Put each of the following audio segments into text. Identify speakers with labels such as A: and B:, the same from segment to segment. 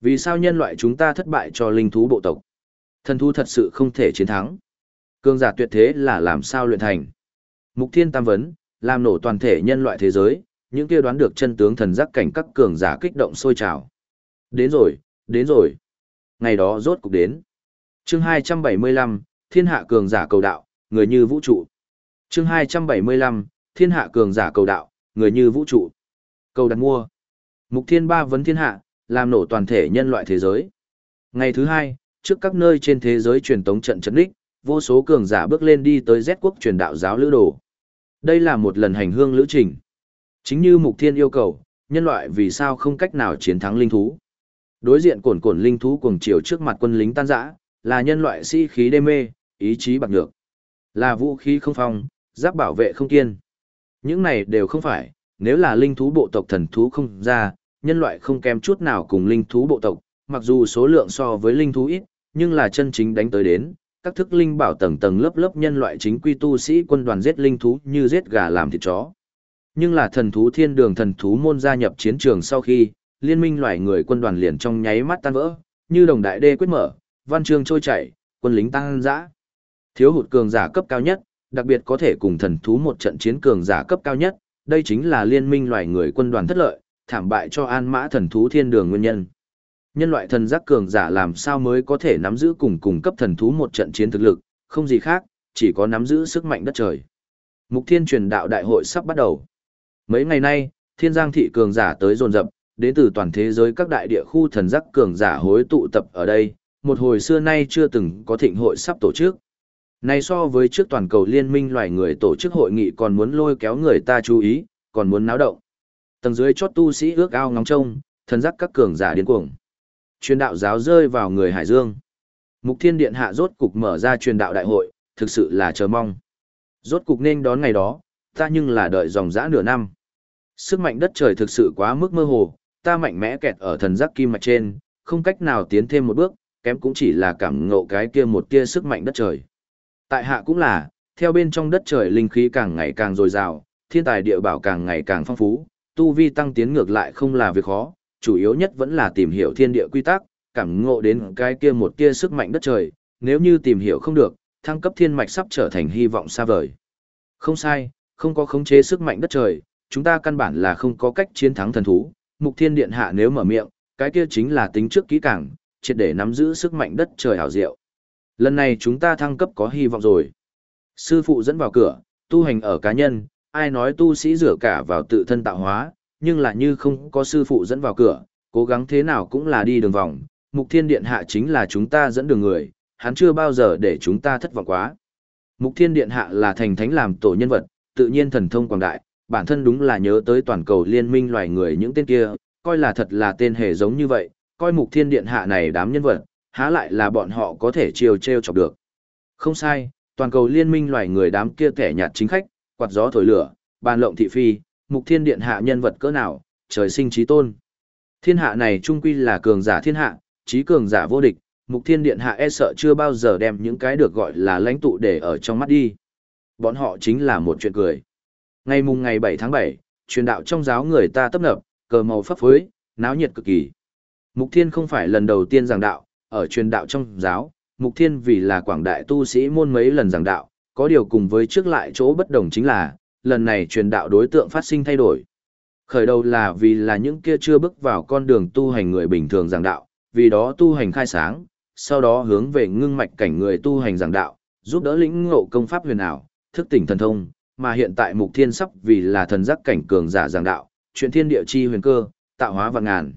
A: Vì sao nhân loại chúng ta thất bại cho linh thú bộ tộc? Thần thú thật sự không thể chiến thắng. Cường giả tuyệt thế là làm sao luyện thành? Mục Thiên Tam vấn, làm nổ toàn thể nhân loại thế giới, những kia đoán được chân tướng thần giác cảnh các cường giả kích động sôi trào. Đến rồi, đến rồi. Ngày đó rốt cục đến. Chương 275, Thiên hạ cường giả cầu đạo, người như vũ trụ. Chương 275, Thiên hạ cường giả cầu đạo, người như vũ trụ. Cầu đặt mua. Mục Thiên Ba vấn thiên hạ, làm nổ toàn thể nhân loại thế giới. Ngày thứ hai, trước các nơi trên thế giới truyền tống trận chấn đích, vô số cường giả bước lên đi tới Z quốc truyền đạo giáo lữ đồ. Đây là một lần hành hương lữ trình. Chính như Mục Thiên yêu cầu, nhân loại vì sao không cách nào chiến thắng linh thú. Đối diện cổn cổn linh thú cuồng chiều trước mặt quân lính tan rã, là nhân loại si khí đê mê, ý chí bạc nhược. Là vũ khí không phong, giáp bảo vệ không kiên. Những này đều không phải, nếu là linh thú bộ tộc thần thú không ra, nhân loại không kém chút nào cùng linh thú bộ tộc, mặc dù số lượng so với linh thú ít, nhưng là chân chính đánh tới đến, các thức linh bảo tầng tầng lớp lớp nhân loại chính quy tu sĩ quân đoàn giết linh thú như giết gà làm thịt chó. Nhưng là thần thú thiên đường thần thú môn gia nhập chiến trường sau khi, liên minh loài người quân đoàn liền trong nháy mắt tan vỡ, như đồng đại đê quyết mở, văn chương trôi chảy, quân lính tăng dã. Thiếu hụt cường giả cấp cao nhất, đặc biệt có thể cùng thần thú một trận chiến cường giả cấp cao nhất, đây chính là liên minh loài người quân đoàn thất lợi, thảm bại cho an mã thần thú thiên đường nguyên nhân. Nhân loại thần giác cường giả làm sao mới có thể nắm giữ cùng cùng cấp thần thú một trận chiến thực lực, không gì khác, chỉ có nắm giữ sức mạnh đất trời. Mục Thiên truyền đạo đại hội sắp bắt đầu. Mấy ngày nay, Thiên Giang thị cường giả tới dồn dập, đến từ toàn thế giới các đại địa khu thần giác cường giả hối tụ tập ở đây, một hồi xưa nay chưa từng có thịnh hội sắp tổ chức. Này so với trước toàn cầu liên minh loài người tổ chức hội nghị còn muốn lôi kéo người ta chú ý, còn muốn náo động. Tầng dưới chót tu sĩ ước ao ngóng trông, thần giác các cường giả điên cuồng. Truyền đạo giáo rơi vào người Hải Dương. Mục Thiên Điện hạ rốt cục mở ra truyền đạo đại hội, thực sự là chờ mong. Rốt cục nên đón ngày đó, ta nhưng là đợi dòng dã nửa năm. Sức mạnh đất trời thực sự quá mức mơ hồ, ta mạnh mẽ kẹt ở thần giác kim mạch trên, không cách nào tiến thêm một bước, kém cũng chỉ là cảm ngộ cái kia một tia sức mạnh đất trời. Tại hạ cũng là, theo bên trong đất trời linh khí càng ngày càng dồi dào, thiên tài địa bảo càng ngày càng phong phú, tu vi tăng tiến ngược lại không là việc khó, chủ yếu nhất vẫn là tìm hiểu thiên địa quy tắc, cảm ngộ đến cái kia một kia sức mạnh đất trời, nếu như tìm hiểu không được, thăng cấp thiên mạch sắp trở thành hy vọng xa vời. Không sai, không có khống chế sức mạnh đất trời, chúng ta căn bản là không có cách chiến thắng thần thú, mục thiên điện hạ nếu mở miệng, cái kia chính là tính trước kỹ càng, triệt để nắm giữ sức mạnh đất trời hảo diệu. Lần này chúng ta thăng cấp có hy vọng rồi. Sư phụ dẫn vào cửa, tu hành ở cá nhân, ai nói tu sĩ rửa cả vào tự thân tạo hóa, nhưng là như không có sư phụ dẫn vào cửa, cố gắng thế nào cũng là đi đường vòng. Mục thiên điện hạ chính là chúng ta dẫn đường người, hắn chưa bao giờ để chúng ta thất vọng quá. Mục thiên điện hạ là thành thánh làm tổ nhân vật, tự nhiên thần thông quảng đại, bản thân đúng là nhớ tới toàn cầu liên minh loài người những tên kia, coi là thật là tên hề giống như vậy, coi mục thiên điện hạ này đám nhân vật, há lại là bọn họ có thể chiều treo chọc được. Không sai, toàn cầu liên minh loài người đám kia kẻ nhạt chính khách, quạt gió thổi lửa, bàn lộng thị phi, mục thiên điện hạ nhân vật cỡ nào, trời sinh trí tôn. Thiên hạ này trung quy là cường giả thiên hạ, trí cường giả vô địch, mục thiên điện hạ e sợ chưa bao giờ đem những cái được gọi là lãnh tụ để ở trong mắt đi. Bọn họ chính là một chuyện cười. Ngày mùng ngày 7 tháng 7, truyền đạo trong giáo người ta tấp nập, cờ màu phấp phới, náo nhiệt cực kỳ. Mục Thiên không phải lần đầu tiên giảng đạo, ở truyền đạo trong giáo, Mục Thiên vì là quảng đại tu sĩ môn mấy lần giảng đạo, có điều cùng với trước lại chỗ bất đồng chính là, lần này truyền đạo đối tượng phát sinh thay đổi. Khởi đầu là vì là những kia chưa bước vào con đường tu hành người bình thường giảng đạo, vì đó tu hành khai sáng, sau đó hướng về ngưng mạch cảnh người tu hành giảng đạo, giúp đỡ lĩnh ngộ công pháp huyền ảo, thức tỉnh thần thông, mà hiện tại Mục Thiên sắp vì là thần giác cảnh cường giả giảng đạo, chuyện thiên địa chi huyền cơ, tạo hóa vạn ngàn.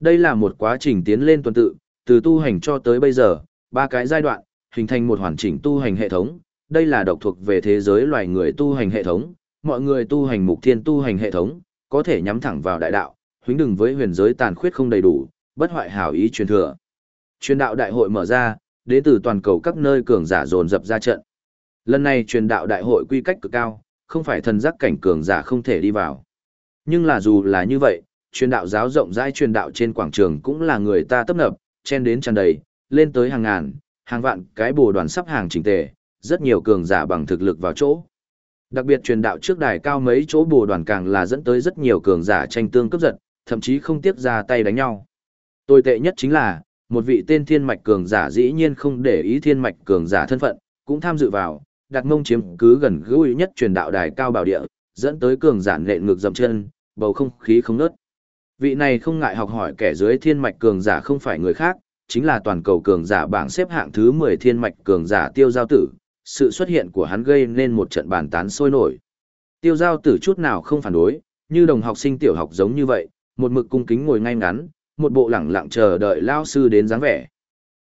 A: Đây là một quá trình tiến lên tuần tự, từ tu hành cho tới bây giờ, ba cái giai đoạn, hình thành một hoàn chỉnh tu hành hệ thống. Đây là độc thuộc về thế giới loài người tu hành hệ thống, mọi người tu hành mục thiên tu hành hệ thống, có thể nhắm thẳng vào đại đạo, huynh đừng với huyền giới tàn khuyết không đầy đủ, bất hoại hảo ý truyền thừa. Truyền đạo đại hội mở ra, đến từ toàn cầu các nơi cường giả dồn dập ra trận. Lần này truyền đạo đại hội quy cách cực cao, không phải thần giác cảnh cường giả không thể đi vào. Nhưng là dù là như vậy, truyền đạo giáo rộng rãi truyền đạo trên quảng trường cũng là người ta tấp nập, chen đến tràn đầy, lên tới hàng ngàn, hàng vạn cái bồ đoàn sắp hàng chỉnh tề, rất nhiều cường giả bằng thực lực vào chỗ. Đặc biệt truyền đạo trước đài cao mấy chỗ bồ đoàn càng là dẫn tới rất nhiều cường giả tranh tương cấp giật, thậm chí không tiếc ra tay đánh nhau. Tồi tệ nhất chính là, một vị tên thiên mạch cường giả dĩ nhiên không để ý thiên mạch cường giả thân phận, cũng tham dự vào, đặt mông chiếm cứ gần gũi nhất truyền đạo đài cao bảo địa, dẫn tới cường giả nện ngược dậm chân, bầu không khí không nớt. Vị này không ngại học hỏi kẻ dưới thiên mạch cường giả không phải người khác, chính là toàn cầu cường giả bảng xếp hạng thứ 10 thiên mạch cường giả tiêu giao tử, sự xuất hiện của hắn gây nên một trận bàn tán sôi nổi. Tiêu giao tử chút nào không phản đối, như đồng học sinh tiểu học giống như vậy, một mực cung kính ngồi ngay ngắn, một bộ lẳng lặng chờ đợi lao sư đến dáng vẻ.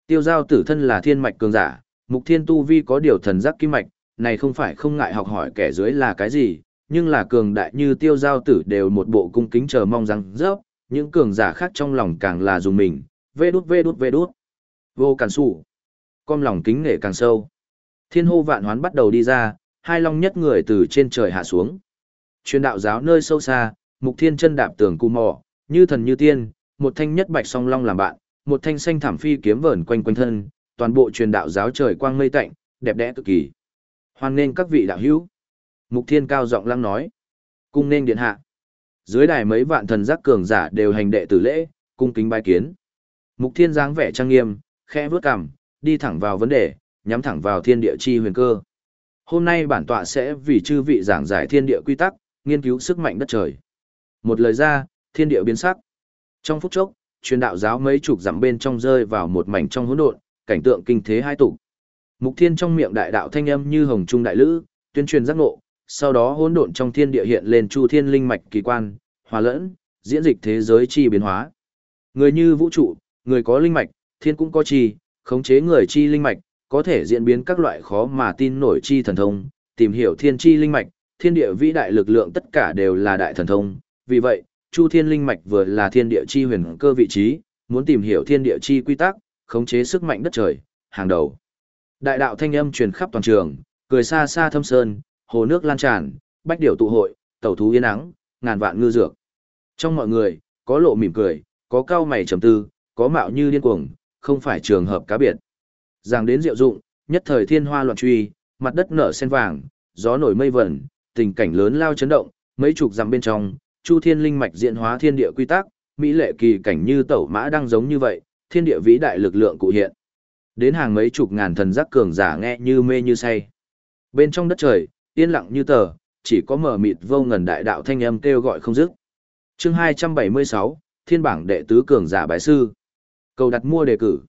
A: Tiêu giao tử thân là thiên mạch cường giả, mục thiên tu vi có điều thần giác kim mạch, này không phải không ngại học hỏi kẻ dưới là cái gì, nhưng là cường đại như tiêu giao tử đều một bộ cung kính chờ mong rằng rớp, những cường giả khác trong lòng càng là dùng mình, vê đút vê đút vê đút. Vô cản sủ. con lòng kính nể càng sâu. Thiên hô vạn hoán bắt đầu đi ra, hai long nhất người từ trên trời hạ xuống. Truyền đạo giáo nơi sâu xa, mục thiên chân đạp tường cù mò, như thần như tiên, một thanh nhất bạch song long làm bạn, một thanh xanh thảm phi kiếm vờn quanh quanh thân, toàn bộ truyền đạo giáo trời quang mây tạnh, đẹp đẽ cực kỳ. Hoan nên các vị đạo hữu. Mục thiên cao giọng lăng nói. Cung nên điện hạ. Dưới đài mấy vạn thần giác cường giả đều hành đệ tử lễ, cung kính bái kiến. Mục thiên dáng vẻ trang nghiêm, khẽ vớt cằm, đi thẳng vào vấn đề, nhắm thẳng vào thiên địa chi huyền cơ. Hôm nay bản tọa sẽ vì chư vị giảng giải thiên địa quy tắc, nghiên cứu sức mạnh đất trời. Một lời ra, thiên địa biến sắc. Trong phút chốc, truyền đạo giáo mấy chục dặm bên trong rơi vào một mảnh trong hỗn độn, cảnh tượng kinh thế hai tục. Mục Thiên trong miệng đại đạo thanh âm như hồng trung đại lữ, tuyên truyền giác ngộ, sau đó hỗn độn trong thiên địa hiện lên chu thiên linh mạch kỳ quan, hòa lẫn, diễn dịch thế giới chi biến hóa. Người như vũ trụ, người có linh mạch, thiên cũng có chi, khống chế người chi linh mạch, có thể diễn biến các loại khó mà tin nổi chi thần thông, tìm hiểu thiên chi linh mạch, thiên địa vĩ đại lực lượng tất cả đều là đại thần thông. Vì vậy, Chu Thiên linh mạch vừa là thiên địa chi huyền cơ vị trí, muốn tìm hiểu thiên địa chi quy tắc, khống chế sức mạnh đất trời, hàng đầu. Đại đạo thanh âm truyền khắp toàn trường, cười xa xa thâm sơn, hồ nước lan tràn, bách điểu tụ hội, tẩu thú yên ắng, ngàn vạn ngư dược. Trong mọi người, có lộ mỉm cười, có cao mày trầm tư, có mạo như điên cuồng, không phải trường hợp cá biệt. Giang đến diệu dụng, nhất thời thiên hoa loạn truy, mặt đất nở sen vàng, gió nổi mây vẩn, tình cảnh lớn lao chấn động, mấy chục dặm bên trong, Chu Thiên linh mạch diễn hóa thiên địa quy tắc, mỹ lệ kỳ cảnh như tẩu mã đang giống như vậy, thiên địa vĩ đại lực lượng cụ hiện. Đến hàng mấy chục ngàn thần giác cường giả nghe như mê như say. Bên trong đất trời, yên lặng như tờ, chỉ có mở mịt vô ngần đại đạo thanh âm kêu gọi không dứt. Chương 276, Thiên bảng đệ tứ cường giả bái sư. Cầu đặt mua đề cử.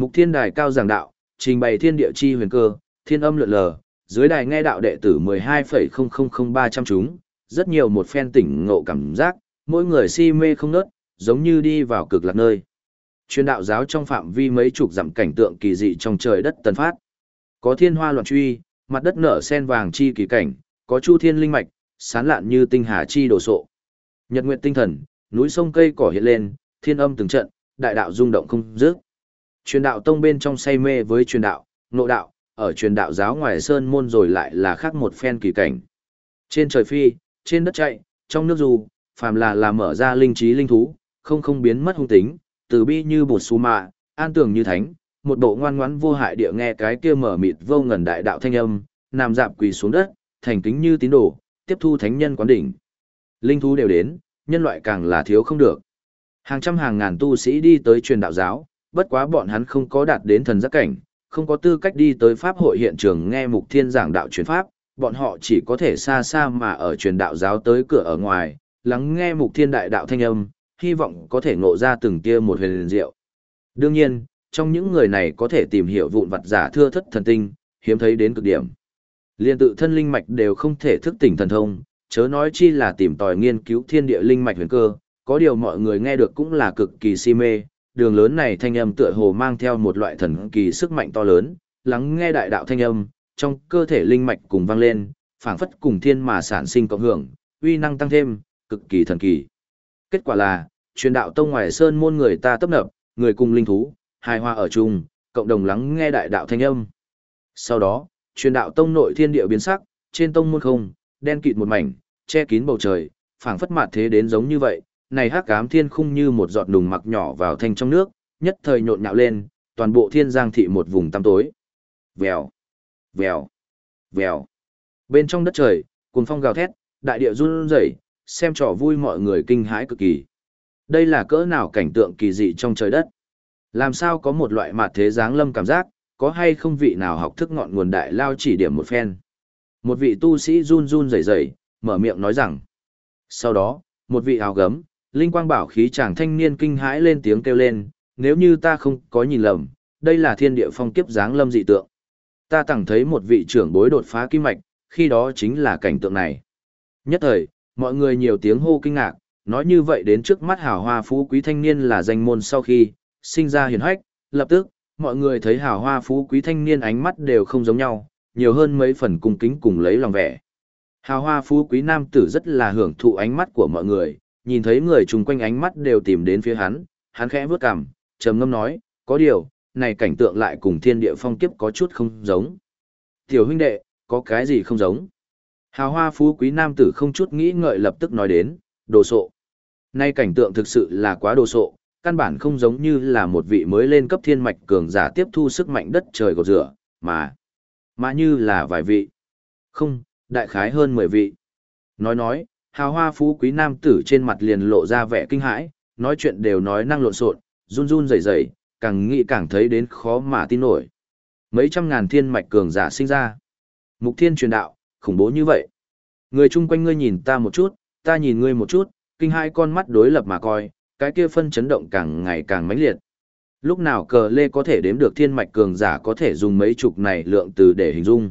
A: Mục Thiên Đài cao giảng đạo, trình bày thiên địa chi huyền cơ, thiên âm lượn lờ, dưới đài nghe đạo đệ tử 12,000300 chúng, rất nhiều một phen tỉnh ngộ cảm giác, mỗi người si mê không nớt, giống như đi vào cực lạc nơi. Truyền đạo giáo trong phạm vi mấy chục dặm cảnh tượng kỳ dị trong trời đất tần phát. Có thiên hoa loạn truy, mặt đất nở sen vàng chi kỳ cảnh, có chu thiên linh mạch, sán lạn như tinh hà chi đồ sộ. Nhật nguyện tinh thần, núi sông cây cỏ hiện lên, thiên âm từng trận, đại đạo rung động không dứt. Truyền đạo tông bên trong say mê với truyền đạo, nội đạo, ở truyền đạo giáo ngoài sơn môn rồi lại là khác một phen kỳ cảnh. Trên trời phi, trên đất chạy, trong nước dù, phàm là là mở ra linh trí linh thú, không không biến mất hung tính, từ bi như bột su mạ, an tường như thánh, một bộ ngoan ngoãn vô hại địa nghe cái kia mở mịt vô ngần đại đạo thanh âm, nằm dạp quỳ xuống đất, thành kính như tín đồ, tiếp thu thánh nhân quán đỉnh. Linh thú đều đến, nhân loại càng là thiếu không được. Hàng trăm hàng ngàn tu sĩ đi tới truyền đạo giáo, bất quá bọn hắn không có đạt đến thần giác cảnh, không có tư cách đi tới pháp hội hiện trường nghe mục thiên giảng đạo truyền pháp, bọn họ chỉ có thể xa xa mà ở truyền đạo giáo tới cửa ở ngoài, lắng nghe mục thiên đại đạo thanh âm, hy vọng có thể ngộ ra từng tia một huyền diệu. Đương nhiên, trong những người này có thể tìm hiểu vụn vặt giả thưa thất thần tinh, hiếm thấy đến cực điểm. Liên tự thân linh mạch đều không thể thức tỉnh thần thông, chớ nói chi là tìm tòi nghiên cứu thiên địa linh mạch huyền cơ, có điều mọi người nghe được cũng là cực kỳ si mê, đường lớn này thanh âm tựa hồ mang theo một loại thần kỳ sức mạnh to lớn, lắng nghe đại đạo thanh âm, trong cơ thể linh mạch cùng vang lên, phảng phất cùng thiên mà sản sinh cộng hưởng, uy năng tăng thêm, cực kỳ thần kỳ. Kết quả là, truyền đạo tông ngoài sơn môn người ta tấp nập, người cùng linh thú, hài hòa ở chung, cộng đồng lắng nghe đại đạo thanh âm. Sau đó, truyền đạo tông nội thiên địa biến sắc, trên tông môn không, đen kịt một mảnh, che kín bầu trời, phảng phất mạt thế đến giống như vậy, này hắc ám thiên khung như một giọt nùng mặc nhỏ vào thanh trong nước, nhất thời nhộn nhạo lên, toàn bộ thiên giang thị một vùng tăm tối. Vèo, vèo, vèo. Bên trong đất trời, cuồng phong gào thét, đại địa run rẩy, xem trò vui mọi người kinh hãi cực kỳ. Đây là cỡ nào cảnh tượng kỳ dị trong trời đất. Làm sao có một loại mạt thế dáng lâm cảm giác, có hay không vị nào học thức ngọn nguồn đại lao chỉ điểm một phen. Một vị tu sĩ run run rẩy rẩy, mở miệng nói rằng. Sau đó, một vị áo gấm, linh quang bảo khí chàng thanh niên kinh hãi lên tiếng kêu lên, nếu như ta không có nhìn lầm, đây là thiên địa phong kiếp dáng lâm dị tượng. Ta tẳng thấy một vị trưởng bối đột phá kim mạch, khi đó chính là cảnh tượng này. Nhất thời, mọi người nhiều tiếng hô kinh ngạc, nói như vậy đến trước mắt hào hoa phú quý thanh niên là danh môn sau khi sinh ra hiền hách, lập tức, mọi người thấy hào hoa phú quý thanh niên ánh mắt đều không giống nhau, nhiều hơn mấy phần cung kính cùng lấy lòng vẻ. Hào hoa phú quý nam tử rất là hưởng thụ ánh mắt của mọi người, nhìn thấy người chung quanh ánh mắt đều tìm đến phía hắn, hắn khẽ vướt cằm, trầm ngâm nói, có điều, này cảnh tượng lại cùng thiên địa phong kiếp có chút không giống. Tiểu huynh đệ, có cái gì không giống? Hào hoa phú quý nam tử không chút nghĩ ngợi lập tức nói đến, đồ sộ. Nay cảnh tượng thực sự là quá đồ sộ, căn bản không giống như là một vị mới lên cấp thiên mạch cường giả tiếp thu sức mạnh đất trời gột rửa, mà, mà như là vài vị. Không, đại khái hơn 10 vị. Nói nói, hào hoa phú quý nam tử trên mặt liền lộ ra vẻ kinh hãi, nói chuyện đều nói năng lộn xộn, run run rẩy rẩy, càng nghĩ càng thấy đến khó mà tin nổi. Mấy trăm ngàn thiên mạch cường giả sinh ra. Mục thiên truyền đạo, khủng bố như vậy. Người chung quanh ngươi nhìn ta một chút, ta nhìn ngươi một chút, kinh hai con mắt đối lập mà coi, cái kia phân chấn động càng ngày càng mãnh liệt. Lúc nào cờ lê có thể đếm được thiên mạch cường giả có thể dùng mấy chục này lượng từ để hình dung.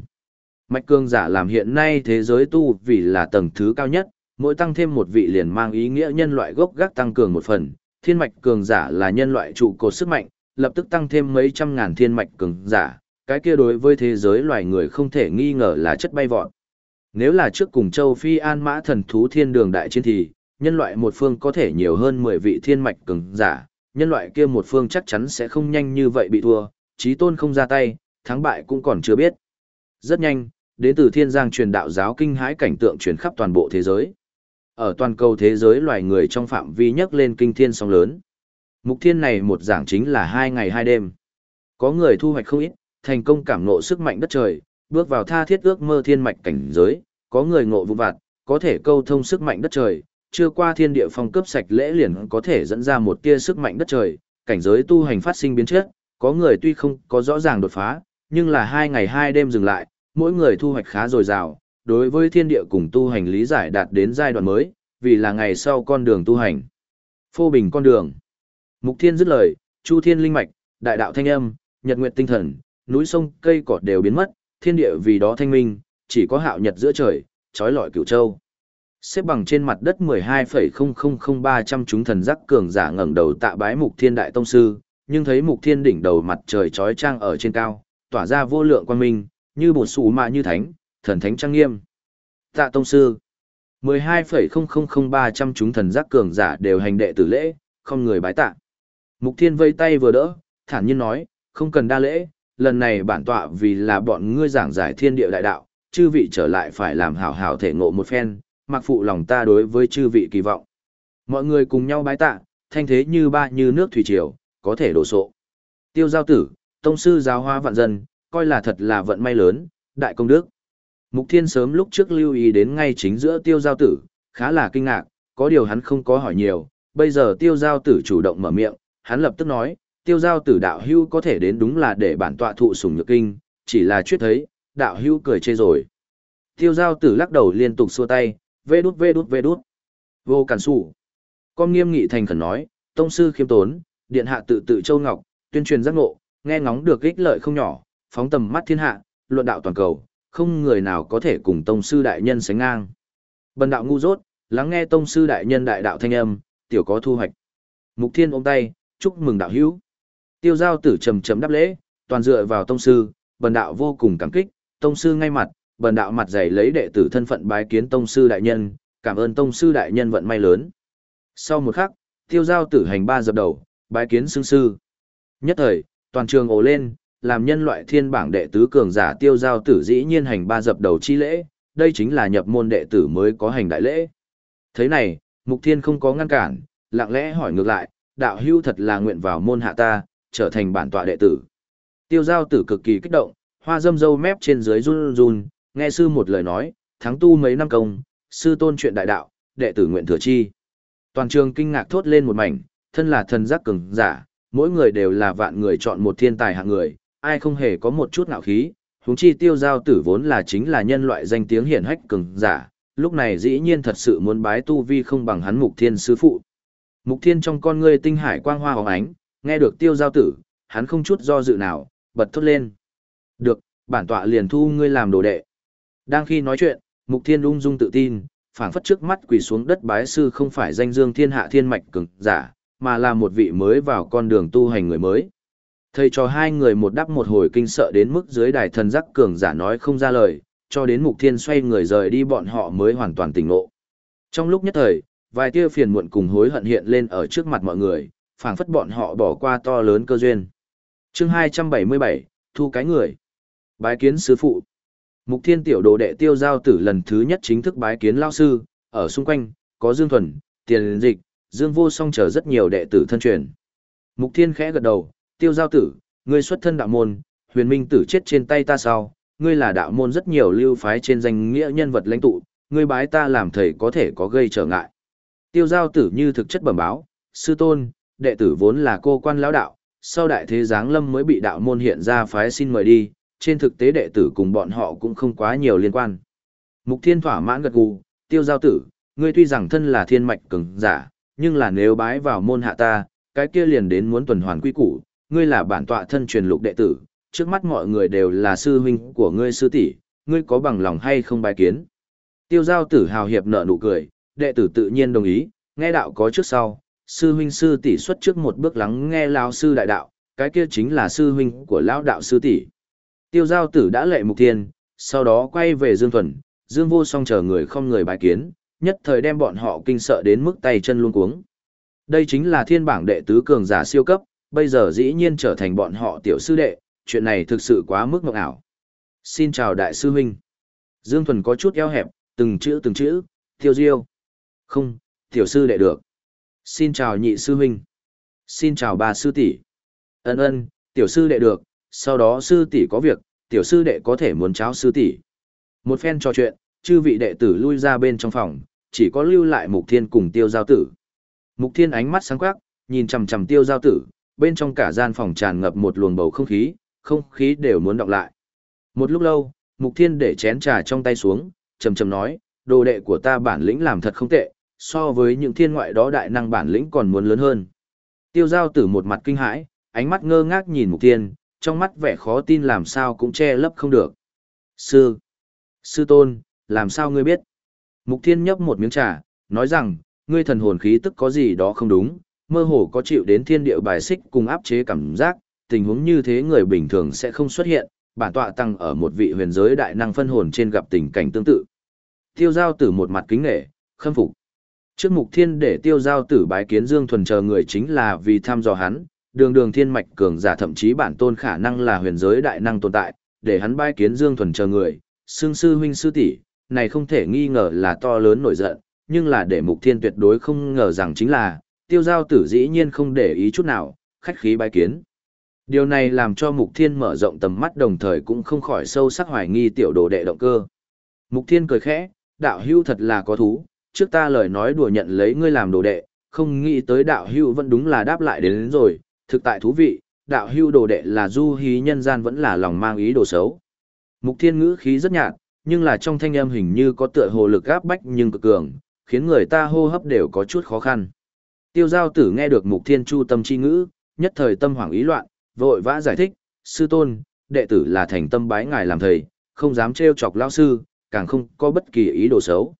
A: Mạch cường giả làm hiện nay thế giới tu vì là tầng thứ cao nhất, mỗi tăng thêm một vị liền mang ý nghĩa nhân loại gốc gác tăng cường một phần, thiên mạch cường giả là nhân loại trụ cột sức mạnh, lập tức tăng thêm mấy trăm ngàn thiên mạch cường giả, cái kia đối với thế giới loài người không thể nghi ngờ là chất bay vọt. Nếu là trước cùng châu Phi An Mã thần thú thiên đường đại chiến thì, nhân loại một phương có thể nhiều hơn 10 vị thiên mạch cường giả, nhân loại kia một phương chắc chắn sẽ không nhanh như vậy bị thua, trí tôn không ra tay, thắng bại cũng còn chưa biết. Rất nhanh, đến từ thiên giang truyền đạo giáo kinh hãi cảnh tượng truyền khắp toàn bộ thế giới. Ở toàn cầu thế giới loài người trong phạm vi nhấc lên kinh thiên sóng lớn. Mục thiên này một giảng chính là hai ngày hai đêm. Có người thu hoạch không ít, thành công cảm ngộ sức mạnh đất trời, bước vào tha thiết ước mơ thiên mạch cảnh giới, có người ngộ vụ vặt, có thể câu thông sức mạnh đất trời, chưa qua thiên địa phong cấp sạch lễ liền có thể dẫn ra một tia sức mạnh đất trời, cảnh giới tu hành phát sinh biến chất, có người tuy không có rõ ràng đột phá, nhưng là hai ngày hai đêm dừng lại, mỗi người thu hoạch khá dồi dào, đối với thiên địa cùng tu hành lý giải đạt đến giai đoạn mới, vì là ngày sau con đường tu hành. Phô bình con đường. Mục thiên dứt lời, chu thiên linh mạch, đại đạo thanh âm, nhật nguyệt tinh thần, núi sông cây cỏ đều biến mất, thiên địa vì đó thanh minh, chỉ có hạo nhật giữa trời, trói lọi cửu châu. Xếp bằng trên mặt đất 12,000-300 chúng thần giác cường giả ngẩng đầu tạ bái mục thiên đại tông sư, nhưng thấy mục thiên đỉnh đầu mặt trời trói trang ở trên cao, tỏa ra vô lượng quan minh, như bột sủ mạ như thánh, thần thánh trang nghiêm. Tạ tông sư, 12,000-300 chúng thần giác cường giả đều hành đệ tử lễ, không người bái tạ. Mục thiên vây tay vừa đỡ, thản nhiên nói, không cần đa lễ, lần này bản tọa vì là bọn ngươi giảng giải thiên địa đại đạo, chư vị trở lại phải làm hảo hảo thể ngộ một phen, mặc phụ lòng ta đối với chư vị kỳ vọng. Mọi người cùng nhau bái tạ, thanh thế như ba như nước thủy triều, có thể đổ sộ. Tiêu giao tử, tông sư giáo hoa vạn dân, coi là thật là vận may lớn, đại công đức. Mục Thiên sớm lúc trước lưu ý đến ngay chính giữa tiêu giao tử, khá là kinh ngạc, có điều hắn không có hỏi nhiều, bây giờ tiêu giao tử chủ động mở miệng, hắn lập tức nói, tiêu giao tử đạo hưu có thể đến đúng là để bản tọa thụ sủng nhược kinh, chỉ là chuyết thấy, đạo hưu cười chê rồi. Tiêu giao tử lắc đầu liên tục xua tay, vê đút vê đút vê đút. Vô cản sủ. Con nghiêm nghị thành khẩn nói, tông sư khiêm tốn, điện hạ tự tự châu ngọc, tuyên truyền giác ngộ, nghe ngóng được ích lợi không nhỏ, phóng tầm mắt thiên hạ, luận đạo toàn cầu, không người nào có thể cùng tông sư đại nhân sánh ngang. Bần đạo ngu dốt, lắng nghe tông sư đại nhân đại đạo thanh âm, tiểu có thu hoạch. Mục thiên ôm tay, chúc mừng đạo hữu. Tiêu giao tử trầm trầm đáp lễ, toàn dựa vào tông sư, bần đạo vô cùng cảm kích, tông sư ngay mặt, bần đạo mặt dày lấy đệ tử thân phận bái kiến tông sư đại nhân, cảm ơn tông sư đại nhân vận may lớn. Sau một khắc, tiêu giao tử hành ba dập đầu, bái kiến xương sư. Nhất thời, toàn trường ồ lên, làm nhân loại thiên bảng đệ tứ cường giả tiêu giao tử dĩ nhiên hành ba dập đầu chi lễ, đây chính là nhập môn đệ tử mới có hành đại lễ. Thế này, mục thiên không có ngăn cản, lặng lẽ hỏi ngược lại, đạo hưu thật là nguyện vào môn hạ ta, trở thành bản tọa đệ tử. Tiêu giao tử cực kỳ kích động, hoa dâm dâu mép trên dưới run run, nghe sư một lời nói, thắng tu mấy năm công, sư tôn chuyện đại đạo, đệ tử nguyện thừa chi. Toàn trường kinh ngạc thốt lên một mảnh, thân là thần giác cường giả, mỗi người đều là vạn người chọn một thiên tài hạng người, ai không hề có một chút ngạo khí, huống chi tiêu giao tử vốn là chính là nhân loại danh tiếng hiển hách cường giả, lúc này dĩ nhiên thật sự muốn bái tu vi không bằng hắn mục thiên sư phụ. Mục thiên trong con ngươi tinh hải quang hoa hóng ánh, nghe được tiêu giao tử, hắn không chút do dự nào, bật thốt lên. Được, bản tọa liền thu ngươi làm đồ đệ. Đang khi nói chuyện, mục thiên ung dung tự tin, phảng phất trước mắt quỳ xuống đất bái sư không phải danh dương thiên hạ thiên mạch cường giả, mà là một vị mới vào con đường tu hành người mới. Thầy cho hai người một đắp một hồi kinh sợ đến mức dưới đài thần giác cường giả nói không ra lời, cho đến mục thiên xoay người rời đi bọn họ mới hoàn toàn tỉnh ngộ. Trong lúc nhất thời, vài tia phiền muộn cùng hối hận hiện lên ở trước mặt mọi người, phảng phất bọn họ bỏ qua to lớn cơ duyên. Chương 277, thu cái người. Bái kiến sư phụ. Mục Thiên tiểu đồ đệ Tiêu giao tử lần thứ nhất chính thức bái kiến lao sư, ở xung quanh có Dương Thuần, Tiền Dịch, Dương Vô Song chờ rất nhiều đệ tử thân truyền. Mục Thiên khẽ gật đầu, "Tiêu giao tử, ngươi xuất thân đạo môn, Huyền Minh tử chết trên tay ta sau, ngươi là đạo môn rất nhiều lưu phái trên danh nghĩa nhân vật lãnh tụ, ngươi bái ta làm thầy có thể có gây trở ngại." Tiêu giao tử như thực chất bẩm báo, "Sư tôn, đệ tử vốn là cô quan lão đạo, sau đại thế giáng lâm mới bị đạo môn hiện ra phái xin mời đi, trên thực tế đệ tử cùng bọn họ cũng không quá nhiều liên quan. Mục Thiên thỏa mãn gật gù, tiêu giao tử, ngươi tuy rằng thân là thiên mạch cường giả, nhưng là nếu bái vào môn hạ ta, cái kia liền đến muốn tuần hoàn quy củ, ngươi là bản tọa thân truyền lục đệ tử, trước mắt mọi người đều là sư huynh của ngươi sư tỷ, ngươi có bằng lòng hay không bài kiến. Tiêu giao tử hào hiệp nở nụ cười, đệ tử tự nhiên đồng ý, nghe đạo có trước sau, sư huynh sư tỷ xuất trước một bước lắng nghe lão sư đại đạo, cái kia chính là sư huynh của lão đạo sư tỷ. Tiêu giao tử đã lệ mục thiên, sau đó quay về Dương Thuần, Dương vô song chờ người không người bài kiến, nhất thời đem bọn họ kinh sợ đến mức tay chân luôn cuống. Đây chính là thiên bảng đệ tứ cường giả siêu cấp, bây giờ dĩ nhiên trở thành bọn họ tiểu sư đệ, chuyện này thực sự quá mức mộng ảo. Xin chào đại sư huynh. Dương Thuần có chút eo hẹp, từng chữ từng chữ, tiêu diêu. Không, tiểu sư đệ được. Xin chào nhị sư huynh. Xin chào bà sư tỷ. Ân ân, tiểu sư đệ được, sau đó sư tỷ có việc, tiểu sư đệ có thể muốn cháo sư tỷ. Một phen trò chuyện, chư vị đệ tử lui ra bên trong phòng, chỉ có lưu lại Mục Thiên cùng Tiêu Giao Tử. Mục Thiên ánh mắt sáng quắc, nhìn chằm chằm Tiêu Giao Tử, bên trong cả gian phòng tràn ngập một luồng bầu không khí, không khí đều muốn đọc lại. Một lúc lâu, Mục Thiên để chén trà trong tay xuống, trầm trầm nói, đồ đệ của ta bản lĩnh làm thật không tệ, so với những thiên ngoại đó đại năng bản lĩnh còn muốn lớn hơn. Tiêu Giao Tử một mặt kinh hãi, ánh mắt ngơ ngác nhìn Mục Thiên, trong mắt vẻ khó tin làm sao cũng che lấp không được. Sư! Sư tôn, làm sao ngươi biết? Mục thiên nhấp một miếng trà, nói rằng, ngươi thần hồn khí tức có gì đó không đúng, mơ hồ có chịu đến thiên địa bài xích cùng áp chế cảm giác, tình huống như thế người bình thường sẽ không xuất hiện, bản tọa tăng ở một vị huyền giới đại năng phân hồn trên gặp tình cảnh tương tự. Tiêu giao tử một mặt kính nghệ, khâm phục. Trước mục thiên để tiêu giao tử bái kiến Dương Thuần chờ người chính là vì thăm dò hắn, đường đường thiên mạch cường giả thậm chí bản tôn khả năng là huyền giới đại năng tồn tại, để hắn bái kiến Dương Thuần chờ người, xương sư huynh sư tỷ, này không thể nghi ngờ là to lớn nổi giận, nhưng là để Mục Thiên tuyệt đối không ngờ rằng chính là, tiêu giao tử dĩ nhiên không để ý chút nào, khách khí bái kiến. Điều này làm cho Mục Thiên mở rộng tầm mắt đồng thời cũng không khỏi sâu sắc hoài nghi tiểu đồ đệ động cơ. Mục Thiên cười khẽ, đạo hưu thật là có thú, trước ta lời nói đùa nhận lấy ngươi làm đồ đệ, không nghĩ tới đạo hưu vẫn đúng là đáp lại đến, đến rồi, thực tại thú vị, đạo hưu đồ đệ là du hí nhân gian vẫn là lòng mang ý đồ xấu. Mục thiên ngữ khí rất nhạt, nhưng là trong thanh âm hình như có tựa hồ lực áp bách nhưng cực cường, khiến người ta hô hấp đều có chút khó khăn. Tiêu giao tử nghe được mục thiên chu tâm chi ngữ, nhất thời tâm hoảng ý loạn, vội vã giải thích, sư tôn, đệ tử là thành tâm bái ngài làm thầy, không dám trêu chọc lao sư, càng không có bất kỳ ý đồ xấu.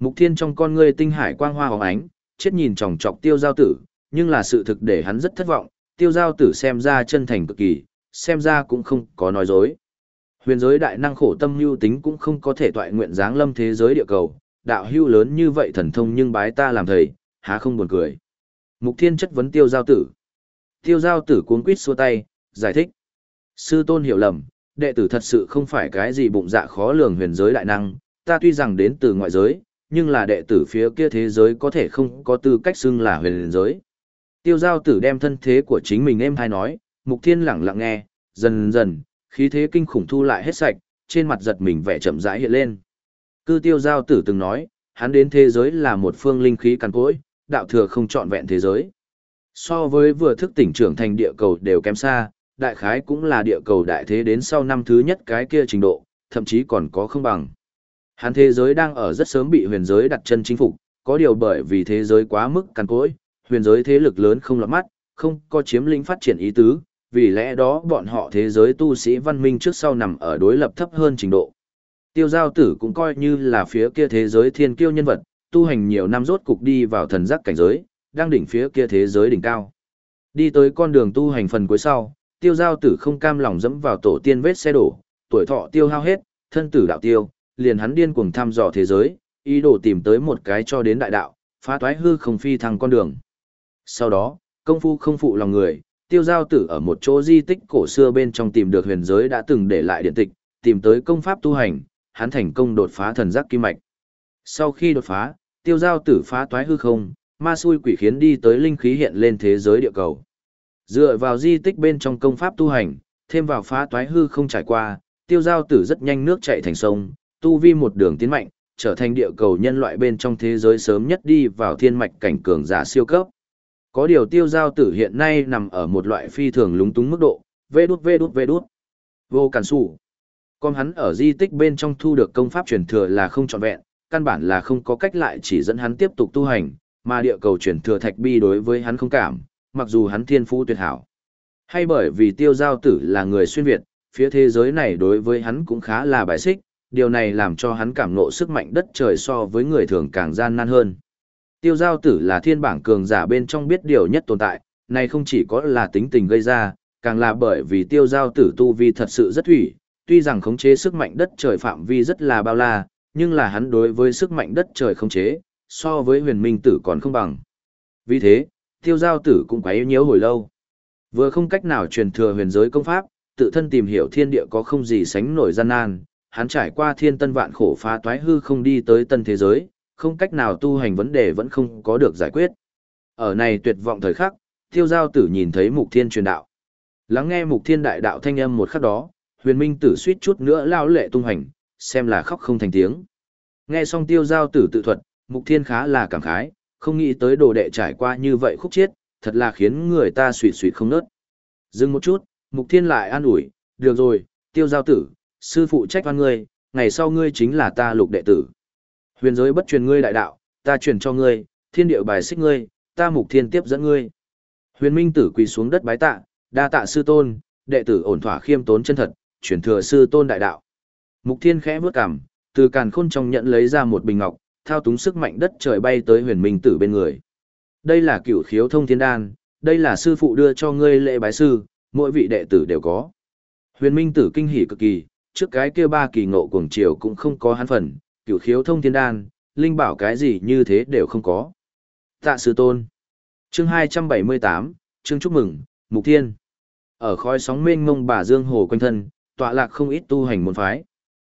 A: Mục thiên trong con ngươi tinh hải quang hoa hóng ánh, chết nhìn chòng chọc tiêu giao tử, nhưng là sự thực để hắn rất thất vọng, tiêu giao tử xem ra chân thành cực kỳ, xem ra cũng không có nói dối. Huyền giới đại năng khổ tâm lưu tính cũng không có thể tọa nguyện dáng lâm thế giới địa cầu, đạo hưu lớn như vậy thần thông nhưng bái ta làm thầy, há không buồn cười. Mục thiên chất vấn tiêu giao tử. Tiêu giao tử cuốn quýt xua tay, giải thích. Sư tôn hiểu lầm, đệ tử thật sự không phải cái gì bụng dạ khó lường huyền giới đại năng, ta tuy rằng đến từ ngoại giới, nhưng là đệ tử phía kia thế giới có thể không có tư cách xưng là huyền giới. Tiêu giao tử đem thân thế của chính mình em hay nói, mục thiên lặng lặng nghe, dần dần, khí thế kinh khủng thu lại hết sạch, trên mặt giật mình vẻ chậm rãi hiện lên. Cư tiêu giao tử từng nói, hắn đến thế giới là một phương linh khí cằn cỗi, đạo thừa không trọn vẹn thế giới. So với vừa thức tỉnh trưởng thành địa cầu đều kém xa, đại khái cũng là địa cầu đại thế đến sau năm thứ nhất cái kia trình độ, thậm chí còn có không bằng. Hắn thế giới đang ở rất sớm bị huyền giới đặt chân chính phục, có điều bởi vì thế giới quá mức cằn cỗi, huyền giới thế lực lớn không lọt mắt, không có chiếm lĩnh phát triển ý tứ, vì lẽ đó bọn họ thế giới tu sĩ văn minh trước sau nằm ở đối lập thấp hơn trình độ. Tiêu giao tử cũng coi như là phía kia thế giới thiên kiêu nhân vật, tu hành nhiều năm rốt cục đi vào thần giác cảnh giới, đang đỉnh phía kia thế giới đỉnh cao. Đi tới con đường tu hành phần cuối sau, tiêu giao tử không cam lòng dẫm vào tổ tiên vết xe đổ, tuổi thọ tiêu hao hết, thân tử đạo tiêu, liền hắn điên cuồng thăm dò thế giới, ý đồ tìm tới một cái cho đến đại đạo, phá toái hư không phi thăng con đường. Sau đó, công phu không phụ lòng người, tiêu giao tử ở một chỗ di tích cổ xưa bên trong tìm được huyền giới đã từng để lại điện tịch, tìm tới công pháp tu hành, hắn thành công đột phá thần giác kim mạch. Sau khi đột phá, tiêu giao tử phá toái hư không, ma xui quỷ khiến đi tới linh khí hiện lên thế giới địa cầu. Dựa vào di tích bên trong công pháp tu hành, thêm vào phá toái hư không trải qua, tiêu giao tử rất nhanh nước chạy thành sông, tu vi một đường tiến mạnh, trở thành địa cầu nhân loại bên trong thế giới sớm nhất đi vào thiên mạch cảnh cường giả siêu cấp. Có điều tiêu giao tử hiện nay nằm ở một loại phi thường lúng túng mức độ, vê đút vê đút vê đút. Vô cản sủ. Con hắn ở di tích bên trong thu được công pháp truyền thừa là không trọn vẹn, căn bản là không có cách lại chỉ dẫn hắn tiếp tục tu hành, mà địa cầu chuyển thừa thạch bi đối với hắn không cảm, mặc dù hắn thiên phú tuyệt hảo. Hay bởi vì tiêu giao tử là người xuyên Việt, phía thế giới này đối với hắn cũng khá là bài xích, điều này làm cho hắn cảm ngộ sức mạnh đất trời so với người thường càng gian nan hơn. Tiêu giao tử là thiên bảng cường giả bên trong biết điều nhất tồn tại, này không chỉ có là tính tình gây ra, càng là bởi vì tiêu giao tử tu vi thật sự rất thủy, tuy rằng khống chế sức mạnh đất trời phạm vi rất là bao la, nhưng là hắn đối với sức mạnh đất trời không chế, so với huyền minh tử còn không bằng. Vì thế, tiêu giao tử cũng quấy nhiễu hồi lâu. Vừa không cách nào truyền thừa huyền giới công pháp, tự thân tìm hiểu thiên địa có không gì sánh nổi gian nan, hắn trải qua thiên tân vạn khổ phá toái hư không đi tới tân thế giới, không cách nào tu hành vấn đề vẫn không có được giải quyết. Ở này tuyệt vọng thời khắc, tiêu giao tử nhìn thấy mục thiên truyền đạo. Lắng nghe mục thiên đại đạo thanh âm một khắc đó, huyền minh tử suýt chút nữa lao lệ tung hành, xem là khóc không thành tiếng. Nghe xong tiêu giao tử tự thuật, mục thiên khá là cảm khái, không nghĩ tới đồ đệ trải qua như vậy khúc chiết, thật là khiến người ta suy suýt không nớt. Dừng một chút, mục thiên lại an ủi, được rồi, tiêu giao tử, sư phụ trách văn ngươi, ngày sau ngươi chính là ta lục đệ tử. Huyền giới bất truyền ngươi đại đạo, ta truyền cho ngươi, thiên địa bài xích ngươi, ta mục thiên tiếp dẫn ngươi. Huyền minh tử quỳ xuống đất bái tạ, đa tạ sư tôn, đệ tử ổn thỏa khiêm tốn chân thật, truyền thừa sư tôn đại đạo. Mục thiên khẽ bước cằm, từ càn khôn trong nhận lấy ra một bình ngọc, thao túng sức mạnh đất trời bay tới huyền minh tử bên người. Đây là cửu khiếu thông thiên đan, đây là sư phụ đưa cho ngươi lễ bái sư, mỗi vị đệ tử đều có. Huyền minh tử kinh hỉ cực kỳ, trước cái kia ba kỳ ngộ cuồng triều cũng không có hắn phần, cửu khiếu thông thiên đan, linh bảo cái gì như thế đều không có. Tạ sư tôn. Chương 278, chương chúc mừng, Mục Thiên. Ở khói sóng mênh mông bà Dương Hồ quanh thân, tọa lạc không ít tu hành môn phái.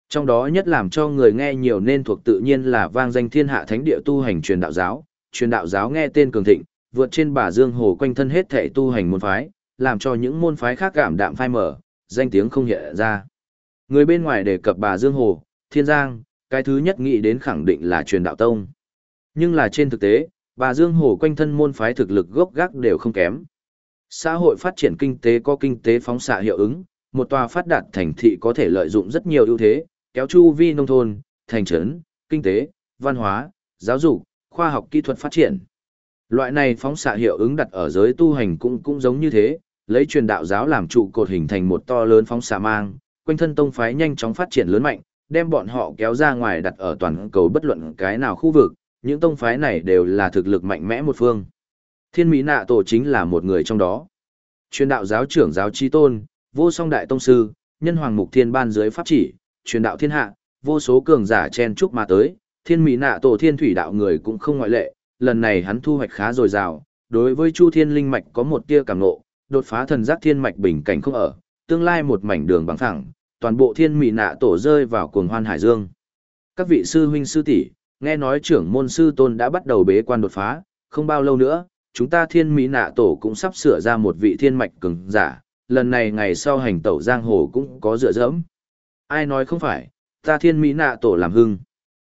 A: Trong đó nhất làm cho người nghe nhiều nên thuộc tự nhiên là vang danh thiên hạ thánh địa tu hành truyền đạo giáo, truyền đạo giáo nghe tên cường thịnh, vượt trên bà Dương Hồ quanh thân hết thể tu hành môn phái, làm cho những môn phái khác cảm đạm phai mở, danh tiếng không hiện ra. Người bên ngoài đề cập bà Dương Hồ, Thiên Giang, cái thứ nhất nghĩ đến khẳng định là truyền đạo tông. Nhưng là trên thực tế, bà Dương Hồ quanh thân môn phái thực lực gốc gác đều không kém. Xã hội phát triển kinh tế có kinh tế phóng xạ hiệu ứng, một tòa phát đạt thành thị có thể lợi dụng rất nhiều ưu thế, kéo chu vi nông thôn, thành trấn, kinh tế, văn hóa, giáo dục, khoa học kỹ thuật phát triển. Loại này phóng xạ hiệu ứng đặt ở giới tu hành cũng cũng giống như thế, lấy truyền đạo giáo làm trụ cột hình thành một to lớn phóng xạ mang, quanh thân tông phái nhanh chóng phát triển lớn mạnh, đem bọn họ kéo ra ngoài đặt ở toàn cầu bất luận cái nào khu vực, những tông phái này đều là thực lực mạnh mẽ một phương. Thiên Mỹ Nạ Tổ chính là một người trong đó. Truyền đạo giáo trưởng giáo chi tôn, vô song đại tông sư, nhân hoàng mục thiên ban dưới pháp chỉ, truyền đạo thiên hạ, vô số cường giả chen chúc mà tới, thiên mỹ nạ tổ thiên thủy đạo người cũng không ngoại lệ, lần này hắn thu hoạch khá dồi dào, đối với chu thiên linh mạch có một tia cảm ngộ, đột phá thần giác thiên mạch bình cảnh không ở, tương lai một mảnh đường bằng thẳng, toàn bộ thiên mỹ nạ tổ rơi vào cuồng hoan hải dương. Các vị sư huynh sư tỷ, nghe nói trưởng môn sư tôn đã bắt đầu bế quan đột phá, không bao lâu nữa, chúng ta thiên mỹ nạ tổ cũng sắp sửa ra một vị thiên mạch cường giả, lần này ngày sau hành tẩu giang hồ cũng có dựa dẫm. Ai nói không phải, ta thiên mỹ nạ tổ làm hưng.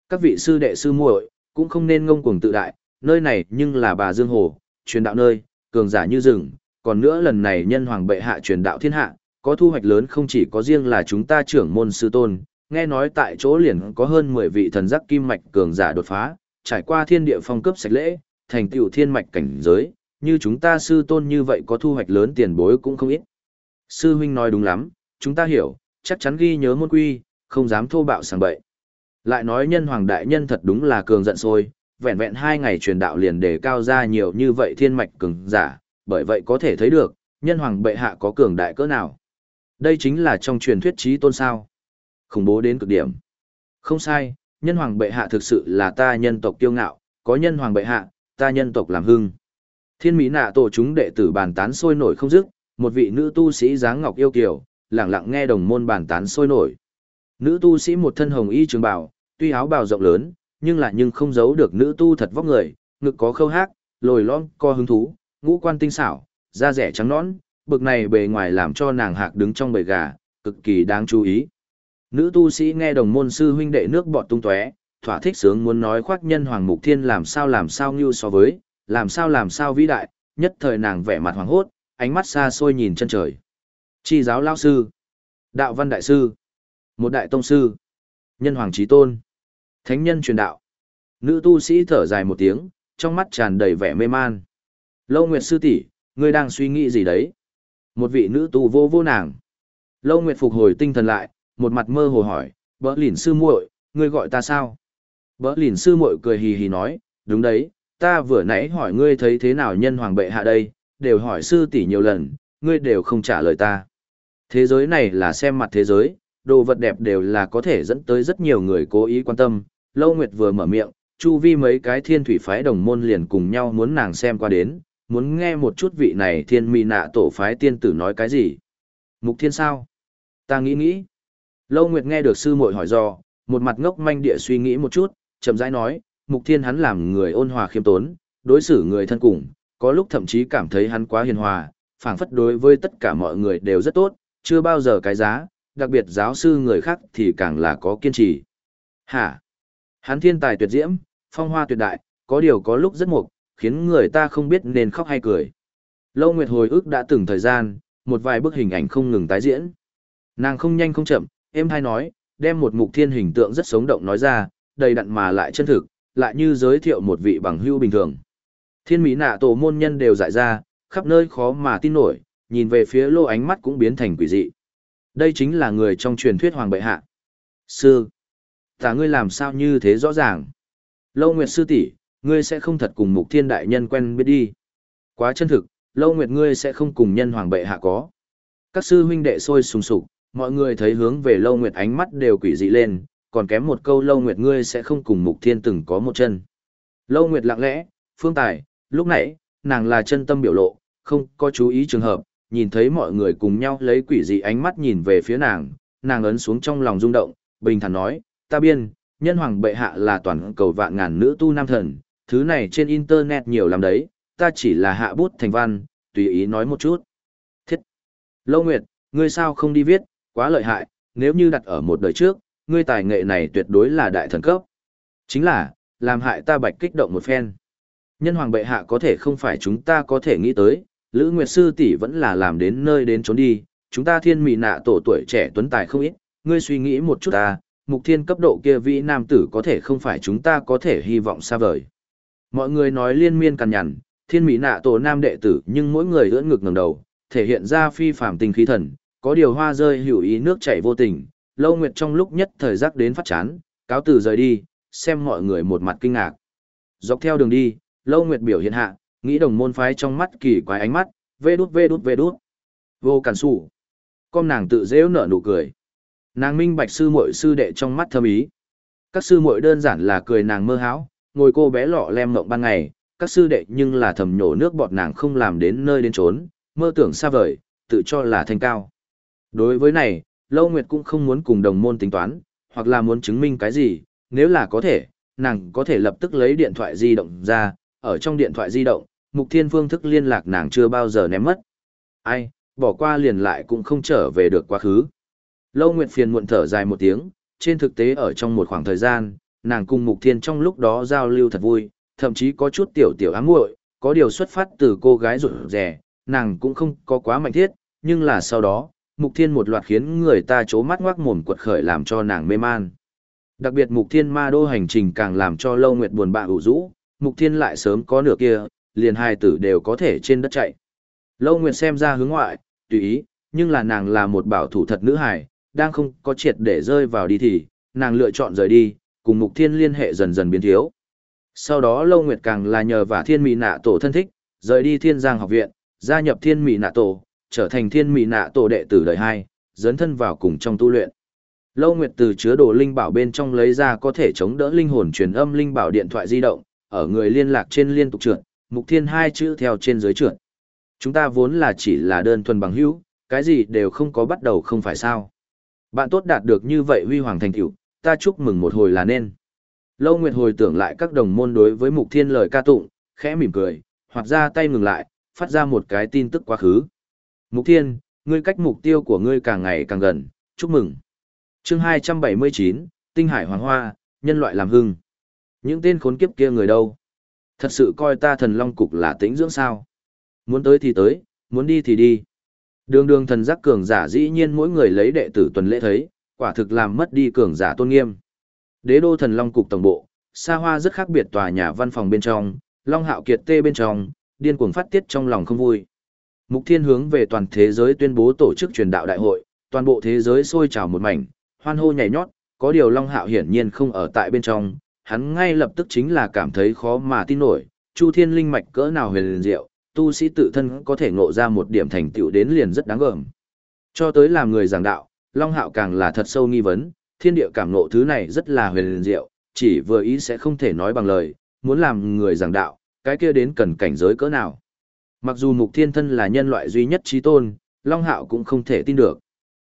A: Các vị sư đệ sư muội cũng không nên ngông cuồng tự đại, nơi này nhưng là bà Dương Hồ, truyền đạo nơi, cường giả như rừng, còn nữa lần này nhân hoàng bệ hạ truyền đạo thiên hạ, có thu hoạch lớn không chỉ có riêng là chúng ta trưởng môn sư tôn, nghe nói tại chỗ liền có hơn 10 vị thần giác kim mạch cường giả đột phá, trải qua thiên địa phong cấp sạch lễ, thành tựu thiên mạch cảnh giới, như chúng ta sư tôn như vậy có thu hoạch lớn tiền bối cũng không ít. Sư huynh nói đúng lắm, chúng ta hiểu, chắc chắn ghi nhớ môn quy, không dám thô bạo sảng bậy. Lại nói nhân hoàng đại nhân thật đúng là cường giận sôi, vẹn vẹn hai ngày truyền đạo liền đề cao ra nhiều như vậy thiên mạch cường giả, bởi vậy có thể thấy được, nhân hoàng bệ hạ có cường đại cỡ nào. Đây chính là trong truyền thuyết trí tôn sao. Khủng bố đến cực điểm. Không sai, nhân hoàng bệ hạ thực sự là ta nhân tộc kiêu ngạo, có nhân hoàng bệ hạ, ta nhân tộc làm hưng. Thiên mỹ nạ tổ chúng đệ tử bàn tán sôi nổi không dứt, một vị nữ tu sĩ dáng ngọc yêu kiều, lặng lặng nghe đồng môn bàn tán sôi nổi. Nữ tu sĩ một thân hồng y trường bào, tuy áo bào rộng lớn, nhưng lại nhưng không giấu được nữ tu thật vóc người, ngực có khâu hát, lồi lõm, co hứng thú, ngũ quan tinh xảo, da rẻ trắng nõn, bực này bề ngoài làm cho nàng hạc đứng trong bầy gà, cực kỳ đáng chú ý. Nữ tu sĩ nghe đồng môn sư huynh đệ nước bọt tung tóe, thỏa thích sướng muốn nói khoác nhân hoàng mục thiên làm sao làm sao như so với, làm sao làm sao vĩ đại, nhất thời nàng vẻ mặt hoàng hốt, ánh mắt xa xôi nhìn chân trời. Chi giáo lao sư, đạo văn đại sư, một đại tông sư, nhân hoàng trí tôn, thánh nhân truyền đạo. Nữ tu sĩ thở dài một tiếng, trong mắt tràn đầy vẻ mê man. Lâu Nguyệt sư tỷ, ngươi đang suy nghĩ gì đấy? Một vị nữ tu vô vô nàng. Lâu Nguyệt phục hồi tinh thần lại, một mặt mơ hồ hỏi, bỡ lìn sư muội, ngươi gọi ta sao? Bỡ lìn sư muội cười hì hì nói, đúng đấy, ta vừa nãy hỏi ngươi thấy thế nào nhân hoàng bệ hạ đây, đều hỏi sư tỷ nhiều lần, ngươi đều không trả lời ta. Thế giới này là xem mặt thế giới, đồ vật đẹp đều là có thể dẫn tới rất nhiều người cố ý quan tâm. Lâu Nguyệt vừa mở miệng, chu vi mấy cái thiên thủy phái đồng môn liền cùng nhau muốn nàng xem qua đến, muốn nghe một chút vị này thiên mi nạ tổ phái tiên tử nói cái gì. Mục thiên sao? Ta nghĩ nghĩ. Lâu Nguyệt nghe được sư muội hỏi do, một mặt ngốc manh địa suy nghĩ một chút, chậm rãi nói, Mục Thiên hắn làm người ôn hòa khiêm tốn, đối xử người thân cùng, có lúc thậm chí cảm thấy hắn quá hiền hòa, phảng phất đối với tất cả mọi người đều rất tốt, chưa bao giờ cái giá, đặc biệt giáo sư người khác thì càng là có kiên trì. Hả? Hắn thiên tài tuyệt diễm, phong hoa tuyệt đại, có điều có lúc rất mục, khiến người ta không biết nên khóc hay cười. Lâu Nguyệt hồi ức đã từng thời gian, một vài bức hình ảnh không ngừng tái diễn. Nàng không nhanh không chậm, em hay nói, đem một mục thiên hình tượng rất sống động nói ra, đầy đặn mà lại chân thực, lại như giới thiệu một vị bằng hữu bình thường. Thiên mỹ nạ tổ môn nhân đều dại ra, khắp nơi khó mà tin nổi, nhìn về phía lô ánh mắt cũng biến thành quỷ dị. Đây chính là người trong truyền thuyết hoàng bệ hạ. Sư, ta ngươi làm sao như thế rõ ràng. Lâu Nguyệt sư tỷ, ngươi sẽ không thật cùng mục thiên đại nhân quen biết đi. Quá chân thực, Lâu Nguyệt ngươi sẽ không cùng nhân hoàng bệ hạ có. Các sư huynh đệ sôi sùng sục, mọi người thấy hướng về Lâu Nguyệt ánh mắt đều quỷ dị lên, còn kém một câu Lâu Nguyệt ngươi sẽ không cùng Mục Thiên từng có một chân. Lâu Nguyệt lặng lẽ, phương tài, lúc nãy, nàng là chân tâm biểu lộ, không có chú ý trường hợp, nhìn thấy mọi người cùng nhau lấy quỷ dị ánh mắt nhìn về phía nàng, nàng ấn xuống trong lòng rung động, bình thản nói, ta biên, nhân hoàng bệ hạ là toàn cầu vạn ngàn nữ tu nam thần, thứ này trên internet nhiều lắm đấy, ta chỉ là hạ bút thành văn, tùy ý nói một chút. Thiết! Lâu Nguyệt, ngươi sao không đi viết, quá lợi hại, nếu như đặt ở một đời trước, ngươi tài nghệ này tuyệt đối là đại thần cấp. Chính là, làm hại ta bạch kích động một phen. Nhân hoàng bệ hạ có thể không phải chúng ta có thể nghĩ tới, Lữ Nguyệt Sư tỷ vẫn là làm đến nơi đến trốn đi, chúng ta thiên mị nạ tổ tuổi trẻ tuấn tài không ít, ngươi suy nghĩ một chút ta, mục thiên cấp độ kia vĩ nam tử có thể không phải chúng ta có thể hy vọng xa vời. Mọi người nói liên miên cằn nhằn, thiên mỹ nạ tổ nam đệ tử nhưng mỗi người ưỡn ngực ngẩng đầu, thể hiện ra phi phàm tình khí thần, có điều hoa rơi hữu ý nước chảy vô tình, Lâu Nguyệt trong lúc nhất thời giác đến phát chán, cáo từ rời đi, xem mọi người một mặt kinh ngạc. Dọc theo đường đi, Lâu Nguyệt biểu hiện hạ, nghĩ đồng môn phái trong mắt kỳ quái ánh mắt, vê đút vê đút vê đút. Vô cản sủ. Con nàng tự dễ nở nụ cười. Nàng minh bạch sư muội sư đệ trong mắt thâm ý. Các sư muội đơn giản là cười nàng mơ hão, ngồi cô bé lọ lem mộng ban ngày, các sư đệ nhưng là thầm nhổ nước bọt nàng không làm đến nơi đến trốn, mơ tưởng xa vời, tự cho là thanh cao. Đối với này, Lâu Nguyệt cũng không muốn cùng đồng môn tính toán, hoặc là muốn chứng minh cái gì, nếu là có thể, nàng có thể lập tức lấy điện thoại di động ra, ở trong điện thoại di động, Mục Thiên phương thức liên lạc nàng chưa bao giờ ném mất. Ai, bỏ qua liền lại cũng không trở về được quá khứ. Lâu Nguyệt phiền muộn thở dài một tiếng, trên thực tế ở trong một khoảng thời gian, nàng cùng Mục Thiên trong lúc đó giao lưu thật vui, thậm chí có chút tiểu tiểu ám muội, có điều xuất phát từ cô gái rụt rè, nàng cũng không có quá mạnh thiết, nhưng là sau đó, Mục Thiên một loạt khiến người ta chố mắt ngoác mồm quật khởi làm cho nàng mê man. Đặc biệt Mục Thiên ma đô hành trình càng làm cho Lâu Nguyệt buồn bã ủ rũ, Mục Thiên lại sớm có nửa kia, liền hai tử đều có thể trên đất chạy. Lâu Nguyệt xem ra hướng ngoại, tùy ý, nhưng là nàng là một bảo thủ thật nữ hài, đang không có triệt để rơi vào đi thì, nàng lựa chọn rời đi, cùng Mục Thiên liên hệ dần dần biến thiếu. Sau đó Lâu Nguyệt càng là nhờ và Thiên Mỹ Nạ Tổ thân thích, rời đi Thiên Giang học viện, gia nhập Thiên Mỹ Nạ Tổ, trở thành Thiên Mỹ Nạ Tổ đệ tử đời hai, dấn thân vào cùng trong tu luyện. Lâu Nguyệt từ chứa đồ linh bảo bên trong lấy ra có thể chống đỡ linh hồn truyền âm linh bảo điện thoại di động, ở người liên lạc trên liên tục trượt, Mục Thiên hai chữ theo trên dưới trượt. Chúng ta vốn là chỉ là đơn thuần bằng hữu, cái gì đều không có bắt đầu không phải sao. Bạn tốt đạt được như vậy huy hoàng thành tựu, ta chúc mừng một hồi là nên. Lâu Nguyệt hồi tưởng lại các đồng môn đối với Mục Thiên lời ca tụng, khẽ mỉm cười, hoặc ra tay ngừng lại, phát ra một cái tin tức quá khứ. Mục Thiên, ngươi cách mục tiêu của ngươi càng ngày càng gần, chúc mừng. Chương 279, Tinh Hải Hoàng Hoa, nhân loại làm hưng. Những tên khốn kiếp kia người đâu? Thật sự coi ta thần long cục là tĩnh dưỡng sao? Muốn tới thì tới, muốn đi thì đi. Đường đường thần giác cường giả dĩ nhiên mỗi người lấy đệ tử tuần lễ thấy, quả thực làm mất đi cường giả tôn nghiêm. Đế đô thần long cục tổng bộ, xa hoa rất khác biệt tòa nhà văn phòng bên trong, long hạo kiệt tê bên trong, điên cuồng phát tiết trong lòng không vui. Mục Thiên hướng về toàn thế giới tuyên bố tổ chức truyền đạo đại hội, toàn bộ thế giới sôi trào một mảnh, hoan hô nhảy nhót, có điều Long Hạo hiển nhiên không ở tại bên trong, hắn ngay lập tức chính là cảm thấy khó mà tin nổi, Chu Thiên linh mạch cỡ nào huyền diệu, tu sĩ tự thân có thể ngộ ra một điểm thành tựu đến liền rất đáng gờm. Cho tới làm người giảng đạo, Long Hạo càng là thật sâu nghi vấn, thiên địa cảm ngộ thứ này rất là huyền diệu, chỉ vừa ý sẽ không thể nói bằng lời, muốn làm người giảng đạo, cái kia đến cần cảnh giới cỡ nào. Mặc dù Mục Thiên Thân là nhân loại duy nhất trí tôn, Long Hạo cũng không thể tin được.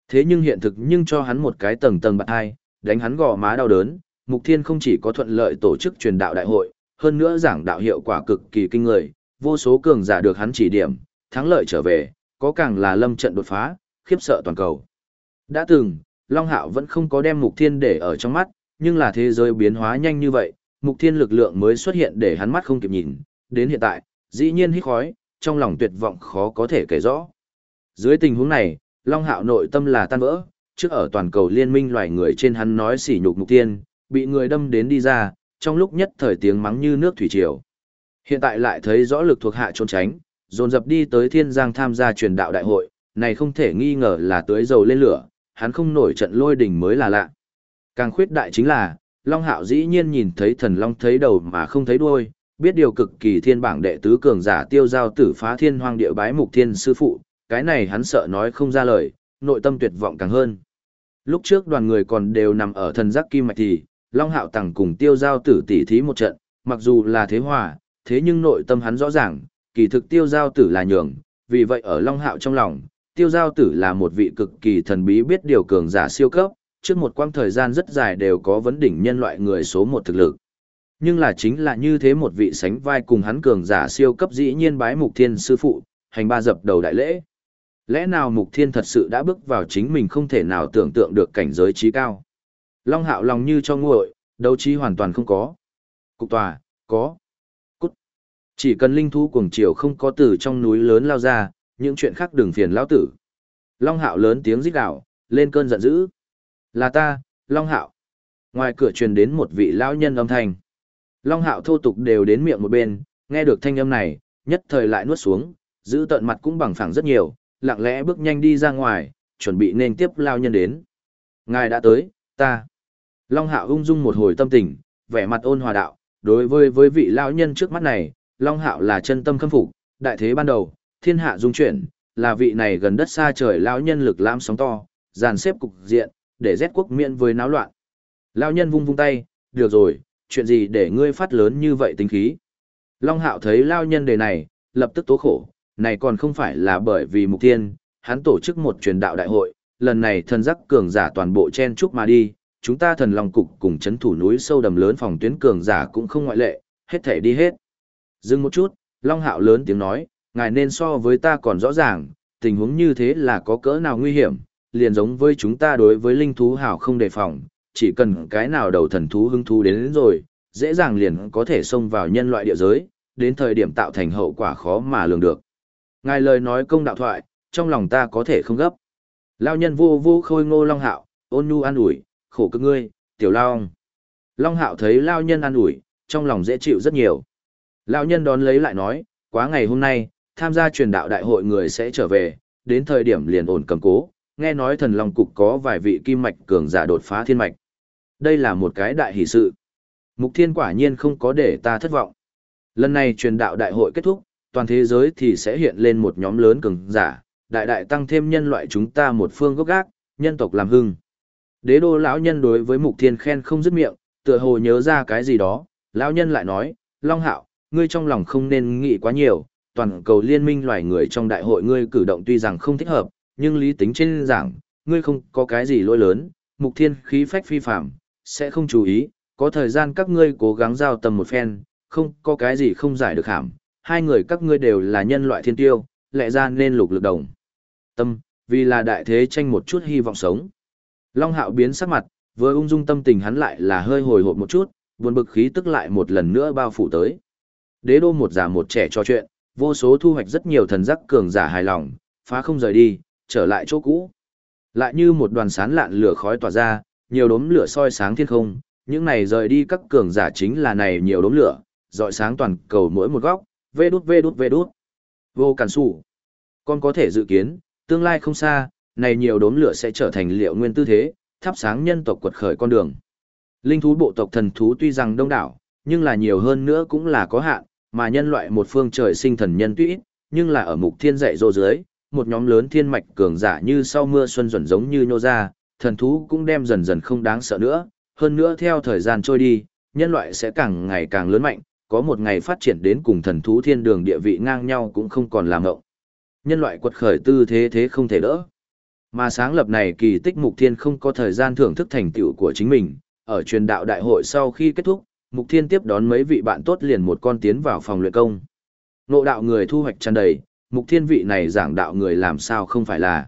A: Thế nhưng hiện thực nhưng cho hắn một cái tầng tầng bạc hai, đánh hắn gò má đau đớn, Mục Thiên không chỉ có thuận lợi tổ chức truyền đạo đại hội, hơn nữa giảng đạo hiệu quả cực kỳ kinh người, vô số cường giả được hắn chỉ điểm, thắng lợi trở về, có càng là lâm trận đột phá, khiếp sợ toàn cầu. Đã từng, Long Hạo vẫn không có đem Mục Thiên để ở trong mắt, nhưng là thế giới biến hóa nhanh như vậy, Mục Thiên lực lượng mới xuất hiện để hắn mắt không kịp nhìn, đến hiện tại, dĩ nhiên hít khói, trong lòng tuyệt vọng khó có thể kể rõ. Dưới tình huống này, Long Hạo nội tâm là tan vỡ, trước ở toàn cầu liên minh loài người trên hắn nói sỉ nhục mục Thiên bị người đâm đến đi ra, trong lúc nhất thời tiếng mắng như nước thủy triều. Hiện tại lại thấy rõ lực thuộc hạ trốn tránh, dồn dập đi tới Thiên Giang tham gia truyền đạo đại hội, này không thể nghi ngờ là tưới dầu lên lửa, hắn không nổi trận lôi đình mới là lạ. Càng khuyết đại chính là, Long Hạo dĩ nhiên nhìn thấy thần Long thấy đầu mà không thấy đuôi, biết điều cực kỳ thiên bảng đệ tứ cường giả tiêu giao tử phá thiên hoang địa bái mục thiên sư phụ, cái này hắn sợ nói không ra lời, nội tâm tuyệt vọng càng hơn. Lúc trước đoàn người còn đều nằm ở thần giác kim mạch thì, Long Hạo Tằng cùng tiêu giao tử tỉ thí một trận, mặc dù là thế hòa, thế nhưng nội tâm hắn rõ ràng, kỳ thực tiêu giao tử là nhường, vì vậy ở Long Hạo trong lòng, tiêu giao tử là một vị cực kỳ thần bí biết điều cường giả siêu cấp, trước một quãng thời gian rất dài đều có vấn đỉnh nhân loại người số một thực lực. Nhưng là chính là như thế một vị sánh vai cùng hắn cường giả siêu cấp dĩ nhiên bái mục thiên sư phụ, hành ba dập đầu đại lễ. Lẽ nào mục thiên thật sự đã bước vào chính mình không thể nào tưởng tượng được cảnh giới trí cao. Long hạo lòng như cho nguội, đấu trí hoàn toàn không có. Cục tòa, có. Cút. Chỉ cần linh thú cuồng chiều không có từ trong núi lớn lao ra, những chuyện khác đừng phiền lão tử. Long hạo lớn tiếng rít gạo, lên cơn giận dữ. Là ta, Long hạo. Ngoài cửa truyền đến một vị lão nhân âm thanh. Long hạo thô tục đều đến miệng một bên, nghe được thanh âm này, nhất thời lại nuốt xuống, giữ tận mặt cũng bằng phẳng rất nhiều, lặng lẽ bước nhanh đi ra ngoài, chuẩn bị nên tiếp lao nhân đến. Ngài đã tới, ta. Long hạo ung dung một hồi tâm tình, vẻ mặt ôn hòa đạo, đối với với vị lão nhân trước mắt này, Long hạo là chân tâm khâm phục, đại thế ban đầu, thiên hạ dung chuyển, là vị này gần đất xa trời lão nhân lực lãm sóng to, dàn xếp cục diện, để rét quốc miễn với náo loạn. Lão nhân vung vung tay, được rồi, chuyện gì để ngươi phát lớn như vậy tính khí. Long hạo thấy lão nhân đề này, lập tức tố khổ, này còn không phải là bởi vì mục tiên, hắn tổ chức một truyền đạo đại hội, lần này thần giác cường giả toàn bộ chen chúc mà đi, chúng ta thần long cục cùng chấn thủ núi sâu đầm lớn phòng tuyến cường giả cũng không ngoại lệ, hết thể đi hết. Dừng một chút, Long Hạo lớn tiếng nói, ngài nên so với ta còn rõ ràng, tình huống như thế là có cỡ nào nguy hiểm, liền giống với chúng ta đối với linh thú hảo không đề phòng, chỉ cần cái nào đầu thần thú hứng thú đến, đến rồi, dễ dàng liền có thể xông vào nhân loại địa giới, đến thời điểm tạo thành hậu quả khó mà lường được. Ngài lời nói công đạo thoại, trong lòng ta có thể không gấp. Lao nhân vô vô khôi ngô Long Hạo, ôn nhu an ủi, khổ cực ngươi, tiểu Long. Long Hạo thấy Lao nhân an ủi, trong lòng dễ chịu rất nhiều. Lao nhân đón lấy lại nói, quá ngày hôm nay, tham gia truyền đạo đại hội người sẽ trở về, đến thời điểm liền ổn cầm cố, nghe nói thần Long Cục có vài vị kim mạch cường giả đột phá thiên mạch. Đây là một cái đại hỷ sự. Mục thiên quả nhiên không có để ta thất vọng. Lần này truyền đạo đại hội kết thúc, toàn thế giới thì sẽ hiện lên một nhóm lớn cường giả, đại đại tăng thêm nhân loại chúng ta một phương gốc gác, nhân tộc làm hưng. Đế đô lão nhân đối với mục thiên khen không dứt miệng, tựa hồ nhớ ra cái gì đó, lão nhân lại nói, Long Hạo, ngươi trong lòng không nên nghĩ quá nhiều, toàn cầu liên minh loài người trong đại hội ngươi cử động tuy rằng không thích hợp, nhưng lý tính trên giảng, ngươi không có cái gì lỗi lớn, mục thiên khí phách phi phạm, sẽ không chú ý, có thời gian các ngươi cố gắng giao tầm một phen, không có cái gì không giải được hàm, hai người các ngươi đều là nhân loại thiên tiêu, lẽ ra nên lục lực đồng. Tâm, vì là đại thế tranh một chút hy vọng sống. Long hạo biến sắc mặt, vừa ung dung tâm tình hắn lại là hơi hồi hộp một chút, buồn bực khí tức lại một lần nữa bao phủ tới. Đế đô một già một trẻ trò chuyện, vô số thu hoạch rất nhiều thần giác cường giả hài lòng, phá không rời đi, trở lại chỗ cũ. Lại như một đoàn sán lạn lửa khói tỏa ra, nhiều đốm lửa soi sáng thiên không, những này rời đi các cường giả chính là này nhiều đốm lửa, dọi sáng toàn cầu mỗi một góc, vê đút vê đút vê đút. Vô cản sủ. Con có thể dự kiến, tương lai không xa, này nhiều đốm lửa sẽ trở thành liệu nguyên tư thế, thắp sáng nhân tộc quật khởi con đường. Linh thú bộ tộc thần thú tuy rằng đông đảo, nhưng là nhiều hơn nữa cũng là có hạn, mà nhân loại một phương trời sinh thần nhân tuy ít, nhưng là ở mục thiên dạy dỗ dưới, một nhóm lớn thiên mạch cường giả như sau mưa xuân dần giống như nô ra, thần thú cũng đem dần dần không đáng sợ nữa, hơn nữa theo thời gian trôi đi, nhân loại sẽ càng ngày càng lớn mạnh, có một ngày phát triển đến cùng thần thú thiên đường địa vị ngang nhau cũng không còn làm ngộng. Nhân loại quật khởi tư thế thế không thể đỡ. Mà sáng lập này kỳ tích Mục Thiên không có thời gian thưởng thức thành tựu của chính mình, ở truyền đạo đại hội sau khi kết thúc, Mục Thiên tiếp đón mấy vị bạn tốt liền một con tiến vào phòng luyện công. Nộ đạo người thu hoạch tràn đầy, Mục Thiên vị này giảng đạo người làm sao không phải là.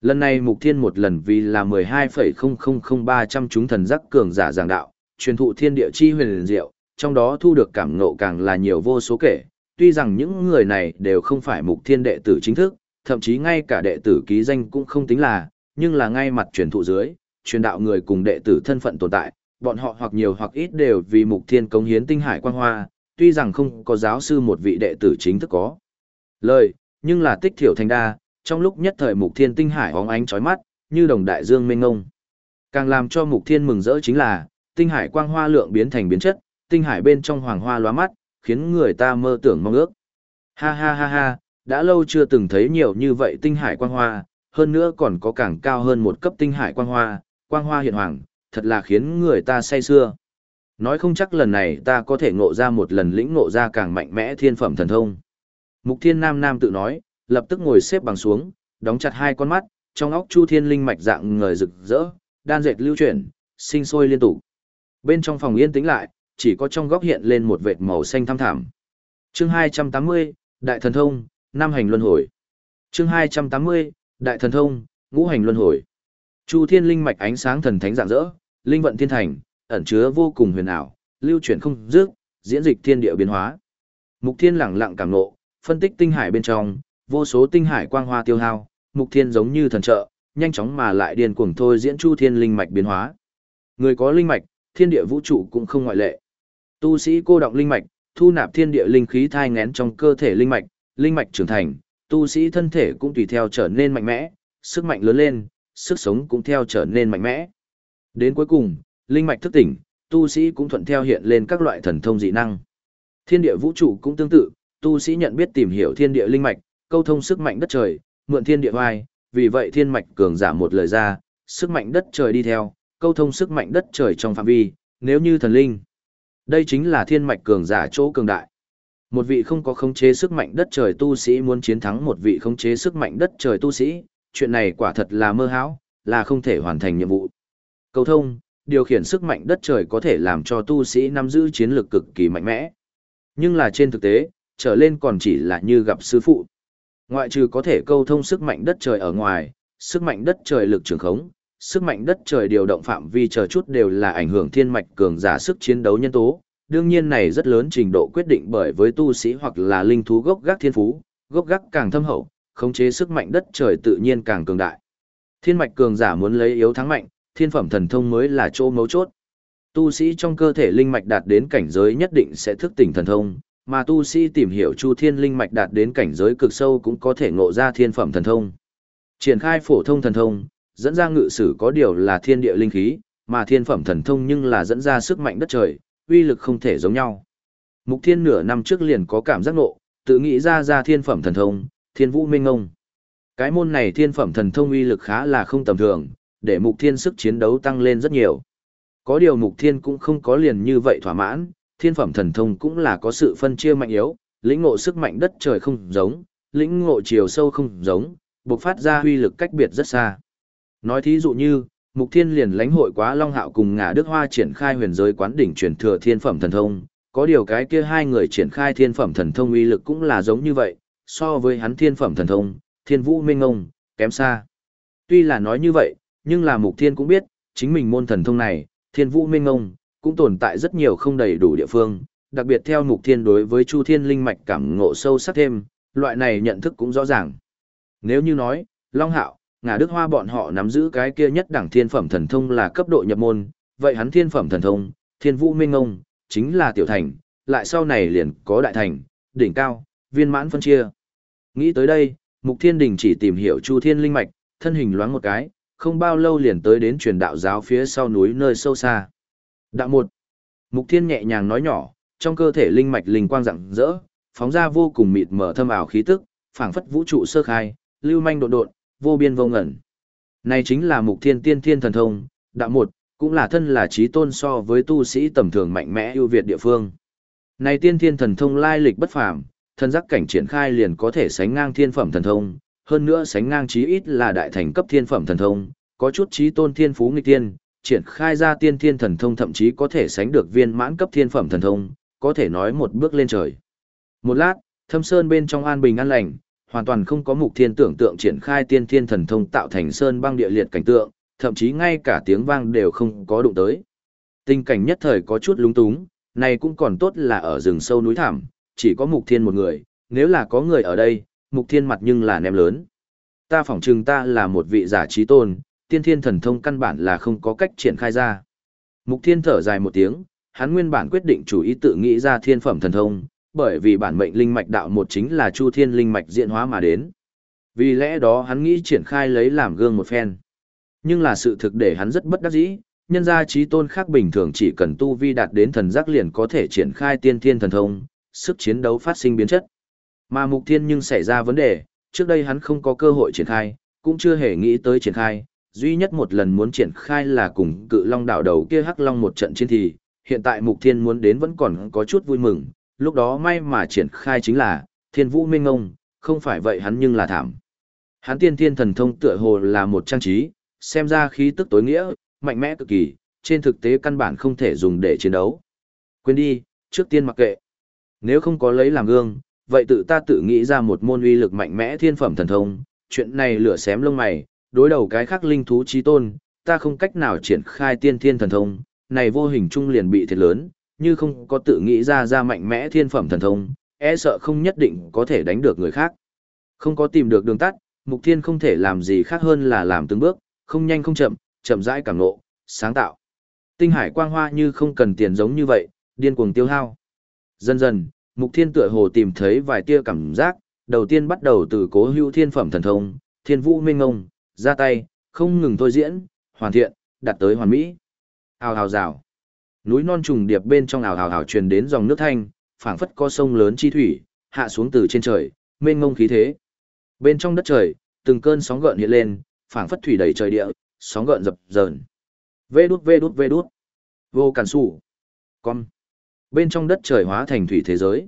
A: Lần này Mục Thiên một lần vì là 12,000300 chúng thần giác cường giả giảng đạo, truyền thụ thiên địa chi huyền diệu, trong đó thu được cảm ngộ càng là nhiều vô số kể. Tuy rằng những người này đều không phải Mục Thiên đệ tử chính thức, thậm chí ngay cả đệ tử ký danh cũng không tính là, nhưng là ngay mặt truyền thụ dưới, truyền đạo người cùng đệ tử thân phận tồn tại, bọn họ hoặc nhiều hoặc ít đều vì Mục Thiên cống hiến tinh hải quang hoa, tuy rằng không có giáo sư một vị đệ tử chính thức có lời, nhưng là tích thiểu thành đa, trong lúc nhất thời Mục Thiên tinh hải óng ánh chói mắt, như đồng đại dương mênh ngông. Càng làm cho Mục Thiên mừng rỡ chính là, tinh hải quang hoa lượng biến thành biến chất, tinh hải bên trong hoàng hoa lóa mắt, khiến người ta mơ tưởng mong ước. Ha ha ha ha, đã lâu chưa từng thấy nhiều như vậy tinh hải quang hoa, hơn nữa còn có càng cao hơn một cấp tinh hải quang hoa, quang hoa hiện hoàng, thật là khiến người ta say xưa. Nói không chắc lần này ta có thể ngộ ra một lần lĩnh ngộ ra càng mạnh mẽ thiên phẩm thần thông. Mục thiên nam nam tự nói, lập tức ngồi xếp bằng xuống, đóng chặt hai con mắt, trong óc chu thiên linh mạch dạng ngời rực rỡ, đan dệt lưu chuyển, sinh sôi liên tục. Bên trong phòng yên tĩnh lại, chỉ có trong góc hiện lên một vệt màu xanh thăm thẳm. Chương 280, Đại thần thông, năm hành luân hồi. Chương 280, Đại thần thông, ngũ hành luân hồi. Chu Thiên linh mạch ánh sáng thần thánh rạng rỡ, linh vận thiên thành, ẩn chứa vô cùng huyền ảo, lưu chuyển không dứt, diễn dịch thiên địa biến hóa. Mục Thiên lẳng lặng cảm ngộ, phân tích tinh hải bên trong, vô số tinh hải quang hoa tiêu hao, Mục Thiên giống như thần trợ, nhanh chóng mà lại điên cuồng thôi diễn Chu Thiên linh mạch biến hóa. Người có linh mạch, thiên địa vũ trụ cũng không ngoại lệ. Tu sĩ cô động linh mạch, thu nạp thiên địa linh khí thai ngén trong cơ thể linh mạch, linh mạch trưởng thành, tu sĩ thân thể cũng tùy theo trở nên mạnh mẽ, sức mạnh lớn lên, sức sống cũng theo trở nên mạnh mẽ. Đến cuối cùng, linh mạch thức tỉnh, tu sĩ cũng thuận theo hiện lên các loại thần thông dị năng. Thiên địa vũ trụ cũng tương tự, tu sĩ nhận biết tìm hiểu thiên địa linh mạch, câu thông sức mạnh đất trời, mượn thiên địa hoài, vì vậy thiên mạch cường giả một lời ra, sức mạnh đất trời đi theo, câu thông sức mạnh đất trời trong phạm vi, nếu như thần linh. Đây chính là thiên mạch cường giả chỗ cường đại. Một vị không có khống chế sức mạnh đất trời tu sĩ muốn chiến thắng một vị khống chế sức mạnh đất trời tu sĩ, chuyện này quả thật là mơ hão, là không thể hoàn thành nhiệm vụ. Cầu thông, điều khiển sức mạnh đất trời có thể làm cho tu sĩ nắm giữ chiến lược cực kỳ mạnh mẽ. Nhưng là trên thực tế, trở lên còn chỉ là như gặp sư phụ. Ngoại trừ có thể câu thông sức mạnh đất trời ở ngoài, sức mạnh đất trời lực trường khống, sức mạnh đất trời điều động phạm vi chờ chút đều là ảnh hưởng thiên mạch cường giả sức chiến đấu nhân tố, đương nhiên này rất lớn trình độ quyết định bởi với tu sĩ hoặc là linh thú gốc gác thiên phú, gốc gác càng thâm hậu, khống chế sức mạnh đất trời tự nhiên càng cường đại. Thiên mạch cường giả muốn lấy yếu thắng mạnh, thiên phẩm thần thông mới là chỗ mấu chốt. Tu sĩ trong cơ thể linh mạch đạt đến cảnh giới nhất định sẽ thức tỉnh thần thông, mà tu sĩ tìm hiểu chu thiên linh mạch đạt đến cảnh giới cực sâu cũng có thể ngộ ra thiên phẩm thần thông. Triển khai phổ thông thần thông, dẫn ra ngự sử có điều là thiên địa linh khí, mà thiên phẩm thần thông nhưng là dẫn ra sức mạnh đất trời, uy lực không thể giống nhau. Mục Thiên nửa năm trước liền có cảm giác nộ, tự nghĩ ra ra thiên phẩm thần thông, thiên vũ minh ngông. Cái môn này thiên phẩm thần thông uy lực khá là không tầm thường, để Mục Thiên sức chiến đấu tăng lên rất nhiều. Có điều Mục Thiên cũng không có liền như vậy thỏa mãn, thiên phẩm thần thông cũng là có sự phân chia mạnh yếu, lĩnh ngộ sức mạnh đất trời không giống, lĩnh ngộ chiều sâu không giống, bộc phát ra uy lực cách biệt rất xa. Nói thí dụ như, Mục Thiên liền lãnh hội quá Long Hạo cùng Ngà Đức Hoa triển khai huyền giới quán đỉnh truyền thừa thiên phẩm thần thông, có điều cái kia hai người triển khai thiên phẩm thần thông uy lực cũng là giống như vậy, so với hắn thiên phẩm thần thông, thiên vũ minh ngông, kém xa. Tuy là nói như vậy, nhưng là Mục Thiên cũng biết, chính mình môn thần thông này, thiên vũ minh ngông, cũng tồn tại rất nhiều không đầy đủ địa phương, đặc biệt theo Mục Thiên đối với Chu Thiên Linh Mạch cảm ngộ sâu sắc thêm, loại này nhận thức cũng rõ ràng. Nếu như nói, Long Hạo, ngà đức hoa bọn họ nắm giữ cái kia nhất đẳng thiên phẩm thần thông là cấp độ nhập môn, vậy hắn thiên phẩm thần thông, thiên vũ minh ngông, chính là tiểu thành, lại sau này liền có đại thành, đỉnh cao, viên mãn phân chia. Nghĩ tới đây, Mục Thiên Đình chỉ tìm hiểu Chu Thiên Linh Mạch, thân hình loáng một cái, không bao lâu liền tới đến truyền đạo giáo phía sau núi nơi sâu xa. Đạo một, Mục Thiên nhẹ nhàng nói nhỏ, trong cơ thể linh mạch linh quang rạng rỡ, phóng ra vô cùng mịt mở thâm ảo khí tức, phảng phất vũ trụ sơ khai, lưu manh độn độn, vô biên vô ngẩn. Này chính là mục thiên tiên thiên thần thông, đạo một, cũng là thân là trí tôn so với tu sĩ tầm thường mạnh mẽ ưu việt địa phương. Này tiên thiên thần thông lai lịch bất phàm, thân giác cảnh triển khai liền có thể sánh ngang thiên phẩm thần thông, hơn nữa sánh ngang chí ít là đại thành cấp thiên phẩm thần thông, có chút trí tôn thiên phú nghịch tiên, triển khai ra tiên thiên thần thông thậm chí có thể sánh được viên mãn cấp thiên phẩm thần thông, có thể nói một bước lên trời. Một lát, thâm sơn bên trong an bình an lành, hoàn toàn không có mục thiên tưởng tượng triển khai tiên thiên thần thông tạo thành sơn băng địa liệt cảnh tượng, thậm chí ngay cả tiếng vang đều không có đụng tới. Tình cảnh nhất thời có chút lúng túng, này cũng còn tốt là ở rừng sâu núi thảm, chỉ có mục thiên một người, nếu là có người ở đây, mục thiên mặt nhưng là ném lớn. Ta phỏng chừng ta là một vị giả trí tôn, tiên thiên thần thông căn bản là không có cách triển khai ra. Mục thiên thở dài một tiếng, hắn nguyên bản quyết định chủ ý tự nghĩ ra thiên phẩm thần thông, bởi vì bản mệnh linh mạch đạo một chính là chu thiên linh mạch diễn hóa mà đến. Vì lẽ đó hắn nghĩ triển khai lấy làm gương một phen. Nhưng là sự thực để hắn rất bất đắc dĩ, nhân gia trí tôn khác bình thường chỉ cần tu vi đạt đến thần giác liền có thể triển khai tiên thiên thần thông, sức chiến đấu phát sinh biến chất. Mà mục thiên nhưng xảy ra vấn đề, trước đây hắn không có cơ hội triển khai, cũng chưa hề nghĩ tới triển khai, duy nhất một lần muốn triển khai là cùng cự long đảo đầu kia hắc long một trận chiến thì, hiện tại mục thiên muốn đến vẫn còn có chút vui mừng, lúc đó may mà triển khai chính là thiên vũ minh ngông, không phải vậy hắn nhưng là thảm. Hắn tiên thiên thần thông tựa hồ là một trang trí, xem ra khí tức tối nghĩa, mạnh mẽ cực kỳ, trên thực tế căn bản không thể dùng để chiến đấu. Quên đi, trước tiên mặc kệ. Nếu không có lấy làm gương, vậy tự ta tự nghĩ ra một môn uy lực mạnh mẽ thiên phẩm thần thông, chuyện này lửa xém lông mày, đối đầu cái khác linh thú trí tôn, ta không cách nào triển khai tiên thiên thần thông, này vô hình trung liền bị thiệt lớn, như không có tự nghĩ ra ra mạnh mẽ thiên phẩm thần thông, e sợ không nhất định có thể đánh được người khác. Không có tìm được đường tắt, mục thiên không thể làm gì khác hơn là làm từng bước, không nhanh không chậm, chậm rãi cảm ngộ, sáng tạo. Tinh hải quang hoa như không cần tiền giống như vậy, điên cuồng tiêu hao. Dần dần, mục thiên tựa hồ tìm thấy vài tia cảm giác, đầu tiên bắt đầu từ cố hữu thiên phẩm thần thông, thiên vũ minh ngông, ra tay, không ngừng thôi diễn, hoàn thiện, đạt tới hoàn mỹ. Hào hào rào. Núi non trùng điệp bên trong ảo ảo ảo truyền đến dòng nước thanh, phảng phất có sông lớn chi thủy, hạ xuống từ trên trời, mênh ngông khí thế. Bên trong đất trời, từng cơn sóng gợn hiện lên, phảng phất thủy đầy trời địa, sóng gợn dập dờn. Vê đút vê đút vê đút. Vô cản sủ. Con. Bên trong đất trời hóa thành thủy thế giới.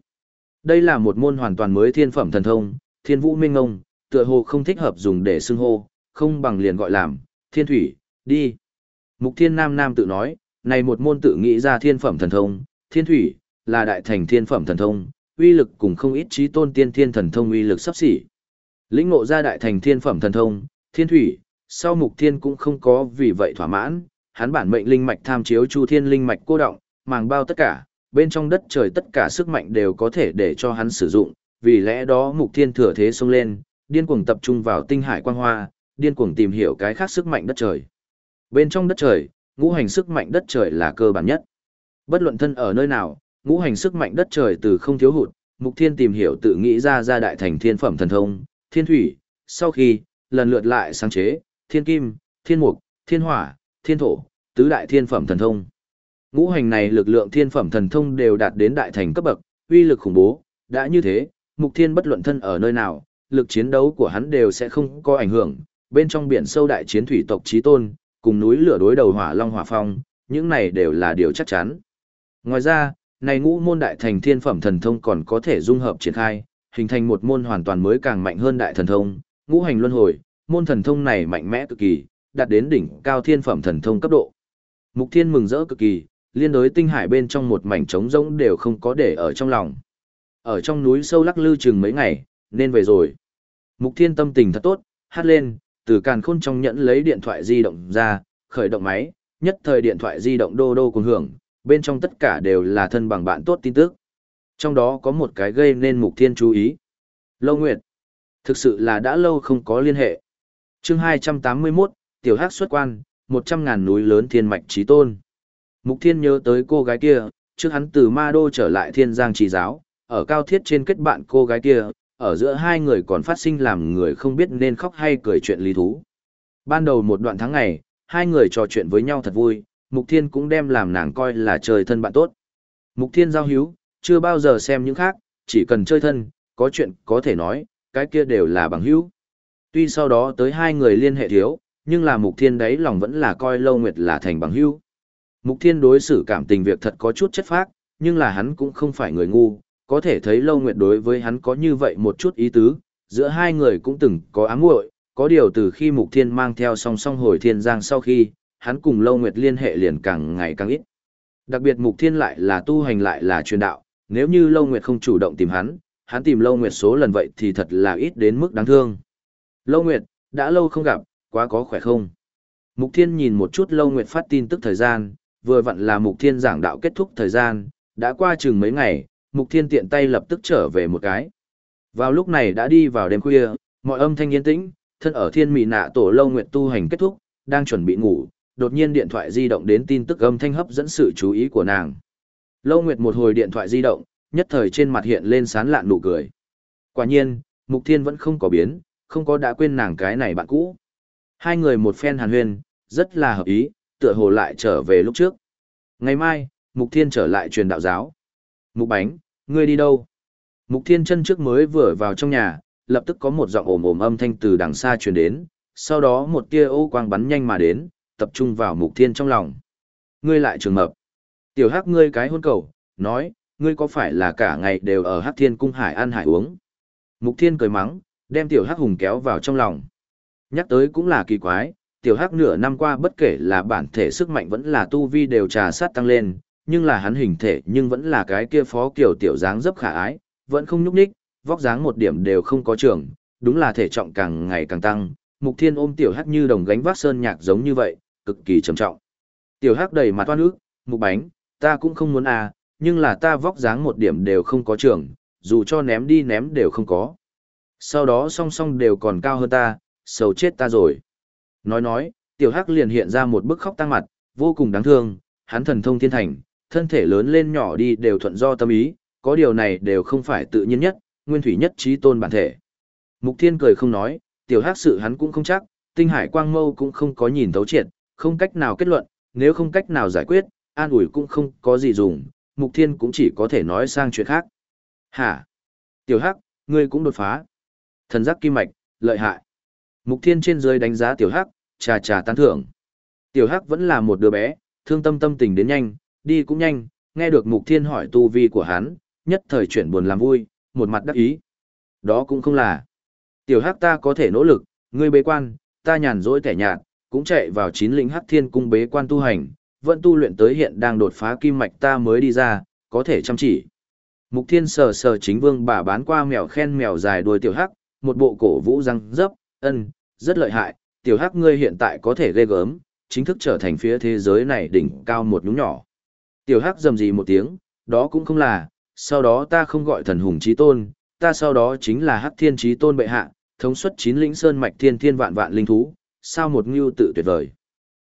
A: Đây là một môn hoàn toàn mới thiên phẩm thần thông, thiên vũ minh ngông, tựa hồ không thích hợp dùng để xưng hô, không bằng liền gọi làm, thiên thủy, đi. Mục thiên nam nam tự nói, này một môn tự nghĩ ra thiên phẩm thần thông, thiên thủy, là đại thành thiên phẩm thần thông, uy lực cùng không ít trí tôn tiên thiên thần thông uy lực sắp xỉ. Lĩnh ngộ ra đại thành thiên phẩm thần thông, thiên thủy, sau mục thiên cũng không có vì vậy thỏa mãn, hắn bản mệnh linh mạch tham chiếu chu thiên linh mạch cô động, màng bao tất cả, bên trong đất trời tất cả sức mạnh đều có thể để cho hắn sử dụng, vì lẽ đó Mục Thiên thừa thế xông lên, điên cuồng tập trung vào tinh hải quang hoa, điên cuồng tìm hiểu cái khác sức mạnh đất trời. Bên trong đất trời, ngũ hành sức mạnh đất trời là cơ bản nhất. Bất luận thân ở nơi nào, ngũ hành sức mạnh đất trời từ không thiếu hụt, Mục Thiên tìm hiểu tự nghĩ ra ra đại thành thiên phẩm thần thông, thiên thủy, sau khi, lần lượt lại sáng chế, thiên kim, thiên mục, thiên hỏa, thiên thổ, tứ đại thiên phẩm thần thông. Ngũ hành này lực lượng thiên phẩm thần thông đều đạt đến đại thành cấp bậc, uy lực khủng bố, đã như thế, Mục Thiên bất luận thân ở nơi nào, lực chiến đấu của hắn đều sẽ không có ảnh hưởng, bên trong biển sâu đại chiến thủy tộc chí tôn, cùng núi lửa đối đầu hỏa long hỏa phong, những này đều là điều chắc chắn. Ngoài ra, này ngũ môn đại thành thiên phẩm thần thông còn có thể dung hợp triển khai, hình thành một môn hoàn toàn mới càng mạnh hơn đại thần thông, ngũ hành luân hồi, môn thần thông này mạnh mẽ cực kỳ, đạt đến đỉnh cao thiên phẩm thần thông cấp độ. Mục Thiên mừng rỡ cực kỳ, liên đối tinh hải bên trong một mảnh trống rỗng đều không có để ở trong lòng. Ở trong núi sâu lắc lư chừng mấy ngày, nên về rồi. Mục Thiên tâm tình thật tốt, hát lên, từ càn khôn trong nhẫn lấy điện thoại di động ra, khởi động máy, nhất thời điện thoại di động đô đô cùng hưởng, bên trong tất cả đều là thân bằng bạn tốt tin tức. Trong đó có một cái gây nên Mục Thiên chú ý. Lâu Nguyệt. Thực sự là đã lâu không có liên hệ. chương 281, Tiểu Hắc xuất quan, 100 ngàn núi lớn thiên mạch trí tôn. Mục Thiên nhớ tới cô gái kia, trước hắn từ Ma Đô trở lại Thiên Giang Trì Giáo, ở cao thiết trên kết bạn cô gái kia, ở giữa hai người còn phát sinh làm người không biết nên khóc hay cười chuyện lý thú. Ban đầu một đoạn tháng ngày, hai người trò chuyện với nhau thật vui, Mục Thiên cũng đem làm nàng coi là trời thân bạn tốt. Mục Thiên giao hữu, chưa bao giờ xem những khác, chỉ cần chơi thân, có chuyện có thể nói, cái kia đều là bằng hữu. Tuy sau đó tới hai người liên hệ thiếu, nhưng là Mục Thiên đấy lòng vẫn là coi Lâu Nguyệt là thành bằng hữu. Mục Thiên đối xử cảm tình việc thật có chút chất phác, nhưng là hắn cũng không phải người ngu, có thể thấy Lâu Nguyệt đối với hắn có như vậy một chút ý tứ, giữa hai người cũng từng có ám muội, có điều từ khi Mục Thiên mang theo song song hồi Thiên Giang sau khi, hắn cùng Lâu Nguyệt liên hệ liền càng ngày càng ít. Đặc biệt Mục Thiên lại là tu hành lại là truyền đạo, nếu như Lâu Nguyệt không chủ động tìm hắn, hắn tìm Lâu Nguyệt số lần vậy thì thật là ít đến mức đáng thương. Lâu Nguyệt, đã lâu không gặp, quá có khỏe không? Mục Thiên nhìn một chút Lâu Nguyệt phát tin tức thời gian, vừa vặn là Mục Thiên giảng đạo kết thúc thời gian, đã qua chừng mấy ngày, Mục Thiên tiện tay lập tức trở về một cái. Vào lúc này đã đi vào đêm khuya, mọi âm thanh yên tĩnh, thân ở thiên mị nạ tổ Lâu Nguyệt tu hành kết thúc, đang chuẩn bị ngủ, đột nhiên điện thoại di động đến tin tức âm thanh hấp dẫn sự chú ý của nàng. Lâu Nguyệt một hồi điện thoại di động, nhất thời trên mặt hiện lên sán lạn nụ cười. Quả nhiên, Mục Thiên vẫn không có biến, không có đã quên nàng cái này bạn cũ. Hai người một phen hàn huyên, rất là hợp ý, tựa hồ lại trở về lúc trước. Ngày mai, Mục Thiên trở lại truyền đạo giáo. Mục Bánh, ngươi đi đâu? Mục Thiên chân trước mới vừa vào trong nhà, lập tức có một giọng ồm ồm âm thanh từ đằng xa truyền đến, sau đó một tia ô quang bắn nhanh mà đến, tập trung vào Mục Thiên trong lòng. Ngươi lại trường mập. Tiểu Hắc ngươi cái hôn cầu, nói, ngươi có phải là cả ngày đều ở Hắc Thiên cung hải ăn hải uống? Mục Thiên cười mắng, đem Tiểu Hắc hùng kéo vào trong lòng. Nhắc tới cũng là kỳ quái, Tiểu Hắc nửa năm qua bất kể là bản thể sức mạnh vẫn là tu vi đều trà sát tăng lên, nhưng là hắn hình thể nhưng vẫn là cái kia phó kiểu tiểu dáng dấp khả ái, vẫn không nhúc nhích, vóc dáng một điểm đều không có trưởng, đúng là thể trọng càng ngày càng tăng. Mục Thiên ôm Tiểu Hắc như đồng gánh vác sơn nhạc giống như vậy, cực kỳ trầm trọng. Tiểu Hắc đầy mặt toan ức, Mục Bánh, ta cũng không muốn à, nhưng là ta vóc dáng một điểm đều không có trưởng, dù cho ném đi ném đều không có. Sau đó song song đều còn cao hơn ta, sầu chết ta rồi. Nói nói, Tiểu Hắc liền hiện ra một bức khóc tăng mặt, vô cùng đáng thương, hắn thần thông thiên thành, thân thể lớn lên nhỏ đi đều thuận do tâm ý, có điều này đều không phải tự nhiên nhất, nguyên thủy nhất trí tôn bản thể. Mục Thiên cười không nói, tiểu hắc sự hắn cũng không chắc, tinh hải quang mâu cũng không có nhìn thấu triệt, không cách nào kết luận, nếu không cách nào giải quyết, an ủi cũng không có gì dùng, Mục Thiên cũng chỉ có thể nói sang chuyện khác. Hả? Tiểu hắc, ngươi cũng đột phá. Thần giác kim mạch, lợi hại. Mục Thiên trên dưới đánh giá tiểu hắc, trà trà tán thưởng. Tiểu hắc vẫn là một đứa bé, thương tâm tâm tình đến nhanh, đi cũng nhanh, nghe được Mục Thiên hỏi tu vi của hắn, nhất thời chuyển buồn làm vui, một mặt đắc ý. Đó cũng không là. Tiểu Hắc ta có thể nỗ lực, ngươi bế quan, ta nhàn rỗi tẻ nhạt, cũng chạy vào chín lĩnh Hắc Thiên cung bế quan tu hành, vẫn tu luyện tới hiện đang đột phá kim mạch ta mới đi ra, có thể chăm chỉ. Mục Thiên sờ sờ chính vương bà bán qua mèo khen mèo dài đuôi tiểu Hắc, một bộ cổ vũ răng dấp, ân, rất lợi hại, tiểu Hắc ngươi hiện tại có thể ghê gớm, chính thức trở thành phía thế giới này đỉnh cao một nhúng nhỏ. Tiểu Hắc rầm rì một tiếng, đó cũng không là, sau đó ta không gọi thần hùng chí tôn, ta sau đó chính là hắc thiên chí tôn bệ hạ, thống suất chín lĩnh sơn mạch thiên thiên vạn vạn linh thú, sao một ngưu tự tuyệt vời.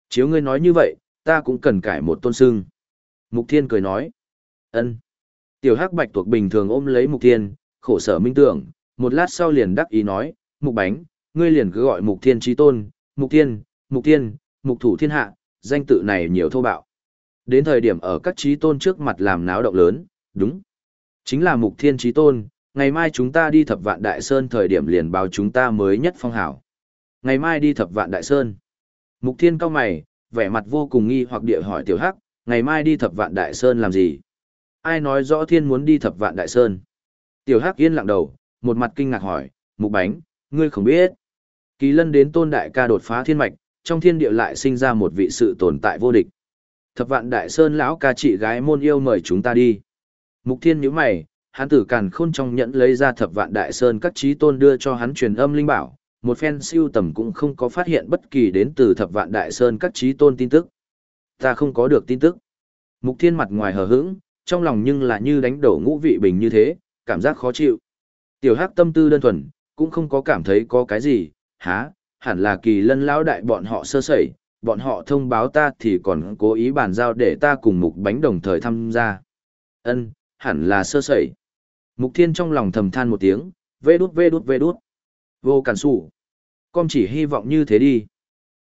A: Chiếu ngươi nói như vậy, ta cũng cần cải một tôn sưng. Mục thiên cười nói, ân. Tiểu hắc bạch tuộc bình thường ôm lấy mục thiên, khổ sở minh tưởng, một lát sau liền đắc ý nói, mục bánh, ngươi liền cứ gọi mục thiên chí tôn, mục thiên, mục thiên, mục thủ thiên hạ, danh tự này nhiều thô bạo. Đến thời điểm ở các trí tôn trước mặt làm náo động lớn, đúng. Chính là mục thiên trí tôn, ngày mai chúng ta đi thập vạn đại sơn thời điểm liền báo chúng ta mới nhất phong hảo. Ngày mai đi thập vạn đại sơn. Mục thiên cao mày, vẻ mặt vô cùng nghi hoặc địa hỏi tiểu hắc, ngày mai đi thập vạn đại sơn làm gì? Ai nói rõ thiên muốn đi thập vạn đại sơn? Tiểu hắc yên lặng đầu, một mặt kinh ngạc hỏi, mục bánh, ngươi không biết. Kỳ lân đến tôn đại ca đột phá thiên mạch, trong thiên địa lại sinh ra một vị sự tồn tại vô địch. Thập vạn đại sơn lão ca chị gái môn yêu mời chúng ta đi. Mục thiên nhíu mày, hắn tử càn khôn trong nhẫn lấy ra thập vạn đại sơn các trí tôn đưa cho hắn truyền âm linh bảo, một phen siêu tầm cũng không có phát hiện bất kỳ đến từ thập vạn đại sơn các trí tôn tin tức. Ta không có được tin tức. Mục thiên mặt ngoài hờ hững, trong lòng nhưng là như đánh đổ ngũ vị bình như thế, cảm giác khó chịu. Tiểu hắc tâm tư đơn thuần, cũng không có cảm thấy có cái gì, há, hẳn là kỳ lân lão đại bọn họ sơ sẩy, bọn họ thông báo ta thì còn cố ý bàn giao để ta cùng mục bánh đồng thời tham gia. Ân, hẳn là sơ sẩy. Mục thiên trong lòng thầm than một tiếng, vê đút vê đút vê đút. Vô cản sủ. Con chỉ hy vọng như thế đi.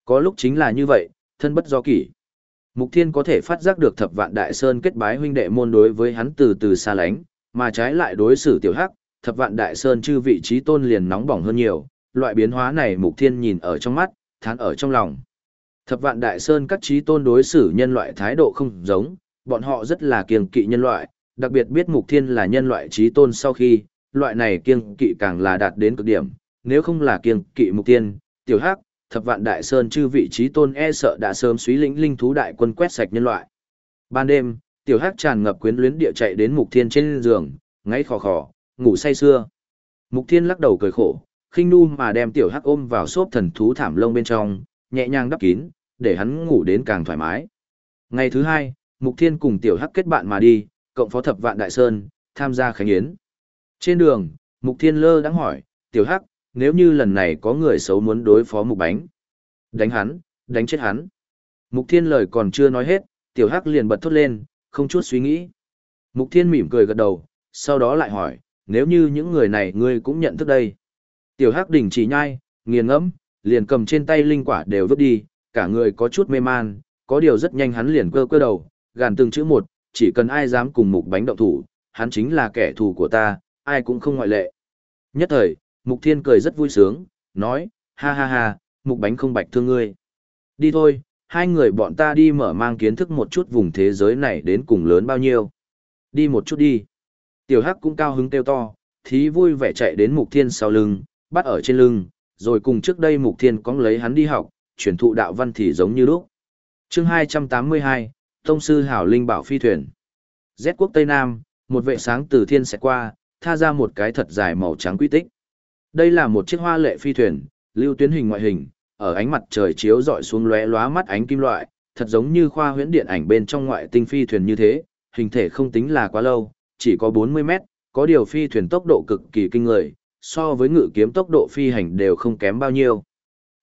A: Có lúc chính là như vậy, thân bất do kỷ. Mục thiên có thể phát giác được thập vạn đại sơn kết bái huynh đệ môn đối với hắn từ từ xa lánh, mà trái lại đối xử tiểu hắc, thập vạn đại sơn chư vị trí tôn liền nóng bỏng hơn nhiều, loại biến hóa này mục thiên nhìn ở trong mắt, thán ở trong lòng. Thập vạn đại sơn các trí tôn đối xử nhân loại thái độ không giống, bọn họ rất là kiêng kỵ nhân loại, đặc biệt biết mục thiên là nhân loại trí tôn sau khi, loại này kiêng kỵ càng là đạt đến cực điểm, nếu không là kiêng kỵ mục thiên, tiểu hắc, thập vạn đại sơn chư vị trí tôn e sợ đã sớm suý lĩnh linh thú đại quân quét sạch nhân loại. Ban đêm, tiểu hắc tràn ngập quyến luyến địa chạy đến mục thiên trên giường, ngáy khò khò, ngủ say sưa. Mục thiên lắc đầu cười khổ, khinh nu mà đem tiểu hắc ôm vào xốp thần thú thảm lông bên trong, nhẹ nhàng đắp kín, để hắn ngủ đến càng thoải mái. Ngày thứ hai, Mục Thiên cùng tiểu hắc kết bạn mà đi, cộng phó thập vạn đại sơn, tham gia khánh yến. Trên đường, Mục Thiên lơ đang hỏi, tiểu hắc, nếu như lần này có người xấu muốn đối phó Mục Bánh, đánh hắn, đánh chết hắn. Mục Thiên lời còn chưa nói hết, tiểu hắc liền bật thốt lên, không chút suy nghĩ. Mục Thiên mỉm cười gật đầu, sau đó lại hỏi, nếu như những người này ngươi cũng nhận thức đây. Tiểu Hắc đỉnh chỉ nhai, nghiền ngẫm, liền cầm trên tay linh quả đều vứt đi, cả người có chút mê man, có điều rất nhanh hắn liền cơ cơ đầu, gàn từng chữ một, chỉ cần ai dám cùng mục bánh động thủ, hắn chính là kẻ thù của ta, ai cũng không ngoại lệ. Nhất thời, mục thiên cười rất vui sướng, nói, ha ha ha, mục bánh không bạch thương ngươi. Đi thôi, hai người bọn ta đi mở mang kiến thức một chút vùng thế giới này đến cùng lớn bao nhiêu. Đi một chút đi. Tiểu Hắc cũng cao hứng kêu to, thí vui vẻ chạy đến mục thiên sau lưng, bắt ở trên lưng, rồi cùng trước đây Mục Thiên cóng lấy hắn đi học, truyền thụ đạo văn thì giống như lúc. Chương 282, Tông sư Hảo Linh Bảo Phi thuyền. Z quốc Tây Nam, một vệ sáng từ thiên sẽ qua, tha ra một cái thật dài màu trắng quy tích. Đây là một chiếc hoa lệ phi thuyền, lưu tuyến hình ngoại hình, ở ánh mặt trời chiếu rọi xuống lóe lóa mắt ánh kim loại, thật giống như khoa huyễn điện ảnh bên trong ngoại tinh phi thuyền như thế, hình thể không tính là quá lâu, chỉ có 40 mét, có điều phi thuyền tốc độ cực kỳ kinh người, so với ngự kiếm tốc độ phi hành đều không kém bao nhiêu.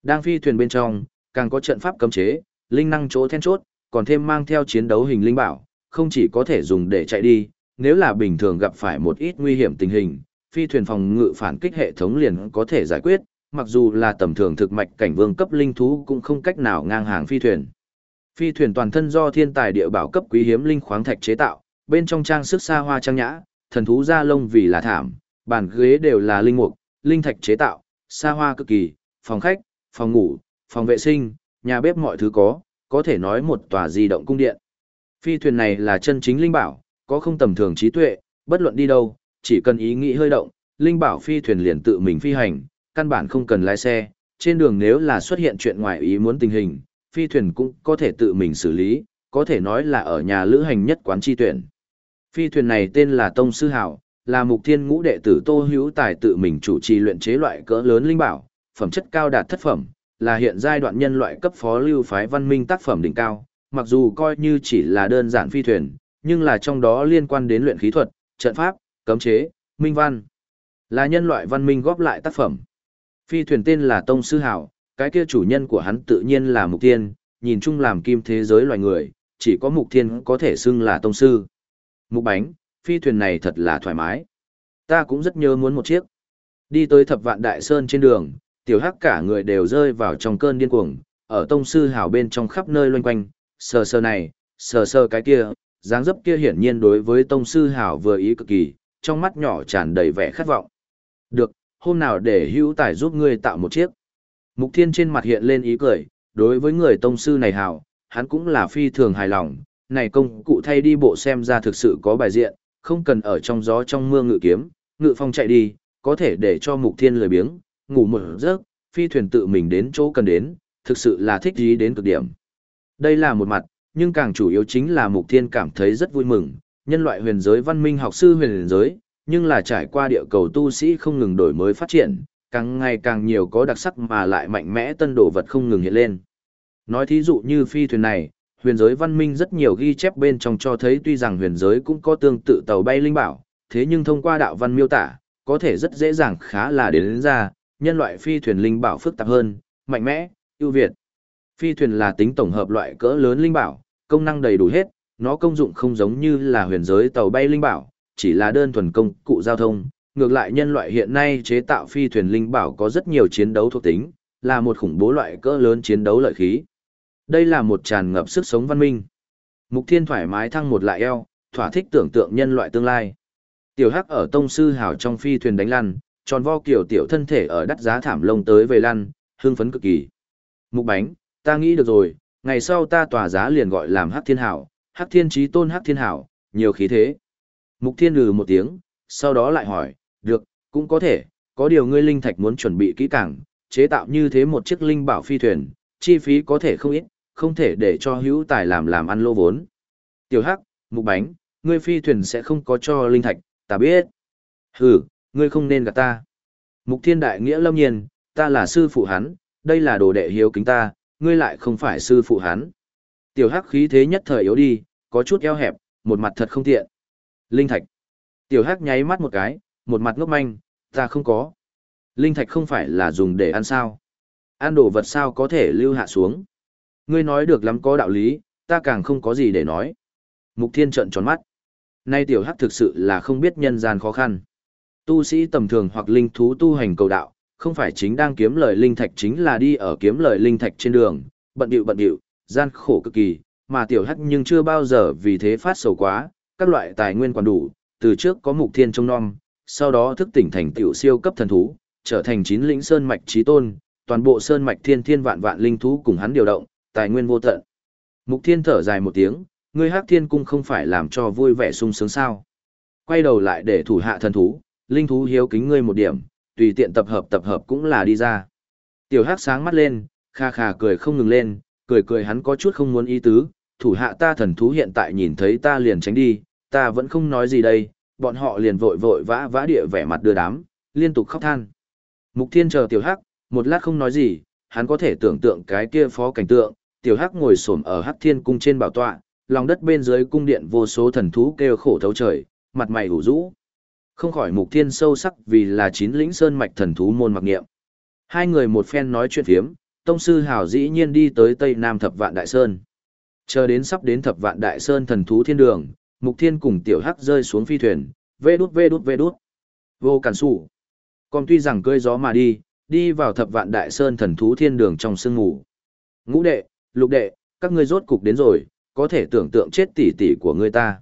A: Đang phi thuyền bên trong, càng có trận pháp cấm chế, linh năng chỗ then chốt, còn thêm mang theo chiến đấu hình linh bảo, không chỉ có thể dùng để chạy đi, nếu là bình thường gặp phải một ít nguy hiểm tình hình, phi thuyền phòng ngự phản kích hệ thống liền có thể giải quyết, mặc dù là tầm thường thực mạch cảnh vương cấp linh thú cũng không cách nào ngang hàng phi thuyền. Phi thuyền toàn thân do thiên tài địa bảo cấp quý hiếm linh khoáng thạch chế tạo, bên trong trang sức xa hoa trang nhã, thần thú da lông vì là thảm, bàn ghế đều là linh mục, linh thạch chế tạo, xa hoa cực kỳ, phòng khách, phòng ngủ, phòng vệ sinh, nhà bếp mọi thứ có, có thể nói một tòa di động cung điện. Phi thuyền này là chân chính linh bảo, có không tầm thường trí tuệ, bất luận đi đâu, chỉ cần ý nghĩ hơi động, linh bảo phi thuyền liền tự mình phi hành, căn bản không cần lái xe, trên đường nếu là xuất hiện chuyện ngoài ý muốn tình hình, phi thuyền cũng có thể tự mình xử lý, có thể nói là ở nhà lữ hành nhất quán chi tuyển. Phi thuyền này tên là Tông Sư Hảo, là mục thiên ngũ đệ tử Tô Hữu Tài tự mình chủ trì luyện chế loại cỡ lớn linh bảo, phẩm chất cao đạt thất phẩm, là hiện giai đoạn nhân loại cấp phó lưu phái văn minh tác phẩm đỉnh cao, mặc dù coi như chỉ là đơn giản phi thuyền, nhưng là trong đó liên quan đến luyện khí thuật, trận pháp, cấm chế, minh văn. Là nhân loại văn minh góp lại tác phẩm. Phi thuyền tên là Tông Sư Hảo, cái kia chủ nhân của hắn tự nhiên là Mục Thiên, nhìn chung làm kim thế giới loài người, chỉ có Mục Thiên có thể xưng là Tông Sư. Mục bánh, phi thuyền này thật là thoải mái. Ta cũng rất nhớ muốn một chiếc. Đi tới thập vạn đại sơn trên đường, tiểu hắc cả người đều rơi vào trong cơn điên cuồng, ở Tông Sư Hảo bên trong khắp nơi loanh quanh, sờ sờ này, sờ sờ cái kia, dáng dấp kia hiển nhiên đối với Tông Sư Hảo vừa ý cực kỳ, trong mắt nhỏ tràn đầy vẻ khát vọng. Được, hôm nào để hữu tài giúp ngươi tạo một chiếc. Mục Thiên trên mặt hiện lên ý cười, đối với người tông sư này hảo, hắn cũng là phi thường hài lòng, này công cụ thay đi bộ xem ra thực sự có bài diện, không cần ở trong gió trong mưa ngự kiếm, ngự phong chạy đi, có thể để cho Mục Thiên lười biếng, ngủ một giấc, phi thuyền tự mình đến chỗ cần đến, thực sự là thích ý đến cực điểm. Đây là một mặt, nhưng càng chủ yếu chính là Mục Thiên cảm thấy rất vui mừng, nhân loại huyền giới văn minh học sư huyền giới, nhưng là trải qua địa cầu tu sĩ không ngừng đổi mới phát triển, càng ngày càng nhiều có đặc sắc mà lại mạnh mẽ tân đồ vật không ngừng hiện lên. Nói thí dụ như phi thuyền này, huyền giới văn minh rất nhiều ghi chép bên trong cho thấy tuy rằng huyền giới cũng có tương tự tàu bay linh bảo, thế nhưng thông qua đạo văn miêu tả, có thể rất dễ dàng khá là đến, đến ra, nhân loại phi thuyền linh bảo phức tạp hơn, mạnh mẽ, ưu việt. Phi thuyền là tính tổng hợp loại cỡ lớn linh bảo, công năng đầy đủ hết, nó công dụng không giống như là huyền giới tàu bay linh bảo, chỉ là đơn thuần công cụ giao thông. Ngược lại nhân loại hiện nay chế tạo phi thuyền linh bảo có rất nhiều chiến đấu thuộc tính, là một khủng bố loại cỡ lớn chiến đấu lợi khí. Đây là một tràn ngập sức sống văn minh. Mục Thiên thoải mái thăng một lại eo, thỏa thích tưởng tượng nhân loại tương lai. Tiểu Hắc ở tông sư hào trong phi thuyền đánh lăn, tròn vo kiểu tiểu thân thể ở đắt giá thảm lông tới về lăn, hưng phấn cực kỳ. Mục bánh, ta nghĩ được rồi, ngày sau ta tòa giá liền gọi làm Hắc Thiên Hảo, Hắc Thiên Chí Tôn Hắc Thiên Hảo, nhiều khí thế. Mục Thiên lừ một tiếng, sau đó lại hỏi, được, cũng có thể, có điều ngươi linh thạch muốn chuẩn bị kỹ càng, chế tạo như thế một chiếc linh bảo phi thuyền, chi phí có thể không ít, không thể để cho hữu tài làm làm ăn lô vốn. Tiểu Hắc, Mục Bánh, ngươi phi thuyền sẽ không có cho linh thạch, ta biết. Hừ, ngươi không nên gạt ta. Mục Thiên Đại Nghĩa lâm nhiên, ta là sư phụ hắn, đây là đồ đệ hiếu kính ta, ngươi lại không phải sư phụ hắn. Tiểu Hắc khí thế nhất thời yếu đi, có chút eo hẹp, một mặt thật không tiện. Linh thạch. Tiểu Hắc nháy mắt một cái, một mặt ngốc manh, ta không có. Linh thạch không phải là dùng để ăn sao? Ăn đồ vật sao có thể lưu hạ xuống? Ngươi nói được lắm có đạo lý, ta càng không có gì để nói. Mục Thiên trợn tròn mắt. Nay tiểu Hắc thực sự là không biết nhân gian khó khăn. Tu sĩ tầm thường hoặc linh thú tu hành cầu đạo, không phải chính đang kiếm lời linh thạch chính là đi ở kiếm lời linh thạch trên đường, bận điệu bận điệu, gian khổ cực kỳ, mà tiểu hắc nhưng chưa bao giờ vì thế phát sầu quá, các loại tài nguyên còn đủ, từ trước có mục thiên trông non, sau đó thức tỉnh thành tiểu siêu cấp thần thú, trở thành chín lĩnh sơn mạch trí tôn, toàn bộ sơn mạch thiên thiên vạn vạn linh thú cùng hắn điều động, tài nguyên vô tận. Mục thiên thở dài một tiếng, ngươi hắc thiên cung không phải làm cho vui vẻ sung sướng sao. Quay đầu lại để thủ hạ thần thú, linh thú hiếu kính ngươi một điểm, tùy tiện tập hợp tập hợp cũng là đi ra. Tiểu hắc sáng mắt lên, kha kha cười không ngừng lên, cười cười hắn có chút không muốn ý tứ, thủ hạ ta thần thú hiện tại nhìn thấy ta liền tránh đi, ta vẫn không nói gì đây, bọn họ liền vội vội vã vã địa vẻ mặt đưa đám, liên tục khóc than. Mục Thiên chờ Tiểu Hắc, một lát không nói gì, hắn có thể tưởng tượng cái kia phó cảnh tượng, Tiểu Hắc ngồi xổm ở Hắc Thiên cung trên bảo tọa, lòng đất bên dưới cung điện vô số thần thú kêu khổ thấu trời, mặt mày ủ rũ. Không khỏi Mục Thiên sâu sắc vì là chín lĩnh sơn mạch thần thú môn mặc nghiệm. Hai người một phen nói chuyện phiếm, Tông sư Hảo dĩ nhiên đi tới Tây Nam Thập Vạn Đại Sơn. Chờ đến sắp đến Thập Vạn Đại Sơn thần thú thiên đường, Mục Thiên cùng Tiểu Hắc rơi xuống phi thuyền, vê đút vê đút vê đút. Vô cản sủ. Còn tuy rằng cơi gió mà đi, đi vào Thập Vạn Đại Sơn thần thú thiên đường trong sương ngủ. Ngũ đệ, lục đệ, các ngươi rốt cục đến rồi, có thể tưởng tượng chết tỷ tỷ của ngươi ta.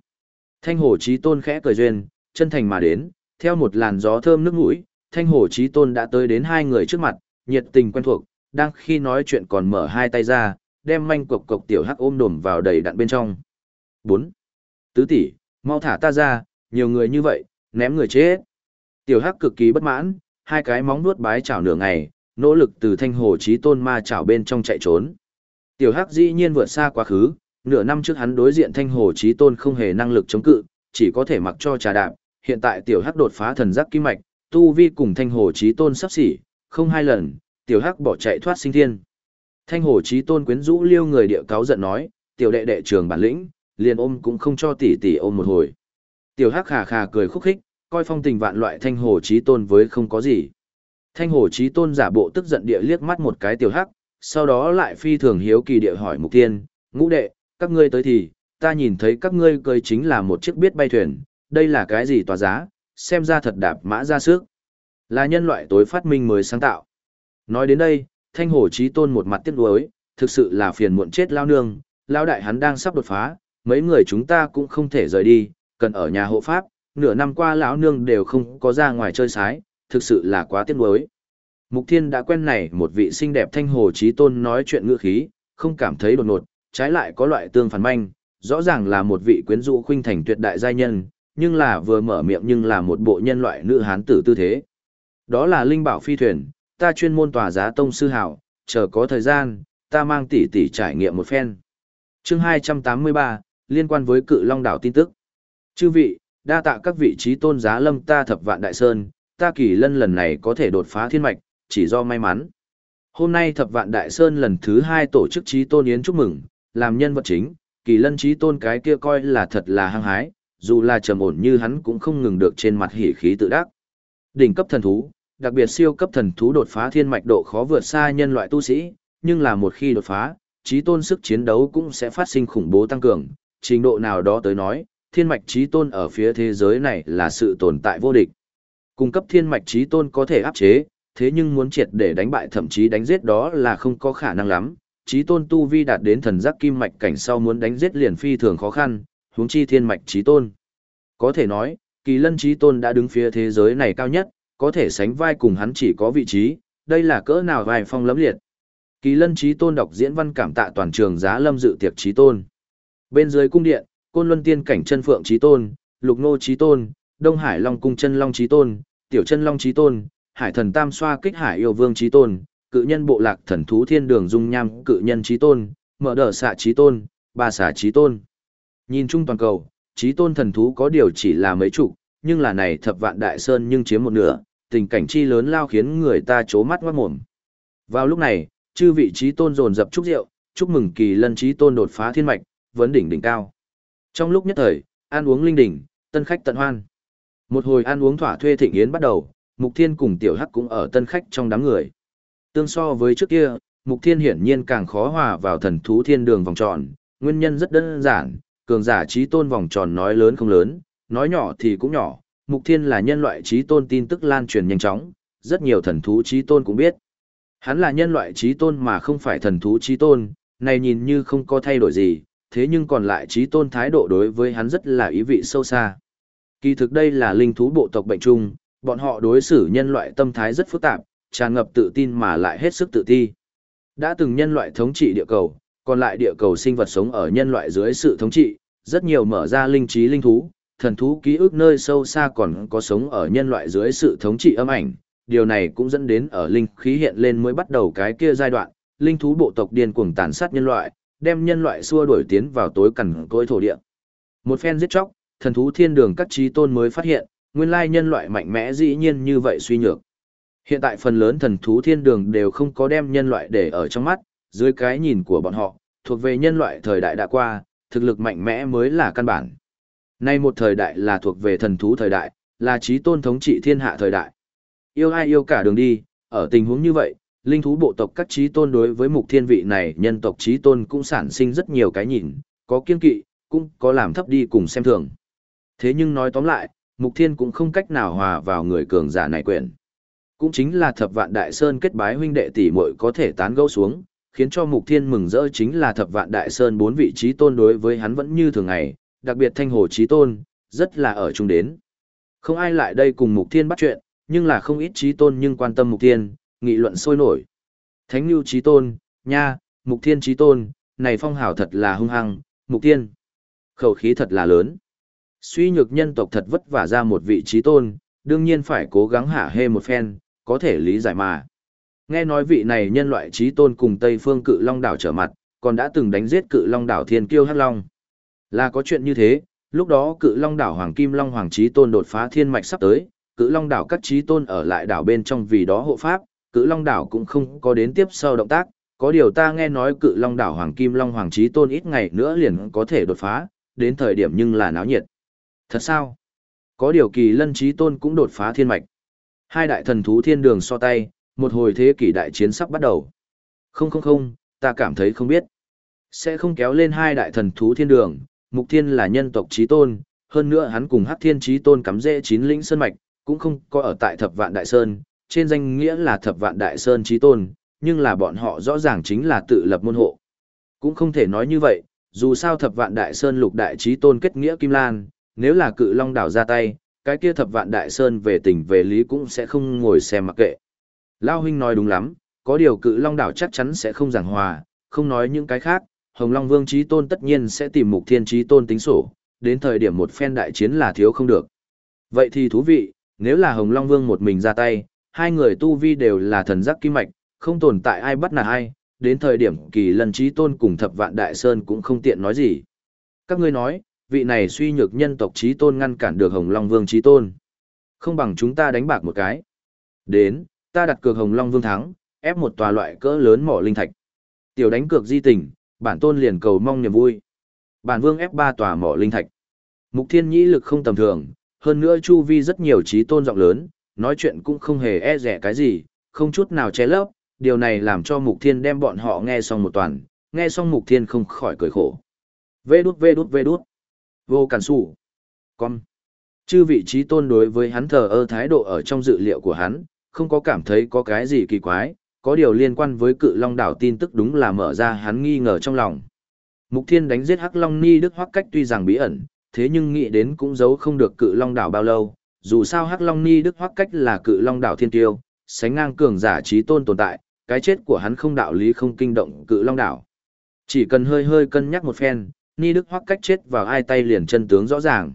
A: Thanh Hồ Chí Tôn khẽ cười duyên, chân thành mà đến, theo một làn gió thơm nước mũi, Thanh Hồ Chí Tôn đã tới đến hai người trước mặt, nhiệt tình quen thuộc, đang khi nói chuyện còn mở hai tay ra, đem manh cộc cộc tiểu hắc ôm đồm vào đầy đặn bên trong. 4. Tứ tỷ, mau thả ta ra, nhiều người như vậy, ném người chết. Tiểu hắc cực kỳ bất mãn, hai cái móng nuốt bái chảo nửa ngày, nỗ lực từ thanh hồ chí tôn ma chảo bên trong chạy trốn. Tiểu hắc dĩ nhiên vượt xa quá khứ, nửa năm trước hắn đối diện thanh hồ chí tôn không hề năng lực chống cự, chỉ có thể mặc cho trà đạp. Hiện tại tiểu hắc đột phá thần giác kim mạch, tu vi cùng thanh hồ chí tôn sắp xỉ, không hai lần, tiểu hắc bỏ chạy thoát sinh thiên. Thanh hồ chí tôn quyến rũ liêu người địa cáo giận nói, tiểu đệ đệ trường bản lĩnh, liền ôm cũng không cho tỷ tỷ ôm một hồi. Tiểu Hắc khà khà cười khúc khích, coi phong tình vạn loại thanh hồ chí tôn với không có gì. Thanh hồ chí tôn giả bộ tức giận địa liếc mắt một cái tiểu hắc, sau đó lại phi thường hiếu kỳ địa hỏi mục tiên, ngũ đệ, các ngươi tới thì, ta nhìn thấy các ngươi cơi chính là một chiếc biết bay thuyền, đây là cái gì tòa giá, xem ra thật đạp mã ra sức. Là nhân loại tối phát minh mới sáng tạo. Nói đến đây, thanh hổ chí tôn một mặt tiếc nuối, thực sự là phiền muộn chết lao nương, lao đại hắn đang sắp đột phá, mấy người chúng ta cũng không thể rời đi, cần ở nhà hộ pháp, nửa năm qua lão nương đều không có ra ngoài chơi sái, thực sự là quá tiếc nuối. Mục Thiên đã quen này một vị xinh đẹp thanh hồ trí tôn nói chuyện ngữ khí, không cảm thấy đột ngột, trái lại có loại tương phản manh, rõ ràng là một vị quyến rũ khuynh thành tuyệt đại giai nhân, nhưng là vừa mở miệng nhưng là một bộ nhân loại nữ hán tử tư thế. Đó là linh bảo phi thuyền, ta chuyên môn tòa giá tông sư hảo, chờ có thời gian, ta mang tỷ tỷ trải nghiệm một phen. Chương 283, liên quan với cự long đảo tin tức. Chư vị, đa tạ các vị trí tôn giá lâm ta thập vạn đại sơn, ta kỳ lân lần này có thể đột phá thiên mạch, chỉ do may mắn. Hôm nay thập vạn đại sơn lần thứ hai tổ chức trí tôn yến chúc mừng, làm nhân vật chính, kỳ lân trí tôn cái kia coi là thật là hăng hái, dù là trầm ổn như hắn cũng không ngừng được trên mặt hỉ khí tự đắc. Đỉnh cấp thần thú, đặc biệt siêu cấp thần thú đột phá thiên mạch độ khó vượt xa nhân loại tu sĩ, nhưng là một khi đột phá, trí tôn sức chiến đấu cũng sẽ phát sinh khủng bố tăng cường, trình độ nào đó tới nói, thiên mạch trí tôn ở phía thế giới này là sự tồn tại vô địch. Cung cấp thiên mạch trí tôn có thể áp chế, thế nhưng muốn triệt để đánh bại thậm chí đánh giết đó là không có khả năng lắm. Trí tôn tu vi đạt đến thần giác kim mạch cảnh sau muốn đánh giết liền phi thường khó khăn, huống chi thiên mạch trí tôn. Có thể nói, kỳ lân trí tôn đã đứng phía thế giới này cao nhất, có thể sánh vai cùng hắn chỉ có vị trí, đây là cỡ nào vài phong lấm liệt. Kỳ lân trí tôn đọc diễn văn cảm tạ toàn trường giá lâm dự tiệc trí tôn. Bên dưới cung điện, côn luân tiên cảnh chân phượng trí tôn, lục nô trí tôn, đông hải long cung chân long trí tôn, tiểu chân long trí tôn, hải thần tam xoa kích hải yêu vương trí tôn, cự nhân bộ lạc thần thú thiên đường dung nham cự nhân trí tôn, mở đờ xạ trí tôn, ba xạ trí tôn. Nhìn chung toàn cầu, trí tôn thần thú có điều chỉ là mấy chục, nhưng là này thập vạn đại sơn nhưng chiếm một nửa, tình cảnh chi lớn lao khiến người ta chố mắt ngoát mồm. Vào lúc này, chư vị trí tôn dồn dập chúc rượu, chúc mừng kỳ lân trí tôn đột phá thiên mạch, vấn đỉnh đỉnh cao. Trong lúc nhất thời, ăn uống linh đỉnh, tân khách tận hoan. Một hồi ăn uống thỏa thuê thịnh yến bắt đầu, Mục Thiên cùng Tiểu Hắc cũng ở tân khách trong đám người. Tương so với trước kia, Mục Thiên hiển nhiên càng khó hòa vào thần thú thiên đường vòng tròn, nguyên nhân rất đơn giản, cường giả trí tôn vòng tròn nói lớn không lớn, nói nhỏ thì cũng nhỏ. Mục Thiên là nhân loại trí tôn tin tức lan truyền nhanh chóng, rất nhiều thần thú trí tôn cũng biết. Hắn là nhân loại trí tôn mà không phải thần thú trí tôn, này nhìn như không có thay đổi gì, thế nhưng còn lại trí tôn thái độ đối với hắn rất là ý vị sâu xa. Kỳ thực đây là linh thú bộ tộc bệnh chung, bọn họ đối xử nhân loại tâm thái rất phức tạp, tràn ngập tự tin mà lại hết sức tự ti. Đã từng nhân loại thống trị địa cầu, còn lại địa cầu sinh vật sống ở nhân loại dưới sự thống trị, rất nhiều mở ra linh trí linh thú, thần thú ký ức nơi sâu xa còn có sống ở nhân loại dưới sự thống trị âm ảnh. Điều này cũng dẫn đến ở linh khí hiện lên mới bắt đầu cái kia giai đoạn, linh thú bộ tộc điên cuồng tàn sát nhân loại, đem nhân loại xua đuổi tiến vào tối cằn cỗi thổ địa. Một phen giết chóc, thần thú thiên đường các trí tôn mới phát hiện, nguyên lai nhân loại mạnh mẽ dĩ nhiên như vậy suy nhược. Hiện tại phần lớn thần thú thiên đường đều không có đem nhân loại để ở trong mắt, dưới cái nhìn của bọn họ, thuộc về nhân loại thời đại đã qua, thực lực mạnh mẽ mới là căn bản. Nay một thời đại là thuộc về thần thú thời đại, là trí tôn thống trị thiên hạ thời đại. Yêu ai yêu cả đường đi, ở tình huống như vậy, linh thú bộ tộc các trí tôn đối với mục thiên vị này nhân tộc trí tôn cũng sản sinh rất nhiều cái nhìn, có kiên kỵ, cũng có làm thấp đi cùng xem thường. Thế nhưng nói tóm lại, Mục Thiên cũng không cách nào hòa vào người cường giả này quyền. Cũng chính là thập vạn đại sơn kết bái huynh đệ tỷ muội có thể tán gẫu xuống, khiến cho Mục Thiên mừng rỡ chính là thập vạn đại sơn bốn vị trí tôn đối với hắn vẫn như thường ngày, đặc biệt thanh hồ trí tôn, rất là ở chung đến. Không ai lại đây cùng Mục Thiên bắt chuyện, nhưng là không ít trí tôn nhưng quan tâm Mục Thiên, nghị luận sôi nổi. Thánh Lưu trí tôn, nha, Mục Thiên trí tôn, này phong hào thật là hung hăng, Mục Thiên. Khẩu khí thật là lớn. Suy nhược nhân tộc thật vất vả ra một vị trí tôn, đương nhiên phải cố gắng hạ hê một phen, có thể lý giải mà. Nghe nói vị này nhân loại trí tôn cùng Tây phương cự long đảo trở mặt, còn đã từng đánh giết cự long đảo thiên kiêu hắc long. Là có chuyện như thế, lúc đó cự long đảo hoàng kim long hoàng trí tôn đột phá thiên mạch sắp tới, cự long đảo các trí tôn ở lại đảo bên trong vì đó hộ pháp, cự long đảo cũng không có đến tiếp sau động tác, có điều ta nghe nói cự long đảo hoàng kim long hoàng trí tôn ít ngày nữa liền có thể đột phá, đến thời điểm nhưng là náo nhiệt. Thật sao? Có điều kỳ lân trí tôn cũng đột phá thiên mạch. Hai đại thần thú thiên đường so tay, một hồi thế kỷ đại chiến sắp bắt đầu. Không không không, ta cảm thấy không biết. Sẽ không kéo lên hai đại thần thú thiên đường, mục thiên là nhân tộc trí tôn, hơn nữa hắn cùng hắc thiên trí tôn cắm rễ chín lĩnh sơn mạch, cũng không có ở tại thập vạn đại sơn, trên danh nghĩa là thập vạn đại sơn trí tôn, nhưng là bọn họ rõ ràng chính là tự lập môn hộ. Cũng không thể nói như vậy, dù sao thập vạn đại sơn lục đại trí tôn kết nghĩa Kim Lan, nếu là cự long đảo ra tay, cái kia thập vạn đại sơn về tình về lý cũng sẽ không ngồi xem mặc kệ. Lao huynh nói đúng lắm, có điều cự long đảo chắc chắn sẽ không giảng hòa, không nói những cái khác, Hồng Long Vương trí tôn tất nhiên sẽ tìm mục thiên trí tôn tính sổ, đến thời điểm một phen đại chiến là thiếu không được. Vậy thì thú vị, nếu là Hồng Long Vương một mình ra tay, hai người tu vi đều là thần giác kim mạch, không tồn tại ai bắt nạt ai, đến thời điểm kỳ lần trí tôn cùng thập vạn đại sơn cũng không tiện nói gì. Các ngươi nói, vị này suy nhược nhân tộc trí tôn ngăn cản được Hồng Long Vương trí tôn. Không bằng chúng ta đánh bạc một cái. Đến, ta đặt cược Hồng Long Vương thắng, ép một tòa loại cỡ lớn mỏ linh thạch. Tiểu đánh cược di tình, bản tôn liền cầu mong niềm vui. Bản vương ép ba tòa mỏ linh thạch. Mục Thiên Nhĩ lực không tầm thường, hơn nữa chu vi rất nhiều trí tôn rộng lớn, nói chuyện cũng không hề e rẻ cái gì, không chút nào che lấp, điều này làm cho Mục Thiên đem bọn họ nghe xong một toàn, nghe xong Mục Thiên không khỏi cười khổ. Vê đút vê đút vê đút. Vô cản sủ. Con. Chư vị trí tôn đối với hắn thờ ơ thái độ ở trong dự liệu của hắn, không có cảm thấy có cái gì kỳ quái, có điều liên quan với cự long đảo tin tức đúng là mở ra hắn nghi ngờ trong lòng. Mục Thiên đánh giết Hắc Long Ni Đức Hoắc cách tuy rằng bí ẩn, thế nhưng nghĩ đến cũng giấu không được cự long đảo bao lâu, dù sao Hắc Long Ni Đức Hoắc cách là cự long đảo thiên tiêu, sánh ngang cường giả trí tôn tồn tại, cái chết của hắn không đạo lý không kinh động cự long đảo. Chỉ cần hơi hơi cân nhắc một phen, Ni Đức Hoắc cách chết vào hai tay liền chân tướng rõ ràng.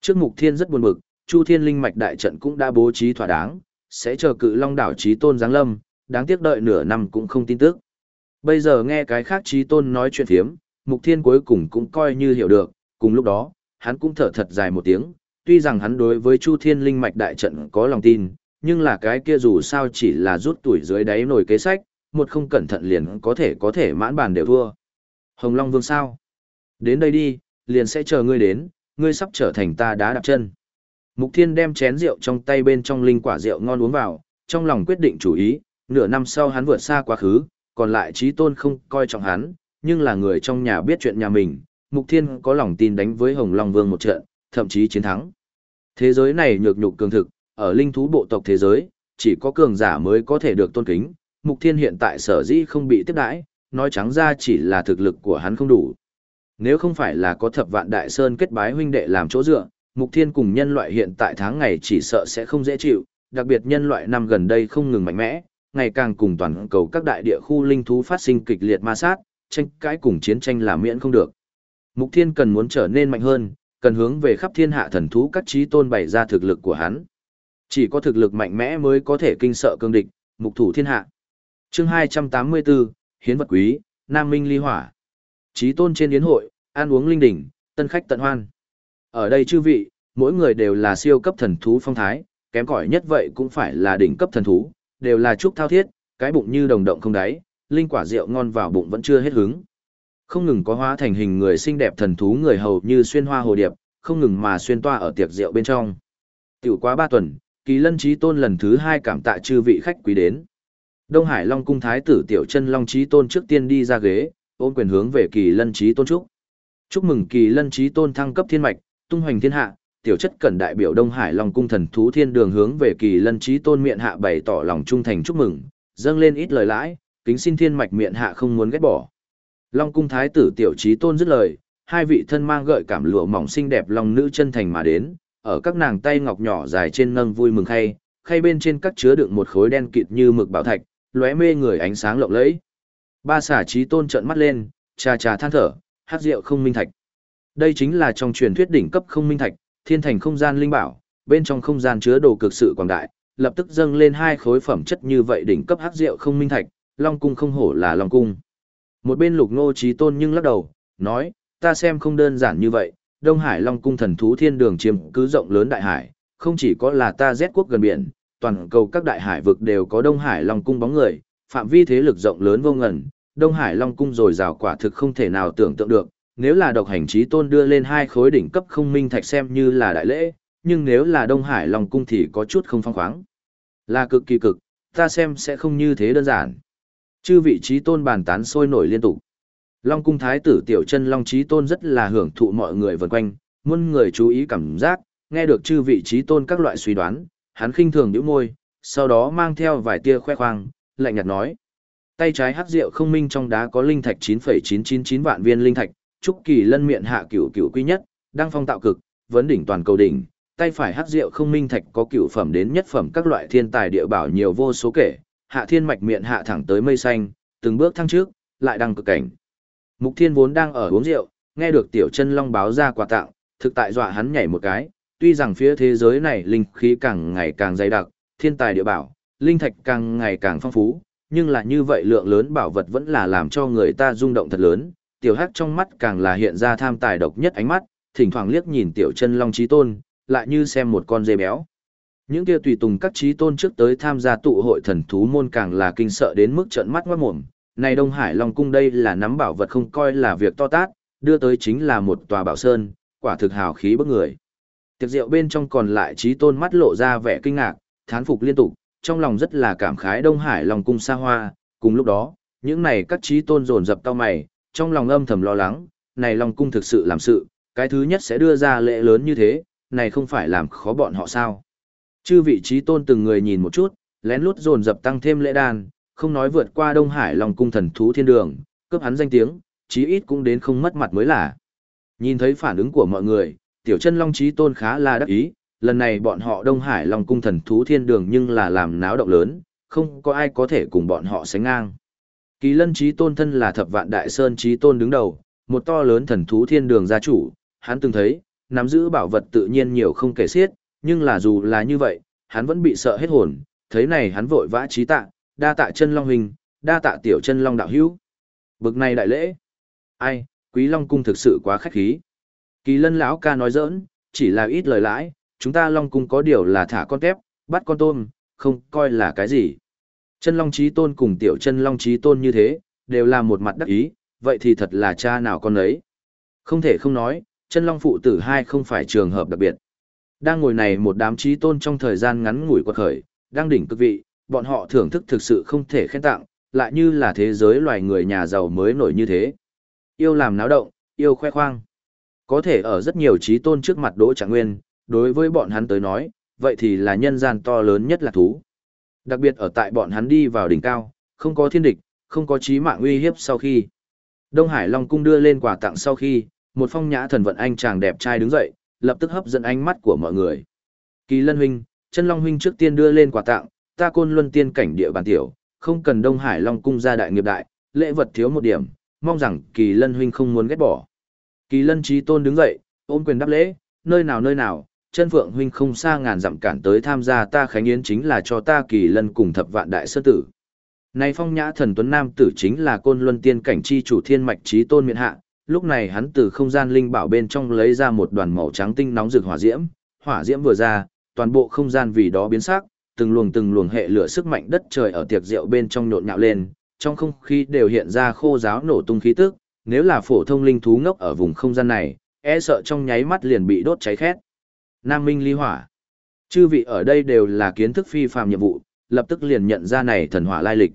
A: Trước Mục Thiên rất buồn bực, Chu Thiên Linh mạch đại trận cũng đã bố trí thỏa đáng, sẽ chờ cự long đảo trí tôn giáng lâm, đáng tiếc đợi nửa năm cũng không tin tức. Bây giờ nghe cái khác trí tôn nói chuyện phiếm, Mục Thiên cuối cùng cũng coi như hiểu được, cùng lúc đó, hắn cũng thở thật dài một tiếng, tuy rằng hắn đối với Chu Thiên Linh mạch đại trận có lòng tin, nhưng là cái kia dù sao chỉ là rút tuổi dưới đáy nổi kế sách, một không cẩn thận liền có thể có thể mãn bàn đều thua. Hồng Long Vương sao? Đến đây đi, liền sẽ chờ ngươi đến, ngươi sắp trở thành ta đá đạp chân. Mục Thiên đem chén rượu trong tay bên trong linh quả rượu ngon uống vào, trong lòng quyết định chủ ý, nửa năm sau hắn vượt xa quá khứ, còn lại trí tôn không coi trọng hắn, nhưng là người trong nhà biết chuyện nhà mình, Mục Thiên có lòng tin đánh với Hồng Long Vương một trận, thậm chí chiến thắng. Thế giới này nhược nhục cường thực, ở linh thú bộ tộc thế giới, chỉ có cường giả mới có thể được tôn kính, Mục Thiên hiện tại sở dĩ không bị tiếp đãi, nói trắng ra chỉ là thực lực của hắn không đủ. Nếu không phải là có thập vạn đại sơn kết bái huynh đệ làm chỗ dựa, Mục Thiên cùng nhân loại hiện tại tháng ngày chỉ sợ sẽ không dễ chịu, đặc biệt nhân loại năm gần đây không ngừng mạnh mẽ, ngày càng cùng toàn cầu các đại địa khu linh thú phát sinh kịch liệt ma sát, tranh cãi cùng chiến tranh là miễn không được. Mục Thiên cần muốn trở nên mạnh hơn, cần hướng về khắp thiên hạ thần thú các trí tôn bày ra thực lực của hắn. Chỉ có thực lực mạnh mẽ mới có thể kinh sợ cương địch, mục thủ thiên hạ. Chương 284, Hiến vật quý, Nam Minh ly hỏa. Trí tôn trên yến hội, ăn uống linh đỉnh, tân khách tận hoan. Ở đây chư vị, mỗi người đều là siêu cấp thần thú phong thái, kém cỏi nhất vậy cũng phải là đỉnh cấp thần thú, đều là trúc thao thiết, cái bụng như đồng động không đáy, linh quả rượu ngon vào bụng vẫn chưa hết hứng. Không ngừng có hóa thành hình người xinh đẹp thần thú người hầu như xuyên hoa hồ điệp, không ngừng mà xuyên toa ở tiệc rượu bên trong. Tiểu quá ba tuần, kỳ lân trí tôn lần thứ hai cảm tạ chư vị khách quý đến. Đông Hải Long cung thái tử tiểu chân Long trí tôn trước tiên đi ra ghế, ôn quyền hướng về kỳ lân trí tôn chúc. Chúc mừng kỳ lân trí tôn thăng cấp thiên mạch, tung hoành thiên hạ, tiểu chất cần đại biểu Đông Hải Long cung thần thú thiên đường hướng về kỳ lân trí tôn miệng hạ bày tỏ lòng trung thành chúc mừng, dâng lên ít lời lãi, kính xin thiên mạch miệng hạ không muốn ghét bỏ. Long cung thái tử tiểu trí tôn dứt lời, hai vị thân mang gợi cảm lụa mỏng xinh đẹp long nữ chân thành mà đến, ở các nàng tay ngọc nhỏ dài trên nâng vui mừng khay, khay bên trên các chứa đựng một khối đen kịt như mực bảo thạch, lóe mê người ánh sáng lộng lẫy. Ba xả trí tôn trợn mắt lên, trà trà than thở, hát rượu không minh thạch. Đây chính là trong truyền thuyết đỉnh cấp không minh thạch, thiên thành không gian linh bảo, bên trong không gian chứa đồ cực sự quảng đại, lập tức dâng lên hai khối phẩm chất như vậy đỉnh cấp hát rượu không minh thạch, long cung không hổ là long cung. Một bên lục ngô trí tôn nhưng lắc đầu, nói, ta xem không đơn giản như vậy, Đông Hải Long Cung thần thú thiên đường chiếm cứ rộng lớn đại hải, không chỉ có là ta rét quốc gần biển, toàn cầu các đại hải vực đều có Đông Hải Long Cung bóng người, phạm vi thế lực rộng lớn vô ngần, Đông Hải Long Cung rồi rào quả thực không thể nào tưởng tượng được, nếu là độc hành trí tôn đưa lên hai khối đỉnh cấp không minh thạch xem như là đại lễ, nhưng nếu là Đông Hải Long Cung thì có chút không phong khoáng. Là cực kỳ cực, ta xem sẽ không như thế đơn giản. Chư vị trí tôn bàn tán sôi nổi liên tục. Long Cung Thái tử Tiểu chân Long trí tôn rất là hưởng thụ mọi người vần quanh, muôn người chú ý cảm giác, nghe được chư vị trí tôn các loại suy đoán, hắn khinh thường nhíu môi, sau đó mang theo vài tia khoe khoang, lạnh nhạt nói. Tay trái hắc rượu không minh trong đá có linh thạch 9,999 vạn viên linh thạch, trúc kỳ lân miệng hạ cửu cửu quý nhất, đăng phong tạo cực, vấn đỉnh toàn cầu đỉnh. Tay phải hắc rượu không minh thạch có cửu phẩm đến nhất phẩm các loại thiên tài địa bảo nhiều vô số kể, hạ thiên mạch miệng hạ thẳng tới mây xanh, từng bước thăng trước, lại đăng cực cảnh. Mục thiên vốn đang ở uống rượu, nghe được tiểu chân long báo ra quà tặng, thực tại dọa hắn nhảy một cái, tuy rằng phía thế giới này linh khí càng ngày càng dày đặc, thiên tài địa bảo, linh thạch càng ngày càng phong phú, nhưng là như vậy lượng lớn bảo vật vẫn là làm cho người ta rung động thật lớn, tiểu hắc trong mắt càng là hiện ra tham tài độc nhất ánh mắt, thỉnh thoảng liếc nhìn tiểu chân long trí tôn, lại như xem một con dê béo. Những kia tùy tùng các trí tôn trước tới tham gia tụ hội thần thú môn càng là kinh sợ đến mức trợn mắt ngoát mồm. Này Đông Hải Long Cung đây là nắm bảo vật không coi là việc to tát, đưa tới chính là một tòa bảo sơn, quả thực hào khí bức người. Tiệc rượu bên trong còn lại trí tôn mắt lộ ra vẻ kinh ngạc, thán phục liên tục, trong lòng rất là cảm khái Đông Hải Long Cung xa hoa, cùng lúc đó, những này các trí tôn dồn dập cao mày, trong lòng âm thầm lo lắng, này Long Cung thực sự làm sự, cái thứ nhất sẽ đưa ra lễ lớn như thế, này không phải làm khó bọn họ sao. Chư vị trí tôn từng người nhìn một chút, lén lút dồn dập tăng thêm lễ đàn, không nói vượt qua Đông Hải Long Cung thần thú thiên đường, cướp hắn danh tiếng, chí ít cũng đến không mất mặt mới là. Nhìn thấy phản ứng của mọi người, tiểu chân Long trí tôn khá là đắc ý, lần này bọn họ Đông Hải Long cung thần thú thiên đường nhưng là làm náo động lớn, không có ai có thể cùng bọn họ sánh ngang. Kỳ lân trí tôn thân là thập vạn đại sơn trí tôn đứng đầu, một to lớn thần thú thiên đường gia chủ, hắn từng thấy, nắm giữ bảo vật tự nhiên nhiều không kể xiết, nhưng là dù là như vậy, hắn vẫn bị sợ hết hồn, thấy này hắn vội vã trí tạ, đa tạ chân long hình, đa tạ tiểu chân long đạo hữu. Bực này đại lễ. Ai, quý long cung thực sự quá khách khí. Kỳ lân lão ca nói giỡn, chỉ là ít lời lãi, chúng ta Long Cung có điều là thả con tép, bắt con tôm, không coi là cái gì. Chân Long Chí Tôn cùng tiểu chân Long Chí Tôn như thế, đều là một mặt đắc ý, vậy thì thật là cha nào con ấy. Không thể không nói, chân Long phụ tử hai không phải trường hợp đặc biệt. Đang ngồi này một đám Chí Tôn trong thời gian ngắn ngủi quật khởi, đang đỉnh cực vị, bọn họ thưởng thức thực sự không thể khen tặng, lại như là thế giới loài người nhà giàu mới nổi như thế. Yêu làm náo động, yêu khoe khoang. Có thể ở rất nhiều trí tôn trước mặt Đỗ Trạng Nguyên, đối với bọn hắn tới nói, vậy thì là nhân gian to lớn nhất là thú. Đặc biệt ở tại bọn hắn đi vào đỉnh cao, không có thiên địch, không có chí mạng uy hiếp sau khi. Đông Hải Long Cung đưa lên quà tặng sau khi, một phong nhã thần vận anh chàng đẹp trai đứng dậy, lập tức hấp dẫn ánh mắt của mọi người. Kỳ Lân huynh, chân Long huynh trước tiên đưa lên quà tặng, ta côn luân tiên cảnh địa bàn tiểu, không cần Đông Hải Long Cung ra đại nghiệp đại, lễ vật thiếu một điểm, mong rằng Kỳ Lân huynh không muốn ghét bỏ. Kỳ Lân Chí Tôn đứng dậy, ôm quyền đáp lễ, nơi nào nơi nào, chân phượng huynh không xa ngàn dặm cản tới tham gia ta khánh yến chính là cho ta kỳ lân cùng thập vạn đại sơ tử. Này phong nhã thần tuấn nam tử chính là côn luân tiên cảnh chi chủ thiên mạch trí tôn miện hạ, lúc này hắn từ không gian linh bảo bên trong lấy ra một đoàn màu trắng tinh nóng rực hỏa diễm, hỏa diễm vừa ra, toàn bộ không gian vì đó biến sắc, từng luồng từng luồng hệ lửa sức mạnh đất trời ở tiệc rượu bên trong nhộn nhạo lên, trong không khí đều hiện ra khô giáo nổ tung khí tức, nếu là phổ thông linh thú ngốc ở vùng không gian này, e sợ trong nháy mắt liền bị đốt cháy khét. Nam Minh ly hỏa. Chư vị ở đây đều là kiến thức phi phàm nhiệm vụ, lập tức liền nhận ra này thần hỏa lai lịch.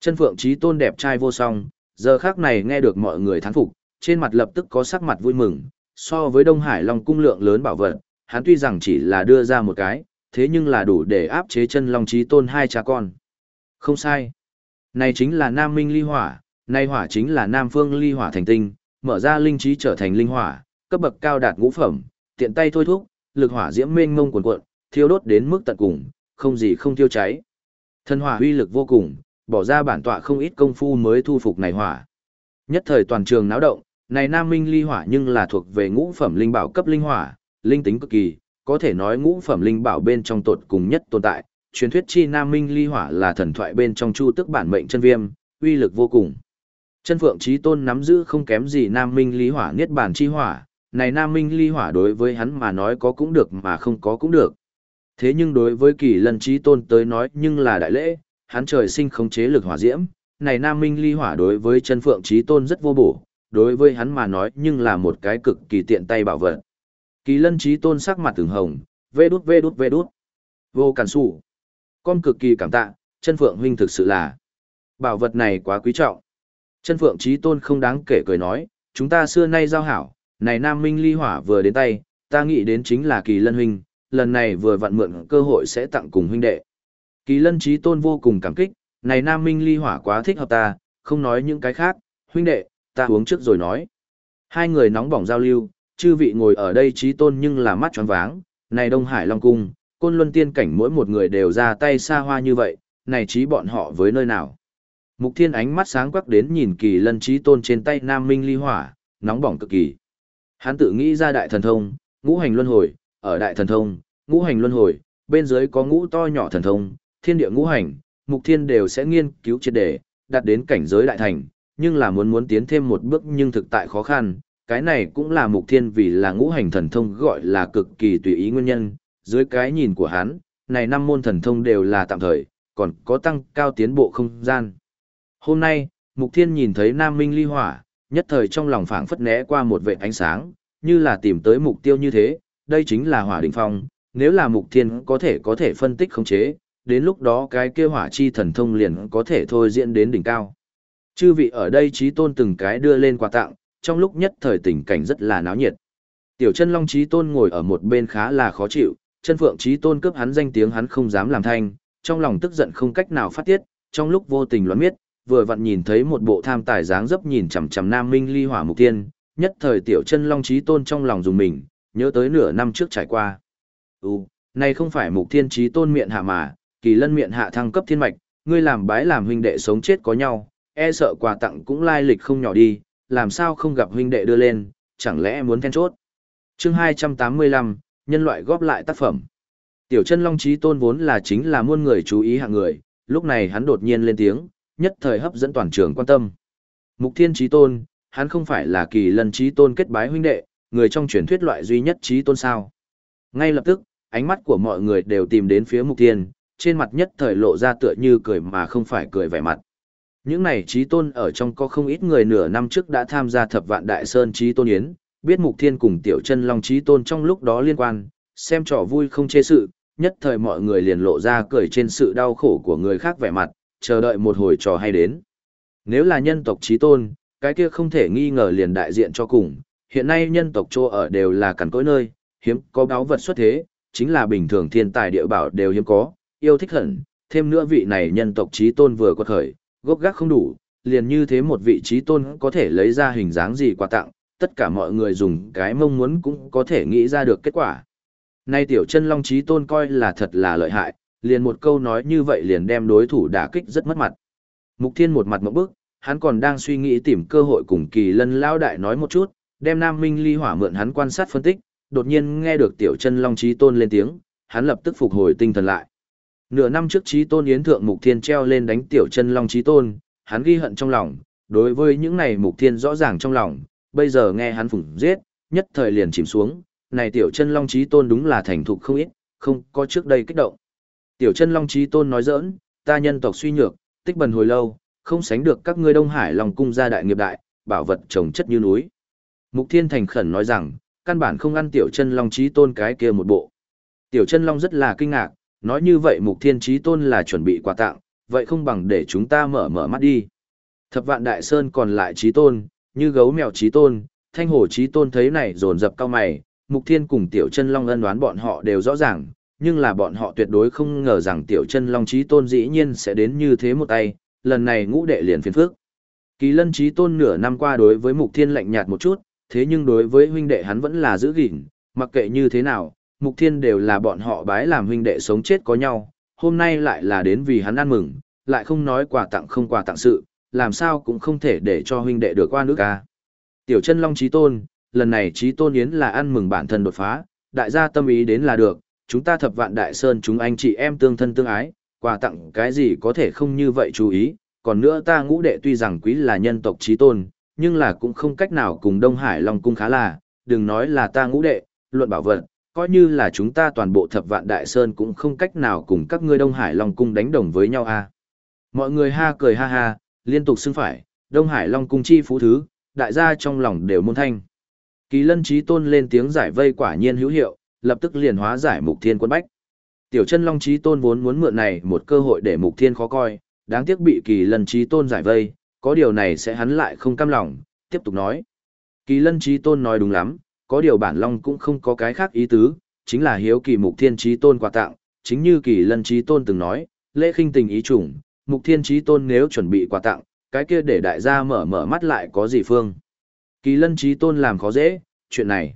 A: Chân phượng Chí tôn đẹp trai vô song, giờ khác này nghe được mọi người thán phục, trên mặt lập tức có sắc mặt vui mừng, so với Đông Hải Long cung lượng lớn bảo vật, hắn tuy rằng chỉ là đưa ra một cái, thế nhưng là đủ để áp chế chân Long Chí tôn hai cha con. Không sai. Này chính là Nam Minh ly hỏa, này hỏa chính là Nam Phương ly hỏa thành tinh, mở ra linh trí trở thành linh hỏa, cấp bậc cao đạt ngũ phẩm, tiện tay thôi thúc, lực hỏa diễm mênh mông cuồn cuộn, thiêu đốt đến mức tận cùng, không gì không thiêu cháy. Thần hỏa uy lực vô cùng, bỏ ra bản tọa không ít công phu mới thu phục này hỏa. Nhất thời toàn trường náo động, này Nam Minh ly hỏa nhưng là thuộc về ngũ phẩm linh bảo cấp linh hỏa, linh tính cực kỳ, có thể nói ngũ phẩm linh bảo bên trong tột cùng nhất tồn tại. Truyền thuyết chi Nam Minh ly hỏa là thần thoại bên trong chu tức bản mệnh chân viêm, uy lực vô cùng. Chân Phượng Chí Tôn nắm giữ không kém gì Nam Minh ly hỏa niết bản chi hỏa, này Nam Minh ly hỏa đối với hắn mà nói có cũng được mà không có cũng được. Thế nhưng đối với kỳ lân trí tôn tới nói nhưng là đại lễ, hắn trời sinh không chế lực hỏa diễm, này Nam Minh ly hỏa đối với chân phượng trí tôn rất vô bổ, đối với hắn mà nói nhưng là một cái cực kỳ tiện tay bảo vật. Kỳ lân trí tôn sắc mặt từng hồng, vê đút vê đút vê đút. Vô cản sủ. Con cực kỳ cảm tạ, chân phượng huynh thực sự là. Bảo vật này quá quý trọng. Chân phượng trí tôn không đáng kể cười nói, chúng ta xưa nay giao hảo, này nam minh ly hỏa vừa đến tay, ta nghĩ đến chính là kỳ lân huynh, lần này vừa vặn mượn cơ hội sẽ tặng cùng huynh đệ. Kỳ lân trí tôn vô cùng cảm kích, này nam minh ly hỏa quá thích hợp ta, không nói những cái khác, huynh đệ, ta uống trước rồi nói. Hai người nóng bỏng giao lưu, chư vị ngồi ở đây trí tôn nhưng là mắt tròn váng, này Đông Hải Long Cung, côn luân tiên cảnh mỗi một người đều ra tay xa hoa như vậy, này trí bọn họ với nơi nào. Mục thiên ánh mắt sáng quắc đến nhìn kỳ lân trí tôn trên tay nam minh ly hỏa, nóng bỏng cực kỳ. Hắn tự nghĩ ra đại thần thông, ngũ hành luân hồi, ở đại thần thông, ngũ hành luân hồi, bên dưới có ngũ to nhỏ thần thông, thiên địa ngũ hành, mục thiên đều sẽ nghiên cứu triệt đề, đạt đến cảnh giới đại thành, nhưng là muốn muốn tiến thêm một bước nhưng thực tại khó khăn, cái này cũng là mục thiên vì là ngũ hành thần thông gọi là cực kỳ tùy ý nguyên nhân, dưới cái nhìn của hắn, này năm môn thần thông đều là tạm thời, còn có tăng cao tiến bộ không gian. Hôm nay, mục thiên nhìn thấy nam minh ly hỏa, nhất thời trong lòng phảng phất né qua một vệ ánh sáng, như là tìm tới mục tiêu như thế, đây chính là hỏa đỉnh phong, nếu là mục thiên có thể có thể phân tích khống chế, đến lúc đó cái kia hỏa chi thần thông liền có thể thôi diễn đến đỉnh cao. Chư vị ở đây trí tôn từng cái đưa lên quà tặng, trong lúc nhất thời tình cảnh rất là náo nhiệt. Tiểu chân long trí tôn ngồi ở một bên khá là khó chịu, chân phượng trí tôn cướp hắn danh tiếng hắn không dám làm thanh, trong lòng tức giận không cách nào phát tiết, trong lúc vô tình loạn miết, vừa vặn nhìn thấy một bộ tham tài dáng dấp nhìn chằm chằm nam minh ly hỏa mục tiên, nhất thời tiểu chân long trí tôn trong lòng dùng mình, nhớ tới nửa năm trước trải qua. Ừ, này không phải mục thiên trí tôn miệng hạ mà, kỳ lân miệng hạ thăng cấp thiên mạch, ngươi làm bái làm huynh đệ sống chết có nhau, e sợ quà tặng cũng lai lịch không nhỏ đi, làm sao không gặp huynh đệ đưa lên, chẳng lẽ muốn then chốt. chương 285, nhân loại góp lại tác phẩm. Tiểu chân long trí tôn vốn là chính là muôn người chú ý hạng người, lúc này hắn đột nhiên lên tiếng, nhất thời hấp dẫn toàn trường quan tâm. Mục thiên chí tôn, hắn không phải là kỳ lần chí tôn kết bái huynh đệ, người trong truyền thuyết loại duy nhất chí tôn sao. Ngay lập tức, ánh mắt của mọi người đều tìm đến phía mục thiên, trên mặt nhất thời lộ ra tựa như cười mà không phải cười vẻ mặt. Những này chí tôn ở trong có không ít người nửa năm trước đã tham gia thập vạn đại sơn chí tôn yến, biết mục thiên cùng tiểu chân long chí tôn trong lúc đó liên quan, xem trò vui không chê sự, nhất thời mọi người liền lộ ra cười trên sự đau khổ của người khác vẻ mặt, chờ đợi một hồi trò hay đến. Nếu là nhân tộc trí tôn, cái kia không thể nghi ngờ liền đại diện cho cùng, hiện nay nhân tộc chỗ ở đều là cằn cỗi nơi, hiếm có báo vật xuất thế, chính là bình thường thiên tài địa bảo đều hiếm có, yêu thích hận, thêm nữa vị này nhân tộc trí tôn vừa quật khởi, gốc gác không đủ, liền như thế một vị trí tôn có thể lấy ra hình dáng gì quà tặng, tất cả mọi người dùng cái mong muốn cũng có thể nghĩ ra được kết quả. Nay tiểu chân long trí tôn coi là thật là lợi hại, liền một câu nói như vậy liền đem đối thủ đả kích rất mất mặt. Mục thiên một mặt ngộp bước, hắn còn đang suy nghĩ tìm cơ hội cùng kỳ lân lao đại nói một chút, đem nam minh ly hỏa mượn hắn quan sát phân tích, đột nhiên nghe được tiểu chân long chí tôn lên tiếng, hắn lập tức phục hồi tinh thần lại. Nửa năm trước chí tôn yến thượng mục thiên treo lên đánh tiểu chân long chí tôn, hắn ghi hận trong lòng, đối với những này mục thiên rõ ràng trong lòng, bây giờ nghe hắn phủng giết, nhất thời liền chìm xuống, này tiểu chân long chí tôn đúng là thành thục không ít, không có trước đây kích động. Tiểu chân long trí tôn nói giỡn, ta nhân tộc suy nhược, tích bần hồi lâu, không sánh được các ngươi đông hải lòng cung gia đại nghiệp đại, bảo vật trồng chất như núi. Mục thiên thành khẩn nói rằng, căn bản không ăn tiểu chân long trí tôn cái kia một bộ. Tiểu chân long rất là kinh ngạc, nói như vậy mục thiên trí tôn là chuẩn bị quà tặng, vậy không bằng để chúng ta mở mở mắt đi. Thập vạn đại sơn còn lại trí tôn, như gấu mèo trí tôn, thanh hổ trí tôn thấy này dồn dập cao mày, mục thiên cùng tiểu chân long ân đoán bọn họ đều rõ ràng, nhưng là bọn họ tuyệt đối không ngờ rằng tiểu chân long trí tôn dĩ nhiên sẽ đến như thế một tay, lần này ngũ đệ liền phiền phước. Kỳ lân trí tôn nửa năm qua đối với mục thiên lạnh nhạt một chút, thế nhưng đối với huynh đệ hắn vẫn là giữ gìn, mặc kệ như thế nào, mục thiên đều là bọn họ bái làm huynh đệ sống chết có nhau, hôm nay lại là đến vì hắn ăn mừng, lại không nói quà tặng không quà tặng sự, làm sao cũng không thể để cho huynh đệ được qua nước ca. Tiểu chân long trí tôn, lần này trí tôn yến là ăn mừng bản thân đột phá, đại gia tâm ý đến là được, chúng ta thập vạn đại sơn chúng anh chị em tương thân tương ái, quà tặng cái gì có thể không như vậy chú ý, còn nữa ta ngũ đệ tuy rằng quý là nhân tộc trí tôn, nhưng là cũng không cách nào cùng Đông Hải Long Cung khá là, đừng nói là ta ngũ đệ, luận bảo vật, coi như là chúng ta toàn bộ thập vạn đại sơn cũng không cách nào cùng các ngươi Đông Hải Long Cung đánh đồng với nhau a. Mọi người ha cười ha ha, liên tục xưng phải, Đông Hải Long Cung chi phú thứ, đại gia trong lòng đều môn thanh. Kỳ lân trí tôn lên tiếng giải vây quả nhiên hữu hiệu, lập tức liền hóa giải mục thiên quân bách. Tiểu chân long trí tôn vốn muốn mượn này một cơ hội để mục thiên khó coi, đáng tiếc bị kỳ lân trí tôn giải vây, có điều này sẽ hắn lại không cam lòng, tiếp tục nói. Kỳ lân trí tôn nói đúng lắm, có điều bản long cũng không có cái khác ý tứ, chính là hiếu kỳ mục thiên trí tôn quà tặng, chính như kỳ lân trí tôn từng nói, lễ khinh tình ý chủng, mục thiên trí tôn nếu chuẩn bị quà tặng, cái kia để đại gia mở mở mắt lại có gì phương. Kỳ lân trí tôn làm khó dễ, chuyện này.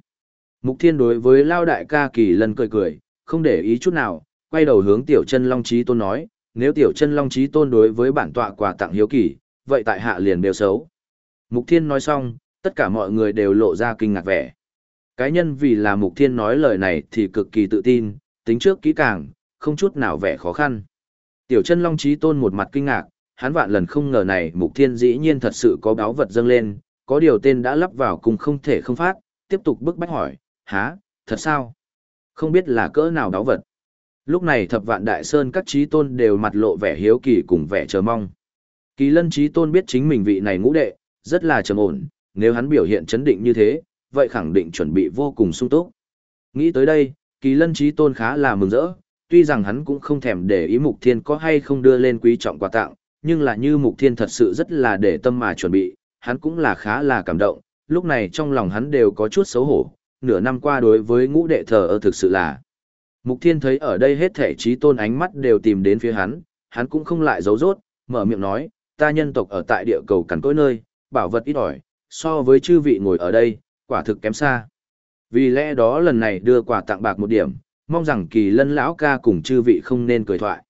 A: Mục thiên đối với lao đại ca kỳ lân cười cười, không để ý chút nào, quay đầu hướng tiểu chân long trí tôn nói, nếu tiểu chân long trí tôn đối với bản tọa quà tặng hiếu kỳ, vậy tại hạ liền đều xấu. Mục thiên nói xong, tất cả mọi người đều lộ ra kinh ngạc vẻ. Cái nhân vì là mục thiên nói lời này thì cực kỳ tự tin, tính trước kỹ càng, không chút nào vẻ khó khăn. Tiểu chân long trí tôn một mặt kinh ngạc, hắn vạn lần không ngờ này mục thiên dĩ nhiên thật sự có báo vật dâng lên, có điều tên đã lắp vào cùng không thể không phát, tiếp tục bức bách hỏi, há, thật sao? Không biết là cỡ nào đáo vật. Lúc này thập vạn đại sơn các trí tôn đều mặt lộ vẻ hiếu kỳ cùng vẻ chờ mong. Kỳ lân trí tôn biết chính mình vị này ngũ đệ, rất là trầm ổn, nếu hắn biểu hiện chấn định như thế, vậy khẳng định chuẩn bị vô cùng sung túc. Nghĩ tới đây, kỳ lân trí tôn khá là mừng rỡ, tuy rằng hắn cũng không thèm để ý mục thiên có hay không đưa lên quý trọng quà tặng, nhưng là như mục thiên thật sự rất là để tâm mà chuẩn bị, hắn cũng là khá là cảm động, lúc này trong lòng hắn đều có chút xấu hổ, nửa năm qua đối với ngũ đệ thờ ơ thực sự là. Mục thiên thấy ở đây hết thể trí tôn ánh mắt đều tìm đến phía hắn, hắn cũng không lại giấu rốt, mở miệng nói, ta nhân tộc ở tại địa cầu cằn cỗi nơi, bảo vật ít ỏi, so với chư vị ngồi ở đây, quả thực kém xa. Vì lẽ đó lần này đưa quà tặng bạc một điểm, mong rằng kỳ lân lão ca cùng chư vị không nên cười thoại.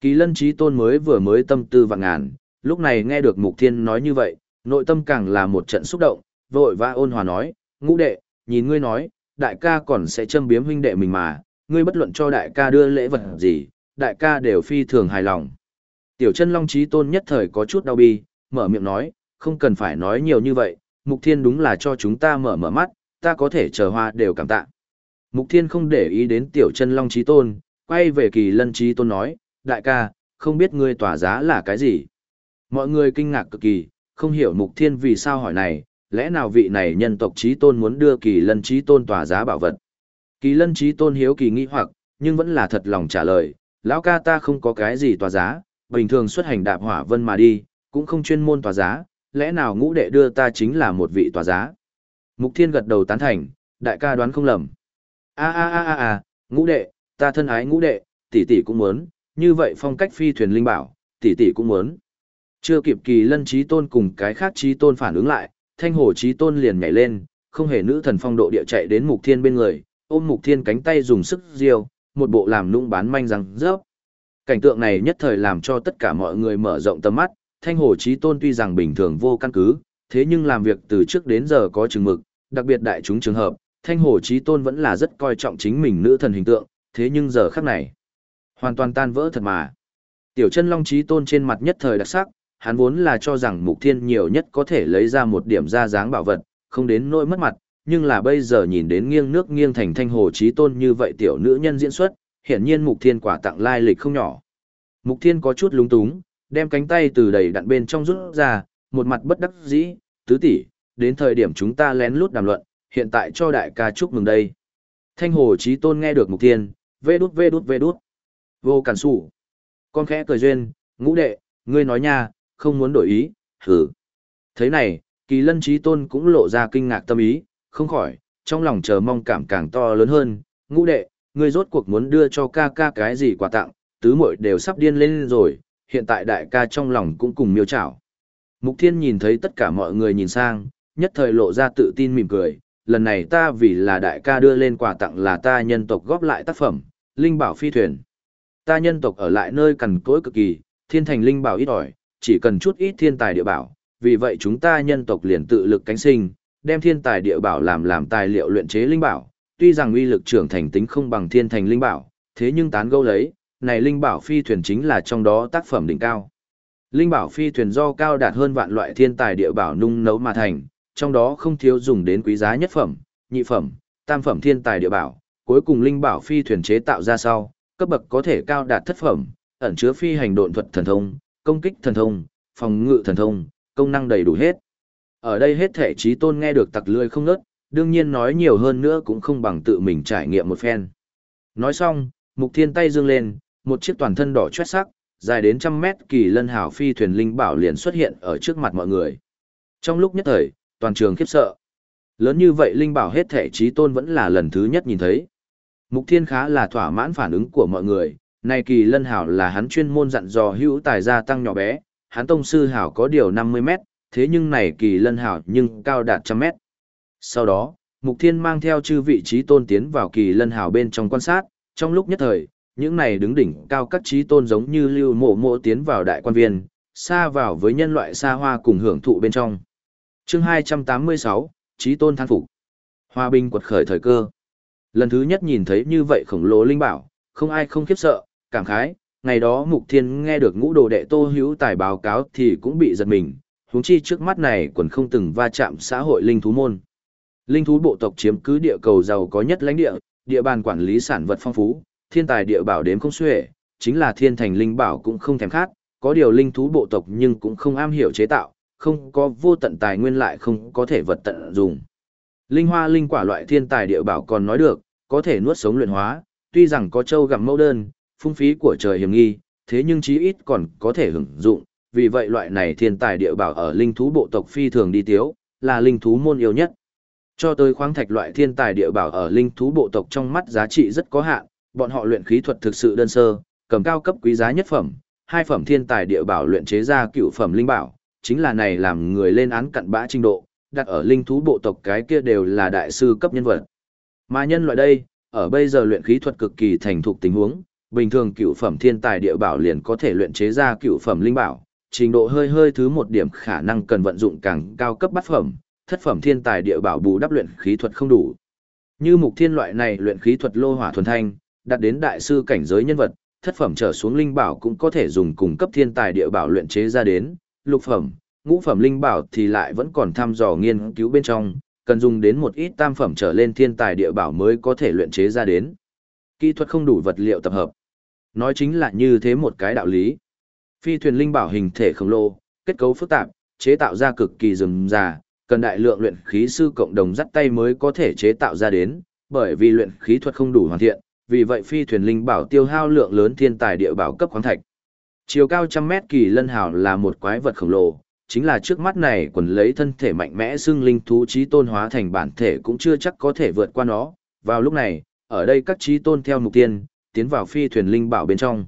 A: Kỳ lân trí tôn mới vừa mới tâm tư vạn ngàn, lúc này nghe được mục thiên nói như vậy, nội tâm càng là một trận xúc động, vội và ôn hòa nói, ngũ đệ, nhìn ngươi nói, đại ca còn sẽ châm biếm huynh đệ mình mà, ngươi bất luận cho đại ca đưa lễ vật gì, đại ca đều phi thường hài lòng. Tiểu chân long trí tôn nhất thời có chút đau bi, mở miệng nói, không cần phải nói nhiều như vậy, mục thiên đúng là cho chúng ta mở mở mắt, ta có thể chờ hoa đều cảm tạ. Mục thiên không để ý đến tiểu chân long trí tôn, quay về kỳ lân trí tôn nói, đại ca, không biết ngươi tỏa giá là cái gì. Mọi người kinh ngạc cực kỳ, không hiểu mục thiên vì sao hỏi này, lẽ nào vị này nhân tộc trí tôn muốn đưa kỳ lân trí tôn tỏa giá bảo vật. Kỳ lân trí tôn hiếu kỳ nghĩ hoặc, nhưng vẫn là thật lòng trả lời, lão ca ta không có cái gì tòa giá, bình thường xuất hành đạp hỏa vân mà đi, cũng không chuyên môn tòa giá, lẽ nào ngũ đệ đưa ta chính là một vị tòa giá. Mục thiên gật đầu tán thành, đại ca đoán không lầm. a a a a a, ngũ đệ, ta thân ái ngũ đệ, tỷ tỷ cũng muốn, như vậy phong cách phi thuyền linh bảo, tỷ tỷ cũng muốn. Chưa kịp kỳ lân trí tôn cùng cái khác trí tôn phản ứng lại, thanh hồ trí tôn liền nhảy lên, không hề nữ thần phong độ địa chạy đến mục thiên bên người, ôm mục thiên cánh tay dùng sức diêu, một bộ làm nũng bán manh răng rớp. Cảnh tượng này nhất thời làm cho tất cả mọi người mở rộng tầm mắt, thanh hồ trí tôn tuy rằng bình thường vô căn cứ, thế nhưng làm việc từ trước đến giờ có chừng mực, đặc biệt đại chúng trường hợp, thanh hồ trí tôn vẫn là rất coi trọng chính mình nữ thần hình tượng, thế nhưng giờ khắc này, hoàn toàn tan vỡ thật mà. Tiểu chân long trí tôn trên mặt nhất thời đặc sắc, hắn vốn là cho rằng mục thiên nhiều nhất có thể lấy ra một điểm ra dáng bảo vật, không đến nỗi mất mặt, nhưng là bây giờ nhìn đến nghiêng nước nghiêng thành thanh hồ trí tôn như vậy tiểu nữ nhân diễn xuất, hiển nhiên mục thiên quả tặng lai lịch không nhỏ. Mục thiên có chút lúng túng, đem cánh tay từ đầy đặn bên trong rút ra, một mặt bất đắc dĩ, tứ tỷ, đến thời điểm chúng ta lén lút đàm luận, hiện tại cho đại ca chúc mừng đây. Thanh hồ trí tôn nghe được mục thiên, vê đút vê đút vê đút. Vô cản sủ. Con khẽ cười duyên, ngũ đệ, ngươi nói nha, không muốn đổi ý, hừ, Thế này, kỳ lân trí tôn cũng lộ ra kinh ngạc tâm ý, không khỏi, trong lòng chờ mong cảm càng to lớn hơn, ngũ đệ, ngươi rốt cuộc muốn đưa cho ca ca cái gì quà tặng, tứ muội đều sắp điên lên rồi, hiện tại đại ca trong lòng cũng cùng miêu chảo. Mục thiên nhìn thấy tất cả mọi người nhìn sang, nhất thời lộ ra tự tin mỉm cười, lần này ta vì là đại ca đưa lên quà tặng là ta nhân tộc góp lại tác phẩm, linh bảo phi thuyền. Ta nhân tộc ở lại nơi cằn cỗi cực kỳ, thiên thành linh bảo ít ỏi, chỉ cần chút ít thiên tài địa bảo, vì vậy chúng ta nhân tộc liền tự lực cánh sinh, đem thiên tài địa bảo làm làm tài liệu luyện chế linh bảo, tuy rằng uy lực trưởng thành tính không bằng thiên thành linh bảo, thế nhưng tán gẫu lấy, này linh bảo phi thuyền chính là trong đó tác phẩm đỉnh cao. Linh bảo phi thuyền do cao đạt hơn vạn loại thiên tài địa bảo nung nấu mà thành, trong đó không thiếu dùng đến quý giá nhất phẩm, nhị phẩm, tam phẩm thiên tài địa bảo, cuối cùng linh bảo phi thuyền chế tạo ra sau, cấp bậc có thể cao đạt thất phẩm, ẩn chứa phi hành độn thuật thần thông, công kích thần thông, phòng ngự thần thông, công năng đầy đủ hết. Ở đây hết thể trí tôn nghe được tặc lươi không nớt, đương nhiên nói nhiều hơn nữa cũng không bằng tự mình trải nghiệm một phen. Nói xong, mục thiên tay dương lên, một chiếc toàn thân đỏ chót sắc, dài đến trăm mét kỳ lân hào phi thuyền linh bảo liền xuất hiện ở trước mặt mọi người. Trong lúc nhất thời, toàn trường khiếp sợ. Lớn như vậy linh bảo hết thể trí tôn vẫn là lần thứ nhất nhìn thấy. Mục thiên khá là thỏa mãn phản ứng của mọi người, này kỳ lân hảo là hắn chuyên môn dặn dò hữu tài gia tăng nhỏ bé, hắn tông sư hảo có điều 50 mét, thế nhưng này kỳ lân hảo nhưng cao đạt trăm mét. Sau đó, Mục Thiên mang theo chư vị trí tôn tiến vào kỳ lân hảo bên trong quan sát, trong lúc nhất thời, những này đứng đỉnh cao các trí tôn giống như lưu mộ mộ tiến vào đại quan viên, xa vào với nhân loại xa hoa cùng hưởng thụ bên trong. chương 286, trí tôn thán phục Hòa bình quật khởi thời cơ. Lần thứ nhất nhìn thấy như vậy khổng lồ linh bảo, không ai không khiếp sợ, cảm khái, ngày đó Mục Thiên nghe được ngũ đồ đệ Tô Hữu tài báo cáo thì cũng bị giật mình, huống chi trước mắt này quần không từng va chạm xã hội linh thú môn. Linh thú bộ tộc chiếm cứ địa cầu giàu có nhất lãnh địa, địa bàn quản lý sản vật phong phú, thiên tài địa bảo đếm không xuể, chính là thiên thành linh bảo cũng không thèm khát, có điều linh thú bộ tộc nhưng cũng không am hiểu chế tạo, không có vô tận tài nguyên lại không có thể vật tận dùng. Linh hoa linh quả loại thiên tài địa bảo còn nói được, có thể nuốt sống luyện hóa, tuy rằng có châu gặm mẫu đơn, phung phí của trời hiểm nghi, thế nhưng chí ít còn có thể hưởng dụng, vì vậy loại này thiên tài địa bảo ở linh thú bộ tộc phi thường đi tiếu, là linh thú môn yêu nhất. Cho tới khoáng thạch loại thiên tài địa bảo ở linh thú bộ tộc trong mắt giá trị rất có hạn, bọn họ luyện khí thuật thực sự đơn sơ, cầm cao cấp quý giá nhất phẩm, hai phẩm thiên tài địa bảo luyện chế ra cựu phẩm linh bảo, chính là này làm người lên án cặn bã trình độ, đặt ở linh thú bộ tộc cái kia đều là đại sư cấp nhân vật. Mà nhân loại đây, ở bây giờ luyện khí thuật cực kỳ thành thục tình huống, bình thường cựu phẩm thiên tài địa bảo liền có thể luyện chế ra cựu phẩm linh bảo, trình độ hơi hơi thứ một điểm khả năng cần vận dụng càng cao cấp bát phẩm, thất phẩm thiên tài địa bảo bù đắp luyện khí thuật không đủ. Như mục thiên loại này luyện khí thuật lô hỏa thuần thanh, đạt đến đại sư cảnh giới nhân vật, thất phẩm trở xuống linh bảo cũng có thể dùng cùng cấp thiên tài địa bảo luyện chế ra đến, lục phẩm, ngũ phẩm linh bảo thì lại vẫn còn thăm dò nghiên cứu bên trong, cần dùng đến một ít tam phẩm trở lên thiên tài địa bảo mới có thể luyện chế ra đến. Kỹ thuật không đủ vật liệu tập hợp. Nói chính là như thế một cái đạo lý. Phi thuyền linh bảo hình thể khổng lồ, kết cấu phức tạp, chế tạo ra cực kỳ rườm rà, cần đại lượng luyện khí sư cộng đồng dắt tay mới có thể chế tạo ra đến, bởi vì luyện khí thuật không đủ hoàn thiện, vì vậy phi thuyền linh bảo tiêu hao lượng lớn thiên tài địa bảo cấp khoáng thạch. Chiều cao trăm mét kỳ lân hào là một quái vật khổng lồ, chính là trước mắt này quần lấy thân thể mạnh mẽ xưng linh thú trí tôn hóa thành bản thể cũng chưa chắc có thể vượt qua nó. Vào lúc này, ở đây các trí tôn theo mục tiên, tiến vào phi thuyền linh bảo bên trong.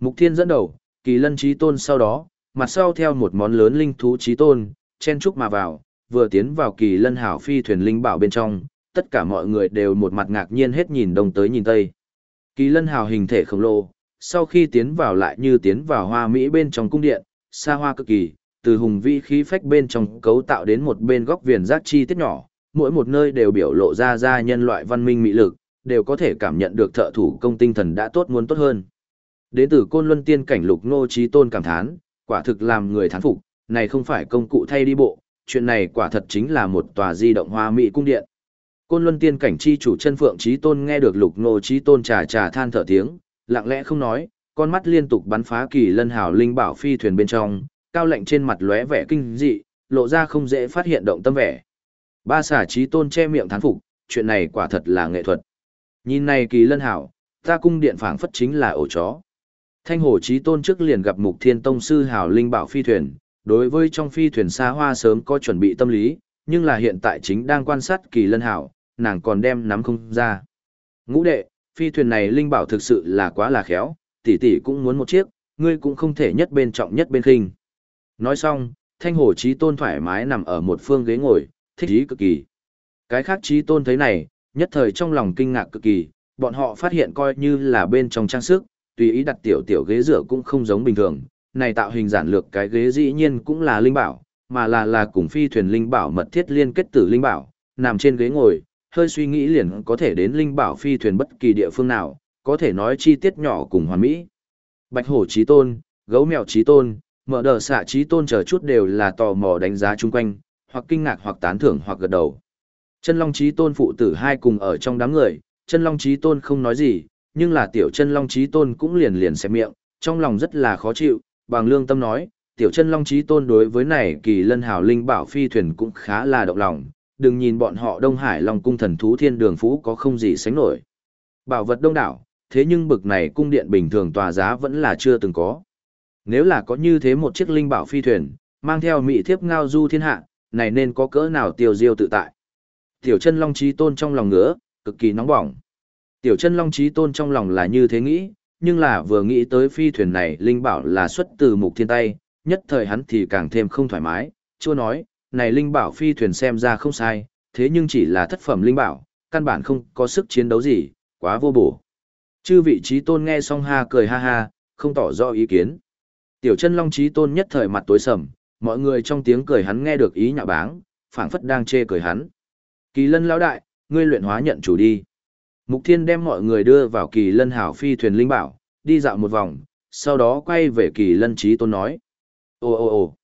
A: Mục thiên dẫn đầu, kỳ lân trí tôn sau đó, mặt sau theo một món lớn linh thú trí tôn, chen trúc mà vào, vừa tiến vào kỳ lân hảo phi thuyền linh bảo bên trong, tất cả mọi người đều một mặt ngạc nhiên hết nhìn đông tới nhìn tây. Kỳ lân hào hình thể khổng lồ, sau khi tiến vào lại như tiến vào hoa Mỹ bên trong cung điện, xa hoa cực kỳ, từ hùng vĩ khí phách bên trong cấu tạo đến một bên góc viền giác chi tiết nhỏ, mỗi một nơi đều biểu lộ ra ra nhân loại văn minh mỹ lực, đều có thể cảm nhận được thợ thủ công tinh thần đã tốt muốn tốt hơn. Đến từ côn luân tiên cảnh lục nô trí tôn cảm thán, quả thực làm người thán phục, này không phải công cụ thay đi bộ, chuyện này quả thật chính là một tòa di động hoa mỹ cung điện. Côn luân tiên cảnh chi chủ chân phượng trí tôn nghe được lục nô trí tôn trà trà than thở tiếng, lặng lẽ không nói, con mắt liên tục bắn phá kỳ lân hào linh bảo phi thuyền bên trong, cao lạnh trên mặt lóe vẻ kinh dị, lộ ra không dễ phát hiện động tâm vẻ. Ba xả trí tôn che miệng thán phục, chuyện này quả thật là nghệ thuật. Nhìn này kỳ lân hảo, ta cung điện phảng phất chính là ổ chó. Thanh hồ trí tôn trước liền gặp mục thiên tông sư hảo linh bảo phi thuyền, đối với trong phi thuyền xa hoa sớm có chuẩn bị tâm lý, nhưng là hiện tại chính đang quan sát kỳ lân hảo, nàng còn đem nắm không ra. Ngũ đệ, phi thuyền này linh bảo thực sự là quá là khéo, tỷ tỷ cũng muốn một chiếc, ngươi cũng không thể nhất bên trọng nhất bên khinh. Nói xong, thanh hồ trí tôn thoải mái nằm ở một phương ghế ngồi, thích ý cực kỳ. Cái khác trí tôn thấy này, nhất thời trong lòng kinh ngạc cực kỳ, bọn họ phát hiện coi như là bên trong trang sức, tùy ý đặt tiểu tiểu ghế rửa cũng không giống bình thường. Này tạo hình giản lược cái ghế dĩ nhiên cũng là linh bảo, mà là là cùng phi thuyền linh bảo mật thiết liên kết tử linh bảo, nằm trên ghế ngồi, hơi suy nghĩ liền có thể đến linh bảo phi thuyền bất kỳ địa phương nào, có thể nói chi tiết nhỏ cùng hoàn mỹ. Bạch hổ trí tôn, gấu mèo trí tôn, mở đờ xạ trí tôn chờ chút đều là tò mò đánh giá chung quanh, hoặc kinh ngạc hoặc tán thưởng hoặc gật đầu. Chân Long trí tôn phụ tử hai cùng ở trong đám người, chân Long trí tôn không nói gì, nhưng là tiểu chân Long trí tôn cũng liền liền xem miệng, trong lòng rất là khó chịu, bằng lương tâm nói, tiểu chân long trí tôn đối với này kỳ lân hào linh bảo phi thuyền cũng khá là động lòng, đừng nhìn bọn họ Đông Hải Long cung thần thú thiên đường phú có không gì sánh nổi. Bảo vật đông đảo, thế nhưng bực này cung điện bình thường tòa giá vẫn là chưa từng có. Nếu là có như thế một chiếc linh bảo phi thuyền, mang theo mỹ thiếp ngao du thiên hạ, này nên có cỡ nào tiêu diêu tự tại. Tiểu chân long trí tôn trong lòng ngứa, cực kỳ nóng bỏng. Tiểu chân long trí tôn trong lòng là như thế nghĩ, nhưng là vừa nghĩ tới phi thuyền này linh bảo là xuất từ mục thiên tay, nhất thời hắn thì càng thêm không thoải mái, chua nói, này linh bảo phi thuyền xem ra không sai, thế nhưng chỉ là thất phẩm linh bảo, căn bản không có sức chiến đấu gì, quá vô bổ. Chư vị trí tôn nghe xong ha cười ha ha, không tỏ rõ ý kiến. Tiểu chân long trí tôn nhất thời mặt tối sầm, mọi người trong tiếng cười hắn nghe được ý nhạo báng, phảng phất đang chê cười hắn. Kỳ lân lão đại, ngươi luyện hóa nhận chủ đi. Mục thiên đem mọi người đưa vào kỳ lân hảo phi thuyền linh bảo, đi dạo một vòng, sau đó quay về kỳ lân trí tôn nói. Ồ ồ ồ,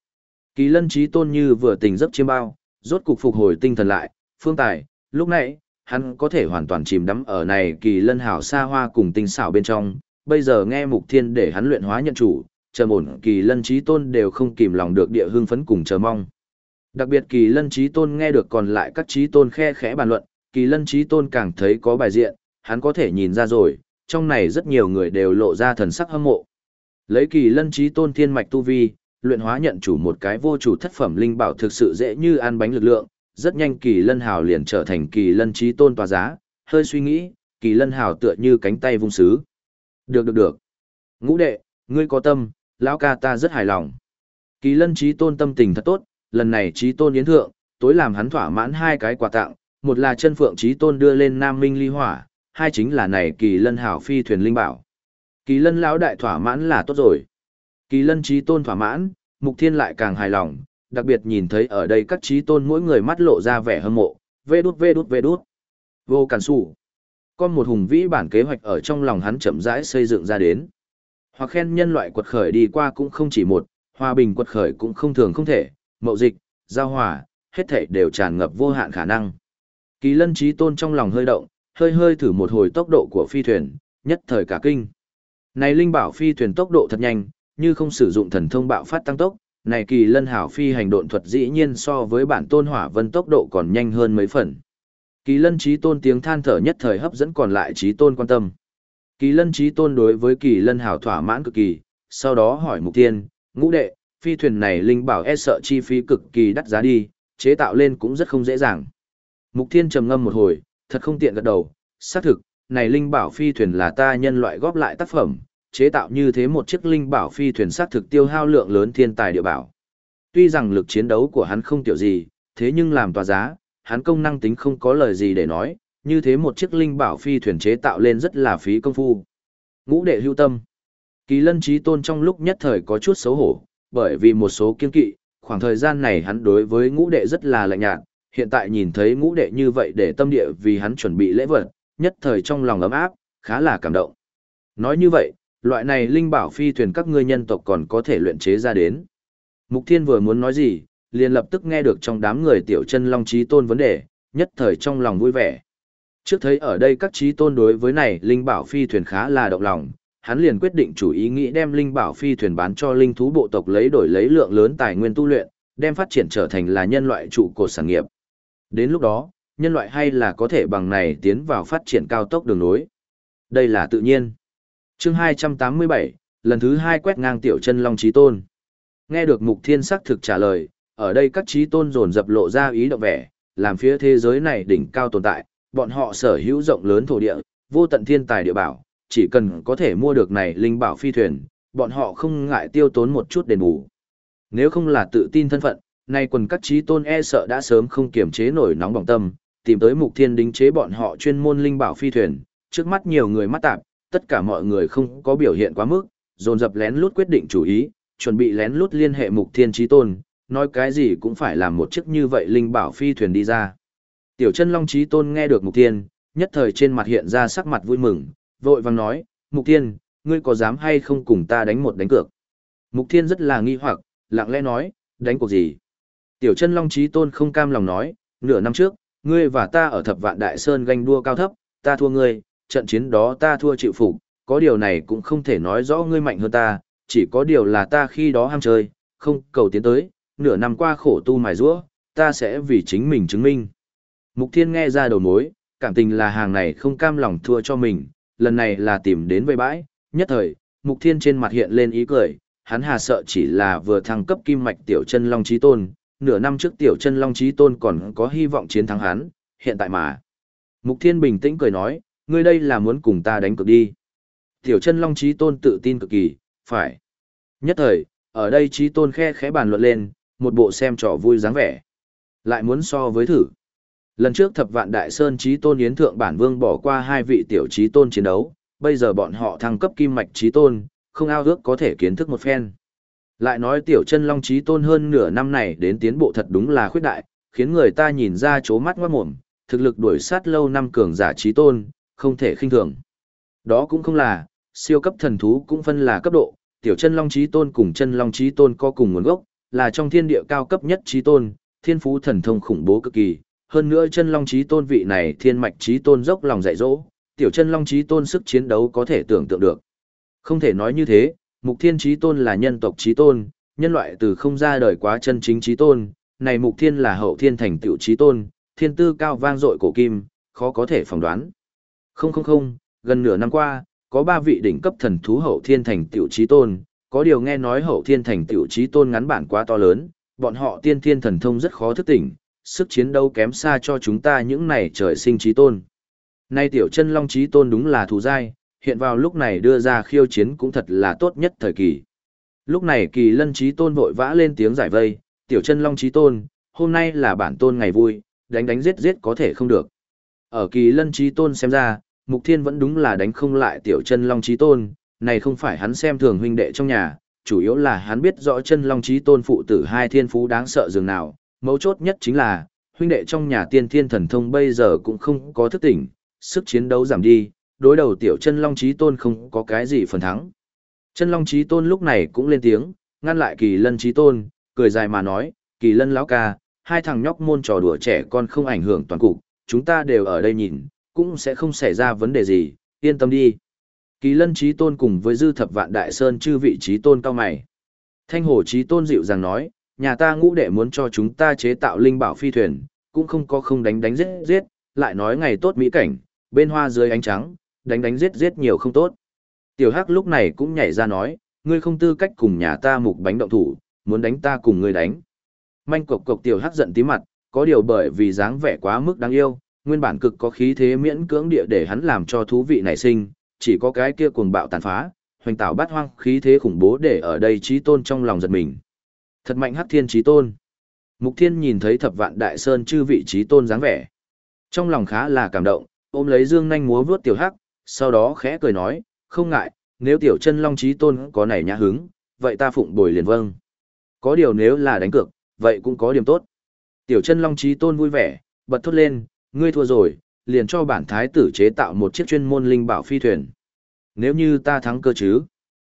A: kỳ lân trí tôn như vừa tỉnh giấc chiêm bao, rốt cục phục hồi tinh thần lại, phương tài, lúc nãy, hắn có thể hoàn toàn chìm đắm ở này kỳ lân hảo xa hoa cùng tinh xảo bên trong, bây giờ nghe mục thiên để hắn luyện hóa nhận chủ, trầm ổn kỳ lân trí tôn đều không kìm lòng được địa hương phấn cùng chờ mong. Đặc biệt kỳ lân trí tôn nghe được còn lại các trí tôn khe khẽ bàn luận, kỳ lân trí tôn càng thấy có bài diện, hắn có thể nhìn ra rồi, trong này rất nhiều người đều lộ ra thần sắc hâm mộ. Lấy kỳ lân trí tôn thiên mạch tu vi, luyện hóa nhận chủ một cái vô chủ thất phẩm linh bảo thực sự dễ như ăn bánh lực lượng, rất nhanh kỳ lân hào liền trở thành kỳ lân trí tôn tòa giá, hơi suy nghĩ, kỳ lân hào tựa như cánh tay vung sứ. Được được được. Ngũ đệ, ngươi có tâm, lão ca ta rất hài lòng. Kỳ lân trí tôn tâm tình thật tốt, lần này trí tôn yến thượng, tối làm hắn thỏa mãn hai cái quà tặng, một là chân phượng trí tôn đưa lên nam minh ly hỏa, hai chính là này kỳ lân hảo phi thuyền linh bảo. Kỳ lân lão đại thỏa mãn là tốt rồi. Kỳ lân trí tôn thỏa mãn, mục thiên lại càng hài lòng, đặc biệt nhìn thấy ở đây các trí tôn mỗi người mắt lộ ra vẻ hâm mộ, vê đút vê đút vê đút. Vô cản sủ. Có một hùng vĩ bản kế hoạch ở trong lòng hắn chậm rãi xây dựng ra đến. Hoặc khen nhân loại quật khởi đi qua cũng không chỉ một, hòa bình quật khởi cũng không thường không thể, mậu dịch, giao hòa, hết thảy đều tràn ngập vô hạn khả năng. Kỳ lân trí tôn trong lòng hơi động, hơi hơi thử một hồi tốc độ của phi thuyền, nhất thời cả kinh. Này linh bảo phi thuyền tốc độ thật nhanh, như không sử dụng thần thông bạo phát tăng tốc, này kỳ lân hảo phi hành độn thuật dĩ nhiên so với bản tôn hỏa vân tốc độ còn nhanh hơn mấy phần. Kỳ lân trí tôn tiếng than thở nhất thời hấp dẫn còn lại trí tôn quan tâm. Kỳ lân trí tôn đối với kỳ lân hảo thỏa mãn cực kỳ, sau đó hỏi mục tiên, ngũ đệ, phi thuyền này linh bảo e sợ chi phí cực kỳ đắt giá đi, chế tạo lên cũng rất không dễ dàng. Mục thiên trầm ngâm một hồi, thật không tiện gật đầu, xác thực, này linh bảo phi thuyền là ta nhân loại góp lại tác phẩm, chế tạo như thế một chiếc linh bảo phi thuyền xác thực tiêu hao lượng lớn thiên tài địa bảo. Tuy rằng lực chiến đấu của hắn không tiểu gì, thế nhưng làm tòa giá, hắn công năng tính không có lời gì để nói, như thế một chiếc linh bảo phi thuyền chế tạo lên rất là phí công phu. Ngũ đệ hưu tâm. Kỳ lân trí tôn trong lúc nhất thời có chút xấu hổ, bởi vì một số kiên kỵ, khoảng thời gian này hắn đối với ngũ đệ rất là lạnh nhạt, hiện tại nhìn thấy ngũ đệ như vậy để tâm địa vì hắn chuẩn bị lễ vật, nhất thời trong lòng ấm áp, khá là cảm động. Nói như vậy, loại này linh bảo phi thuyền các ngươi nhân tộc còn có thể luyện chế ra đến. Mục Thiên vừa muốn nói gì, liền lập tức nghe được trong đám người tiểu chân long trí tôn vấn đề, nhất thời trong lòng vui vẻ. Trước thấy ở đây các trí tôn đối với này linh bảo phi thuyền khá là động lòng, hắn liền quyết định chủ ý nghĩ đem linh bảo phi thuyền bán cho linh thú bộ tộc lấy đổi lấy lượng lớn tài nguyên tu luyện, đem phát triển trở thành là nhân loại trụ cột sản nghiệp. Đến lúc đó, nhân loại hay là có thể bằng này tiến vào phát triển cao tốc đường nối. Đây là tự nhiên. Chương 287, lần thứ hai quét ngang tiểu chân long trí tôn. Nghe được mục thiên sắc thực trả lời, ở đây các trí tôn dồn dập lộ ra ý động vẻ, làm phía thế giới này đỉnh cao tồn tại, bọn họ sở hữu rộng lớn thổ địa, vô tận thiên tài địa bảo, chỉ cần có thể mua được này linh bảo phi thuyền, bọn họ không ngại tiêu tốn một chút đền bù. Nếu không là tự tin thân phận, nay quần các trí tôn e sợ đã sớm không kiềm chế nổi nóng bỏng tâm, tìm tới mục thiên đính chế bọn họ chuyên môn linh bảo phi thuyền, trước mắt nhiều người mắt tạp, tất cả mọi người không có biểu hiện quá mức, dồn dập lén lút quyết định chủ ý, chuẩn bị lén lút liên hệ mục thiên trí tôn, nói cái gì cũng phải làm một chiếc như vậy linh bảo phi thuyền đi ra. Tiểu chân long trí tôn nghe được mục thiên, nhất thời trên mặt hiện ra sắc mặt vui mừng, vội vàng nói, mục thiên, ngươi có dám hay không cùng ta đánh một đánh cược? Mục thiên rất là nghi hoặc, lặng lẽ nói, đánh cuộc gì? Tiểu chân long trí tôn không cam lòng nói, nửa năm trước, ngươi và ta ở thập vạn đại sơn ganh đua cao thấp, ta thua ngươi, trận chiến đó ta thua chịu phục, có điều này cũng không thể nói rõ ngươi mạnh hơn ta, chỉ có điều là ta khi đó ham chơi, không cầu tiến tới, nửa năm qua khổ tu mài rũa, ta sẽ vì chính mình chứng minh. Mục Thiên nghe ra đầu mối, cảm tình là hàng này không cam lòng thua cho mình, lần này là tìm đến vây bãi, nhất thời, Mục Thiên trên mặt hiện lên ý cười, hắn hà sợ chỉ là vừa thăng cấp kim mạch tiểu chân long chí tôn, nửa năm trước tiểu chân long chí tôn còn có hy vọng chiến thắng hắn, hiện tại mà. Mục Thiên bình tĩnh cười nói, ngươi đây là muốn cùng ta đánh cược đi. Tiểu chân long chí tôn tự tin cực kỳ, phải. Nhất thời, ở đây chí tôn khe khẽ bàn luận lên, một bộ xem trò vui dáng vẻ. Lại muốn so với thử. Lần trước thập vạn đại sơn trí tôn yến thượng bản vương bỏ qua hai vị tiểu trí tôn chiến đấu, bây giờ bọn họ thăng cấp kim mạch trí tôn, không ao ước có thể kiến thức một phen. Lại nói tiểu chân long trí tôn hơn nửa năm này đến tiến bộ thật đúng là khuyết đại, khiến người ta nhìn ra chố mắt ngoát mồm, thực lực đuổi sát lâu năm cường giả trí tôn, không thể khinh thường. Đó cũng không là, siêu cấp thần thú cũng phân là cấp độ, tiểu chân long trí tôn cùng chân long trí tôn có cùng nguồn gốc, là trong thiên địa cao cấp nhất trí tôn, thiên phú thần thông khủng bố cực kỳ. Hơn nữa chân long trí tôn vị này thiên mạch trí tôn dốc lòng dạy dỗ, tiểu chân long trí tôn sức chiến đấu có thể tưởng tượng được. Không thể nói như thế, mục thiên trí tôn là nhân tộc trí tôn, nhân loại từ không ra đời quá chân chính trí tôn, này mục thiên là hậu thiên thành tiểu trí tôn, thiên tư cao vang dội cổ kim, khó có thể phỏng đoán. Không không không, gần nửa năm qua, có ba vị đỉnh cấp thần thú hậu thiên thành tiểu trí tôn, có điều nghe nói hậu thiên thành tiểu trí tôn ngắn bản quá to lớn, bọn họ tiên thiên thần thông rất khó thức tỉnh, sức chiến đấu kém xa cho chúng ta những này trời sinh trí tôn. Nay tiểu chân long trí tôn đúng là thù dai, hiện vào lúc này đưa ra khiêu chiến cũng thật là tốt nhất thời kỳ. Lúc này kỳ lân trí tôn vội vã lên tiếng giải vây, tiểu chân long trí tôn, hôm nay là bản tôn ngày vui, đánh đánh giết giết có thể không được. Ở kỳ lân trí tôn xem ra, mục thiên vẫn đúng là đánh không lại tiểu chân long trí tôn, này không phải hắn xem thường huynh đệ trong nhà, chủ yếu là hắn biết rõ chân long trí tôn phụ tử hai thiên phú đáng sợ dường nào, mấu chốt nhất chính là, huynh đệ trong nhà tiên thiên thần thông bây giờ cũng không có thức tỉnh, sức chiến đấu giảm đi, đối đầu tiểu chân long trí tôn không có cái gì phần thắng. Chân long trí tôn lúc này cũng lên tiếng, ngăn lại kỳ lân trí tôn, cười dài mà nói, kỳ lân lão ca, hai thằng nhóc môn trò đùa trẻ con không ảnh hưởng toàn cục, chúng ta đều ở đây nhìn, cũng sẽ không xảy ra vấn đề gì, yên tâm đi. Kỳ lân trí tôn cùng với dư thập vạn đại sơn chư vị trí tôn cao mày. Thanh hồ trí tôn dịu dàng nói, nhà ta ngũ đệ muốn cho chúng ta chế tạo linh bảo phi thuyền, cũng không có không đánh đánh giết giết, lại nói ngày tốt mỹ cảnh, bên hoa dưới ánh trắng, đánh đánh giết giết nhiều không tốt. Tiểu Hắc lúc này cũng nhảy ra nói, ngươi không tư cách cùng nhà ta mục bánh động thủ, muốn đánh ta cùng ngươi đánh. Manh cộc cộc Tiểu Hắc giận tí mặt, có điều bởi vì dáng vẻ quá mức đáng yêu, nguyên bản cực có khí thế miễn cưỡng địa để hắn làm cho thú vị nảy sinh, chỉ có cái kia cuồng bạo tàn phá, hoành tạo bát hoang khí thế khủng bố để ở đây trí tôn trong lòng giật mình. Thật mạnh hắc thiên trí tôn. Mục thiên nhìn thấy thập vạn đại sơn chư vị trí tôn dáng vẻ. Trong lòng khá là cảm động, ôm lấy dương nhanh múa vuốt tiểu hắc, sau đó khẽ cười nói, không ngại, nếu tiểu chân long trí tôn có nảy nhã hứng, vậy ta phụng bồi liền vâng. Có điều nếu là đánh cược, vậy cũng có điểm tốt. Tiểu chân long trí tôn vui vẻ, bật thốt lên, ngươi thua rồi, liền cho bản thái tử chế tạo một chiếc chuyên môn linh bảo phi thuyền. Nếu như ta thắng cơ chứ,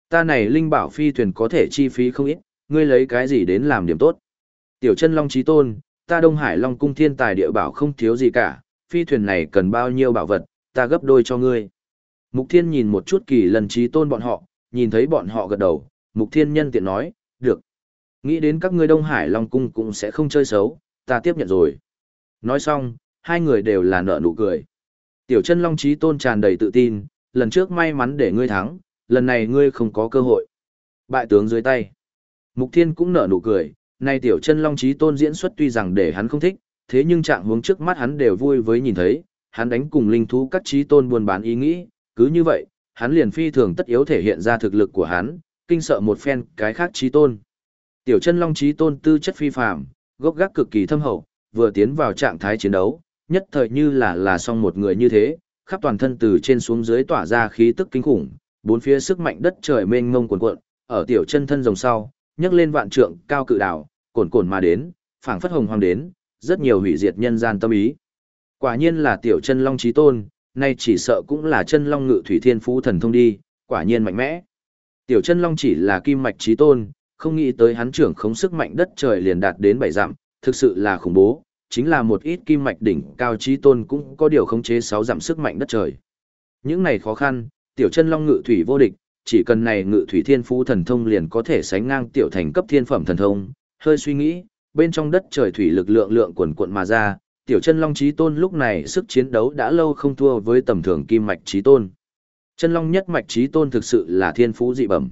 A: ta này linh bảo phi thuyền có thể chi phí không ít, ngươi lấy cái gì đến làm điểm tốt. Tiểu chân long trí tôn, ta Đông Hải Long cung thiên tài địa bảo không thiếu gì cả, phi thuyền này cần bao nhiêu bảo vật, ta gấp đôi cho ngươi. Mục Thiên nhìn một chút kỳ lần trí tôn bọn họ, nhìn thấy bọn họ gật đầu, Mục Thiên nhân tiện nói, được. Nghĩ đến các ngươi Đông Hải Long cung cũng sẽ không chơi xấu, ta tiếp nhận rồi. Nói xong, hai người đều là nợ nụ cười. Tiểu chân Long trí tôn tràn đầy tự tin, lần trước may mắn để ngươi thắng, lần này ngươi không có cơ hội. Bại tướng dưới tay. Mục Thiên cũng nở nụ cười, nay tiểu chân Long trí tôn diễn xuất tuy rằng để hắn không thích, thế nhưng trạng hướng trước mắt hắn đều vui với nhìn thấy, hắn đánh cùng linh thú các trí tôn buôn bán ý nghĩ, cứ như vậy, hắn liền phi thường tất yếu thể hiện ra thực lực của hắn, kinh sợ một phen cái khác trí tôn. Tiểu chân long trí tôn tư chất phi phàm, gốc gác cực kỳ thâm hậu, vừa tiến vào trạng thái chiến đấu, nhất thời như là là song một người như thế, khắp toàn thân từ trên xuống dưới tỏa ra khí tức kinh khủng, bốn phía sức mạnh đất trời mênh mông cuồn cuộn, ở tiểu chân thân rồng sau, nhấc lên vạn trượng cao cự đảo, cồn cồn mà đến, phảng phất hồng hoàng đến, rất nhiều hủy diệt nhân gian tâm ý. Quả nhiên là tiểu chân long trí tôn, nay chỉ sợ cũng là chân long ngự thủy thiên phú thần thông đi, quả nhiên mạnh mẽ. Tiểu chân long chỉ là kim mạch trí tôn, không nghĩ tới hắn trưởng khống sức mạnh đất trời liền đạt đến bảy dặm, thực sự là khủng bố, chính là một ít kim mạch đỉnh cao trí tôn cũng có điều khống chế sáu dặm sức mạnh đất trời. Những này khó khăn, tiểu chân long ngự thủy vô địch, chỉ cần này ngự thủy thiên phú thần thông liền có thể sánh ngang tiểu thành cấp thiên phẩm thần thông, hơi suy nghĩ, bên trong đất trời thủy lực lượng lượng quần cuộn mà ra, tiểu chân long trí tôn lúc này sức chiến đấu đã lâu không thua với tầm thường kim mạch trí tôn. Chân long nhất mạch trí tôn thực sự là thiên phú dị bẩm.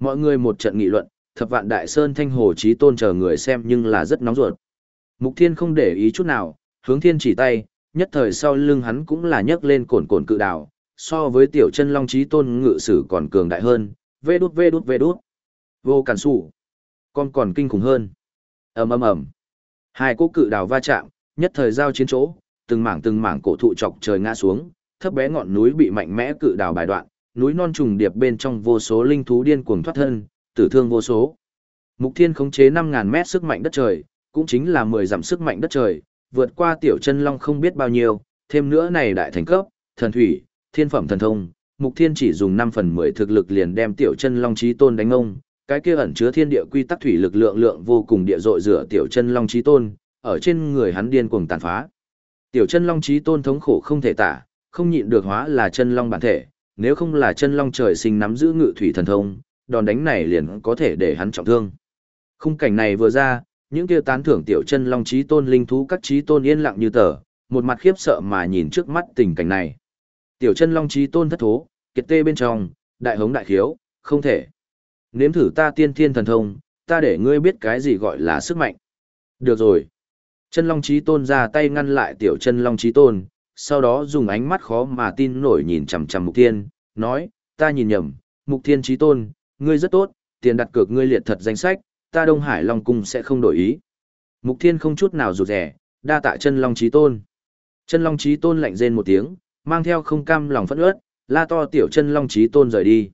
A: Mọi người một trận nghị luận, thập vạn đại sơn thanh hồ trí tôn chờ người xem nhưng là rất nóng ruột. Mục thiên không để ý chút nào, hướng thiên chỉ tay, nhất thời sau lưng hắn cũng là nhấc lên cồn cồn cự đào, so với tiểu chân long trí tôn ngự sử còn cường đại hơn, vê đút vê đút vê đút. Vô cản sủ. Con còn kinh khủng hơn. ầm ầm ầm. Hai cỗ cự đào va chạm, nhất thời giao chiến chỗ, từng mảng từng mảng cổ thụ chọc trời ngã xuống, thấp bé ngọn núi bị mạnh mẽ cự đào bài đoạn, núi non trùng điệp bên trong vô số linh thú điên cuồng thoát thân, tử thương vô số. Mục Thiên khống chế 5000 mét sức mạnh đất trời, cũng chính là 10 dặm sức mạnh đất trời, vượt qua tiểu chân long không biết bao nhiêu, thêm nữa này đại thành cấp, thần thủy, thiên phẩm thần thông, Mục Thiên chỉ dùng 5 phần 10 thực lực liền đem tiểu chân long chí tôn đánh ông, cái kia ẩn chứa thiên địa quy tắc thủy lực lượng lượng vô cùng địa dội rửa tiểu chân long chí tôn, ở trên người hắn điên cuồng tàn phá. Tiểu chân long chí tôn thống khổ không thể tả, không nhịn được hóa là chân long bản thể, nếu không là chân long trời sinh nắm giữ ngự thủy thần thông, đòn đánh này liền có thể để hắn trọng thương. Khung cảnh này vừa ra, những kia tán thưởng tiểu chân long chí tôn linh thú các chí tôn yên lặng như tờ, một mặt khiếp sợ mà nhìn trước mắt tình cảnh này. Tiểu chân long chí tôn thất thố, kiệt tê bên trong, đại hống đại khiếu, không thể. Nếm thử ta tiên thiên thần thông, ta để ngươi biết cái gì gọi là sức mạnh. Được rồi. Chân long chí tôn ra tay ngăn lại tiểu chân long chí tôn, sau đó dùng ánh mắt khó mà tin nổi nhìn chằm chằm mục thiên, nói, ta nhìn nhầm, mục thiên chí tôn, ngươi rất tốt, tiền đặt cược ngươi liệt thật danh sách, ta Đông Hải Long Cung sẽ không đổi ý. Mục Thiên không chút nào rụt rẻ, đa tạ chân Long Chí Tôn. Chân Long Chí Tôn lạnh rên một tiếng, mang theo không cam lòng phẫn uất, la to tiểu chân Long trí Tôn rời đi.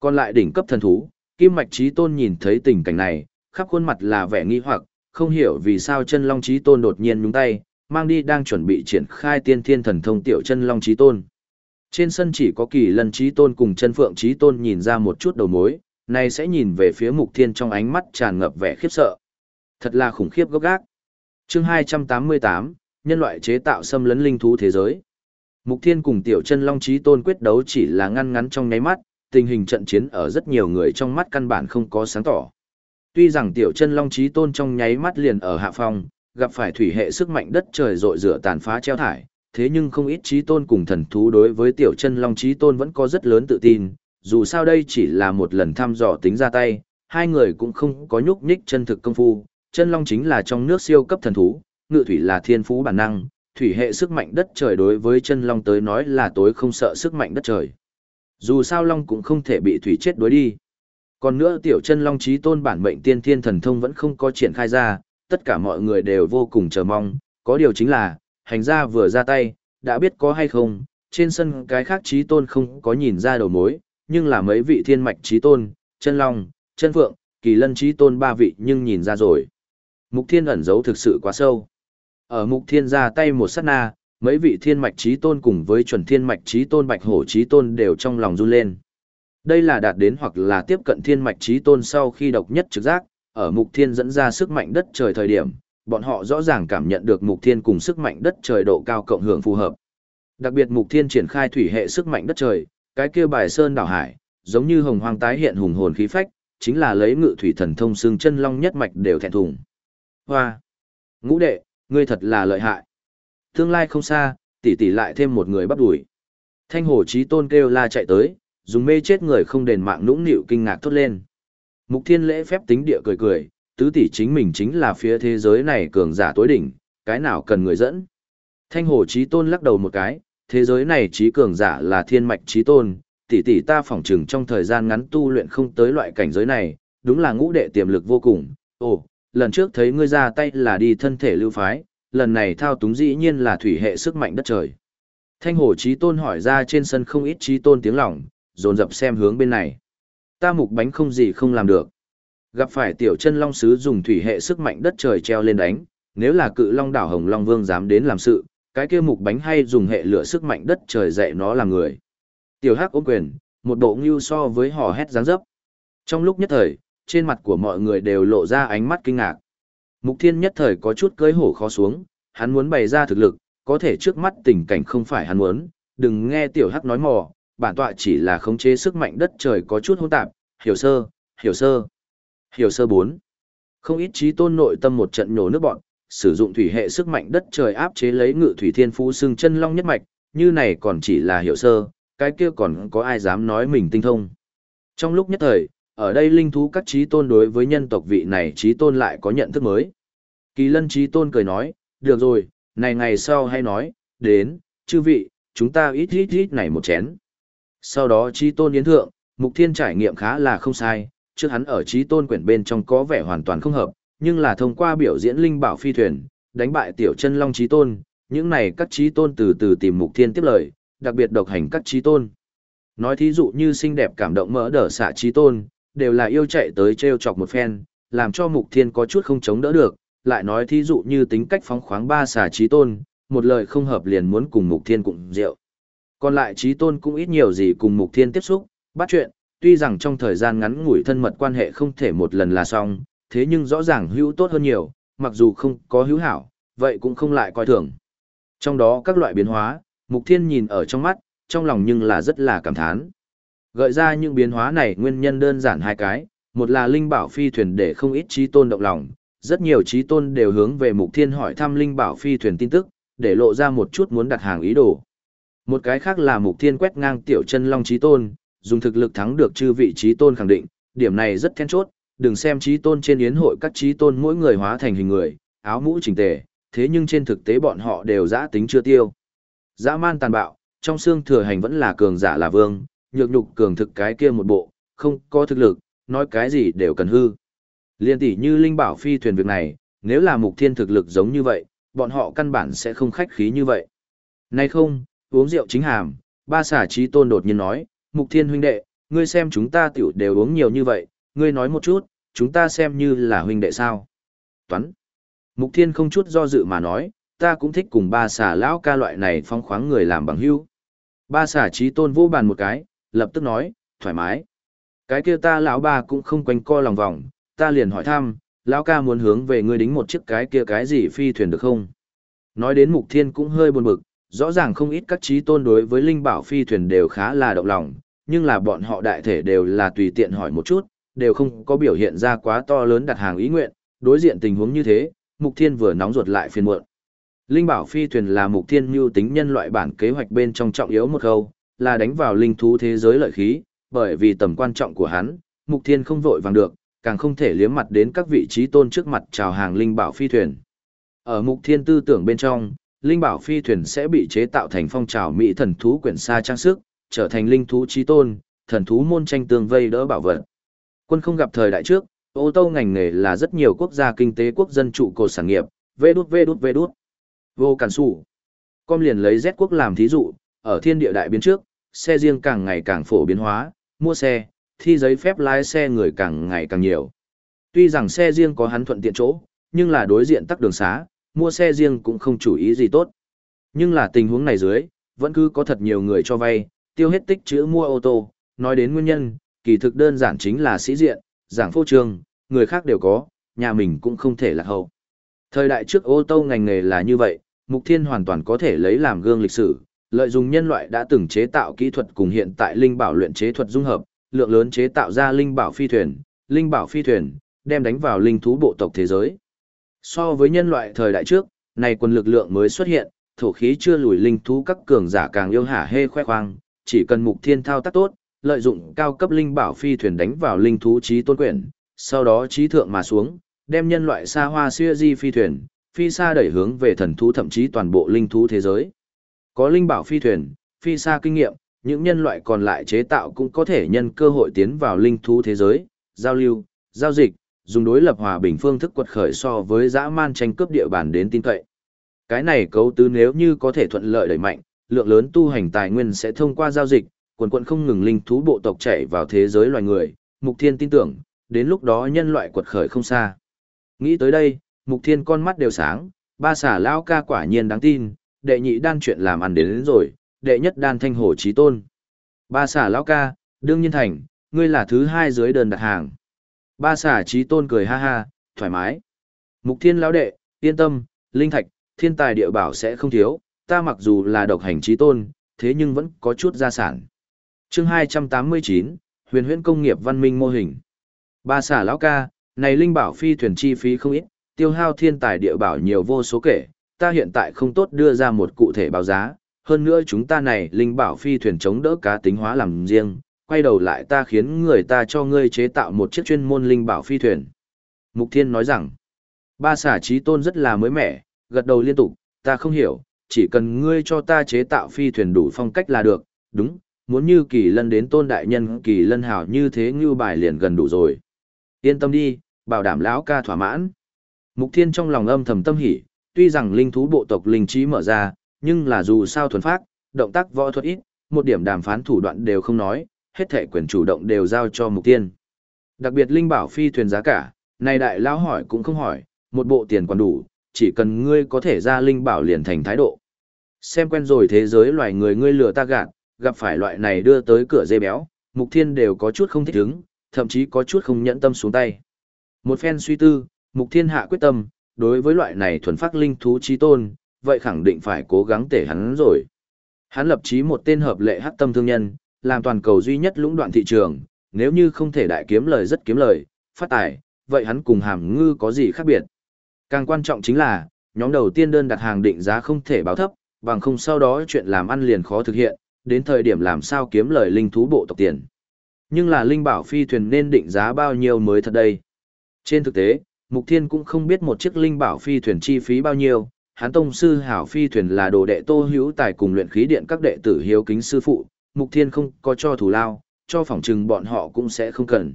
A: Còn lại đỉnh cấp thần thú, Kim Mạch trí Tôn nhìn thấy tình cảnh này, khắp khuôn mặt là vẻ nghi hoặc, không hiểu vì sao chân Long trí Tôn đột nhiên nhúng tay, mang đi đang chuẩn bị triển khai tiên thiên thần thông tiểu chân Long trí Tôn. Trên sân chỉ có kỳ lân trí Tôn cùng chân phượng trí Tôn nhìn ra một chút đầu mối, này sẽ nhìn về phía mục thiên trong ánh mắt tràn ngập vẻ khiếp sợ. Thật là khủng khiếp gốc gác. chương 288, nhân loại chế tạo xâm lấn linh thú thế giới. Mục thiên cùng tiểu chân long Chí tôn quyết đấu chỉ là ngăn ngắn trong nháy mắt, tình hình trận chiến ở rất nhiều người trong mắt căn bản không có sáng tỏ. Tuy rằng tiểu chân long Chí tôn trong nháy mắt liền ở hạ phong, gặp phải thủy hệ sức mạnh đất trời rội rửa tàn phá treo thải, thế nhưng không ít Chí tôn cùng thần thú đối với tiểu chân long Chí tôn vẫn có rất lớn tự tin, dù sao đây chỉ là một lần thăm dò tính ra tay, hai người cũng không có nhúc nhích chân thực công phu, chân long chính là trong nước siêu cấp thần thú, ngự thủy là thiên phú bản năng, thủy hệ sức mạnh đất trời đối với chân long tới nói là tối không sợ sức mạnh đất trời. Dù sao long cũng không thể bị thủy chết đuối đi. Còn nữa tiểu chân long trí tôn bản mệnh tiên thiên thần thông vẫn không có triển khai ra, tất cả mọi người đều vô cùng chờ mong, có điều chính là, hành gia vừa ra tay, đã biết có hay không, trên sân cái khác trí tôn không có nhìn ra đầu mối, nhưng là mấy vị thiên mạch trí tôn, chân long, chân phượng, kỳ lân trí tôn ba vị nhưng nhìn ra rồi. Mục thiên ẩn giấu thực sự quá sâu. Ở mục thiên ra tay một sát na, mấy vị thiên mạch trí tôn cùng với chuẩn thiên mạch trí tôn bạch hổ trí tôn đều trong lòng run lên. Đây là đạt đến hoặc là tiếp cận thiên mạch trí tôn sau khi độc nhất trực giác, ở mục thiên dẫn ra sức mạnh đất trời thời điểm, bọn họ rõ ràng cảm nhận được mục thiên cùng sức mạnh đất trời độ cao cộng hưởng phù hợp. Đặc biệt mục thiên triển khai thủy hệ sức mạnh đất trời, cái kia bài sơn đảo hải, giống như hồng hoang tái hiện hùng hồn khí phách, chính là lấy ngự thủy thần thông xương chân long nhất mạch đều thẹn thùng. Hoa! Ngũ đệ, ngươi thật là lợi hại. Tương lai không xa, tỷ tỷ lại thêm một người bắt đuổi. Thanh hồ chí tôn kêu la chạy tới, dùng mê chết người không đền mạng nũng nịu kinh ngạc thốt lên. Mục thiên lễ phép tính địa cười cười, tứ tỷ chính mình chính là phía thế giới này cường giả tối đỉnh, cái nào cần người dẫn. Thanh hồ chí tôn lắc đầu một cái, thế giới này trí cường giả là thiên mạch trí tôn, tỷ tỷ ta phỏng chừng trong thời gian ngắn tu luyện không tới loại cảnh giới này, đúng là ngũ đệ tiềm lực vô cùng. Ồ, lần trước thấy ngươi ra tay là đi thân thể lưu phái, lần này thao túng dĩ nhiên là thủy hệ sức mạnh đất trời. Thanh hồ trí tôn hỏi ra trên sân không ít trí tôn tiếng lòng, dồn dập xem hướng bên này. Ta mục bánh không gì không làm được. Gặp phải tiểu chân long sứ dùng thủy hệ sức mạnh đất trời treo lên đánh, nếu là cự long đảo hồng long vương dám đến làm sự, cái kia mục bánh hay dùng hệ lửa sức mạnh đất trời dạy nó làm người. Tiểu Hắc ôm quyền, một bộ ngưu so với hò hét dáng dấp. Trong lúc nhất thời, trên mặt của mọi người đều lộ ra ánh mắt kinh ngạc. Mục Thiên nhất thời có chút cưới hổ khó xuống, hắn muốn bày ra thực lực, có thể trước mắt tình cảnh không phải hắn muốn, đừng nghe Tiểu Hắc nói mò, bản tọa chỉ là khống chế sức mạnh đất trời có chút hỗn tạp, hiểu sơ, hiểu sơ. Hiểu sơ 4. Không ít trí tôn nội tâm một trận nhổ nước bọn, sử dụng thủy hệ sức mạnh đất trời áp chế lấy ngự thủy thiên phú xương chân long nhất mạch, như này còn chỉ là hiểu sơ, cái kia còn có ai dám nói mình tinh thông. Trong lúc nhất thời, ở đây linh thú các trí tôn đối với nhân tộc vị này trí tôn lại có nhận thức mới. Kỳ lân trí tôn cười nói, được rồi, này ngày sau hay nói, đến, chư vị, chúng ta ít ít ít này một chén. Sau đó trí tôn yến thượng, mục thiên trải nghiệm khá là không sai, trước hắn ở trí tôn quyển bên trong có vẻ hoàn toàn không hợp, nhưng là thông qua biểu diễn linh bảo phi thuyền, đánh bại tiểu chân long trí tôn, những này các trí tôn từ từ tìm mục thiên tiếp lời, đặc biệt độc hành các trí tôn. Nói thí dụ như xinh đẹp cảm động mỡ đỡ xạ trí tôn, đều là yêu chạy tới treo chọc một phen, làm cho mục thiên có chút không chống đỡ được, lại nói thí dụ như tính cách phóng khoáng ba xà trí tôn, một lời không hợp liền muốn cùng mục thiên cùng rượu. Còn lại trí tôn cũng ít nhiều gì cùng mục thiên tiếp xúc, bắt chuyện, tuy rằng trong thời gian ngắn ngủi thân mật quan hệ không thể một lần là xong, thế nhưng rõ ràng hữu tốt hơn nhiều, mặc dù không có hữu hảo, vậy cũng không lại coi thường. Trong đó các loại biến hóa, Mục Thiên nhìn ở trong mắt, trong lòng nhưng là rất là cảm thán. Gợi ra những biến hóa này nguyên nhân đơn giản hai cái, một là linh bảo phi thuyền để không ít trí tôn động lòng, rất nhiều trí tôn đều hướng về Mục Thiên hỏi thăm linh bảo phi thuyền tin tức, để lộ ra một chút muốn đặt hàng ý đồ. Một cái khác là Mục Thiên quét ngang tiểu chân long trí tôn, dùng thực lực thắng được chư vị trí tôn khẳng định, điểm này rất then chốt, đừng xem trí tôn trên yến hội các trí tôn mỗi người hóa thành hình người, áo mũ chỉnh tề, thế nhưng trên thực tế bọn họ đều giã tính chưa tiêu. Dã man tàn bạo, trong xương thừa hành vẫn là cường giả là vương, nhược nhục cường thực cái kia một bộ, không có thực lực, nói cái gì đều cần hư. Liên tỷ như Linh Bảo phi thuyền việc này, nếu là mục thiên thực lực giống như vậy, bọn họ căn bản sẽ không khách khí như vậy. Nay không, uống rượu chính hàm, ba xả trí tôn đột nhiên nói, mục thiên huynh đệ, ngươi xem chúng ta tiểu đều uống nhiều như vậy, ngươi nói một chút, chúng ta xem như là huynh đệ sao. Toán. Mục thiên không chút do dự mà nói, ta cũng thích cùng ba xả lão ca loại này phong khoáng người làm bằng hữu. Ba xả trí tôn vô bàn một cái, lập tức nói, thoải mái. Cái kia ta lão ba cũng không quanh co lòng vòng, ta liền hỏi thăm, lão ca muốn hướng về ngươi đính một chiếc cái kia cái gì phi thuyền được không? Nói đến mục thiên cũng hơi buồn bực, rõ ràng không ít các trí tôn đối với linh bảo phi thuyền đều khá là động lòng, nhưng là bọn họ đại thể đều là tùy tiện hỏi một chút, đều không có biểu hiện ra quá to lớn đặt hàng ý nguyện, đối diện tình huống như thế, mục thiên vừa nóng ruột lại phiền muộn. Linh bảo phi thuyền là mục thiên mưu tính nhân loại bản kế hoạch bên trong trọng yếu một khâu, là đánh vào linh thú thế giới lợi khí, bởi vì tầm quan trọng của hắn, mục thiên không vội vàng được, càng không thể liếm mặt đến các vị trí tôn trước mặt chào hàng linh bảo phi thuyền. Ở mục thiên tư tưởng bên trong, linh bảo phi thuyền sẽ bị chế tạo thành phong trào mỹ thần thú quyển xa trang sức, trở thành linh thú trí tôn, thần thú môn tranh tương vây đỡ bảo vật. Quân không gặp thời đại trước, ô tô ngành nghề là rất nhiều quốc gia kinh tế quốc dân trụ cột sản nghiệp, vê đút vê đút vê đút. Vô cản sủ. Com liền lấy Z quốc làm thí dụ, ở thiên địa đại biến trước, xe riêng càng ngày càng phổ biến hóa, mua xe, thi giấy phép lái xe người càng ngày càng nhiều. Tuy rằng xe riêng có hắn thuận tiện chỗ, nhưng là đối diện tắc đường xá, mua xe riêng cũng không chủ ý gì tốt. Nhưng là tình huống này dưới, vẫn cứ có thật nhiều người cho vay, tiêu hết tích chữ mua ô tô, nói đến nguyên nhân, kỳ thực đơn giản chính là sĩ diện, giảng phô trường người khác đều có, nhà mình cũng không thể là hậu. Thời đại trước ô tô ngành nghề là như vậy, Mục Thiên hoàn toàn có thể lấy làm gương lịch sử, lợi dụng nhân loại đã từng chế tạo kỹ thuật cùng hiện tại linh bảo luyện chế thuật dung hợp, lượng lớn chế tạo ra linh bảo phi thuyền, linh bảo phi thuyền, đem đánh vào linh thú bộ tộc thế giới. So với nhân loại thời đại trước, này quân lực lượng mới xuất hiện, thổ khí chưa lùi linh thú các cường giả càng yêu hả hê khoe khoang, chỉ cần Mục Thiên thao tác tốt, lợi dụng cao cấp linh bảo phi thuyền đánh vào linh thú trí tôn quyển, sau đó trí thượng mà xuống, đem nhân loại xa hoa xưa di phi thuyền, phi xa đẩy hướng về thần thú thậm chí toàn bộ linh thú thế giới. Có linh bảo phi thuyền, phi xa kinh nghiệm, những nhân loại còn lại chế tạo cũng có thể nhân cơ hội tiến vào linh thú thế giới, giao lưu, giao dịch, dùng đối lập hòa bình phương thức quật khởi so với dã man tranh cướp địa bàn đến tin cậy. Cái này cấu tứ nếu như có thể thuận lợi đẩy mạnh, lượng lớn tu hành tài nguyên sẽ thông qua giao dịch, quần quận không ngừng linh thú bộ tộc chạy vào thế giới loài người, Mục Thiên tin tưởng, đến lúc đó nhân loại quật khởi không xa. Nghĩ tới đây, Mục Thiên con mắt đều sáng, ba xả lão ca quả nhiên đáng tin, đệ nhị đan chuyện làm ăn đến, đến rồi, đệ nhất đan thanh hổ trí tôn. Ba xả lão ca, đương nhiên thành, ngươi là thứ hai dưới đơn đặt hàng. Ba xả trí tôn cười ha ha, thoải mái. Mục Thiên lão đệ, yên tâm, linh thạch, thiên tài địa bảo sẽ không thiếu, ta mặc dù là độc hành trí tôn, thế nhưng vẫn có chút gia sản. chương 289, huyền huyễn công nghiệp văn minh mô hình. Ba xả lão ca, này linh bảo phi thuyền chi phí không ít, tiêu hao thiên tài địa bảo nhiều vô số kể, ta hiện tại không tốt đưa ra một cụ thể báo giá, hơn nữa chúng ta này linh bảo phi thuyền chống đỡ cá tính hóa làm riêng, quay đầu lại ta khiến người ta cho ngươi chế tạo một chiếc chuyên môn linh bảo phi thuyền. Mục Thiên nói rằng, ba xả trí tôn rất là mới mẻ, gật đầu liên tục, ta không hiểu, chỉ cần ngươi cho ta chế tạo phi thuyền đủ phong cách là được, đúng, muốn như kỳ lân đến tôn đại nhân kỳ lân hảo như thế như bài liền gần đủ rồi. Yên tâm đi, bảo đảm lão ca thỏa mãn. Mục Thiên trong lòng âm thầm tâm hỉ, tuy rằng linh thú bộ tộc linh trí mở ra, nhưng là dù sao thuần phát, động tác võ thuật ít, một điểm đàm phán thủ đoạn đều không nói, hết thể quyền chủ động đều giao cho Mục Thiên. Đặc biệt linh bảo phi thuyền giá cả, này đại lão hỏi cũng không hỏi, một bộ tiền còn đủ, chỉ cần ngươi có thể ra linh bảo liền thành thái độ. Xem quen rồi thế giới loài người ngươi lừa ta gạt, gặp phải loại này đưa tới cửa dê béo, Mục Thiên đều có chút không thích ứng, thậm chí có chút không nhẫn tâm xuống tay. Một phen suy tư, Mục Thiên hạ quyết tâm, đối với loại này thuần phát linh thú trí tôn, vậy khẳng định phải cố gắng tể hắn rồi. Hắn lập chí một tên hợp lệ hắc tâm thương nhân, làm toàn cầu duy nhất lũng đoạn thị trường, nếu như không thể đại kiếm lời rất kiếm lời, phát tài, vậy hắn cùng hàm ngư có gì khác biệt. Càng quan trọng chính là, nhóm đầu tiên đơn đặt hàng định giá không thể báo thấp, bằng không sau đó chuyện làm ăn liền khó thực hiện, đến thời điểm làm sao kiếm lời linh thú bộ tộc tiền. Nhưng là linh bảo phi thuyền nên định giá bao nhiêu mới thật đây. Trên thực tế, Mục Thiên cũng không biết một chiếc linh bảo phi thuyền chi phí bao nhiêu, Hán tông sư hảo phi thuyền là đồ đệ Tô Hữu Tài cùng luyện khí điện các đệ tử hiếu kính sư phụ, Mục Thiên không có cho thủ lao, cho phỏng trừng bọn họ cũng sẽ không cần.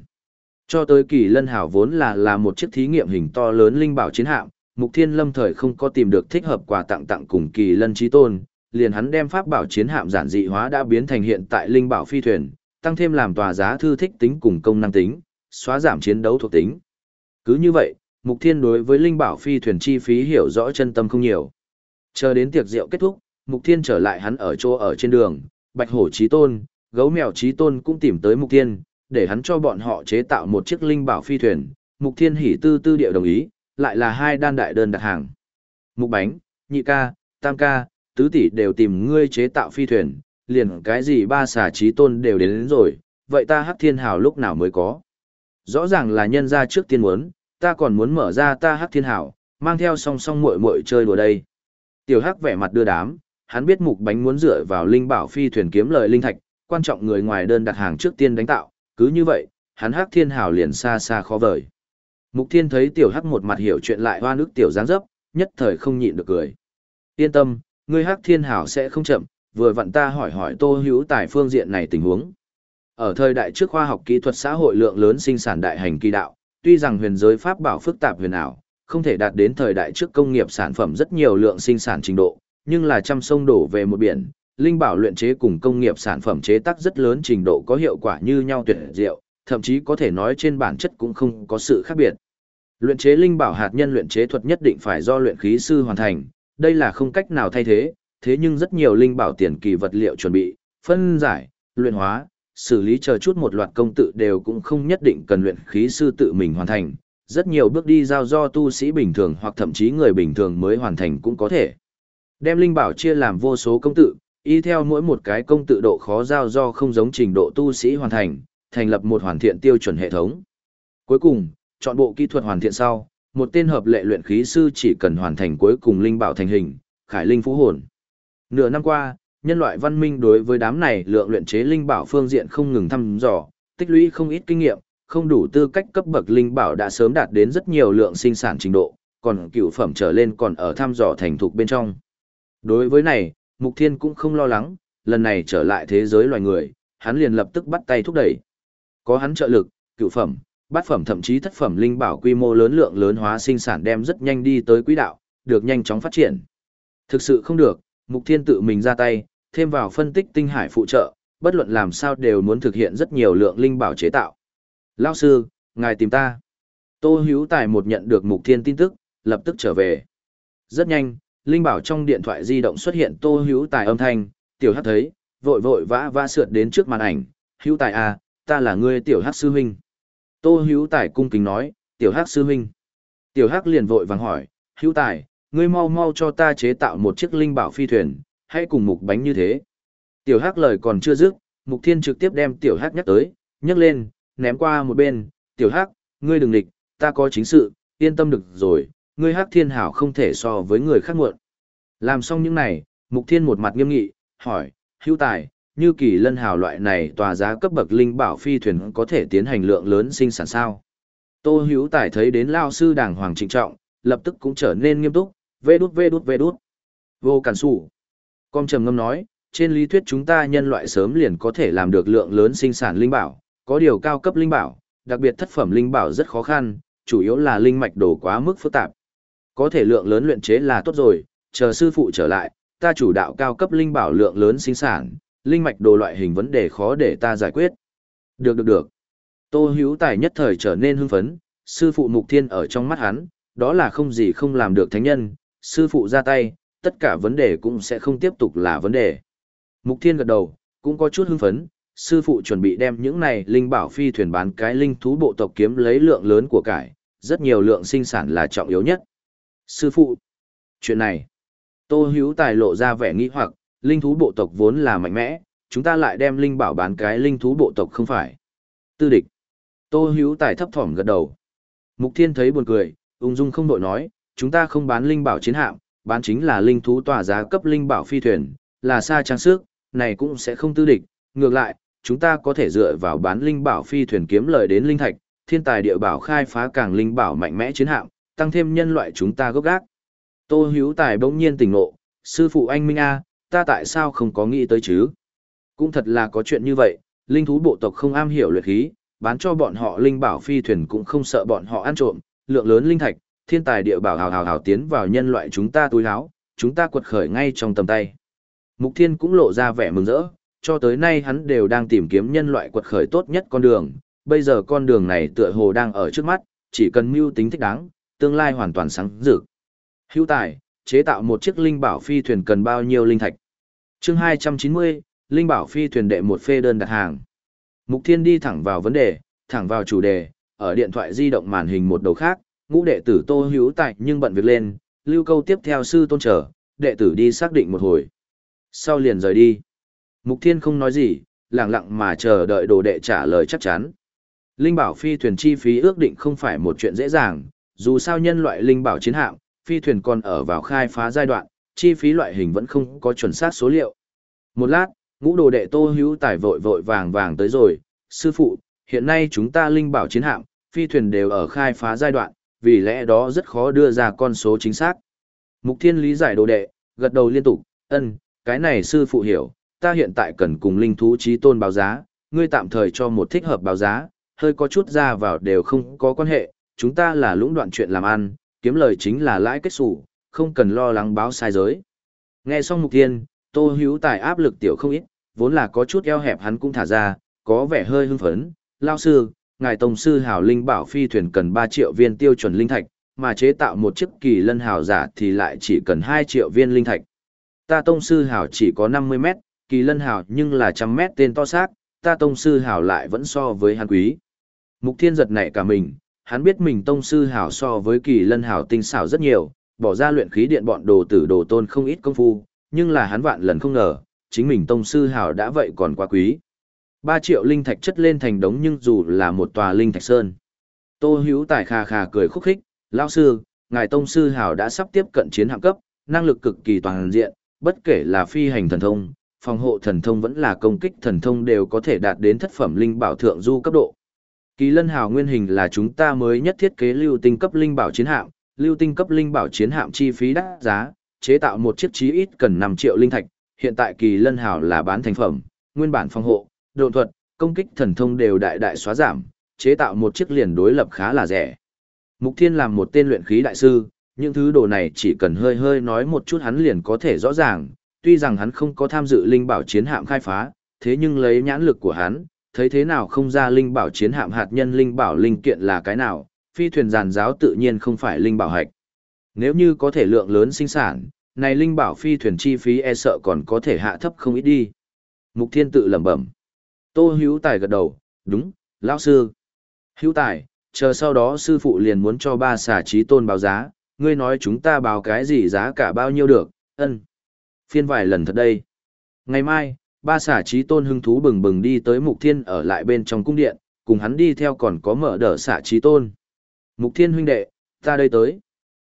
A: Cho tới kỳ lân hảo vốn là là một chiếc thí nghiệm hình to lớn linh bảo chiến hạm, Mục Thiên lâm thời không có tìm được thích hợp quà tặng tặng cùng kỳ lân trí tôn, liền hắn đem pháp bảo chiến hạm giản dị hóa đã biến thành hiện tại linh bảo phi thuyền, tăng thêm làm tòa giá thư thích tính cùng công năng tính, xóa giảm chiến đấu thuộc tính. Cứ như vậy, Mục Thiên đối với linh bảo phi thuyền chi phí hiểu rõ chân tâm không nhiều. Chờ đến tiệc rượu kết thúc, Mục Thiên trở lại hắn ở chỗ ở trên đường, Bạch Hổ Chí Tôn, Gấu Mèo Chí Tôn cũng tìm tới Mục Thiên, để hắn cho bọn họ chế tạo một chiếc linh bảo phi thuyền. Mục Thiên hỉ tư tư điệu đồng ý, lại là hai đan đại đơn đặt hàng. Mục Bánh, Nhị Ca, Tam Ca, Tứ Tỷ đều tìm ngươi chế tạo phi thuyền, liền cái gì ba xà Chí Tôn đều đến, đến rồi, vậy ta Hắc Thiên Hào lúc nào mới có? Rõ ràng là nhân ra trước tiên muốn, ta còn muốn mở ra ta hắc thiên hảo, mang theo song song muội muội chơi đùa đây. Tiểu hắc vẻ mặt đưa đám, hắn biết mục bánh muốn dựa vào linh bảo phi thuyền kiếm lợi linh thạch, quan trọng người ngoài đơn đặt hàng trước tiên đánh tạo, cứ như vậy, hắn hắc thiên hảo liền xa xa khó vời. Mục thiên thấy tiểu hắc một mặt hiểu chuyện lại hoa nước tiểu dáng dấp, nhất thời không nhịn được cười. Yên tâm, ngươi hắc thiên hảo sẽ không chậm, vừa vặn ta hỏi hỏi tô hữu tài phương diện này tình huống. Ở thời đại trước khoa học kỹ thuật xã hội lượng lớn sinh sản đại hành kỳ đạo, tuy rằng huyền giới pháp bảo phức tạp huyền ảo, không thể đạt đến thời đại trước công nghiệp sản phẩm rất nhiều lượng sinh sản trình độ, nhưng là trăm sông đổ về một biển, linh bảo luyện chế cùng công nghiệp sản phẩm chế tác rất lớn trình độ có hiệu quả như nhau tuyệt diệu, thậm chí có thể nói trên bản chất cũng không có sự khác biệt. Luyện chế linh bảo hạt nhân luyện chế thuật nhất định phải do luyện khí sư hoàn thành, đây là không cách nào thay thế, thế nhưng rất nhiều linh bảo tiền kỳ vật liệu chuẩn bị, phân giải, luyện hóa, xử lý chờ chút một loạt công tự đều cũng không nhất định cần luyện khí sư tự mình hoàn thành, rất nhiều bước đi giao do tu sĩ bình thường hoặc thậm chí người bình thường mới hoàn thành cũng có thể. Đem linh bảo chia làm vô số công tự, y theo mỗi một cái công tự độ khó giao do không giống trình độ tu sĩ hoàn thành, thành lập một hoàn thiện tiêu chuẩn hệ thống. Cuối cùng, chọn bộ kỹ thuật hoàn thiện sau, một tên hợp lệ luyện khí sư chỉ cần hoàn thành cuối cùng linh bảo thành hình, khải linh phú hồn. Nửa năm qua, nhân loại văn minh đối với đám này lượng luyện chế linh bảo phương diện không ngừng thăm dò, tích lũy không ít kinh nghiệm, không đủ tư cách cấp bậc linh bảo đã sớm đạt đến rất nhiều lượng sinh sản trình độ, còn cựu phẩm trở lên còn ở thăm dò thành thục bên trong. Đối với này, Mục Thiên cũng không lo lắng, lần này trở lại thế giới loài người, hắn liền lập tức bắt tay thúc đẩy. Có hắn trợ lực, cựu phẩm, bát phẩm thậm chí thất phẩm linh bảo quy mô lớn lượng lớn hóa sinh sản đem rất nhanh đi tới quỹ đạo, được nhanh chóng phát triển. Thực sự không được, Mục Thiên tự mình ra tay, thêm vào phân tích tinh hải phụ trợ, bất luận làm sao đều muốn thực hiện rất nhiều lượng linh bảo chế tạo. Lao sư, ngài tìm ta. Tô Hữu Tài một nhận được Mục Thiên tin tức, lập tức trở về. Rất nhanh, linh bảo trong điện thoại di động xuất hiện Tô Hữu Tài âm thanh, tiểu hắc thấy, vội vội vã vã sượt đến trước màn ảnh, Hữu Tài à, ta là ngươi tiểu hắc sư huynh. Tô Hữu Tài cung kính nói, tiểu hắc sư huynh. Tiểu hắc liền vội vàng hỏi, Hữu Tài, ngươi mau mau cho ta chế tạo một chiếc linh bảo phi thuyền, hãy cùng mục bánh như thế. Tiểu hắc lời còn chưa dứt, Mục Thiên trực tiếp đem Tiểu Hắc nhắc tới, nhấc lên, ném qua một bên, "Tiểu Hắc, ngươi đừng địch, ta có chính sự, yên tâm được rồi, ngươi Hắc Thiên Hảo không thể so với người khác muộn." Làm xong những này, Mục Thiên một mặt nghiêm nghị, hỏi, "Hữu Tài, như kỳ lân hào loại này tòa giá cấp bậc linh bảo phi thuyền có thể tiến hành lượng lớn sinh sản sao?" Tô Hữu Tài thấy đến lao sư đàng hoàng trịnh trọng, lập tức cũng trở nên nghiêm túc, "Vê đút vê đút vê đút." Vô cản sủ. Con trầm ngâm nói, trên lý thuyết chúng ta nhân loại sớm liền có thể làm được lượng lớn sinh sản linh bảo, có điều cao cấp linh bảo, đặc biệt thất phẩm linh bảo rất khó khăn, chủ yếu là linh mạch đồ quá mức phức tạp. Có thể lượng lớn luyện chế là tốt rồi, chờ sư phụ trở lại, ta chủ đạo cao cấp linh bảo lượng lớn sinh sản, linh mạch đồ loại hình vấn đề khó để ta giải quyết. Được được được. Tô Hữu Tài nhất thời trở nên hưng phấn, sư phụ Mục Thiên ở trong mắt hắn, đó là không gì không làm được thánh nhân, sư phụ ra tay, tất cả vấn đề cũng sẽ không tiếp tục là vấn đề. Mục Thiên gật đầu, cũng có chút hưng phấn, sư phụ chuẩn bị đem những này linh bảo phi thuyền bán cái linh thú bộ tộc kiếm lấy lượng lớn của cải, rất nhiều lượng sinh sản là trọng yếu nhất. Sư phụ, chuyện này, Tô Hữu Tài lộ ra vẻ nghĩ hoặc, linh thú bộ tộc vốn là mạnh mẽ, chúng ta lại đem linh bảo bán cái linh thú bộ tộc không phải. Tư địch. Tô Hữu Tài thấp thỏm gật đầu. Mục Thiên thấy buồn cười, ung dung không đội nói, chúng ta không bán linh bảo chiến hạm, bán chính là linh thú tỏa giá cấp linh bảo phi thuyền, là xa trang sức, này cũng sẽ không tư địch, ngược lại, chúng ta có thể dựa vào bán linh bảo phi thuyền kiếm lợi đến linh thạch, thiên tài địa bảo khai phá càng linh bảo mạnh mẽ chiến hạm, tăng thêm nhân loại chúng ta gốc gác. Tô Hữu Tài bỗng nhiên tỉnh ngộ, sư phụ anh Minh A, ta tại sao không có nghĩ tới chứ? Cũng thật là có chuyện như vậy, linh thú bộ tộc không am hiểu luyện khí, bán cho bọn họ linh bảo phi thuyền cũng không sợ bọn họ ăn trộm, lượng lớn linh thạch, thiên tài địa bảo hào hào hào tiến vào nhân loại chúng ta túi áo, chúng ta quật khởi ngay trong tầm tay. Mục Thiên cũng lộ ra vẻ mừng rỡ, cho tới nay hắn đều đang tìm kiếm nhân loại quật khởi tốt nhất con đường, bây giờ con đường này tựa hồ đang ở trước mắt, chỉ cần mưu tính thích đáng, tương lai hoàn toàn sáng rực. Hữu tài, chế tạo một chiếc linh bảo phi thuyền cần bao nhiêu linh thạch? Chương 290, linh bảo phi thuyền đệ một phê đơn đặt hàng. Mục Thiên đi thẳng vào vấn đề, thẳng vào chủ đề, ở điện thoại di động màn hình một đầu khác, ngũ đệ tử Tô Hữu Tài nhưng bận việc lên, lưu câu tiếp theo sư tôn trở, đệ tử đi xác định một hồi. Sau liền rời đi. Mục Thiên không nói gì, lặng lặng mà chờ đợi đồ đệ trả lời chắc chắn. Linh bảo phi thuyền chi phí ước định không phải một chuyện dễ dàng, dù sao nhân loại linh bảo chiến hạm, phi thuyền còn ở vào khai phá giai đoạn, chi phí loại hình vẫn không có chuẩn xác số liệu. Một lát, ngũ đồ đệ Tô Hữu Tài vội vội vàng vàng tới rồi, sư phụ, hiện nay chúng ta linh bảo chiến hạm, phi thuyền đều ở khai phá giai đoạn, vì lẽ đó rất khó đưa ra con số chính xác. Mục Thiên lý giải đồ đệ, gật đầu liên tục, ân, cái này sư phụ hiểu, ta hiện tại cần cùng linh thú trí tôn báo giá, ngươi tạm thời cho một thích hợp báo giá, hơi có chút ra vào đều không có quan hệ, chúng ta là lũng đoạn chuyện làm ăn, kiếm lời chính là lãi kết sủ, không cần lo lắng báo sai giới. Nghe xong mục tiên, tô hữu tài áp lực tiểu không ít, vốn là có chút eo hẹp hắn cũng thả ra, có vẻ hơi hưng phấn, lao sư, ngài tổng sư hảo linh bảo phi thuyền cần 3 triệu viên tiêu chuẩn linh thạch, mà chế tạo một chiếc kỳ lân hào giả thì lại chỉ cần 2 triệu viên linh thạch. Ta tông sư hảo chỉ có 50 mét, kỳ lân hảo nhưng là trăm mét tên to xác, ta tông sư hảo lại vẫn so với hắn quý. Mục thiên giật nảy cả mình, hắn biết mình tông sư hảo so với kỳ lân hảo tinh xảo rất nhiều, bỏ ra luyện khí điện bọn đồ tử đồ tôn không ít công phu, nhưng là hắn vạn lần không ngờ, chính mình tông sư hảo đã vậy còn quá quý. 3 triệu linh thạch chất lên thành đống nhưng dù là một tòa linh thạch sơn. Tô hữu tài khà khà cười khúc khích, lão sư, ngài tông sư hảo đã sắp tiếp cận chiến hạng cấp, năng lực cực kỳ toàn diện, bất kể là phi hành thần thông, phòng hộ thần thông vẫn là công kích thần thông đều có thể đạt đến thất phẩm linh bảo thượng du cấp độ. Kỳ lân hào nguyên hình là chúng ta mới nhất thiết kế lưu tinh cấp linh bảo chiến hạm, lưu tinh cấp linh bảo chiến hạm chi phí đắt giá, chế tạo một chiếc chí ít cần 5 triệu linh thạch, hiện tại kỳ lân hào là bán thành phẩm, nguyên bản phòng hộ, độ thuật, công kích thần thông đều đại đại xóa giảm, chế tạo một chiếc liền đối lập khá là rẻ. Mục Thiên làm một tên luyện khí đại sư, những thứ đồ này chỉ cần hơi hơi nói một chút hắn liền có thể rõ ràng, tuy rằng hắn không có tham dự linh bảo chiến hạm khai phá, thế nhưng lấy nhãn lực của hắn, thấy thế nào không ra linh bảo chiến hạm hạt nhân linh bảo linh kiện là cái nào, phi thuyền giàn giáo tự nhiên không phải linh bảo hạch. Nếu như có thể lượng lớn sinh sản, này linh bảo phi thuyền chi phí e sợ còn có thể hạ thấp không ít đi. Mục Thiên tự lẩm bẩm. Tô Hữu Tài gật đầu, đúng, lão sư. Hữu Tài, chờ sau đó sư phụ liền muốn cho ba xà trí tôn báo giá, ngươi nói chúng ta báo cái gì giá cả bao nhiêu được, ân. Phiên vài lần thật đây. Ngày mai, ba xả trí tôn hưng thú bừng bừng đi tới Mục Thiên ở lại bên trong cung điện, cùng hắn đi theo còn có mở đỡ xả trí tôn. Mục Thiên huynh đệ, ta đây tới.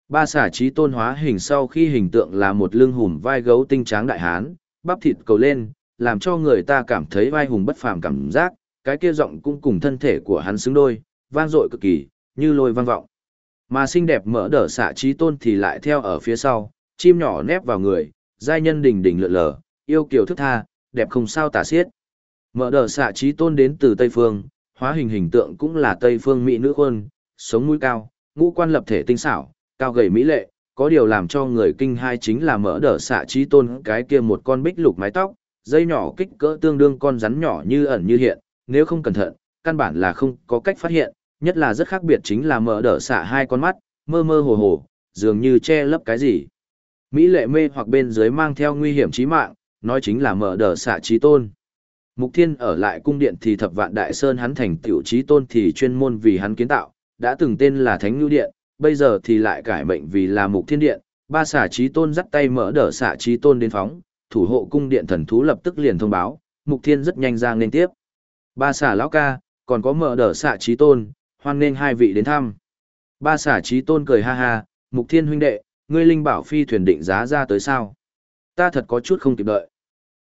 A: Ba xả trí tôn hóa hình sau khi hình tượng là một lưng hùm vai gấu tinh tráng đại hán, bắp thịt cầu lên, làm cho người ta cảm thấy vai hùng bất phàm cảm giác, cái kia giọng cũng cùng thân thể của hắn xứng đôi, vang dội cực kỳ, như lôi vang vọng. Mà xinh đẹp mỡ đỡ xạ trí tôn thì lại theo ở phía sau, chim nhỏ nép vào người, giai nhân đỉnh đỉnh lượn lờ, yêu kiều thức tha, đẹp không sao tả xiết. Mỡ đỡ xạ trí tôn đến từ Tây Phương, hóa hình hình tượng cũng là Tây Phương mỹ nữ khuôn, sống mũi cao, ngũ quan lập thể tinh xảo, cao gầy mỹ lệ, có điều làm cho người kinh hai chính là mỡ đỡ xạ trí tôn cái kia một con bích lục mái tóc, dây nhỏ kích cỡ tương đương con rắn nhỏ như ẩn như hiện, nếu không cẩn thận, căn bản là không có cách phát hiện, nhất là rất khác biệt chính là mở đỡ xạ hai con mắt, mơ mơ hồ hồ, dường như che lấp cái gì. Mỹ lệ mê hoặc bên dưới mang theo nguy hiểm chí mạng, nói chính là mở đỡ xạ trí tôn. Mục Thiên ở lại cung điện thì thập vạn đại sơn hắn thành tiểu trí tôn thì chuyên môn vì hắn kiến tạo, đã từng tên là Thánh Nhu Điện, bây giờ thì lại cải mệnh vì là Mục Thiên Điện, ba xả trí tôn dắt tay mở đỡ xạ trí tôn đến phóng, thủ hộ cung điện thần thú lập tức liền thông báo, Mục Thiên rất nhanh ra nên tiếp. Ba xả lão ca, còn có mở đỡ xạ trí tôn, hoan nên hai vị đến thăm. Ba xả trí tôn cười ha ha, Mục Thiên huynh đệ, ngươi linh bảo phi thuyền định giá ra tới sao? Ta thật có chút không kịp đợi.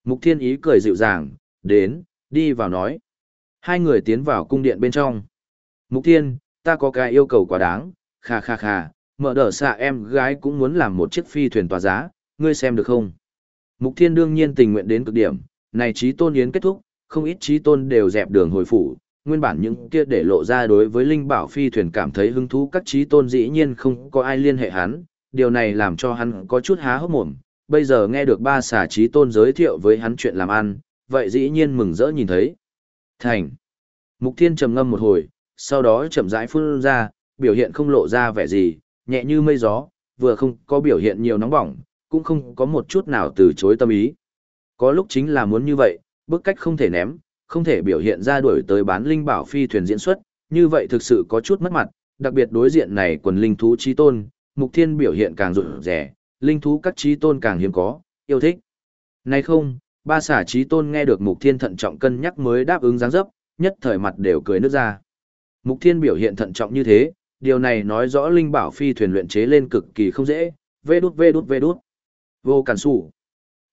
A: Mục Thiên ý cười dịu dàng, đến, đi vào nói. Hai người tiến vào cung điện bên trong. Mục Thiên, ta có cái yêu cầu quá đáng, kha kha kha, mở đỡ xạ em gái cũng muốn làm một chiếc phi thuyền tòa giá, ngươi xem được không? Mục Thiên đương nhiên tình nguyện đến cực điểm, này trí tôn yến kết thúc, không ít trí tôn đều dẹp đường hồi phủ, nguyên bản những kia để lộ ra đối với linh bảo phi thuyền cảm thấy hứng thú các trí tôn dĩ nhiên không có ai liên hệ hắn, điều này làm cho hắn có chút há hốc mồm, bây giờ nghe được ba xà trí tôn giới thiệu với hắn chuyện làm ăn, vậy dĩ nhiên mừng rỡ nhìn thấy. Thành. Mục Thiên trầm ngâm một hồi, sau đó chậm rãi phun ra, biểu hiện không lộ ra vẻ gì, nhẹ như mây gió, vừa không có biểu hiện nhiều nóng bỏng, cũng không có một chút nào từ chối tâm ý. Có lúc chính là muốn như vậy, bức cách không thể ném, không thể biểu hiện ra đuổi tới bán linh bảo phi thuyền diễn xuất, như vậy thực sự có chút mất mặt, đặc biệt đối diện này quần linh thú trí tôn, mục thiên biểu hiện càng rụt rẻ, linh thú các trí tôn càng hiếm có, yêu thích. Này không, ba xả trí tôn nghe được mục thiên thận trọng cân nhắc mới đáp ứng dáng dấp, nhất thời mặt đều cười nước ra. Mục thiên biểu hiện thận trọng như thế, điều này nói rõ linh bảo phi thuyền luyện chế lên cực kỳ không dễ, vê đút vê đút vê đút. Vô cản sủ.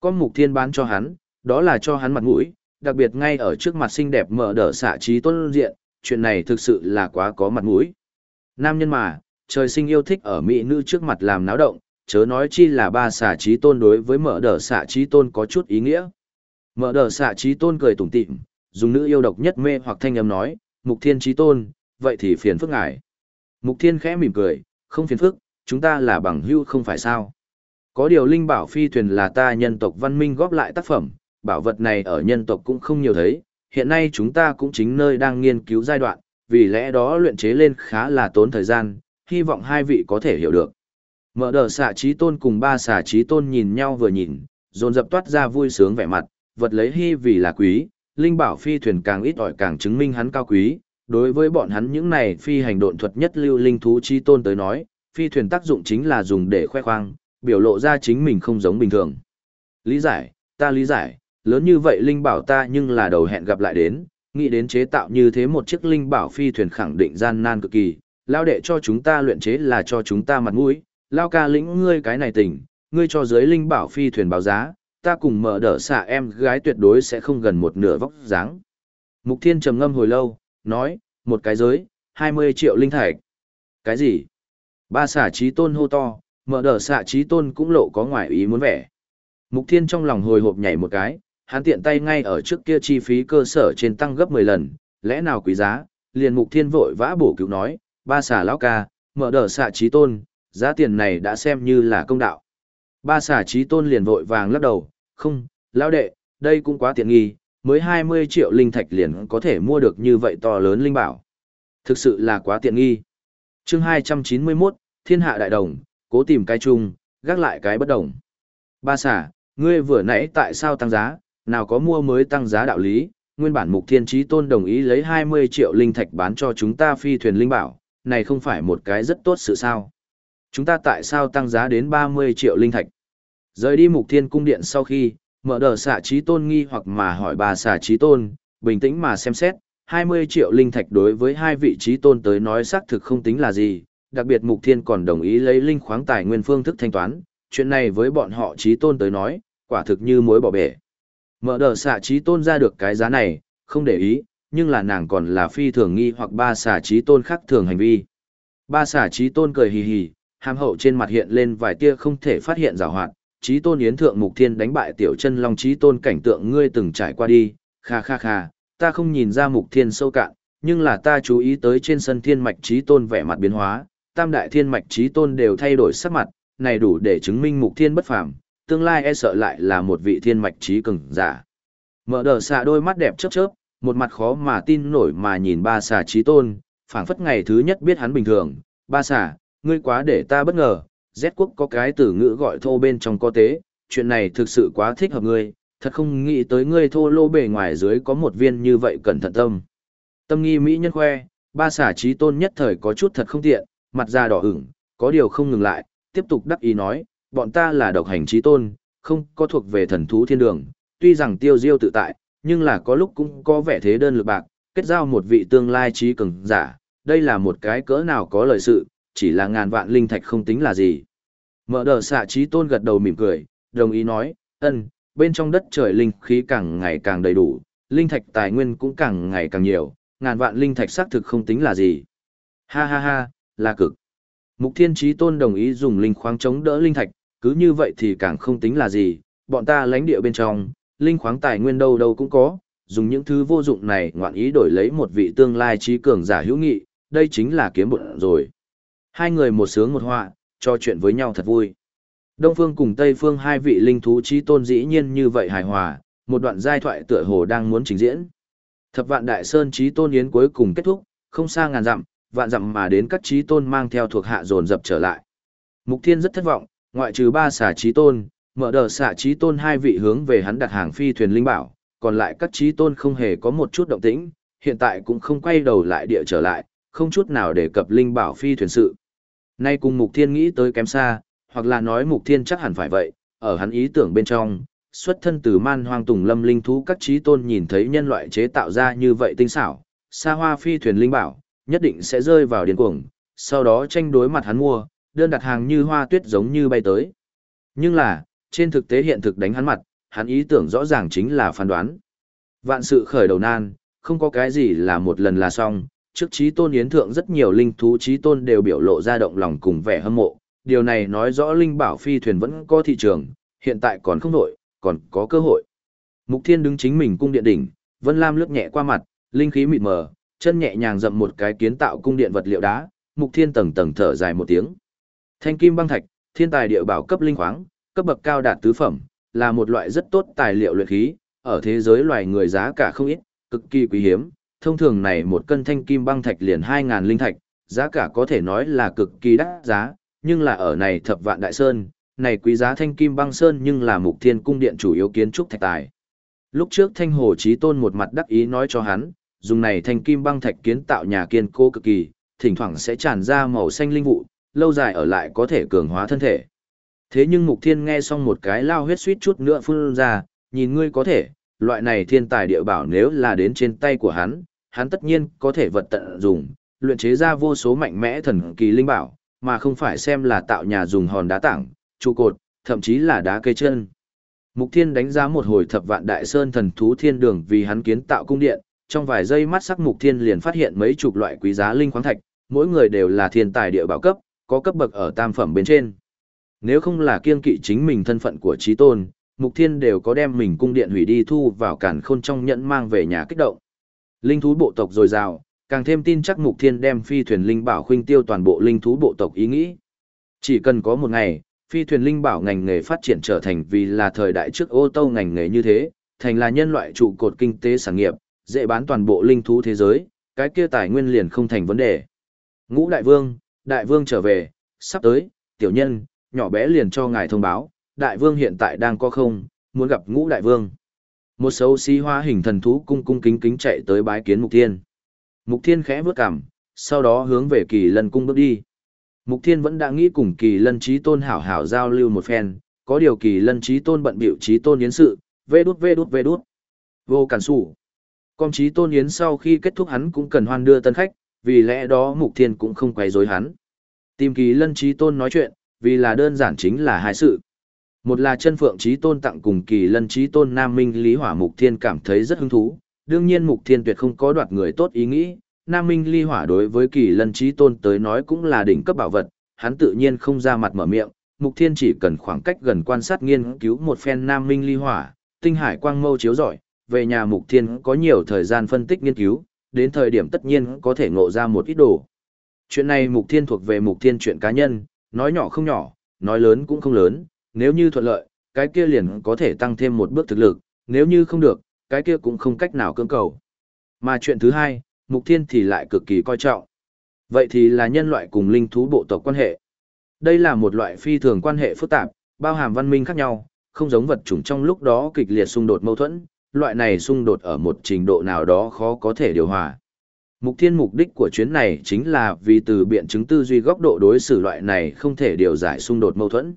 A: Con mục thiên bán cho hắn, đó là cho hắn mặt mũi, đặc biệt ngay ở trước mặt xinh đẹp mở đỡ xạ trí tôn diện, chuyện này thực sự là quá có mặt mũi. Nam nhân mà, trời sinh yêu thích ở mỹ nữ trước mặt làm náo động, chớ nói chi là ba xạ trí tôn đối với mở đỡ xạ trí tôn có chút ý nghĩa. Mở đỡ xạ trí tôn cười tủm tỉm, dùng nữ yêu độc nhất mê hoặc thanh âm nói, mục thiên trí tôn, vậy thì phiền phức ngài. Mục thiên khẽ mỉm cười, không phiền phức, chúng ta là bằng hữu không phải sao. Có điều linh bảo phi thuyền là ta nhân tộc văn minh góp lại tác phẩm, bảo vật này ở nhân tộc cũng không nhiều thấy, hiện nay chúng ta cũng chính nơi đang nghiên cứu giai đoạn, vì lẽ đó luyện chế lên khá là tốn thời gian, hy vọng hai vị có thể hiểu được. Mở đờ xạ trí tôn cùng ba xạ trí tôn nhìn nhau vừa nhìn, dồn dập toát ra vui sướng vẻ mặt, vật lấy hy vì là quý, linh bảo phi thuyền càng ít ỏi càng chứng minh hắn cao quý. Đối với bọn hắn những này phi hành độn thuật nhất lưu linh thú trí tôn tới nói, phi thuyền tác dụng chính là dùng để khoe khoang, biểu lộ ra chính mình không giống bình thường. Lý giải, ta lý giải, lớn như vậy linh bảo ta nhưng là đầu hẹn gặp lại đến, nghĩ đến chế tạo như thế một chiếc linh bảo phi thuyền khẳng định gian nan cực kỳ, lao đệ cho chúng ta luyện chế là cho chúng ta mặt mũi, lao ca lĩnh ngươi cái này tỉnh, ngươi cho dưới linh bảo phi thuyền báo giá, ta cùng mở đỡ xạ em gái tuyệt đối sẽ không gần một nửa vóc dáng. Mục Thiên trầm ngâm hồi lâu, nói, một cái giới, 20 triệu linh thạch. Cái gì? Ba xả trí tôn hô to, mở đờ xạ trí tôn cũng lộ có ngoài ý muốn vẻ. Mục Thiên trong lòng hồi hộp nhảy một cái, hắn tiện tay ngay ở trước kia chi phí cơ sở trên tăng gấp 10 lần, lẽ nào quý giá, liền mục thiên vội vã bổ cứu nói, ba xà lão ca, mở đờ xạ trí tôn, giá tiền này đã xem như là công đạo. Ba xà trí tôn liền vội vàng lắc đầu, không, lão đệ, đây cũng quá tiện nghi, mới 20 triệu linh thạch liền có thể mua được như vậy to lớn linh bảo. Thực sự là quá tiện nghi. chương 291, Thiên hạ đại đồng, cố tìm cái chung, gác lại cái bất đồng. Ba xà, ngươi vừa nãy tại sao tăng giá, nào có mua mới tăng giá đạo lý, nguyên bản mục thiên trí tôn đồng ý lấy 20 triệu linh thạch bán cho chúng ta phi thuyền linh bảo, này không phải một cái rất tốt sự sao. Chúng ta tại sao tăng giá đến 30 triệu linh thạch? Rời đi mục thiên cung điện sau khi, Mở đờ xả trí tôn nghi hoặc mà hỏi bà xả trí tôn, bình tĩnh mà xem xét, 20 triệu linh thạch đối với hai vị trí tôn tới nói xác thực không tính là gì, đặc biệt Mục Thiên còn đồng ý lấy linh khoáng tài nguyên phương thức thanh toán, chuyện này với bọn họ trí tôn tới nói, quả thực như mối bỏ bể. Mở đờ xạ trí tôn ra được cái giá này, không để ý, nhưng là nàng còn là phi thường nghi hoặc ba xả trí tôn khác thường hành vi. Ba xả trí tôn cười hì hì, hàm hậu trên mặt hiện lên vài tia không thể phát hiện rào hoạt, trí tôn yến thượng mục thiên đánh bại tiểu chân long trí tôn cảnh tượng ngươi từng trải qua đi, kha kha kha, ta không nhìn ra mục thiên sâu cạn, nhưng là ta chú ý tới trên sân thiên mạch trí tôn vẻ mặt biến hóa, tam đại thiên mạch trí tôn đều thay đổi sắc mặt, này đủ để chứng minh mục thiên bất phàm, tương lai e sợ lại là một vị thiên mạch trí cường giả. Mở đờ xạ đôi mắt đẹp chớp chớp, một mặt khó mà tin nổi mà nhìn ba xà trí tôn, phảng phất ngày thứ nhất biết hắn bình thường, ba xà, ngươi quá để ta bất ngờ, Z quốc có cái từ ngữ gọi thô bên trong có tế, chuyện này thực sự quá thích hợp ngươi, thật không nghĩ tới ngươi thô lô bề ngoài dưới có một viên như vậy cẩn thận tâm. Tâm nghi mỹ nhân khoe, ba xà trí tôn nhất thời có chút thật không tiện, mặt da đỏ ửng, có điều không ngừng lại, tiếp tục đắc ý nói, bọn ta là độc hành trí tôn, không có thuộc về thần thú thiên đường, tuy rằng tiêu diêu tự tại, nhưng là có lúc cũng có vẻ thế đơn lực bạc, kết giao một vị tương lai trí cường giả, đây là một cái cỡ nào có lợi sự, chỉ là ngàn vạn linh thạch không tính là gì. Mở đờ xạ trí tôn gật đầu mỉm cười, đồng ý nói, ân, bên trong đất trời linh khí càng ngày càng đầy đủ, linh thạch tài nguyên cũng càng ngày càng nhiều, ngàn vạn linh thạch xác thực không tính là gì. Ha ha ha, là cực. Mục thiên Chí tôn đồng ý dùng linh khoáng chống đỡ linh thạch, cứ như vậy thì càng không tính là gì, bọn ta lãnh địa bên trong, linh khoáng tài nguyên đâu đâu cũng có, dùng những thứ vô dụng này ngoạn ý đổi lấy một vị tương lai trí cường giả hữu nghị, đây chính là kiếm bộn rồi. Hai người một sướng một họa, trò chuyện với nhau thật vui. Đông phương cùng Tây phương hai vị linh thú trí tôn dĩ nhiên như vậy hài hòa, một đoạn giai thoại tựa hồ đang muốn trình diễn. Thập vạn đại sơn trí tôn yến cuối cùng kết thúc, không xa ngàn dặm, vạn dặm mà đến các trí tôn mang theo thuộc hạ dồn dập trở lại. Mục Thiên rất thất vọng, ngoại trừ ba xà trí tôn, mở đờ xả trí tôn hai vị hướng về hắn đặt hàng phi thuyền linh bảo, còn lại các trí tôn không hề có một chút động tĩnh, hiện tại cũng không quay đầu lại địa trở lại, không chút nào để cập linh bảo phi thuyền sự. Nay cùng Mục Thiên nghĩ tới kém xa, hoặc là nói Mục Thiên chắc hẳn phải vậy, ở hắn ý tưởng bên trong, xuất thân từ man hoang tùng lâm linh thú các trí tôn nhìn thấy nhân loại chế tạo ra như vậy tinh xảo, xa hoa phi thuyền linh bảo, nhất định sẽ rơi vào điên cuồng, sau đó tranh đối mặt hắn mua, đơn đặt hàng như hoa tuyết giống như bay tới. Nhưng là, trên thực tế hiện thực đánh hắn mặt, hắn ý tưởng rõ ràng chính là phán đoán. Vạn sự khởi đầu nan, không có cái gì là một lần là xong, trước trí tôn yến thượng rất nhiều linh thú trí tôn đều biểu lộ ra động lòng cùng vẻ hâm mộ, điều này nói rõ linh bảo phi thuyền vẫn có thị trường, hiện tại còn không nổi, còn có cơ hội. Mục Thiên đứng chính mình cung điện đỉnh, Vân Lam lướt nhẹ qua mặt, linh khí mịt mờ, chân nhẹ nhàng dậm một cái kiến tạo cung điện vật liệu đá, Mục Thiên tầng tầng thở dài một tiếng. Thanh kim băng thạch, thiên tài địa bảo cấp linh khoáng, cấp bậc cao đạt tứ phẩm, là một loại rất tốt tài liệu luyện khí, ở thế giới loài người giá cả không ít, cực kỳ quý hiếm. Thông thường này một cân thanh kim băng thạch liền 2000 linh thạch, giá cả có thể nói là cực kỳ đắt giá, nhưng là ở này thập vạn đại sơn, này quý giá thanh kim băng sơn nhưng là mục thiên cung điện chủ yếu kiến trúc thạch tài. Lúc trước thanh hồ chí tôn một mặt đắc ý nói cho hắn, dùng này thành kim băng thạch kiến tạo nhà kiên cố cực kỳ, thỉnh thoảng sẽ tràn ra màu xanh linh vụ, lâu dài ở lại có thể cường hóa thân thể. Thế nhưng Mục Thiên nghe xong một cái lao huyết suýt chút nữa phun ra, nhìn ngươi có thể, loại này thiên tài địa bảo nếu là đến trên tay của hắn, hắn tất nhiên có thể vật tận dùng, luyện chế ra vô số mạnh mẽ thần kỳ linh bảo, mà không phải xem là tạo nhà dùng hòn đá tảng, trụ cột, thậm chí là đá cây chân. Mục Thiên đánh giá một hồi thập vạn đại sơn thần thú thiên đường vì hắn kiến tạo cung điện, trong vài giây mắt sắc Mục Thiên liền phát hiện mấy chục loại quý giá linh khoáng thạch, mỗi người đều là thiên tài địa bảo cấp, có cấp bậc ở tam phẩm bên trên. Nếu không là kiên kỵ chính mình thân phận của trí tôn, Mục Thiên đều có đem mình cung điện hủy đi thu vào cản khôn trong nhẫn mang về nhà kích động. Linh thú bộ tộc dồi dào, càng thêm tin chắc Mục Thiên đem phi thuyền linh bảo khuynh tiêu toàn bộ linh thú bộ tộc ý nghĩ. Chỉ cần có một ngày, phi thuyền linh bảo ngành nghề phát triển trở thành vì là thời đại trước ô tô ngành nghề như thế, thành là nhân loại trụ cột kinh tế sản nghiệp, dễ bán toàn bộ linh thú thế giới, cái kia tài nguyên liền không thành vấn đề. Ngũ đại vương, đại vương trở về, sắp tới, tiểu nhân, nhỏ bé liền cho ngài thông báo, đại vương hiện tại đang có không, muốn gặp ngũ đại vương. Một xấu xí hoa hình thần thú cung cung kính kính chạy tới bái kiến Mục Thiên. Mục Thiên khẽ bước cằm, sau đó hướng về kỳ lân cung bước đi. Mục Thiên vẫn đã nghĩ cùng kỳ lân trí tôn hảo hảo giao lưu một phen, có điều kỳ lân trí tôn bận biểu trí tôn yến sự, vê đút vê đút vê đút. Vô cản sủ. Công chí tôn yến sau khi kết thúc hắn cũng cần hoan đưa tân khách, vì lẽ đó mục thiên cũng không quấy rối hắn. Tìm kỳ lân trí tôn nói chuyện, vì là đơn giản chính là hai sự. Một là chân phượng trí tôn tặng cùng kỳ lân trí tôn Nam Minh Lý Hỏa Mục Thiên cảm thấy rất hứng thú. Đương nhiên Mục Thiên tuyệt không có đoạt người tốt ý nghĩ, Nam Minh Ly Hỏa đối với kỳ lân trí tôn tới nói cũng là đỉnh cấp bảo vật, hắn tự nhiên không ra mặt mở miệng, Mục Thiên chỉ cần khoảng cách gần quan sát nghiên cứu một phen Nam Minh Ly Hỏa, tinh hải quang mâu chiếu rọi, về nhà Mục Thiên có nhiều thời gian phân tích nghiên cứu, đến thời điểm tất nhiên có thể ngộ ra một ít đồ. Chuyện này Mục Thiên thuộc về Mục Thiên chuyện cá nhân, nói nhỏ không nhỏ, nói lớn cũng không lớn, nếu như thuận lợi, cái kia liền có thể tăng thêm một bước thực lực, nếu như không được, cái kia cũng không cách nào cưỡng cầu. Mà chuyện thứ hai, Mục Thiên thì lại cực kỳ coi trọng. Vậy thì là nhân loại cùng linh thú bộ tộc quan hệ. Đây là một loại phi thường quan hệ phức tạp, bao hàm văn minh khác nhau, không giống vật chủng trong lúc đó kịch liệt xung đột mâu thuẫn, loại này xung đột ở một trình độ nào đó khó có thể điều hòa. Mục thiên mục đích của chuyến này chính là vì từ biện chứng tư duy góc độ đối xử loại này không thể điều giải xung đột mâu thuẫn.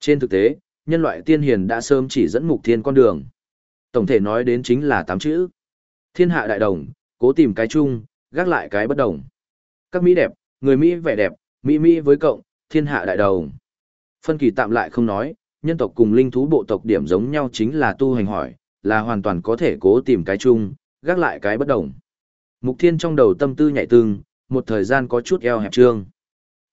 A: Trên thực tế, nhân loại tiên hiền đã sớm chỉ dẫn mục thiên con đường. Tổng thể nói đến chính là tám chữ. Thiên hạ đại đồng, cố tìm cái chung, gác lại cái bất đồng. Các Mỹ đẹp, người Mỹ vẻ đẹp, Mỹ Mỹ với cộng, thiên hạ đại đồng. Phân kỳ tạm lại không nói, nhân tộc cùng linh thú bộ tộc điểm giống nhau chính là tu hành hỏi, là hoàn toàn có thể cố tìm cái chung, gác lại cái bất đồng. Mục thiên trong đầu tâm tư nhạy tương, một thời gian có chút eo hẹp trương.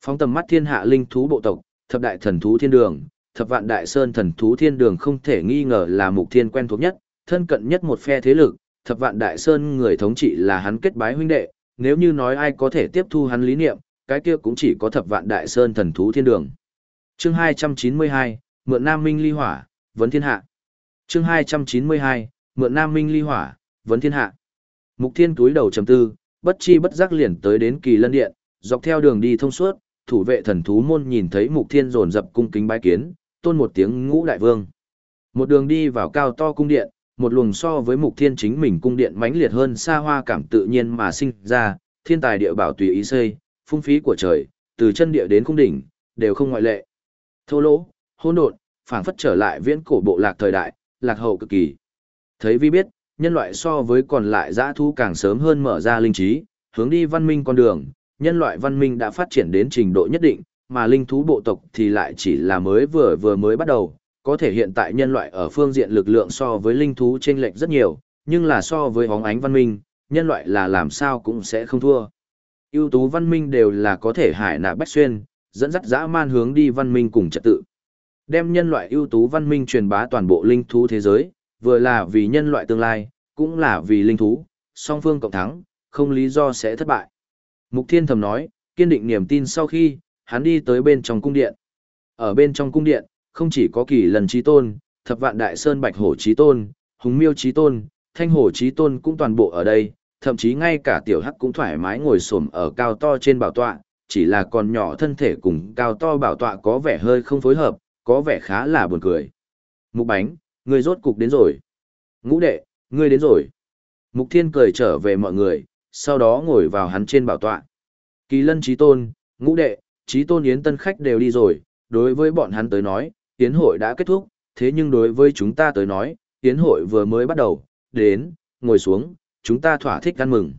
A: Phóng tầm mắt thiên hạ linh thú bộ tộc, thập đại thần thú thiên đường, thập vạn đại sơn thần thú thiên đường không thể nghi ngờ là mục thiên quen thuộc nhất, thân cận nhất một phe thế lực, thập vạn đại sơn người thống trị là hắn kết bái huynh đệ, nếu như nói ai có thể tiếp thu hắn lý niệm, cái kia cũng chỉ có thập vạn đại sơn thần thú thiên đường. Chương 292, Mượn Nam Minh Ly Hỏa, Vấn Thiên Hạ. Chương 292, Mượn Nam Minh Ly Hỏa, Vấn Thiên Hạ. Mục Thiên túi đầu trầm tư, bất chi bất giác liền tới đến Kỳ Lân Điện, dọc theo đường đi thông suốt, thủ vệ thần thú môn nhìn thấy Mục Thiên dồn dập cung kính bái kiến, tôn một tiếng ngũ đại vương. Một đường đi vào cao to cung điện, một luồng so với Mục Thiên chính mình cung điện mãnh liệt hơn xa hoa cảm tự nhiên mà sinh ra, thiên tài địa bảo tùy ý xây, phung phí của trời, từ chân địa đến cung đỉnh, đều không ngoại lệ. Thô lỗ, hỗn độn, phảng phất trở lại viễn cổ bộ lạc thời đại, lạc hậu cực kỳ. Thấy vi biết, nhân loại so với còn lại dã thú càng sớm hơn mở ra linh trí, hướng đi văn minh con đường, nhân loại văn minh đã phát triển đến trình độ nhất định, mà linh thú bộ tộc thì lại chỉ là mới vừa vừa mới bắt đầu, có thể hiện tại nhân loại ở phương diện lực lượng so với linh thú chênh lệch rất nhiều, nhưng là so với hóng ánh văn minh, nhân loại là làm sao cũng sẽ không thua. ưu tú văn minh đều là có thể hải nạ bách xuyên, dẫn dắt dã man hướng đi văn minh cùng trật tự. Đem nhân loại ưu tú văn minh truyền bá toàn bộ linh thú thế giới, vừa là vì nhân loại tương lai, cũng là vì linh thú, song phương cộng thắng, không lý do sẽ thất bại. Mục Thiên thầm nói, kiên định niềm tin sau khi, hắn đi tới bên trong cung điện. Ở bên trong cung điện, không chỉ có kỳ lần trí tôn, thập vạn đại sơn bạch hổ trí tôn, hùng miêu trí tôn, thanh hổ trí tôn cũng toàn bộ ở đây, thậm chí ngay cả tiểu hắc cũng thoải mái ngồi xổm ở cao to trên bảo tọa, chỉ là còn nhỏ thân thể cùng cao to bảo tọa có vẻ hơi không phối hợp, có vẻ khá là buồn cười. Mục bánh, ngươi rốt cục đến rồi. Ngũ đệ, ngươi đến rồi. Mục thiên cười trở về mọi người, sau đó ngồi vào hắn trên bảo tọa. Kỳ lân trí tôn, ngũ đệ, trí tôn yến tân khách đều đi rồi, đối với bọn hắn tới nói, yến hội đã kết thúc, thế nhưng đối với chúng ta tới nói, yến hội vừa mới bắt đầu, đến, ngồi xuống, chúng ta thỏa thích ăn mừng.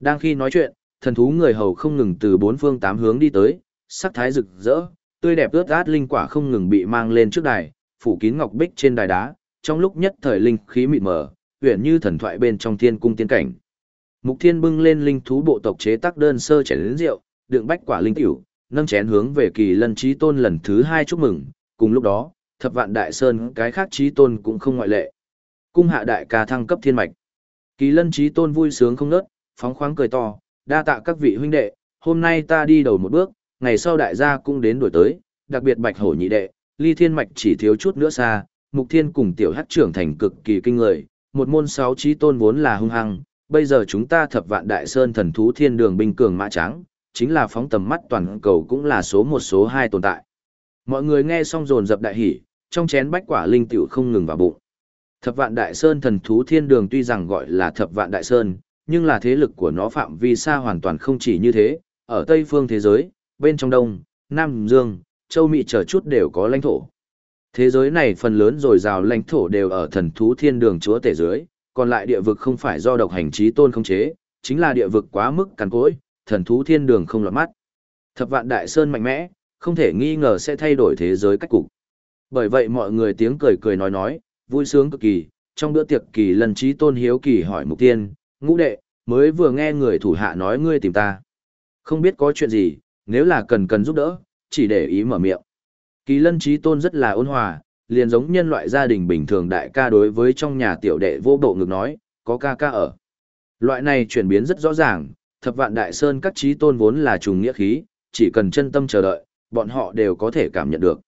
A: Đang khi nói chuyện, thần thú người hầu không ngừng từ bốn phương tám hướng đi tới, sắc thái rực rỡ, tươi đẹp ướt át linh quả không ngừng bị mang lên trước đài, phủ kín ngọc bích trên đài đá, trong lúc nhất thời linh khí mịt mờ, huyền như thần thoại bên trong thiên cung tiên cảnh. Mục Thiên bưng lên linh thú bộ tộc chế tác đơn sơ chén lớn rượu, đựng bách quả linh tiểu, nâng chén hướng về kỳ lân trí tôn lần thứ hai chúc mừng, cùng lúc đó, thập vạn đại sơn cái khác trí tôn cũng không ngoại lệ. Cung hạ đại ca thăng cấp thiên mạch. Kỳ lân trí tôn vui sướng không nớt, phóng khoáng cười to, đa tạ các vị huynh đệ, hôm nay ta đi đầu một bước, ngày sau đại gia cũng đến đuổi tới, đặc biệt bạch hổ nhị đệ, ly thiên mạch chỉ thiếu chút nữa xa, mục thiên cùng tiểu hắc trưởng thành cực kỳ kinh người, một môn sáu trí tôn vốn là hung hăng, bây giờ chúng ta thập vạn đại sơn thần thú thiên đường binh cường mã trắng, chính là phóng tầm mắt toàn cầu cũng là số một số hai tồn tại. Mọi người nghe xong dồn dập đại hỉ, trong chén bách quả linh tiểu không ngừng vào bụng. Thập vạn đại sơn thần thú thiên đường tuy rằng gọi là thập vạn đại sơn, nhưng là thế lực của nó phạm vi xa hoàn toàn không chỉ như thế, ở Tây phương thế giới, bên trong Đông, Nam Dương, Châu Mỹ trở chút đều có lãnh thổ. Thế giới này phần lớn rồi rào lãnh thổ đều ở thần thú thiên đường chúa tể dưới, còn lại địa vực không phải do độc hành trí tôn không chế, chính là địa vực quá mức cằn cỗi, thần thú thiên đường không lọt mắt. Thập vạn đại sơn mạnh mẽ, không thể nghi ngờ sẽ thay đổi thế giới cách cục. Bởi vậy mọi người tiếng cười cười nói nói, vui sướng cực kỳ, trong bữa tiệc kỳ lần trí tôn hiếu kỳ hỏi mục tiên, ngũ đệ, mới vừa nghe người thủ hạ nói ngươi tìm ta. Không biết có chuyện gì, nếu là cần cần giúp đỡ, chỉ để ý mở miệng. Kỳ lân trí tôn rất là ôn hòa, liền giống nhân loại gia đình bình thường đại ca đối với trong nhà tiểu đệ vô bộ ngực nói, có ca ca ở. Loại này chuyển biến rất rõ ràng, thập vạn đại sơn các trí tôn vốn là trùng nghĩa khí, chỉ cần chân tâm chờ đợi, bọn họ đều có thể cảm nhận được.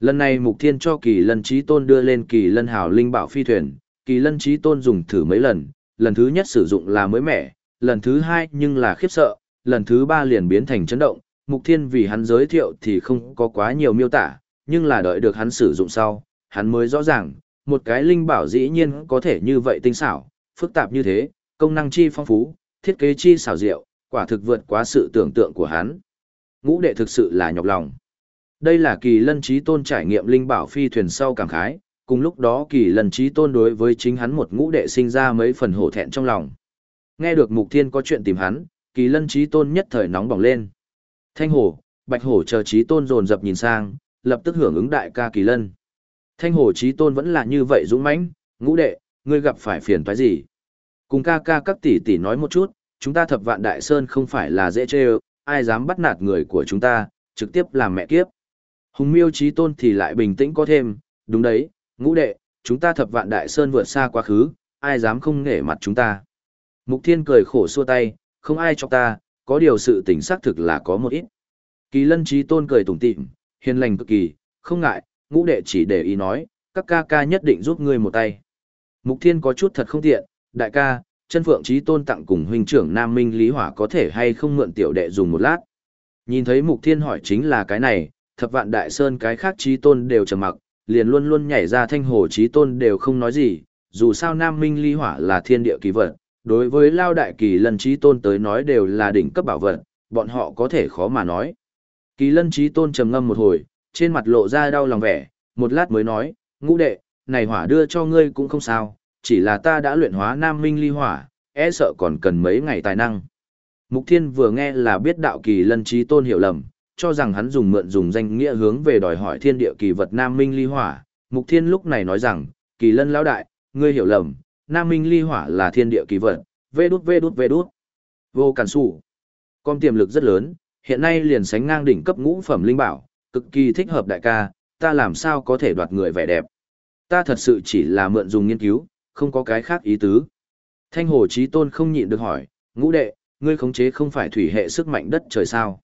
A: Lần này Mục Thiên cho Kỳ Lân Chí Tôn đưa lên Kỳ Lân Hào Linh Bảo Phi Thuyền, Kỳ Lân Chí Tôn dùng thử mấy lần, lần thứ nhất sử dụng là mới mẻ, lần thứ hai nhưng là khiếp sợ, lần thứ ba liền biến thành chấn động. Mục Thiên vì hắn giới thiệu thì không có quá nhiều miêu tả, nhưng là đợi được hắn sử dụng sau, hắn mới rõ ràng, một cái linh bảo dĩ nhiên có thể như vậy tinh xảo, phức tạp như thế, công năng chi phong phú, thiết kế chi xảo diệu, quả thực vượt quá sự tưởng tượng của hắn. Ngũ đệ thực sự là nhọc lòng. Đây là kỳ lân trí tôn trải nghiệm linh bảo phi thuyền sau cảm khái, cùng lúc đó kỳ lân trí tôn đối với chính hắn một ngũ đệ sinh ra mấy phần hổ thẹn trong lòng. Nghe được mục thiên có chuyện tìm hắn, kỳ lân trí tôn nhất thời nóng bỏng lên. Thanh hổ, bạch hổ chờ trí tôn dồn dập nhìn sang, lập tức hưởng ứng đại ca kỳ lân. Thanh hổ trí tôn vẫn là như vậy dũng mãnh, ngũ đệ, ngươi gặp phải phiền toái gì? Cùng ca ca các tỷ tỷ nói một chút, chúng ta thập vạn đại sơn không phải là dễ chơi, ai dám bắt nạt người của chúng ta, trực tiếp làm mẹ kiếp. Hùng miêu trí tôn thì lại bình tĩnh có thêm, đúng đấy, ngũ đệ, chúng ta thập vạn đại sơn vượt xa quá khứ, ai dám không nể mặt chúng ta. Mục thiên cười khổ xua tay, không ai cho ta, có điều sự tỉnh xác thực là có một ít. Kỳ lân trí tôn cười tủm tỉm, hiền lành cực kỳ, không ngại, ngũ đệ chỉ để ý nói, các ca ca nhất định giúp ngươi một tay. Mục thiên có chút thật không tiện, đại ca, chân phượng trí tôn tặng cùng huynh trưởng Nam Minh Lý Hỏa có thể hay không mượn tiểu đệ dùng một lát. Nhìn thấy mục thiên hỏi chính là cái này, thập vạn đại sơn cái khác trí tôn đều trầm mặc, liền luôn luôn nhảy ra thanh hồ trí tôn đều không nói gì, dù sao Nam Minh lý Hỏa là thiên địa kỳ vật, đối với Lao Đại Kỳ Lân trí tôn tới nói đều là đỉnh cấp bảo vật, bọn họ có thể khó mà nói. Kỳ Lân trí tôn trầm ngâm một hồi, trên mặt lộ ra đau lòng vẻ, một lát mới nói, ngũ đệ, này hỏa đưa cho ngươi cũng không sao, chỉ là ta đã luyện hóa Nam Minh Ly Hỏa, e sợ còn cần mấy ngày tài năng. Mục Thiên vừa nghe là biết đạo Kỳ Lân trí tôn hiểu lầm, cho rằng hắn dùng mượn dùng danh nghĩa hướng về đòi hỏi thiên địa kỳ vật Nam Minh Ly Hỏa. Mục Thiên lúc này nói rằng, kỳ lân lão đại, ngươi hiểu lầm, Nam Minh Ly Hỏa là thiên địa kỳ vật, vê đút vê đút vê đút. Vô cản sủ. Con tiềm lực rất lớn, hiện nay liền sánh ngang đỉnh cấp ngũ phẩm linh bảo, cực kỳ thích hợp đại ca, ta làm sao có thể đoạt người vẻ đẹp. Ta thật sự chỉ là mượn dùng nghiên cứu, không có cái khác ý tứ. Thanh Hồ Chí Tôn không nhịn được hỏi, ngũ đệ, ngươi khống chế không phải thủy hệ sức mạnh đất trời sao?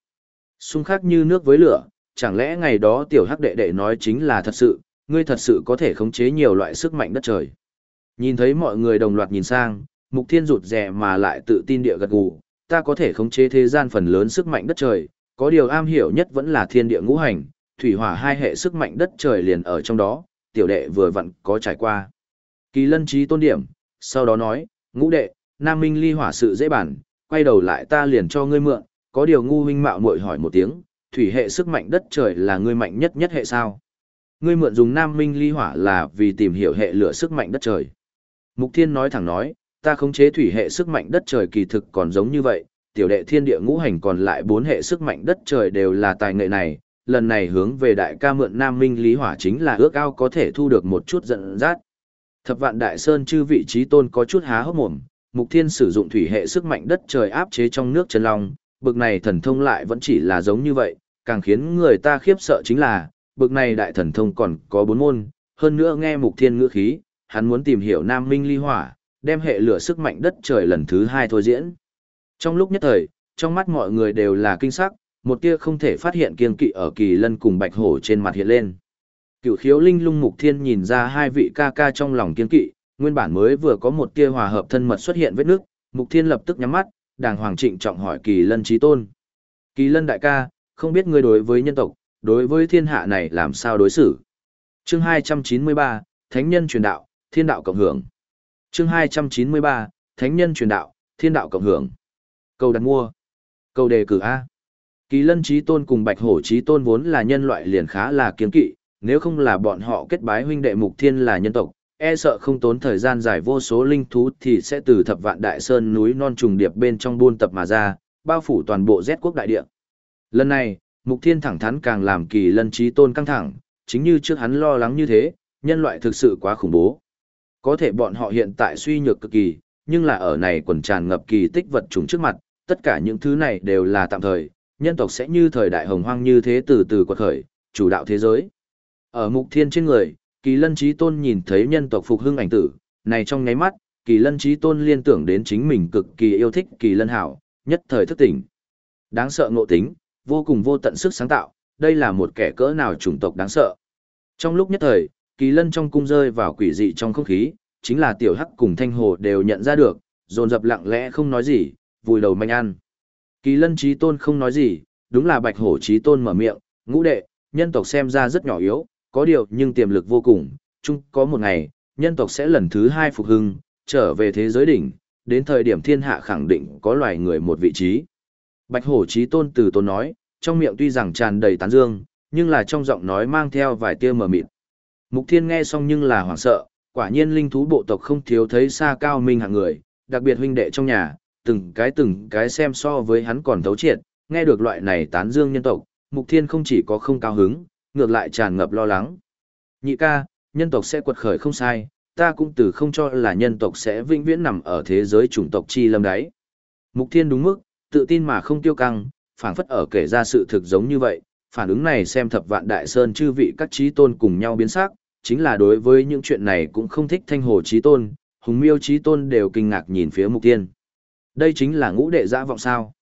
A: Xung khắc như nước với lửa, chẳng lẽ ngày đó tiểu hắc đệ đệ nói chính là thật sự, ngươi thật sự có thể khống chế nhiều loại sức mạnh đất trời. Nhìn thấy mọi người đồng loạt nhìn sang, mục thiên rụt rè mà lại tự tin địa gật gù, ta có thể khống chế thế gian phần lớn sức mạnh đất trời, có điều am hiểu nhất vẫn là thiên địa ngũ hành, thủy hỏa hai hệ sức mạnh đất trời liền ở trong đó, tiểu đệ vừa vặn có trải qua. Kỳ lân trí tôn điểm, sau đó nói, ngũ đệ, nam minh ly hỏa sự dễ bản, quay đầu lại ta liền cho ngươi mượn, có điều ngu huynh mạo muội hỏi một tiếng, thủy hệ sức mạnh đất trời là ngươi mạnh nhất nhất hệ sao? Ngươi mượn dùng nam minh ly hỏa là vì tìm hiểu hệ lửa sức mạnh đất trời. Mục Thiên nói thẳng nói, ta khống chế thủy hệ sức mạnh đất trời kỳ thực còn giống như vậy, tiểu đệ thiên địa ngũ hành còn lại bốn hệ sức mạnh đất trời đều là tài nghệ này, lần này hướng về đại ca mượn nam minh lý hỏa chính là ước ao có thể thu được một chút giận dắt. Thập vạn đại sơn chư vị trí tôn có chút há hốc mồm, mục thiên sử dụng thủy hệ sức mạnh đất trời áp chế trong nước chân long, bực này thần thông lại vẫn chỉ là giống như vậy, càng khiến người ta khiếp sợ chính là, bực này đại thần thông còn có bốn môn, hơn nữa nghe mục thiên ngữ khí, hắn muốn tìm hiểu nam minh ly hỏa, đem hệ lửa sức mạnh đất trời lần thứ hai thôi diễn. Trong lúc nhất thời, trong mắt mọi người đều là kinh sắc, một tia không thể phát hiện kiên kỵ ở kỳ lân cùng bạch hổ trên mặt hiện lên. Cựu khiếu linh lung mục thiên nhìn ra hai vị ca ca trong lòng kiên kỵ, nguyên bản mới vừa có một tia hòa hợp thân mật xuất hiện vết nước, mục thiên lập tức nhắm mắt, đàng hoàng trịnh trọng hỏi kỳ lân trí tôn. Kỳ lân đại ca, không biết ngươi đối với nhân tộc, đối với thiên hạ này làm sao đối xử. Chương 293, Thánh nhân truyền đạo, thiên đạo cộng hưởng. Chương 293, Thánh nhân truyền đạo, thiên đạo cộng hưởng. Câu đặt mua. Câu đề cử A. Kỳ lân trí tôn cùng bạch hổ trí tôn vốn là nhân loại liền khá là kiên kỵ, nếu không là bọn họ kết bái huynh đệ mục thiên là nhân tộc, e sợ không tốn thời gian dài vô số linh thú thì sẽ từ thập vạn đại sơn núi non trùng điệp bên trong buôn tập mà ra, bao phủ toàn bộ Z quốc đại địa. Lần này, mục thiên thẳng thắn càng làm kỳ lân trí tôn căng thẳng, chính như trước hắn lo lắng như thế, nhân loại thực sự quá khủng bố. Có thể bọn họ hiện tại suy nhược cực kỳ, nhưng là ở này quần tràn ngập kỳ tích vật trùng trước mặt, tất cả những thứ này đều là tạm thời, nhân tộc sẽ như thời đại hồng hoang như thế từ từ quật khởi, chủ đạo thế giới. Ở mục thiên trên người, kỳ lân trí tôn nhìn thấy nhân tộc phục hưng ảnh tử, này trong nháy mắt, kỳ lân trí tôn liên tưởng đến chính mình cực kỳ yêu thích kỳ lân hảo, nhất thời thức tỉnh. Đáng sợ ngộ tính, vô cùng vô tận sức sáng tạo, đây là một kẻ cỡ nào chủng tộc đáng sợ. Trong lúc nhất thời, kỳ lân trong cung rơi vào quỷ dị trong không khí, chính là tiểu hắc cùng thanh hồ đều nhận ra được, dồn dập lặng lẽ không nói gì, vùi đầu manh ăn. Kỳ lân trí tôn không nói gì, đúng là bạch hổ trí tôn mở miệng, ngũ đệ, nhân tộc xem ra rất nhỏ yếu, có điều nhưng tiềm lực vô cùng, chung có một ngày, nhân tộc sẽ lần thứ hai phục hưng, trở về thế giới đỉnh, đến thời điểm thiên hạ khẳng định có loài người một vị trí. Bạch hổ trí tôn từ tôn nói, trong miệng tuy rằng tràn đầy tán dương, nhưng là trong giọng nói mang theo vài tia mờ mịt. Mục thiên nghe xong nhưng là hoảng sợ, quả nhiên linh thú bộ tộc không thiếu thấy xa cao minh hạng người, đặc biệt huynh đệ trong nhà, từng cái từng cái xem so với hắn còn thấu triệt, nghe được loại này tán dương nhân tộc, mục thiên không chỉ có không cao hứng, ngược lại tràn ngập lo lắng. Nhị ca, nhân tộc sẽ quật khởi không sai, ta cũng từ không cho là nhân tộc sẽ vĩnh viễn nằm ở thế giới chủng tộc chi lâm đáy. Mục thiên đúng mức, tự tin mà không tiêu căng, phảng phất ở kể ra sự thực giống như vậy, phản ứng này xem thập vạn đại sơn chư vị các trí tôn cùng nhau biến sắc, chính là đối với những chuyện này cũng không thích thanh hồ trí tôn, hùng miêu trí tôn đều kinh ngạc nhìn phía mục tiên. Đây chính là ngũ đệ giã vọng sao.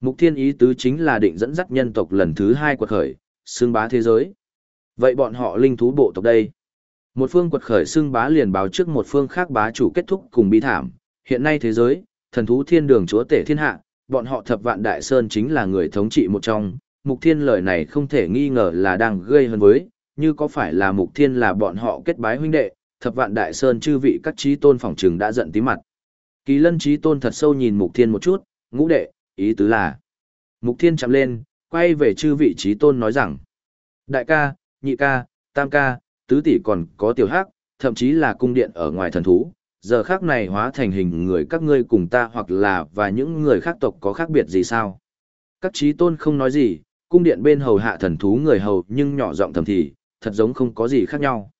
A: Mục thiên ý tứ chính là định dẫn dắt nhân tộc lần thứ hai quật khởi, xương bá thế giới. Vậy bọn họ linh thú bộ tộc đây. Một phương quật khởi xương bá liền báo trước một phương khác bá chủ kết thúc cùng bi thảm. Hiện nay thế giới, thần thú thiên đường chúa tể thiên hạ, bọn họ thập vạn đại sơn chính là người thống trị một trong. Mục thiên lời này không thể nghi ngờ là đang gây hơn với, như có phải là mục thiên là bọn họ kết bái huynh đệ, thập vạn đại sơn chư vị các trí tôn phỏng trừng đã giận tí mặt. Kỳ lân trí tôn thật sâu nhìn mục thiên một chút, ngũ đệ, ý tứ là. Mục thiên chạm lên, quay về chư vị trí tôn nói rằng. Đại ca, nhị ca, tam ca, tứ tỷ còn có tiểu hắc, thậm chí là cung điện ở ngoài thần thú. Giờ khác này hóa thành hình người các ngươi cùng ta hoặc là và những người khác tộc có khác biệt gì sao? Các trí tôn không nói gì, cung điện bên hầu hạ thần thú người hầu nhưng nhỏ giọng thầm thì, thật giống không có gì khác nhau.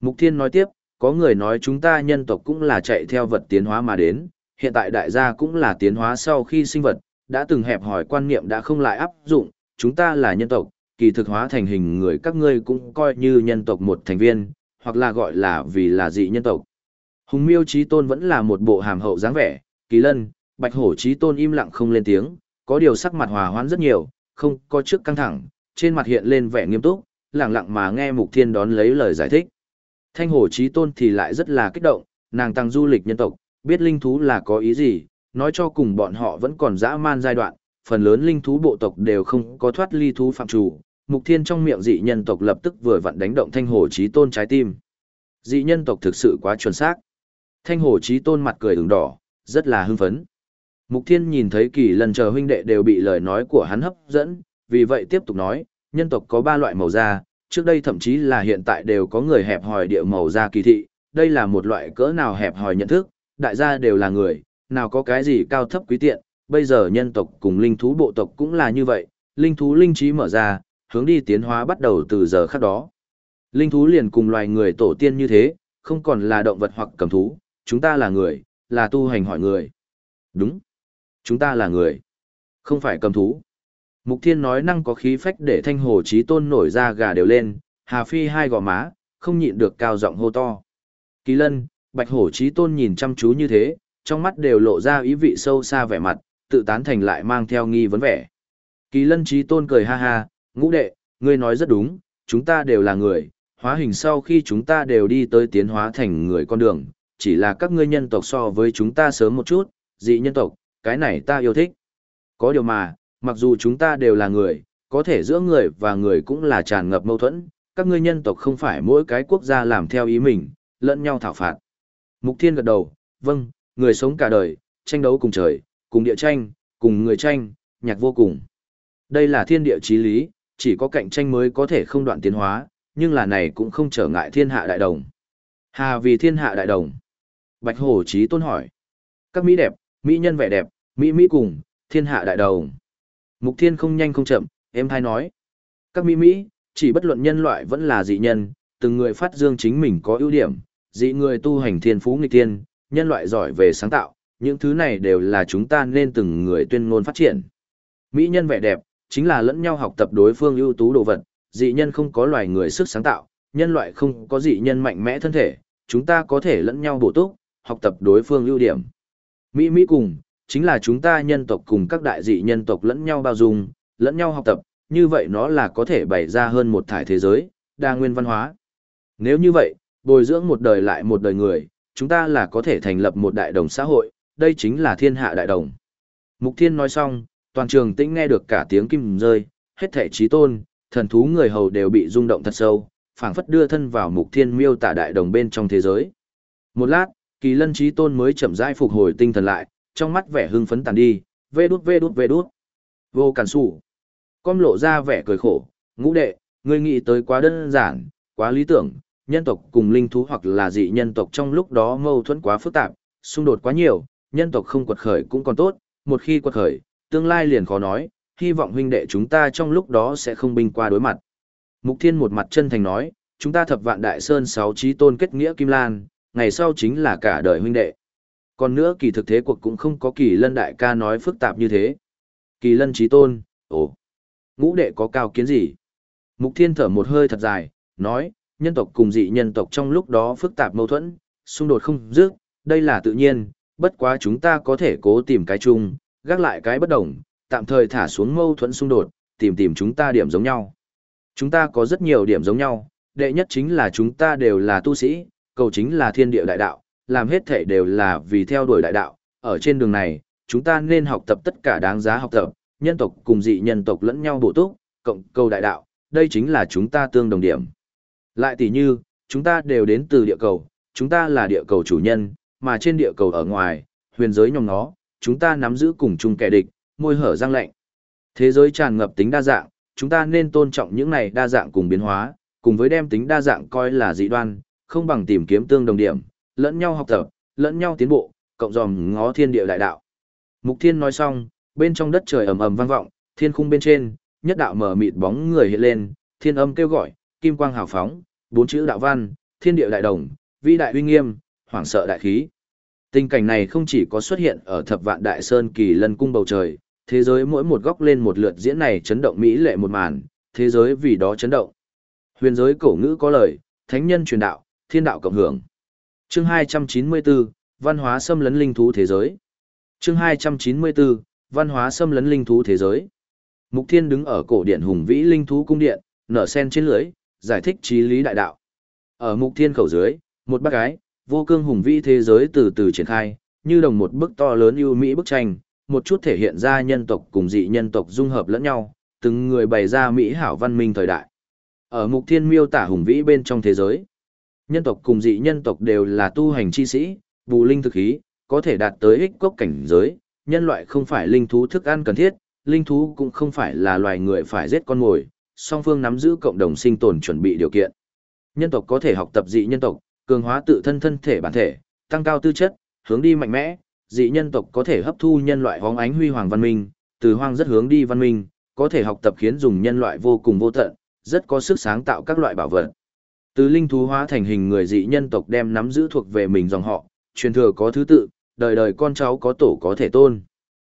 A: Mục Thiên nói tiếp, có người nói chúng ta nhân tộc cũng là chạy theo vật tiến hóa mà đến, hiện tại đại gia cũng là tiến hóa sau khi sinh vật, đã từng hẹp hỏi quan niệm đã không lại áp dụng, chúng ta là nhân tộc, kỳ thực hóa thành hình người các ngươi cũng coi như nhân tộc một thành viên, hoặc là gọi là vì là dị nhân tộc. Hùng miêu trí tôn vẫn là một bộ hàm hậu dáng vẻ, kỳ lân, bạch hổ trí tôn im lặng không lên tiếng, có điều sắc mặt hòa hoãn rất nhiều, không có trước căng thẳng, trên mặt hiện lên vẻ nghiêm túc, lặng lặng mà nghe mục thiên đón lấy lời giải thích. Thanh hồ chí tôn thì lại rất là kích động, nàng tăng du lịch nhân tộc, biết linh thú là có ý gì, nói cho cùng bọn họ vẫn còn dã man giai đoạn, phần lớn linh thú bộ tộc đều không có thoát ly thú phạm chủ. Mục Thiên trong miệng dị nhân tộc lập tức vừa vặn đánh động Thanh Hồ Chí Tôn trái tim. Dị nhân tộc thực sự quá chuẩn xác. Thanh Hồ Chí Tôn mặt cười ửng đỏ, rất là hưng phấn. Mục Thiên nhìn thấy kỳ lần chờ huynh đệ đều bị lời nói của hắn hấp dẫn, vì vậy tiếp tục nói, nhân tộc có ba loại màu da, trước đây thậm chí là hiện tại đều có người hẹp hòi địa màu da kỳ thị, đây là một loại cỡ nào hẹp hòi nhận thức, đại gia đều là người, nào có cái gì cao thấp quý tiện, bây giờ nhân tộc cùng linh thú bộ tộc cũng là như vậy, linh thú linh trí mở ra, hướng đi tiến hóa bắt đầu từ giờ khắc đó. Linh thú liền cùng loài người tổ tiên như thế, không còn là động vật hoặc cầm thú, chúng ta là người, là tu hành hỏi người. Đúng, chúng ta là người, không phải cầm thú. Mục Thiên nói năng có khí phách để thanh hồ chí tôn nổi ra gà đều lên, Hà Phi hai gò má, không nhịn được cao giọng hô to. Kỳ lân, bạch hổ chí tôn nhìn chăm chú như thế, trong mắt đều lộ ra ý vị sâu xa vẻ mặt, tự tán thành lại mang theo nghi vấn vẻ. Kỳ lân Chí tôn cười ha ha, ngũ đệ, ngươi nói rất đúng, chúng ta đều là người, hóa hình sau khi chúng ta đều đi tới tiến hóa thành người con đường, chỉ là các ngươi nhân tộc so với chúng ta sớm một chút, dị nhân tộc, cái này ta yêu thích. Có điều mà, mặc dù chúng ta đều là người, có thể giữa người và người cũng là tràn ngập mâu thuẫn, các ngươi nhân tộc không phải mỗi cái quốc gia làm theo ý mình, lẫn nhau thảo phạt. Mục Thiên gật đầu, vâng, người sống cả đời, tranh đấu cùng trời, cùng địa tranh, cùng người tranh, nhạc vô cùng. Đây là thiên địa chí lý, chỉ có cạnh tranh mới có thể không đoạn tiến hóa, nhưng là này cũng không trở ngại thiên hạ đại đồng. Hà vì thiên hạ đại đồng. Bạch Hổ Chí tôn hỏi. Các Mỹ đẹp, Mỹ nhân vẻ đẹp, Mỹ Mỹ cùng, thiên hạ đại đồng. Mục Thiên không nhanh không chậm, em thay nói. Các Mỹ Mỹ, chỉ bất luận nhân loại vẫn là dị nhân, từng người phát dương chính mình có ưu điểm, dị người tu hành thiên phú nghịch thiên, nhân loại giỏi về sáng tạo, những thứ này đều là chúng ta nên từng người tuyên ngôn phát triển. Mỹ nhân vẻ đẹp, chính là lẫn nhau học tập đối phương ưu tú đồ vật, dị nhân không có loài người sức sáng tạo, nhân loại không có dị nhân mạnh mẽ thân thể, chúng ta có thể lẫn nhau bổ túc, học tập đối phương ưu điểm. Mỹ Mỹ cùng, chính là chúng ta nhân tộc cùng các đại dị nhân tộc lẫn nhau bao dung, lẫn nhau học tập, như vậy nó là có thể bày ra hơn một thải thế giới, đa nguyên văn hóa. Nếu như vậy, bồi dưỡng một đời lại một đời người, chúng ta là có thể thành lập một đại đồng xã hội, đây chính là thiên hạ đại đồng. Mục Thiên nói xong, toàn trường tĩnh nghe được cả tiếng kim rơi, hết thể trí tôn, thần thú người hầu đều bị rung động thật sâu, phảng phất đưa thân vào Mục Thiên miêu tả đại đồng bên trong thế giới. Một lát, kỳ lân trí tôn mới chậm rãi phục hồi tinh thần lại, trong mắt vẻ hưng phấn tàn đi, vê đút vê đút vê đút. Vô cản sủ. Con lộ ra vẻ cười khổ, ngũ đệ, ngươi nghĩ tới quá đơn giản, quá lý tưởng, nhân tộc cùng linh thú hoặc là dị nhân tộc trong lúc đó mâu thuẫn quá phức tạp, xung đột quá nhiều, nhân tộc không quật khởi cũng còn tốt, một khi quật khởi, tương lai liền khó nói, hy vọng huynh đệ chúng ta trong lúc đó sẽ không binh qua đối mặt. Mục Thiên một mặt chân thành nói, chúng ta thập vạn đại sơn sáu trí tôn kết nghĩa Kim Lan, ngày sau chính là cả đời huynh đệ. Còn nữa kỳ thực thế cuộc cũng không có kỳ lân đại ca nói phức tạp như thế. Kỳ lân trí tôn, ồ, ngũ đệ có cao kiến gì? Mục Thiên thở một hơi thật dài, nói, nhân tộc cùng dị nhân tộc trong lúc đó phức tạp mâu thuẫn, xung đột không dứt, đây là tự nhiên, bất quá chúng ta có thể cố tìm cái chung, gác lại cái bất đồng, tạm thời thả xuống mâu thuẫn xung đột, tìm tìm chúng ta điểm giống nhau. Chúng ta có rất nhiều điểm giống nhau, đệ nhất chính là chúng ta đều là tu sĩ, cầu chính là thiên địa đại đạo, làm hết thể đều là vì theo đuổi đại đạo, ở trên đường này, chúng ta nên học tập tất cả đáng giá học tập, nhân tộc cùng dị nhân tộc lẫn nhau bổ túc, cộng cầu đại đạo, đây chính là chúng ta tương đồng điểm. Lại tỷ như, chúng ta đều đến từ địa cầu, chúng ta là địa cầu chủ nhân, mà trên địa cầu ở ngoài, huyền giới nhóm nó, chúng ta nắm giữ cùng chung kẻ địch, môi hở răng lạnh. Thế giới tràn ngập tính đa dạng, chúng ta nên tôn trọng những này đa dạng cùng biến hóa, cùng với đem tính đa dạng coi là dị đoan, không bằng tìm kiếm tương đồng điểm, lẫn nhau học tập, lẫn nhau tiến bộ, cộng dòm ngó thiên địa đại đạo. Mục Thiên nói xong, bên trong đất trời ầm ầm vang vọng, thiên khung bên trên, nhất đạo mở mịt bóng người hiện lên, thiên âm kêu gọi, kim quang hào phóng, bốn chữ đạo văn, thiên địa đại đồng, vĩ đại uy nghiêm, hoảng sợ đại khí. Tình cảnh này không chỉ có xuất hiện ở thập vạn đại sơn kỳ lân cung bầu trời, thế giới mỗi một góc lên một lượt diễn này chấn động mỹ lệ một màn, thế giới vì đó chấn động. Huyền giới cổ ngữ có lời, thánh nhân truyền đạo, thiên đạo cộng hưởng. Chương 294, văn hóa xâm lấn linh thú thế giới. Chương 294, văn hóa xâm lấn linh thú thế giới. Mục Thiên đứng ở cổ điện hùng vĩ linh thú cung điện, nở sen trên lưới, giải thích trí lý đại đạo. Ở Mục Thiên khẩu dưới, một bác gái, vô cương hùng vĩ thế giới từ từ triển khai, như đồng một bức to lớn ưu mỹ bức tranh, một chút thể hiện ra nhân tộc cùng dị nhân tộc dung hợp lẫn nhau, từng người bày ra mỹ hảo văn minh thời đại. Ở Mục Thiên miêu tả hùng vĩ bên trong thế giới, nhân tộc cùng dị nhân tộc đều là tu hành chi sĩ, bù linh thực khí, có thể đạt tới ích cốc cảnh giới, nhân loại không phải linh thú thức ăn cần thiết, linh thú cũng không phải là loài người phải giết con mồi, song phương nắm giữ cộng đồng sinh tồn chuẩn bị điều kiện. Nhân tộc có thể học tập dị nhân tộc, cường hóa tự thân thân thể bản thể, tăng cao tư chất, hướng đi mạnh mẽ, dị nhân tộc có thể hấp thu nhân loại hóng ánh huy hoàng văn minh, từ hoang rất hướng đi văn minh, có thể học tập khiến dùng nhân loại vô cùng vô tận, rất có sức sáng tạo các loại bảo vật. Từ linh thú hóa thành hình người dị nhân tộc đem nắm giữ thuộc về mình dòng họ, truyền thừa có thứ tự, đời đời con cháu có tổ có thể tôn.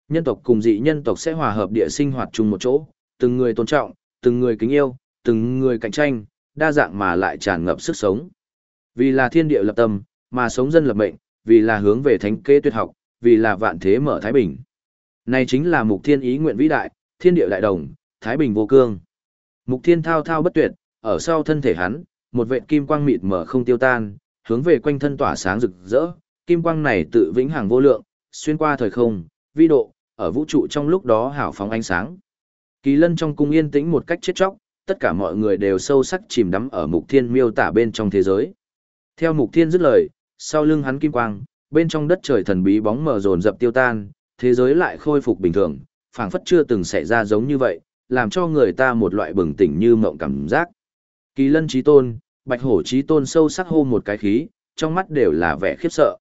A: Nhân tộc cùng dị nhân tộc sẽ hòa hợp địa sinh hoạt chung một chỗ, từng người tôn trọng, từng người kính yêu, từng người cạnh tranh, đa dạng mà lại tràn ngập sức sống. Vì là thiên địa lập tâm, mà sống dân lập mệnh, vì là hướng về thánh kế tuyệt học, vì là vạn thế mở Thái Bình. Này chính là mục thiên ý nguyện vĩ đại, thiên địa đại đồng, Thái Bình vô cương. Mục thiên thao thao bất tuyệt, ở sau thân thể hắn, một vệt kim quang mịt mở không tiêu tan, hướng về quanh thân tỏa sáng rực rỡ, kim quang này tự vĩnh hằng vô lượng, xuyên qua thời không, vi độ, ở vũ trụ trong lúc đó hảo phóng ánh sáng. Kỳ lân trong cung yên tĩnh một cách chết chóc, tất cả mọi người đều sâu sắc chìm đắm ở mục thiên miêu tả bên trong thế giới. Theo mục thiên dứt lời, sau lưng hắn kim quang, bên trong đất trời thần bí bóng mờ dồn dập tiêu tan, thế giới lại khôi phục bình thường, phảng phất chưa từng xảy ra giống như vậy, làm cho người ta một loại bừng tỉnh như mộng cảm giác. Kỳ lân trí tôn, bạch hổ trí tôn sâu sắc hô một cái khí, trong mắt đều là vẻ khiếp sợ.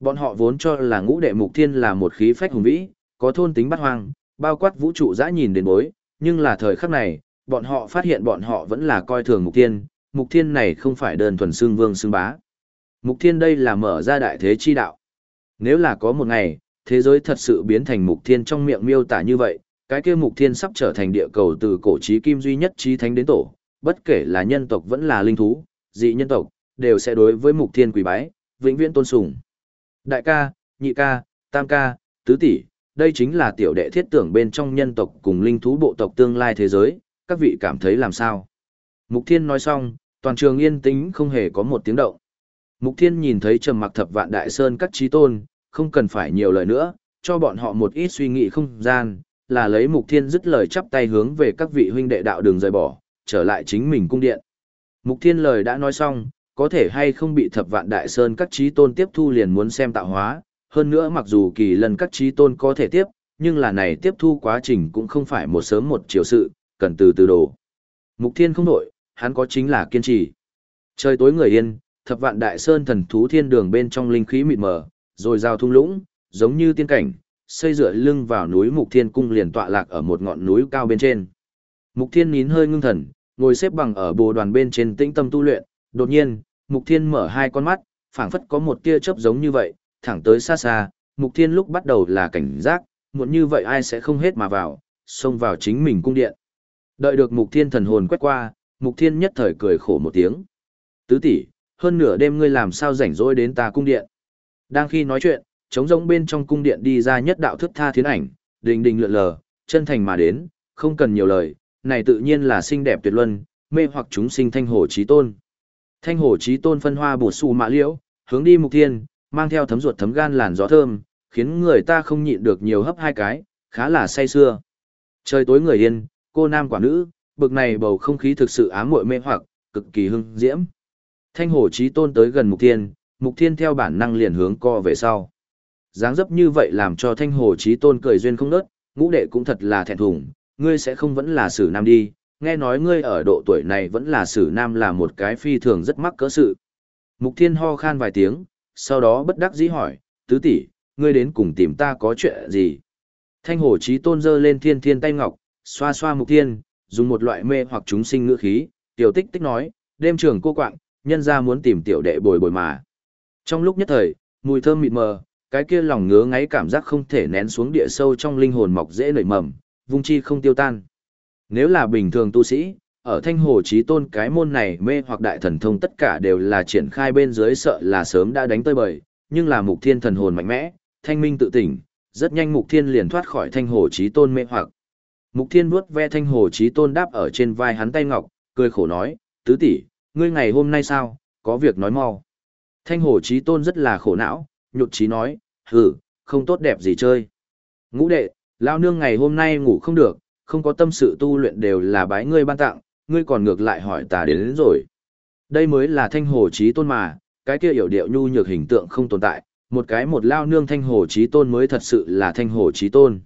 A: Bọn họ vốn cho là ngũ đệ mục thiên là một khí phách hùng vĩ, có thôn tính bắt hoang, bao quát vũ trụ dã nhìn đến bối, nhưng là thời khắc này, bọn họ phát hiện bọn họ vẫn là coi thường mục thiên, mục thiên này không phải đơn thuần xương vương xương bá. Mục thiên đây là mở ra đại thế chi đạo. Nếu là có một ngày, thế giới thật sự biến thành mục thiên trong miệng miêu tả như vậy, cái kia mục thiên sắp trở thành địa cầu từ cổ trí kim duy nhất trí thánh đến tổ, bất kể là nhân tộc vẫn là linh thú, dị nhân tộc, đều sẽ đối với mục thiên quỳ bái, vĩnh viễn tôn sùng. Đại ca, nhị ca, tam ca, tứ tỷ, đây chính là tiểu đệ thiết tưởng bên trong nhân tộc cùng linh thú bộ tộc tương lai thế giới, các vị cảm thấy làm sao? Mục thiên nói xong, toàn trường yên tĩnh không hề có một tiếng động. Mục thiên nhìn thấy trầm mặc thập vạn đại sơn các trí tôn, không cần phải nhiều lời nữa, cho bọn họ một ít suy nghĩ không gian, là lấy mục thiên dứt lời chắp tay hướng về các vị huynh đệ đạo đường rời bỏ, trở lại chính mình cung điện. Mục thiên lời đã nói xong, có thể hay không bị thập vạn đại sơn các trí tôn tiếp thu liền muốn xem tạo hóa, hơn nữa mặc dù kỳ lần các trí tôn có thể tiếp, nhưng là này tiếp thu quá trình cũng không phải một sớm một chiều sự, cần từ từ đổ. Mục thiên không nổi, hắn có chính là kiên trì. Trời tối người yên, thập vạn đại sơn thần thú thiên đường bên trong linh khí mịt mờ, rồi giao thung lũng, giống như tiên cảnh, xây dựa lưng vào núi Mục Thiên cung liền tọa lạc ở một ngọn núi cao bên trên. Mục Thiên nín hơi ngưng thần, ngồi xếp bằng ở bồ đoàn bên trên tĩnh tâm tu luyện, đột nhiên, Mục Thiên mở hai con mắt, phảng phất có một tia chớp giống như vậy, thẳng tới xa xa, Mục Thiên lúc bắt đầu là cảnh giác, muộn như vậy ai sẽ không hết mà vào, xông vào chính mình cung điện. Đợi được Mục Thiên thần hồn quét qua, Mục Thiên nhất thời cười khổ một tiếng. Tứ tỷ, hơn nửa đêm ngươi làm sao rảnh rỗi đến ta cung điện. Đang khi nói chuyện, trống rỗng bên trong cung điện đi ra nhất đạo thức tha thiến ảnh, đình đình lượn lờ, chân thành mà đến, không cần nhiều lời, này tự nhiên là xinh đẹp tuyệt luân, mê hoặc chúng sinh thanh hồ chí tôn. Thanh hồ chí tôn phân hoa bổ sù mạ liễu, hướng đi mục thiên, mang theo thấm ruột thấm gan làn gió thơm, khiến người ta không nhịn được nhiều hấp hai cái, khá là say xưa. Trời tối người yên, cô nam quả nữ, bực này bầu không khí thực sự ám muội mê hoặc, cực kỳ hưng diễm. Thanh hồ chí tôn tới gần mục thiên, mục thiên theo bản năng liền hướng co về sau. dáng dấp như vậy làm cho thanh hồ chí tôn cười duyên không nớt, ngũ đệ cũng thật là thẹn thùng, ngươi sẽ không vẫn là sử nam đi, nghe nói ngươi ở độ tuổi này vẫn là sử nam là một cái phi thường rất mắc cỡ sự. Mục thiên ho khan vài tiếng, sau đó bất đắc dĩ hỏi, tứ tỷ, ngươi đến cùng tìm ta có chuyện gì? Thanh hồ trí tôn dơ lên thiên thiên tay ngọc, xoa xoa mục thiên, dùng một loại mê hoặc chúng sinh ngữ khí, tiểu tích tích nói, đêm trường cô quạng, nhân ra muốn tìm tiểu đệ bồi bồi mà. Trong lúc nhất thời, mùi thơm mịt mờ, cái kia lòng ngứa ngáy cảm giác không thể nén xuống địa sâu trong linh hồn mọc dễ nảy mầm, vung chi không tiêu tan. Nếu là bình thường tu sĩ, ở thanh hồ trí tôn cái môn này mê hoặc đại thần thông tất cả đều là triển khai bên dưới sợ là sớm đã đánh tơi bời, nhưng là mục thiên thần hồn mạnh mẽ, thanh minh tự tỉnh, rất nhanh mục thiên liền thoát khỏi thanh hồ trí tôn mê hoặc. Mục thiên vuốt ve thanh hồ trí tôn đáp ở trên vai hắn tay ngọc, cười khổ nói, tứ tỷ, ngươi ngày hôm nay sao, có việc nói mau. Thanh hồ trí tôn rất là khổ não, nhụt trí nói, hử, không tốt đẹp gì chơi. Ngũ đệ, lao nương ngày hôm nay ngủ không được, không có tâm sự tu luyện đều là bái ngươi ban tặng, ngươi còn ngược lại hỏi ta đến, đến rồi. Đây mới là thanh hồ trí tôn mà, cái kia hiểu điệu nhu nhược hình tượng không tồn tại, một cái một lao nương thanh hồ trí tôn mới thật sự là thanh hồ trí tôn.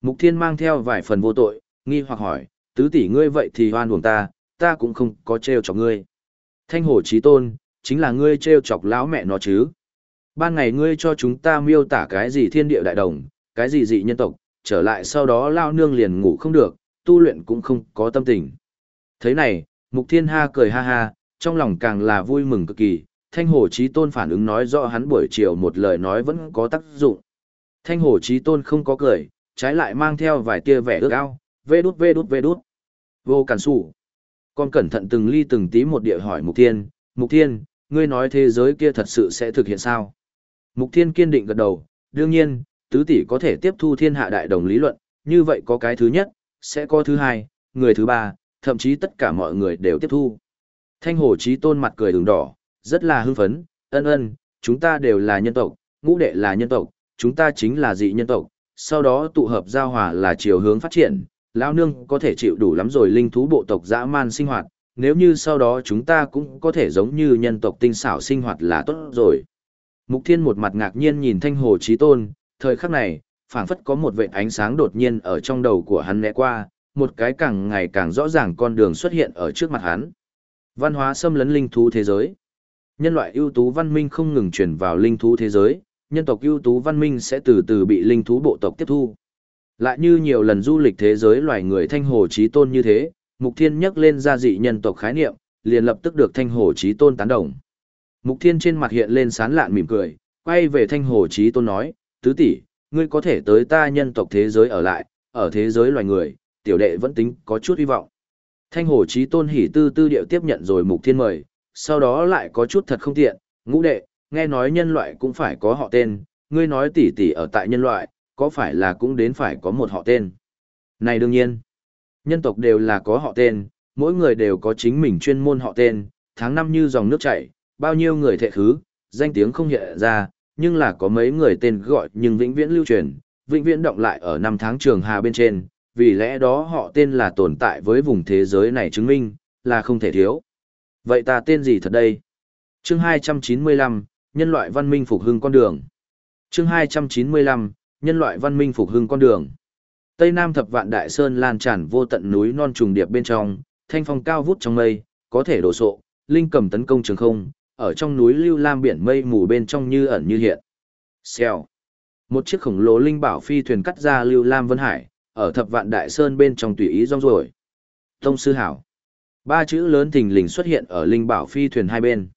A: Mục thiên mang theo vài phần vô tội, nghi hoặc hỏi, tứ tỷ ngươi vậy thì hoan buồn ta, ta cũng không có trêu cho ngươi. Thanh hồ trí tôn, chính là ngươi trêu chọc lão mẹ nó chứ. Ban ngày ngươi cho chúng ta miêu tả cái gì thiên địa đại đồng, cái gì dị nhân tộc, trở lại sau đó lao nương liền ngủ không được, tu luyện cũng không có tâm tình. Thế này, Mục Thiên Ha cười ha ha, trong lòng càng là vui mừng cực kỳ, Thanh Hồ Chí Tôn phản ứng nói rõ hắn buổi chiều một lời nói vẫn có tác dụng. Thanh Hồ Chí Tôn không có cười, trái lại mang theo vài tia vẻ ước ao, vê đút vê đút vê đút. Vô cản sủ. Con cẩn thận từng ly từng tí một địa hỏi Mục Thiên, Mục Thiên, ngươi nói thế giới kia thật sự sẽ thực hiện sao? Mục Thiên kiên định gật đầu, đương nhiên, tứ tỷ có thể tiếp thu thiên hạ đại đồng lý luận, như vậy có cái thứ nhất, sẽ có thứ hai, người thứ ba, thậm chí tất cả mọi người đều tiếp thu. Thanh Hồ Chí Tôn mặt cười đường đỏ, rất là hưng phấn, ân ân, chúng ta đều là nhân tộc, ngũ đệ là nhân tộc, chúng ta chính là dị nhân tộc, sau đó tụ hợp giao hòa là chiều hướng phát triển, lão nương có thể chịu đủ lắm rồi linh thú bộ tộc dã man sinh hoạt, nếu như sau đó chúng ta cũng có thể giống như nhân tộc tinh xảo sinh hoạt là tốt rồi. Mục Thiên một mặt ngạc nhiên nhìn Thanh Hồ Chí Tôn, thời khắc này, phảng phất có một vệt ánh sáng đột nhiên ở trong đầu của hắn né qua, một cái càng ngày càng rõ ràng con đường xuất hiện ở trước mặt hắn. Văn hóa xâm lấn linh thú thế giới. Nhân loại ưu tú văn minh không ngừng chuyển vào linh thú thế giới, nhân tộc ưu tú văn minh sẽ từ từ bị linh thú bộ tộc tiếp thu. Lại như nhiều lần du lịch thế giới loài người thanh hồ chí tôn như thế, Mục Thiên nhắc lên gia dị nhân tộc khái niệm, liền lập tức được thanh hồ chí tôn tán đồng. Mục Thiên trên mặt hiện lên sán lạn mỉm cười, quay về thanh hồ chí tôn nói, tứ tỷ, ngươi có thể tới ta nhân tộc thế giới ở lại, ở thế giới loài người, tiểu đệ vẫn tính có chút hy vọng. Thanh hồ chí tôn hỉ tư tư điệu tiếp nhận rồi Mục Thiên mời, sau đó lại có chút thật không tiện, ngũ đệ, nghe nói nhân loại cũng phải có họ tên, ngươi nói tỷ tỷ ở tại nhân loại, có phải là cũng đến phải có một họ tên. Này đương nhiên, nhân tộc đều là có họ tên, mỗi người đều có chính mình chuyên môn họ tên, tháng năm như dòng nước chảy, bao nhiêu người thệ khứ, danh tiếng không hiện ra, nhưng là có mấy người tên gọi nhưng vĩnh viễn lưu truyền, vĩnh viễn động lại ở năm tháng trường hà bên trên, vì lẽ đó họ tên là tồn tại với vùng thế giới này chứng minh, là không thể thiếu. Vậy ta tên gì thật đây? Chương 295, Nhân loại văn minh phục hưng con đường. Chương 295, Nhân loại văn minh phục hưng con đường. Tây Nam thập vạn đại sơn lan tràn vô tận núi non trùng điệp bên trong, thanh phong cao vút trong mây, có thể đổ sộ, linh cầm tấn công trường không, ở trong núi lưu lam biển mây mù bên trong như ẩn như hiện. Xèo. Một chiếc khổng lồ linh bảo phi thuyền cắt ra lưu lam vân hải, ở thập vạn đại sơn bên trong tùy ý rong ruổi. Tông sư hảo. Ba chữ lớn thình lình xuất hiện ở linh bảo phi thuyền hai bên.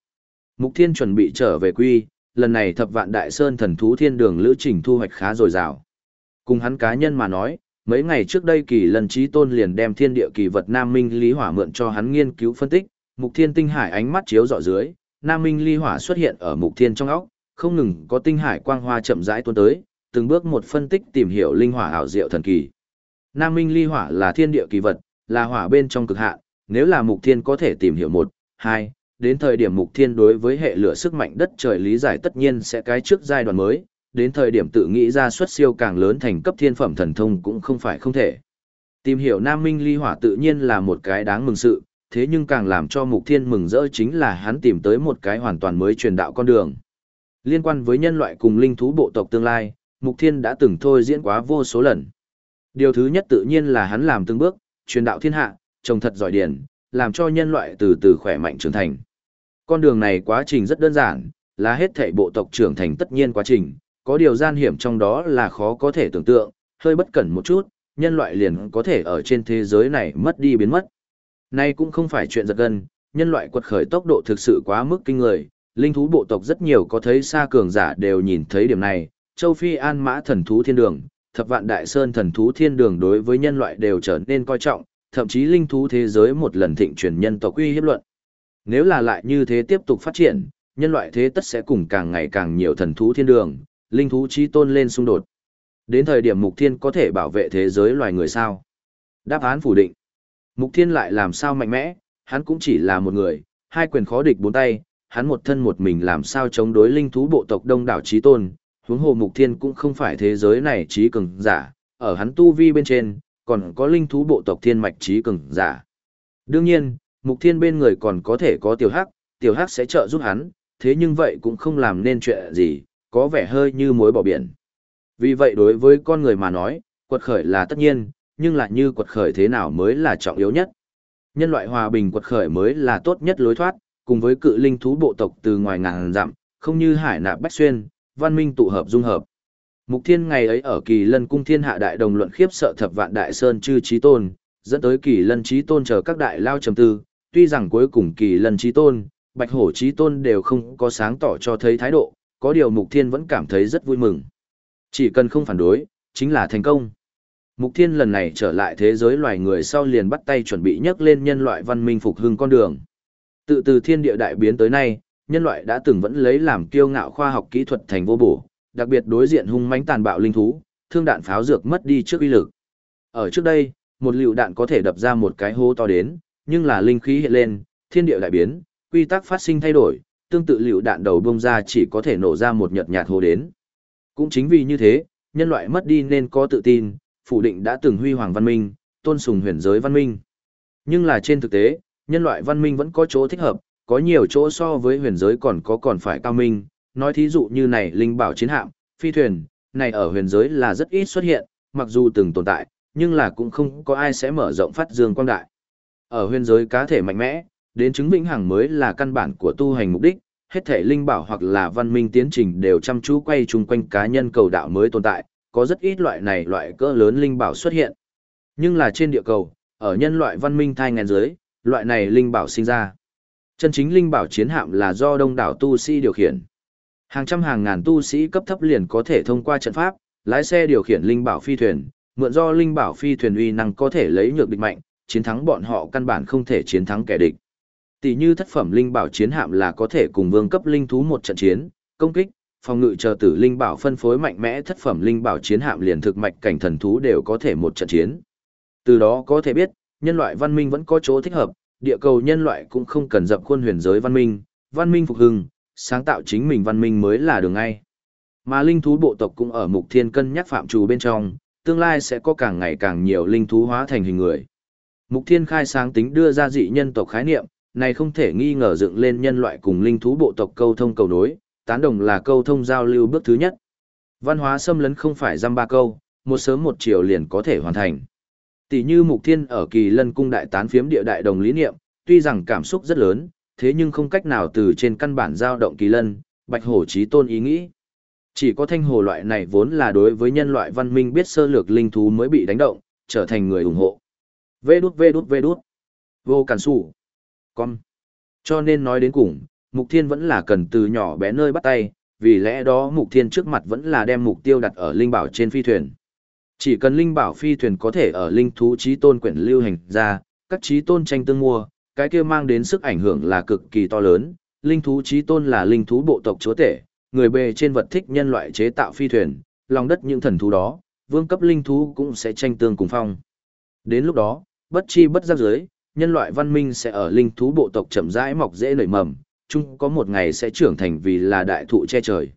A: Mục Thiên chuẩn bị trở về quy, lần này thập vạn đại sơn thần thú thiên đường lữ trình thu hoạch khá dồi dào. Cùng hắn cá nhân mà nói, mấy ngày trước đây kỳ lần trí tôn liền đem thiên địa kỳ vật Nam Minh Lý Hỏa mượn cho hắn nghiên cứu phân tích, Mục Thiên tinh hải ánh mắt chiếu dọ dưới, Nam Minh Ly Hỏa xuất hiện ở Mục Thiên trong óc, không ngừng có tinh hải quang hoa chậm rãi tuôn tới, từng bước một phân tích tìm hiểu linh hỏa ảo diệu thần kỳ. Nam Minh Ly Hỏa là thiên địa kỳ vật, là hỏa bên trong cực hạn, nếu là Mục Thiên có thể tìm hiểu một, hai, đến thời điểm Mục Thiên đối với hệ lửa sức mạnh đất trời lý giải tất nhiên sẽ cái trước giai đoạn mới, đến thời điểm tự nghĩ ra xuất siêu càng lớn thành cấp thiên phẩm thần thông cũng không phải không thể. Tìm hiểu Nam Minh Ly Hỏa tự nhiên là một cái đáng mừng sự, thế nhưng càng làm cho Mục Thiên mừng rỡ chính là hắn tìm tới một cái hoàn toàn mới truyền đạo con đường. Liên quan với nhân loại cùng linh thú bộ tộc tương lai, Mục Thiên đã từng thôi diễn quá vô số lần. Điều thứ nhất tự nhiên là hắn làm từng bước, truyền đạo thiên hạ, trồng thật giỏi điển, làm cho nhân loại từ từ khỏe mạnh trưởng thành. Con đường này quá trình rất đơn giản, là hết thảy bộ tộc trưởng thành tất nhiên quá trình, có điều gian hiểm trong đó là khó có thể tưởng tượng, hơi bất cẩn một chút, nhân loại liền có thể ở trên thế giới này mất đi biến mất. Nay cũng không phải chuyện giật gân, nhân loại quật khởi tốc độ thực sự quá mức kinh người, linh thú bộ tộc rất nhiều có thấy xa cường giả đều nhìn thấy điểm này, châu Phi an mã thần thú thiên đường, thập vạn đại sơn thần thú thiên đường đối với nhân loại đều trở nên coi trọng, thậm chí linh thú thế giới một lần thịnh truyền nhân tộc uy hiếp luận. Nếu là lại như thế tiếp tục phát triển, nhân loại thế tất sẽ cùng càng ngày càng nhiều thần thú thiên đường, linh thú trí tôn lên xung đột. Đến thời điểm mục thiên có thể bảo vệ thế giới loài người sao? Đáp án phủ định. Mục thiên lại làm sao mạnh mẽ, hắn cũng chỉ là một người, hai quyền khó địch bốn tay, hắn một thân một mình làm sao chống đối linh thú bộ tộc đông đảo trí tôn, huống hồ mục thiên cũng không phải thế giới này trí cường giả, ở hắn tu vi bên trên, còn có linh thú bộ tộc thiên mạch trí cường giả. Đương nhiên, mục thiên bên người còn có thể có tiểu hắc, tiểu hắc sẽ trợ giúp hắn, thế nhưng vậy cũng không làm nên chuyện gì, có vẻ hơi như mối bỏ biển. Vì vậy đối với con người mà nói, quật khởi là tất nhiên, nhưng lại như quật khởi thế nào mới là trọng yếu nhất. Nhân loại hòa bình quật khởi mới là tốt nhất lối thoát, cùng với cự linh thú bộ tộc từ ngoài ngàn dặm, không như hải nạp bách xuyên, văn minh tụ hợp dung hợp. Mục Thiên ngày ấy ở Kỳ Lân cung thiên hạ đại đồng luận khiếp sợ thập vạn đại sơn chư chí tôn, dẫn tới Kỳ Lân chí tôn chờ các đại lao trầm tư, tuy rằng cuối cùng Kỳ Lân chí tôn, Bạch Hổ chí tôn đều không có sáng tỏ cho thấy thái độ, có điều Mục Thiên vẫn cảm thấy rất vui mừng. Chỉ cần không phản đối, chính là thành công. Mục Thiên lần này trở lại thế giới loài người sau liền bắt tay chuẩn bị nhấc lên nhân loại văn minh phục hưng con đường. Tự từ thiên địa đại biến tới nay, nhân loại đã từng vẫn lấy làm kiêu ngạo khoa học kỹ thuật thành vô bổ, đặc biệt đối diện hung mãnh tàn bạo linh thú, thương đạn pháo dược mất đi trước uy lực. Ở trước đây, một lựu đạn có thể đập ra một cái hố to đến, nhưng là linh khí hiện lên, thiên địa đại biến, quy tắc phát sinh thay đổi, tương tự lựu đạn đầu bung ra chỉ có thể nổ ra một nhợt nhạt hố đến. Cũng chính vì như thế, nhân loại mất đi nên có tự tin, phủ định đã từng huy hoàng văn minh, tôn sùng huyền giới văn minh. Nhưng là trên thực tế, nhân loại văn minh vẫn có chỗ thích hợp, có nhiều chỗ so với huyền giới còn có còn phải cao minh, nói thí dụ như này linh bảo chiến hạm, phi thuyền, này ở huyền giới là rất ít xuất hiện, mặc dù từng tồn tại, nhưng là cũng không có ai sẽ mở rộng phát dương quang đại. Ở huyền giới cá thể mạnh mẽ, đến chứng vĩnh hằng mới là căn bản của tu hành mục đích, hết thể linh bảo hoặc là văn minh tiến trình đều chăm chú quay chung quanh cá nhân cầu đạo mới tồn tại, có rất ít loại này loại cỡ lớn linh bảo xuất hiện. Nhưng là trên địa cầu, ở nhân loại văn minh thai ngàn dưới, loại này linh bảo sinh ra. Chân chính linh bảo chiến hạm là do đông đảo tu sĩ điều khiển. Hàng trăm hàng ngàn tu sĩ cấp thấp liền có thể thông qua trận pháp, lái xe điều khiển linh bảo phi thuyền, mượn do linh bảo phi thuyền uy năng có thể lấy nhược địch mạnh, chiến thắng bọn họ căn bản không thể chiến thắng kẻ địch. Tỷ như thất phẩm linh bảo chiến hạm là có thể cùng vương cấp linh thú một trận chiến, công kích, phòng ngự chờ tử linh bảo phân phối mạnh mẽ thất phẩm linh bảo chiến hạm liền thực mạch cảnh thần thú đều có thể một trận chiến. Từ đó có thể biết, nhân loại văn minh vẫn có chỗ thích hợp, địa cầu nhân loại cũng không cần dập khuôn huyền giới văn minh, văn minh phục hưng, sáng tạo chính mình văn minh mới là đường ngay. Mà linh thú bộ tộc cũng ở mục thiên cân nhắc phạm trù bên trong, tương lai sẽ có càng ngày càng nhiều linh thú hóa thành hình người. Mục thiên khai sáng tính đưa ra dị nhân tộc khái niệm, này không thể nghi ngờ dựng lên nhân loại cùng linh thú bộ tộc câu thông cầu nối, tán đồng là câu thông giao lưu bước thứ nhất. Văn hóa xâm lấn không phải dăm ba câu, một sớm một chiều liền có thể hoàn thành. Tỷ như Mục Thiên ở Kỳ Lân cung đại tán phiếm địa đại đồng lý niệm, tuy rằng cảm xúc rất lớn, thế nhưng không cách nào từ trên căn bản giao động Kỳ Lân, Bạch Hổ chí tôn ý nghĩ. Chỉ có thanh hồ loại này vốn là đối với nhân loại văn minh biết sơ lược linh thú mới bị đánh động, trở thành người ủng hộ. Vê đút vê đút vê đút. Vô cản sủ. Con. Cho nên nói đến cùng, Mục Thiên vẫn là cần từ nhỏ bé nơi bắt tay, vì lẽ đó Mục Thiên trước mặt vẫn là đem mục tiêu đặt ở linh bảo trên phi thuyền. Chỉ cần linh bảo phi thuyền có thể ở linh thú trí tôn quyển lưu hành ra, các trí tôn tranh tương mua, cái kia mang đến sức ảnh hưởng là cực kỳ to lớn. Linh thú trí tôn là linh thú bộ tộc chúa tể, người bề trên vật thích nhân loại chế tạo phi thuyền, lòng đất những thần thú đó, vương cấp linh thú cũng sẽ tranh tương cùng phong. Đến lúc đó, bất chi bất giác giới, nhân loại văn minh sẽ ở linh thú bộ tộc chậm rãi mọc dễ nảy mầm, chung có một ngày sẽ trưởng thành vì là đại thụ che trời.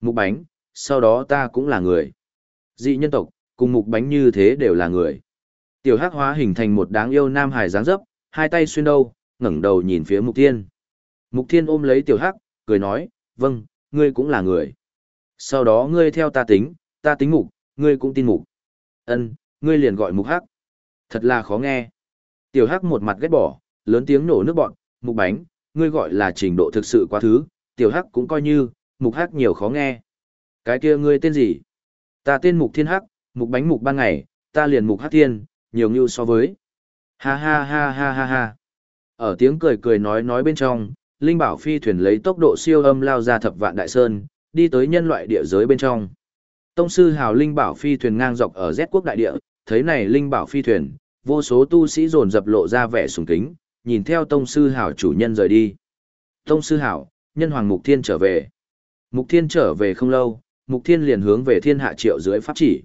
A: Mục bánh, sau đó ta cũng là người. Dị nhân tộc, cùng mục bánh như thế đều là người. Tiểu hắc hóa hình thành một đáng yêu nam hài dáng dấp, hai tay xuyên đâu, ngẩng đầu nhìn phía mục thiên. Mục thiên ôm lấy tiểu hắc, cười nói, vâng, ngươi cũng là người. Sau đó ngươi theo ta tính, ta tính mục, ngươi cũng tin mục. Ân, ngươi liền gọi mục hắc. Thật là khó nghe. Tiểu hắc một mặt ghét bỏ, lớn tiếng nổ nước bọn, mục bánh, ngươi gọi là trình độ thực sự quá thứ, tiểu hắc cũng coi như, mục hắc nhiều khó nghe. Cái kia ngươi tên gì? Ta tên mục thiên hắc, mục bánh mục ban ngày, ta liền mục hắc thiên, nhiều như so với. Ha ha ha ha ha ha. Ở tiếng cười cười nói nói bên trong, Linh Bảo phi thuyền lấy tốc độ siêu âm lao ra thập vạn đại sơn, đi tới nhân loại địa giới bên trong. Tông sư Hào Linh Bảo phi thuyền ngang dọc ở Z quốc đại địa, thấy này Linh Bảo phi thuyền, vô số tu sĩ dồn dập lộ ra vẻ sùng kính, nhìn theo Tông sư hảo chủ nhân rời đi. Tông sư hảo nhân hoàng Mục Thiên trở về. Mục Thiên trở về không lâu, Mục Thiên liền hướng về thiên hạ triệu dưới pháp chỉ.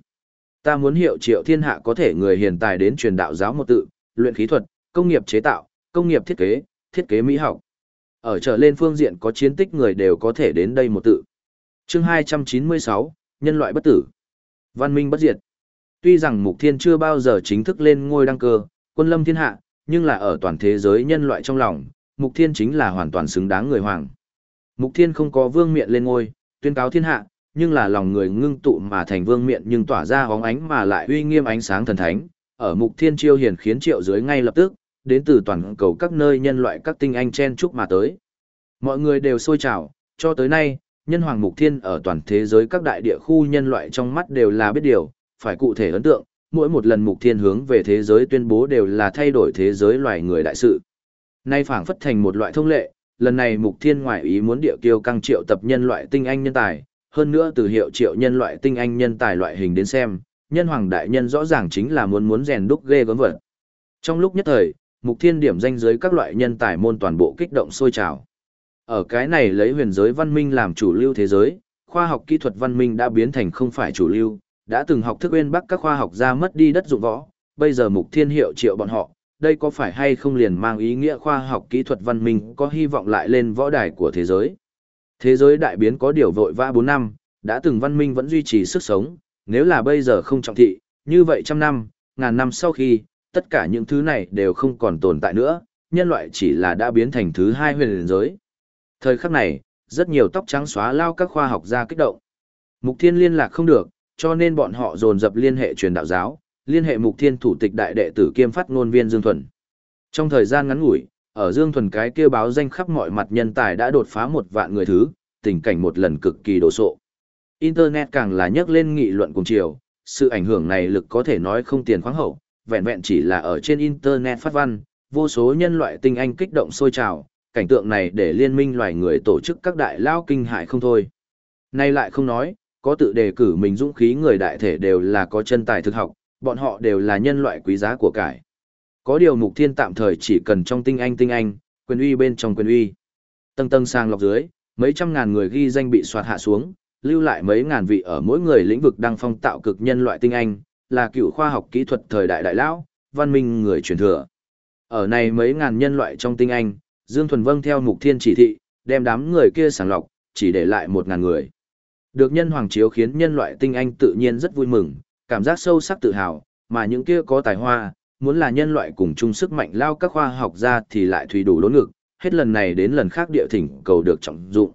A: Ta muốn hiệu triệu thiên hạ có thể người hiền tài đến truyền đạo giáo một tự, luyện khí thuật, công nghiệp chế tạo, công nghiệp thiết kế, thiết kế mỹ học. Ở trở lên phương diện có chiến tích người đều có thể đến đây một tự. Chương 296, Nhân loại bất tử. Văn minh bất diệt. Tuy rằng Mục Thiên chưa bao giờ chính thức lên ngôi đăng cơ, quân lâm thiên hạ, nhưng là ở toàn thế giới nhân loại trong lòng, Mục Thiên chính là hoàn toàn xứng đáng người hoàng. Mục Thiên không có vương miện lên ngôi, tuyên cáo thiên hạ, nhưng là lòng người ngưng tụ mà thành vương miện nhưng tỏa ra hóng ánh mà lại uy nghiêm ánh sáng thần thánh, ở Mục Thiên chiêu hiển khiến triệu dưới ngay lập tức, đến từ toàn cầu các nơi nhân loại các tinh anh chen chúc mà tới. Mọi người đều sôi trào, cho tới nay, nhân hoàng mục thiên ở toàn thế giới các đại địa khu nhân loại trong mắt đều là biết điều, phải cụ thể ấn tượng, mỗi một lần mục thiên hướng về thế giới tuyên bố đều là thay đổi thế giới loài người đại sự. Nay phảng phất thành một loại thông lệ, lần này mục thiên ngoại ý muốn địa kiêu căng triệu tập nhân loại tinh anh nhân tài, hơn nữa từ hiệu triệu nhân loại tinh anh nhân tài loại hình đến xem, nhân hoàng đại nhân rõ ràng chính là muốn muốn rèn đúc ghê gớm vật. Trong lúc nhất thời, mục thiên điểm danh giới các loại nhân tài môn toàn bộ kích động sôi trào. Ở cái này lấy huyền giới văn minh làm chủ lưu thế giới, khoa học kỹ thuật văn minh đã biến thành không phải chủ lưu, đã từng học thức uyên bắc các khoa học gia mất đi đất dụng võ, bây giờ mục thiên hiệu triệu bọn họ, đây có phải hay không liền mang ý nghĩa khoa học kỹ thuật văn minh có hy vọng lại lên võ đài của thế giới. Thế giới đại biến có điều vội vã 4 năm, đã từng văn minh vẫn duy trì sức sống, nếu là bây giờ không trọng thị, như vậy trăm năm, ngàn năm sau khi, tất cả những thứ này đều không còn tồn tại nữa, nhân loại chỉ là đã biến thành thứ hai huyền giới. Thời khắc này, rất nhiều tóc trắng xóa lao các khoa học gia kích động. Mục Thiên liên lạc không được, cho nên bọn họ dồn dập liên hệ truyền đạo giáo, liên hệ Mục Thiên thủ tịch đại đệ tử kiêm phát ngôn viên Dương Thuần. Trong thời gian ngắn ngủi, ở Dương Thuần cái kia báo danh khắp mọi mặt nhân tài đã đột phá một vạn người thứ, tình cảnh một lần cực kỳ đồ sộ. Internet càng là nhắc lên nghị luận cùng chiều, sự ảnh hưởng này lực có thể nói không tiền khoáng hậu, vẹn vẹn chỉ là ở trên Internet phát văn, vô số nhân loại tinh anh kích động sôi trào, cảnh tượng này để liên minh loài người tổ chức các đại lao kinh hại không thôi. Nay lại không nói, có tự đề cử mình dũng khí người đại thể đều là có chân tài thực học, bọn họ đều là nhân loại quý giá của cải. Có điều mục thiên tạm thời chỉ cần trong tinh anh tinh anh, quyền uy bên trong quyền uy. Tầng tầng sang lọc dưới, mấy trăm ngàn người ghi danh bị soạt hạ xuống, lưu lại mấy ngàn vị ở mỗi người lĩnh vực đang phong tạo cực nhân loại tinh anh, là cựu khoa học kỹ thuật thời đại đại lão, văn minh người truyền thừa. Ở này mấy ngàn nhân loại trong tinh anh, Dương Thuần Vâng theo mục thiên chỉ thị, đem đám người kia sàng lọc, chỉ để lại một ngàn người. Được nhân hoàng chiếu khiến nhân loại tinh anh tự nhiên rất vui mừng, cảm giác sâu sắc tự hào, mà những kia có tài hoa, muốn là nhân loại cùng chung sức mạnh lao các khoa học ra thì lại thủy đủ đốn ngực, hết lần này đến lần khác địa thỉnh cầu được trọng dụng.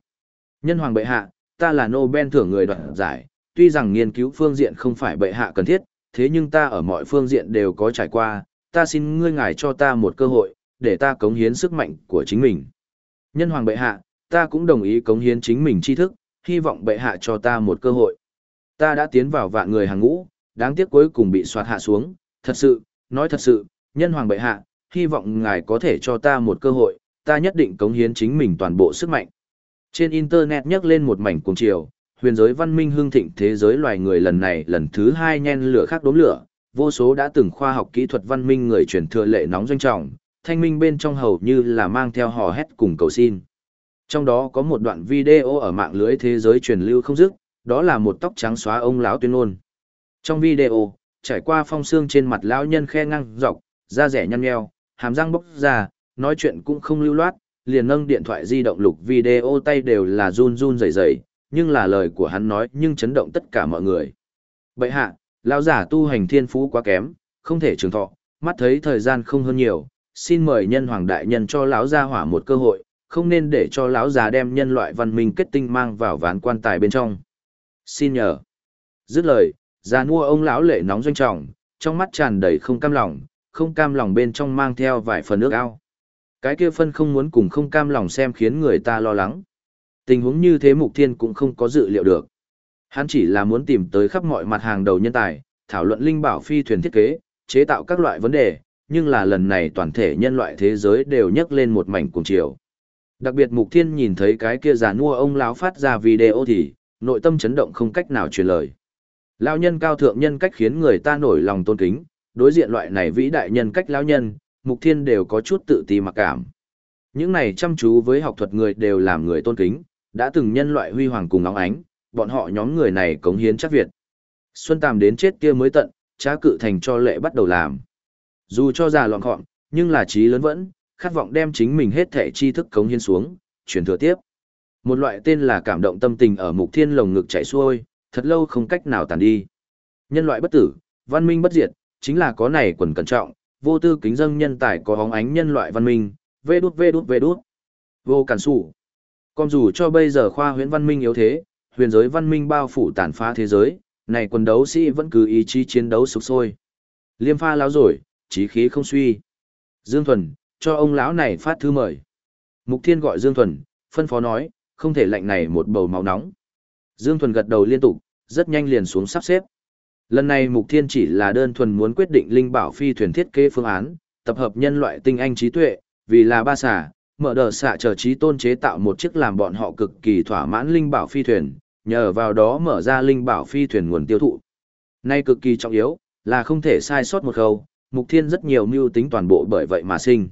A: Nhân hoàng bệ hạ, ta là Nobel thưởng người đoạt giải, tuy rằng nghiên cứu phương diện không phải bệ hạ cần thiết, thế nhưng ta ở mọi phương diện đều có trải qua, ta xin ngươi ngài cho ta một cơ hội, để ta cống hiến sức mạnh của chính mình. Nhân hoàng bệ hạ, ta cũng đồng ý cống hiến chính mình tri thức, hy vọng bệ hạ cho ta một cơ hội. Ta đã tiến vào vạn người hàng ngũ, đáng tiếc cuối cùng bị soạt hạ xuống, thật sự, nói thật sự, nhân hoàng bệ hạ, hy vọng ngài có thể cho ta một cơ hội, ta nhất định cống hiến chính mình toàn bộ sức mạnh. Trên Internet nhắc lên một mảnh cuồng chiều, huyền giới văn minh hương thịnh thế giới loài người lần này lần thứ hai nhen lửa khác đốm lửa, vô số đã từng khoa học kỹ thuật văn minh người truyền thừa lệ nóng doanh trọng, thanh minh bên trong hầu như là mang theo hò hét cùng cầu xin. Trong đó có một đoạn video ở mạng lưới thế giới truyền lưu không dứt, đó là một tóc trắng xóa ông lão tuyên ngôn. Trong video, trải qua phong xương trên mặt lão nhân khe ngang dọc, da rẻ nhăn nheo, hàm răng bốc ra, nói chuyện cũng không lưu loát, liền nâng điện thoại di động lục video tay đều là run run rẩy rẩy, nhưng là lời của hắn nói nhưng chấn động tất cả mọi người. Bệ hạ, lão giả tu hành thiên phú quá kém, không thể trường thọ, mắt thấy thời gian không hơn nhiều, xin mời nhân hoàng đại nhân cho lão gia hỏa một cơ hội, không nên để cho lão già đem nhân loại văn minh kết tinh mang vào ván quan tài bên trong. Xin nhờ. Dứt lời, già nua ông lão lệ nóng doanh trọng, trong mắt tràn đầy không cam lòng, không cam lòng bên trong mang theo vài phần nước ao. Cái kia phân không muốn cùng không cam lòng xem khiến người ta lo lắng. Tình huống như thế Mục Thiên cũng không có dự liệu được. Hắn chỉ là muốn tìm tới khắp mọi mặt hàng đầu nhân tài, thảo luận linh bảo phi thuyền thiết kế, chế tạo các loại vấn đề, nhưng là lần này toàn thể nhân loại thế giới đều nhấc lên một mảnh cùng chiều. Đặc biệt Mục Thiên nhìn thấy cái kia giả nua ông lão phát ra video thì, nội tâm chấn động không cách nào truyền lời. Lão nhân cao thượng nhân cách khiến người ta nổi lòng tôn kính, đối diện loại này vĩ đại nhân cách lão nhân, Mục Thiên đều có chút tự ti mặc cảm. Những này chăm chú với học thuật người đều làm người tôn kính, đã từng nhân loại huy hoàng cùng óng ánh, bọn họ nhóm người này cống hiến chắc Việt. Xuân Tàm đến chết kia mới tận, trá cự thành cho lệ bắt đầu làm. Dù cho già loạn gọn, nhưng là trí lớn vẫn, khát vọng đem chính mình hết thể tri thức cống hiến xuống, truyền thừa tiếp. Một loại tên là cảm động tâm tình ở mục thiên lồng ngực chảy xuôi, thật lâu không cách nào tàn đi. Nhân loại bất tử, văn minh bất diệt, chính là có này quần cẩn trọng, vô tư kính dâng nhân tài có hóng ánh nhân loại văn minh, vê đút vê đút vê đút. Vô cản sủ. Còn dù cho bây giờ khoa huyễn văn minh yếu thế, huyền giới văn minh bao phủ tàn phá thế giới, này quần đấu sĩ vẫn cứ ý chí chiến đấu sục sôi. Liêm pha láo rồi, chí khí không suy. Dương Thuần, cho ông lão này phát thư mời. Mục Thiên gọi Dương Thuần, phân phó nói, không thể lạnh này một bầu máu nóng. Dương Thuần gật đầu liên tục, rất nhanh liền xuống sắp xếp. Lần này Mục Thiên chỉ là đơn thuần muốn quyết định linh bảo phi thuyền thiết kế phương án, tập hợp nhân loại tinh anh trí tuệ, vì là ba xả, mở đờ xạ chờ trí tôn chế tạo một chiếc làm bọn họ cực kỳ thỏa mãn linh bảo phi thuyền, nhờ vào đó mở ra linh bảo phi thuyền nguồn tiêu thụ. Nay cực kỳ trọng yếu, là không thể sai sót một khâu, Mục Thiên rất nhiều mưu tính toàn bộ bởi vậy mà sinh.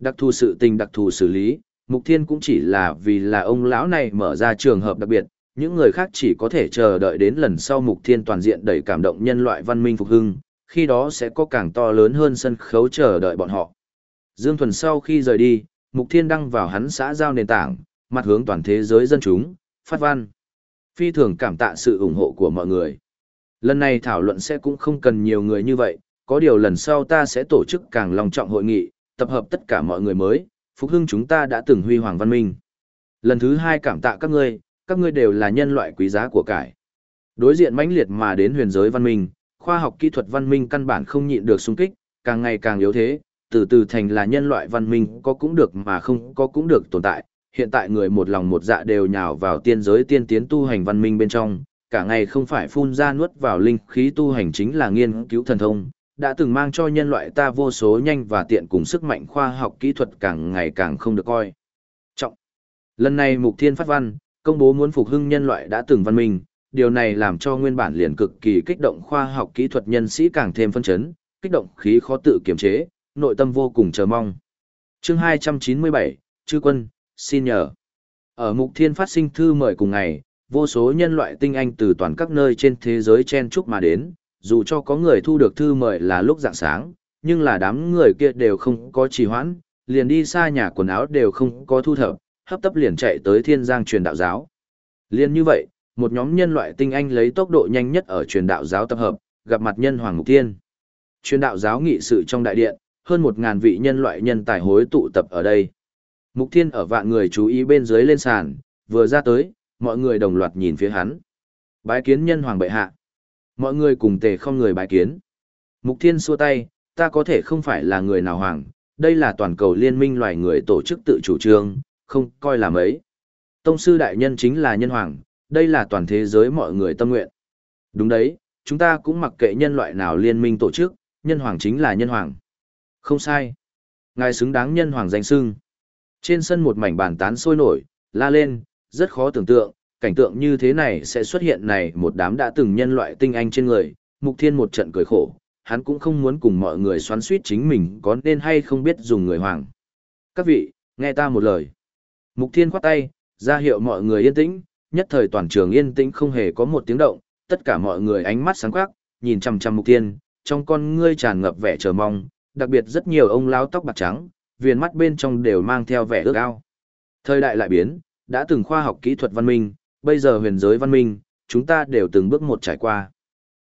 A: Đặc thù sự tình đặc thù xử lý, Mục Thiên cũng chỉ là vì là ông lão này mở ra trường hợp đặc biệt, những người khác chỉ có thể chờ đợi đến lần sau Mục Thiên toàn diện đẩy cảm động nhân loại văn minh phục hưng, khi đó sẽ có càng to lớn hơn sân khấu chờ đợi bọn họ. Dương Thuần sau khi rời đi, Mục Thiên đăng vào hắn xã giao nền tảng, mặt hướng toàn thế giới dân chúng, phát văn. Phi thường cảm tạ sự ủng hộ của mọi người. Lần này thảo luận sẽ cũng không cần nhiều người như vậy, có điều lần sau ta sẽ tổ chức càng long trọng hội nghị, tập hợp tất cả mọi người mới, phục hưng chúng ta đã từng huy hoàng văn minh. Lần thứ hai cảm tạ các ngươi, các ngươi đều là nhân loại quý giá của cải. Đối diện mãnh liệt mà đến huyền giới văn minh, khoa học kỹ thuật văn minh căn bản không nhịn được xung kích, càng ngày càng yếu thế, từ từ thành là nhân loại văn minh có cũng được mà không có cũng được tồn tại. Hiện tại người một lòng một dạ đều nhào vào tiên giới tiên tiến tu hành văn minh bên trong, cả ngày không phải phun ra nuốt vào linh khí tu hành chính là nghiên cứu thần thông, đã từng mang cho nhân loại ta vô số nhanh và tiện cùng sức mạnh khoa học kỹ thuật càng ngày càng không được coi. Trọng. Lần này Mục Thiên phát văn, công bố muốn phục hưng nhân loại đã từng văn minh, điều này làm cho nguyên bản liền cực kỳ kích động khoa học kỹ thuật nhân sĩ càng thêm phân chấn, kích động khí khó tự kiềm chế, nội tâm vô cùng chờ mong. Chương 297, Chư quân, xin nhờ. Ở Mục Thiên phát sinh thư mời cùng ngày, vô số nhân loại tinh anh từ toàn các nơi trên thế giới chen chúc mà đến, dù cho có người thu được thư mời là lúc dạng sáng, nhưng là đám người kia đều không có trì hoãn, liền đi xa nhà quần áo đều không có thu thập, hấp tấp liền chạy tới thiên giang truyền đạo giáo. Liên như vậy, một nhóm nhân loại tinh anh lấy tốc độ nhanh nhất ở truyền đạo giáo tập hợp, gặp mặt nhân Hoàng Ngục Thiên. Truyền đạo giáo nghị sự trong đại điện, hơn một ngàn vị nhân loại nhân tài hối tụ tập ở đây. Mục Thiên ở vạn người chú ý bên dưới lên sàn, vừa ra tới, mọi người đồng loạt nhìn phía hắn. Bái kiến nhân hoàng bệ hạ. Mọi người cùng tề không người bài kiến. Mục Thiên xua tay, ta có thể không phải là người nào hoàng, đây là toàn cầu liên minh loài người tổ chức tự chủ trương, không coi là mấy. Tông sư đại nhân chính là nhân hoàng, đây là toàn thế giới mọi người tâm nguyện. Đúng đấy, chúng ta cũng mặc kệ nhân loại nào liên minh tổ chức, nhân hoàng chính là nhân hoàng. Không sai. Ngài xứng đáng nhân hoàng danh sưng. Trên sân một mảnh bàn tán sôi nổi, la lên, rất khó tưởng tượng, cảnh tượng như thế này sẽ xuất hiện này một đám đã từng nhân loại tinh anh trên người, mục thiên một trận cười khổ, hắn cũng không muốn cùng mọi người xoắn suýt chính mình có nên hay không biết dùng người hoàng. Các vị, nghe ta một lời. Mục thiên khoát tay, ra hiệu mọi người yên tĩnh, nhất thời toàn trường yên tĩnh không hề có một tiếng động, tất cả mọi người ánh mắt sáng quắc, nhìn chằm chằm mục thiên, trong con ngươi tràn ngập vẻ chờ mong, đặc biệt rất nhiều ông lão tóc bạc trắng, viền mắt bên trong đều mang theo vẻ ước ao. Thời đại lại biến, đã từng khoa học kỹ thuật văn minh, bây giờ huyền giới văn minh, chúng ta đều từng bước một trải qua.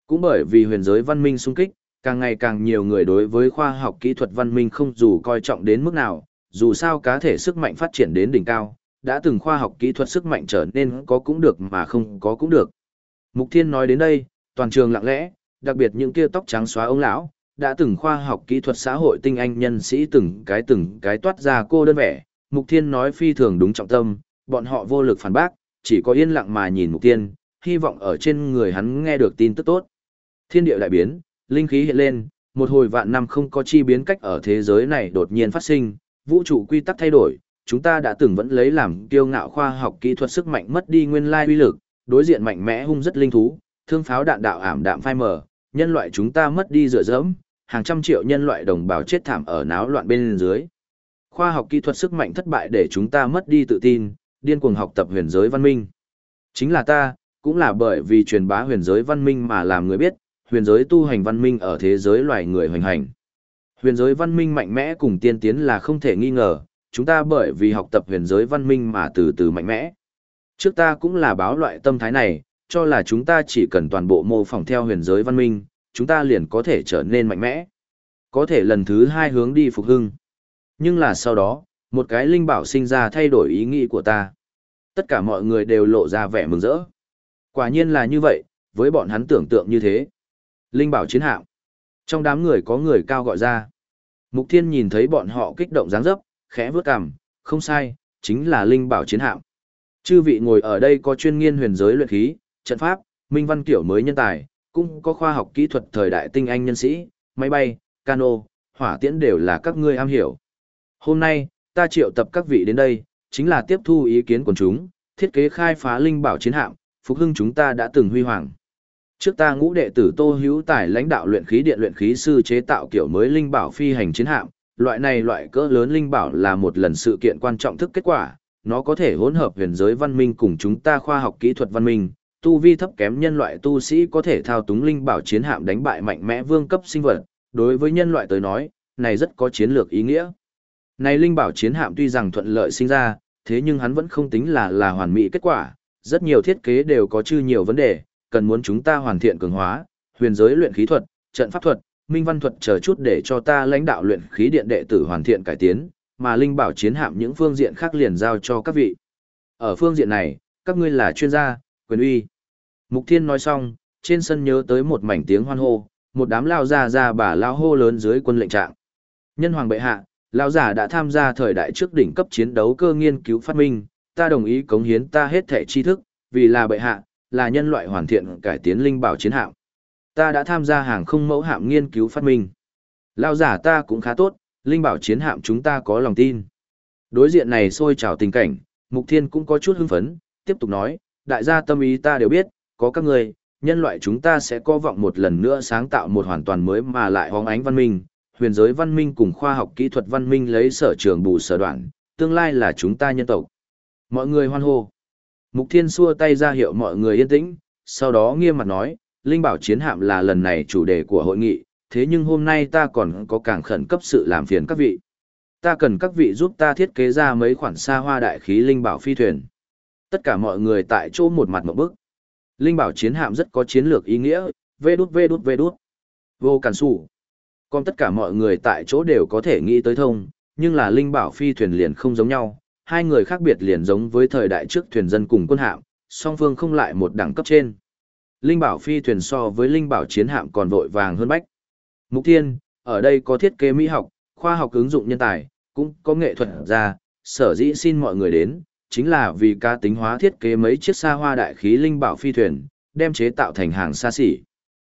A: Cũng bởi vì huyền giới văn minh sung kích, càng ngày càng nhiều người đối với khoa học kỹ thuật văn minh không dù coi trọng đến mức nào, dù sao cá thể sức mạnh phát triển đến đỉnh cao, đã từng khoa học kỹ thuật sức mạnh trở nên có cũng được mà không có cũng được. Mục Thiên nói đến đây, toàn trường lặng lẽ, đặc biệt những kia tóc trắng xóa ông lão, đã từng khoa học kỹ thuật xã hội tinh anh nhân sĩ từng cái từng cái toát ra cô đơn vẻ, Mục Thiên nói phi thường đúng trọng tâm, bọn họ vô lực phản bác, chỉ có yên lặng mà nhìn Mục tiên, hy vọng ở trên người hắn nghe được tin tức tốt. Thiên địa đại biến, linh khí hiện lên, một hồi vạn năm không có chi biến cách ở thế giới này đột nhiên phát sinh, vũ trụ quy tắc thay đổi, chúng ta đã từng vẫn lấy làm kiêu ngạo khoa học kỹ thuật sức mạnh mất đi nguyên lai uy lực, đối diện mạnh mẽ hung rất linh thú, thương pháo đạn đạo ảm đạm phai mờ, nhân loại chúng ta mất đi dựa dẫm, hàng trăm triệu nhân loại đồng bào chết thảm ở náo loạn bên dưới. Khoa học kỹ thuật sức mạnh thất bại để chúng ta mất đi tự tin, điên cuồng học tập huyền giới văn minh. Chính là ta, cũng là bởi vì truyền bá huyền giới văn minh mà làm người biết, huyền giới tu hành văn minh ở thế giới loài người hoành hành. Huyền giới văn minh mạnh mẽ cùng tiên tiến là không thể nghi ngờ, chúng ta bởi vì học tập huyền giới văn minh mà từ từ mạnh mẽ. Trước ta cũng là báo loại tâm thái này, cho là chúng ta chỉ cần toàn bộ mô phỏng theo huyền giới văn minh, chúng ta liền có thể trở nên mạnh mẽ. Có thể lần thứ hai hướng đi phục hưng. Nhưng là sau đó, một cái linh bảo sinh ra thay đổi ý nghĩ của ta. Tất cả mọi người đều lộ ra vẻ mừng rỡ. Quả nhiên là như vậy, với bọn hắn tưởng tượng như thế. Linh bảo chiến hạm. Trong đám người có người cao gọi ra. Mục Thiên nhìn thấy bọn họ kích động dáng dấp, khẽ vướt cằm, không sai, chính là linh bảo chiến hạm. Chư vị ngồi ở đây có chuyên nghiên huyền giới luyện khí, trận pháp, minh văn kiểu mới nhân tài, cũng có khoa học kỹ thuật thời đại tinh anh nhân sĩ, máy bay, cano, hỏa tiễn đều là các ngươi am hiểu. Hôm nay, ta triệu tập các vị đến đây, chính là tiếp thu ý kiến của chúng, thiết kế khai phá linh bảo chiến hạm, phục hưng chúng ta đã từng huy hoàng. Trước ta ngũ đệ tử Tô Hữu Tài lãnh đạo luyện khí điện luyện khí sư chế tạo kiểu mới linh bảo phi hành chiến hạm, loại này loại cỡ lớn linh bảo là một lần sự kiện quan trọng thức kết quả, nó có thể hỗn hợp huyền giới văn minh cùng chúng ta khoa học kỹ thuật văn minh, tu vi thấp kém nhân loại tu sĩ có thể thao túng linh bảo chiến hạm đánh bại mạnh mẽ vương cấp sinh vật, đối với nhân loại tới nói, này rất có chiến lược ý nghĩa. Này linh bảo chiến hạm tuy rằng thuận lợi sinh ra, thế nhưng hắn vẫn không tính là là hoàn mỹ kết quả, rất nhiều thiết kế đều có chư nhiều vấn đề, cần muốn chúng ta hoàn thiện cường hóa, huyền giới luyện khí thuật, trận pháp thuật, minh văn thuật chờ chút để cho ta lãnh đạo luyện khí điện đệ tử hoàn thiện cải tiến, mà linh bảo chiến hạm những phương diện khác liền giao cho các vị. Ở phương diện này, các ngươi là chuyên gia, quyền uy. Mục Thiên nói xong, trên sân nhớ tới một mảnh tiếng hoan hô, một đám lao ra ra bà lao hô lớn dưới quân lệnh trạng. Nhân hoàng bệ hạ, lão giả đã tham gia thời đại trước đỉnh cấp chiến đấu cơ nghiên cứu phát minh, ta đồng ý cống hiến ta hết thể tri thức, vì là bệ hạ, là nhân loại hoàn thiện cải tiến linh bảo chiến hạm. Ta đã tham gia hàng không mẫu hạm nghiên cứu phát minh. Lão giả ta cũng khá tốt, linh bảo chiến hạm chúng ta có lòng tin. Đối diện này sôi trào tình cảnh, Mục Thiên cũng có chút hưng phấn, tiếp tục nói, đại gia tâm ý ta đều biết, có các người, nhân loại chúng ta sẽ có vọng một lần nữa sáng tạo một hoàn toàn mới mà lại hóng ánh văn minh, huyền giới văn minh cùng khoa học kỹ thuật văn minh lấy sở trường bù sở đoạn, tương lai là chúng ta nhân tộc. Mọi người hoan hô. Mục Thiên xua tay ra hiệu mọi người yên tĩnh, sau đó nghiêm mặt nói, Linh Bảo Chiến Hạm là lần này chủ đề của hội nghị, thế nhưng hôm nay ta còn có càng khẩn cấp sự làm phiền các vị. Ta cần các vị giúp ta thiết kế ra mấy khoản xa hoa đại khí Linh Bảo phi thuyền. Tất cả mọi người tại chỗ một mặt một bước Linh Bảo Chiến Hạm rất có chiến lược ý nghĩa, vê đút vê đút vê đút. Vô cản sủ. Còn tất cả mọi người tại chỗ đều có thể nghĩ tới thông, nhưng là Linh Bảo phi thuyền liền không giống nhau, hai người khác biệt liền giống với thời đại trước thuyền dân cùng quân hạm, song phương không lại một đẳng cấp trên. Linh bảo phi thuyền so với linh bảo chiến hạm còn vội vàng hơn bách. Mục tiên, ở đây có thiết kế mỹ học, khoa học ứng dụng nhân tài, cũng có nghệ thuật ra, sở dĩ xin mọi người đến, chính là vì ca tính hóa thiết kế mấy chiếc xa hoa đại khí linh bảo phi thuyền, đem chế tạo thành hàng xa xỉ.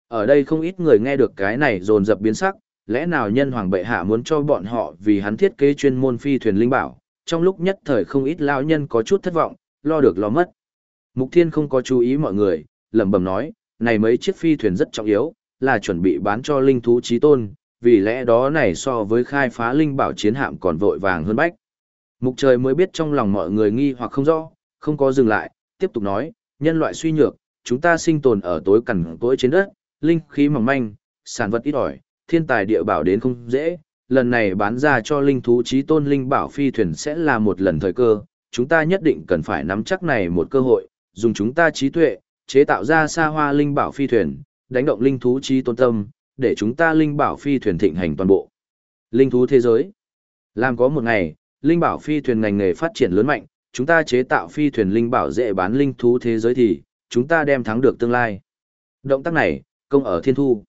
A: Ở đây không ít người nghe được cái này dồn dập biến sắc, lẽ nào nhân hoàng bệ hạ muốn cho bọn họ vì hắn thiết kế chuyên môn phi thuyền linh bảo, trong lúc nhất thời không ít lão nhân có chút thất vọng, lo được lo mất. Mục Thiên không có chú ý mọi người, lẩm bẩm nói, này mấy chiếc phi thuyền rất trọng yếu, là chuẩn bị bán cho linh thú chí tôn, vì lẽ đó này so với khai phá linh bảo chiến hạm còn vội vàng hơn bách. Mục trời mới biết trong lòng mọi người nghi hoặc không rõ, không có dừng lại, tiếp tục nói, nhân loại suy nhược, chúng ta sinh tồn ở tối cằn tối trên đất, linh khí mỏng manh, sản vật ít ỏi, thiên tài địa bảo đến không dễ, lần này bán ra cho linh thú trí tôn linh bảo phi thuyền sẽ là một lần thời cơ, chúng ta nhất định cần phải nắm chắc này một cơ hội, dùng chúng ta trí tuệ, chế tạo ra xa hoa linh bảo phi thuyền, đánh động linh thú trí tôn tâm, để chúng ta linh bảo phi thuyền thịnh hành toàn bộ. Linh thú thế giới. Làm có một ngày, linh bảo phi thuyền ngành nghề phát triển lớn mạnh, chúng ta chế tạo phi thuyền linh bảo dễ bán linh thú thế giới thì, chúng ta đem thắng được tương lai. Động tác này, công ở thiên thu.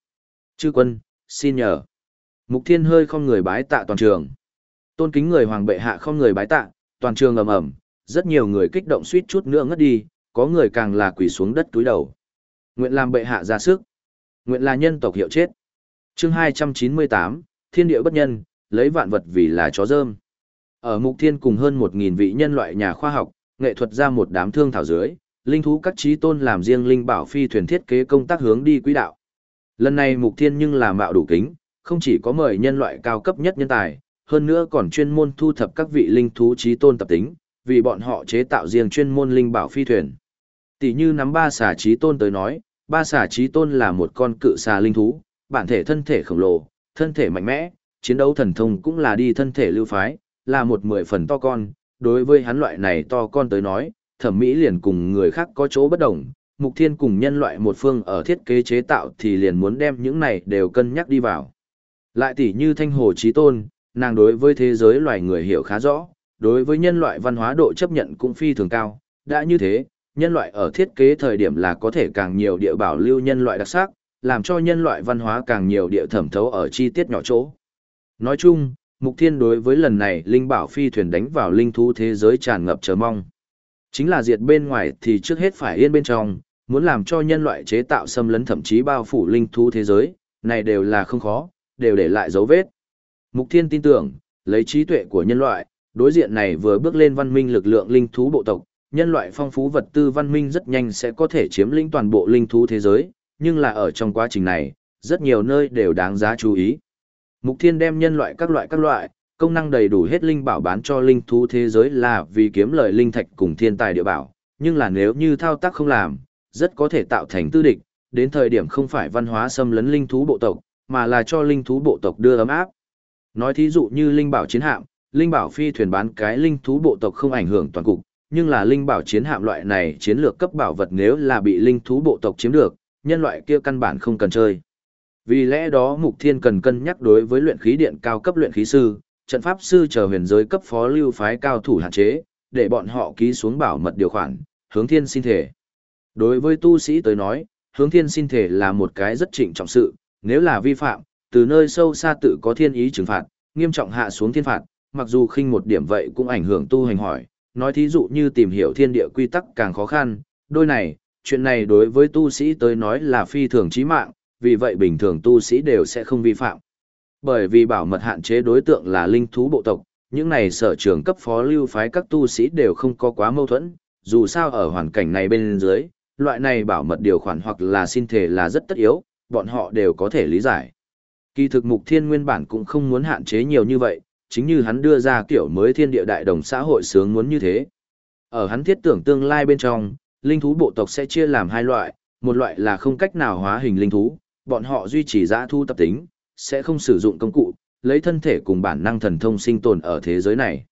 A: Chư quân, xin nhờ. Mục Thiên hơi không người bái tạ toàn trường. Tôn kính người hoàng bệ hạ không người bái tạ, toàn trường ầm ầm, rất nhiều người kích động suýt chút nữa ngất đi, có người càng là quỳ xuống đất túi đầu. Nguyện làm bệ hạ ra sức. Nguyện là nhân tộc hiệu chết. Chương 298, Thiên địa bất nhân, lấy vạn vật vì là chó dơm. Ở Mục Thiên cùng hơn 1000 vị nhân loại nhà khoa học, nghệ thuật ra một đám thương thảo dưới, linh thú các trí tôn làm riêng linh bảo phi thuyền thiết kế công tác hướng đi quỹ đạo. Lần này Mục Thiên nhưng là mạo đủ kính, không chỉ có mời nhân loại cao cấp nhất nhân tài, hơn nữa còn chuyên môn thu thập các vị linh thú trí tôn tập tính, vì bọn họ chế tạo riêng chuyên môn linh bảo phi thuyền. Tỷ như nắm ba xà trí tôn tới nói, ba xà trí tôn là một con cự xà linh thú, bản thể thân thể khổng lồ, thân thể mạnh mẽ, chiến đấu thần thông cũng là đi thân thể lưu phái, là một mười phần to con, đối với hắn loại này to con tới nói, thẩm mỹ liền cùng người khác có chỗ bất đồng, mục thiên cùng nhân loại một phương ở thiết kế chế tạo thì liền muốn đem những này đều cân nhắc đi vào. Lại tỷ như thanh hồ trí tôn, nàng đối với thế giới loài người hiểu khá rõ, đối với nhân loại văn hóa độ chấp nhận cũng phi thường cao. Đã như thế, nhân loại ở thiết kế thời điểm là có thể càng nhiều địa bảo lưu nhân loại đặc sắc, làm cho nhân loại văn hóa càng nhiều địa thẩm thấu ở chi tiết nhỏ chỗ. Nói chung, Mục Thiên đối với lần này Linh Bảo Phi thuyền đánh vào linh thú thế giới tràn ngập chờ mong. Chính là diệt bên ngoài thì trước hết phải yên bên trong, muốn làm cho nhân loại chế tạo xâm lấn thậm chí bao phủ linh thú thế giới, này đều là không khó, đều để lại dấu vết. Mục Thiên tin tưởng, lấy trí tuệ của nhân loại, đối diện này vừa bước lên văn minh lực lượng linh thú bộ tộc, nhân loại phong phú vật tư văn minh rất nhanh sẽ có thể chiếm lĩnh toàn bộ linh thú thế giới, nhưng là ở trong quá trình này, rất nhiều nơi đều đáng giá chú ý. Mục Thiên đem nhân loại các loại các loại, công năng đầy đủ hết linh bảo bán cho linh thú thế giới là vì kiếm lợi linh thạch cùng thiên tài địa bảo, nhưng là nếu như thao tác không làm, rất có thể tạo thành tư địch, đến thời điểm không phải văn hóa xâm lấn linh thú bộ tộc, mà là cho linh thú bộ tộc đưa ấm áp. Nói thí dụ như linh bảo chiến hạm, linh bảo phi thuyền bán cái linh thú bộ tộc không ảnh hưởng toàn cục, nhưng là linh bảo chiến hạm loại này chiến lược cấp bảo vật nếu là bị linh thú bộ tộc chiếm được, nhân loại kia căn bản không cần chơi. Vì lẽ đó Mục Thiên cần cân nhắc đối với luyện khí điện cao cấp luyện khí sư, trận pháp sư chờ huyền giới cấp phó lưu phái cao thủ hạn chế, để bọn họ ký xuống bảo mật điều khoản, hướng thiên xin thể. Đối với tu sĩ tới nói, hướng thiên xin thể là một cái rất trịnh trọng sự, nếu là vi phạm, từ nơi sâu xa tự có thiên ý trừng phạt, nghiêm trọng hạ xuống thiên phạt, mặc dù khinh một điểm vậy cũng ảnh hưởng tu hành hỏi, nói thí dụ như tìm hiểu thiên địa quy tắc càng khó khăn, đôi này, chuyện này đối với tu sĩ tới nói là phi thường chí mạng, vì vậy bình thường tu sĩ đều sẽ không vi phạm. Bởi vì bảo mật hạn chế đối tượng là linh thú bộ tộc, những này sở trường cấp phó lưu phái các tu sĩ đều không có quá mâu thuẫn, dù sao ở hoàn cảnh này bên dưới, loại này bảo mật điều khoản hoặc là xin thể là rất tất yếu, bọn họ đều có thể lý giải. Kỳ thực mục thiên nguyên bản cũng không muốn hạn chế nhiều như vậy, chính như hắn đưa ra kiểu mới thiên địa đại đồng xã hội sướng muốn như thế. Ở hắn thiết tưởng tương lai bên trong, linh thú bộ tộc sẽ chia làm hai loại, một loại là không cách nào hóa hình linh thú, bọn họ duy trì giã thu tập tính, sẽ không sử dụng công cụ, lấy thân thể cùng bản năng thần thông sinh tồn ở thế giới này.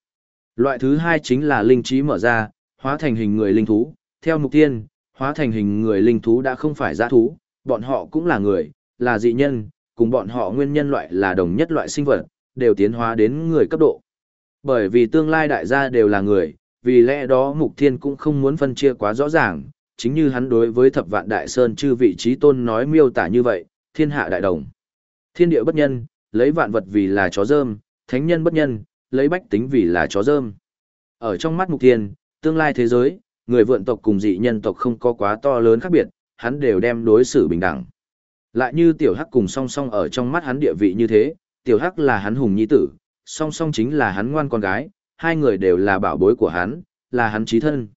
A: Loại thứ hai chính là linh trí mở ra, hóa thành hình người linh thú, theo mục tiên, hóa thành hình người linh thú đã không phải giã thú, bọn họ cũng là người, là dị nhân, cùng bọn họ nguyên nhân loại là đồng nhất loại sinh vật, đều tiến hóa đến người cấp độ. Bởi vì tương lai đại gia đều là người, vì lẽ đó mục thiên cũng không muốn phân chia quá rõ ràng, chính như hắn đối với thập vạn đại sơn chư vị trí tôn nói miêu tả như vậy, thiên hạ đại đồng. Thiên địa bất nhân, lấy vạn vật vì là chó dơm, thánh nhân bất nhân, lấy bách tính vì là chó dơm. Ở trong mắt mục thiên, tương lai thế giới, người vượn tộc cùng dị nhân tộc không có quá to lớn khác biệt, hắn đều đem đối xử bình đẳng. Lại như tiểu hắc cùng song song ở trong mắt hắn địa vị như thế, tiểu hắc là hắn hùng nhi tử, song song chính là hắn ngoan con gái, hai người đều là bảo bối của hắn, là hắn trí thân.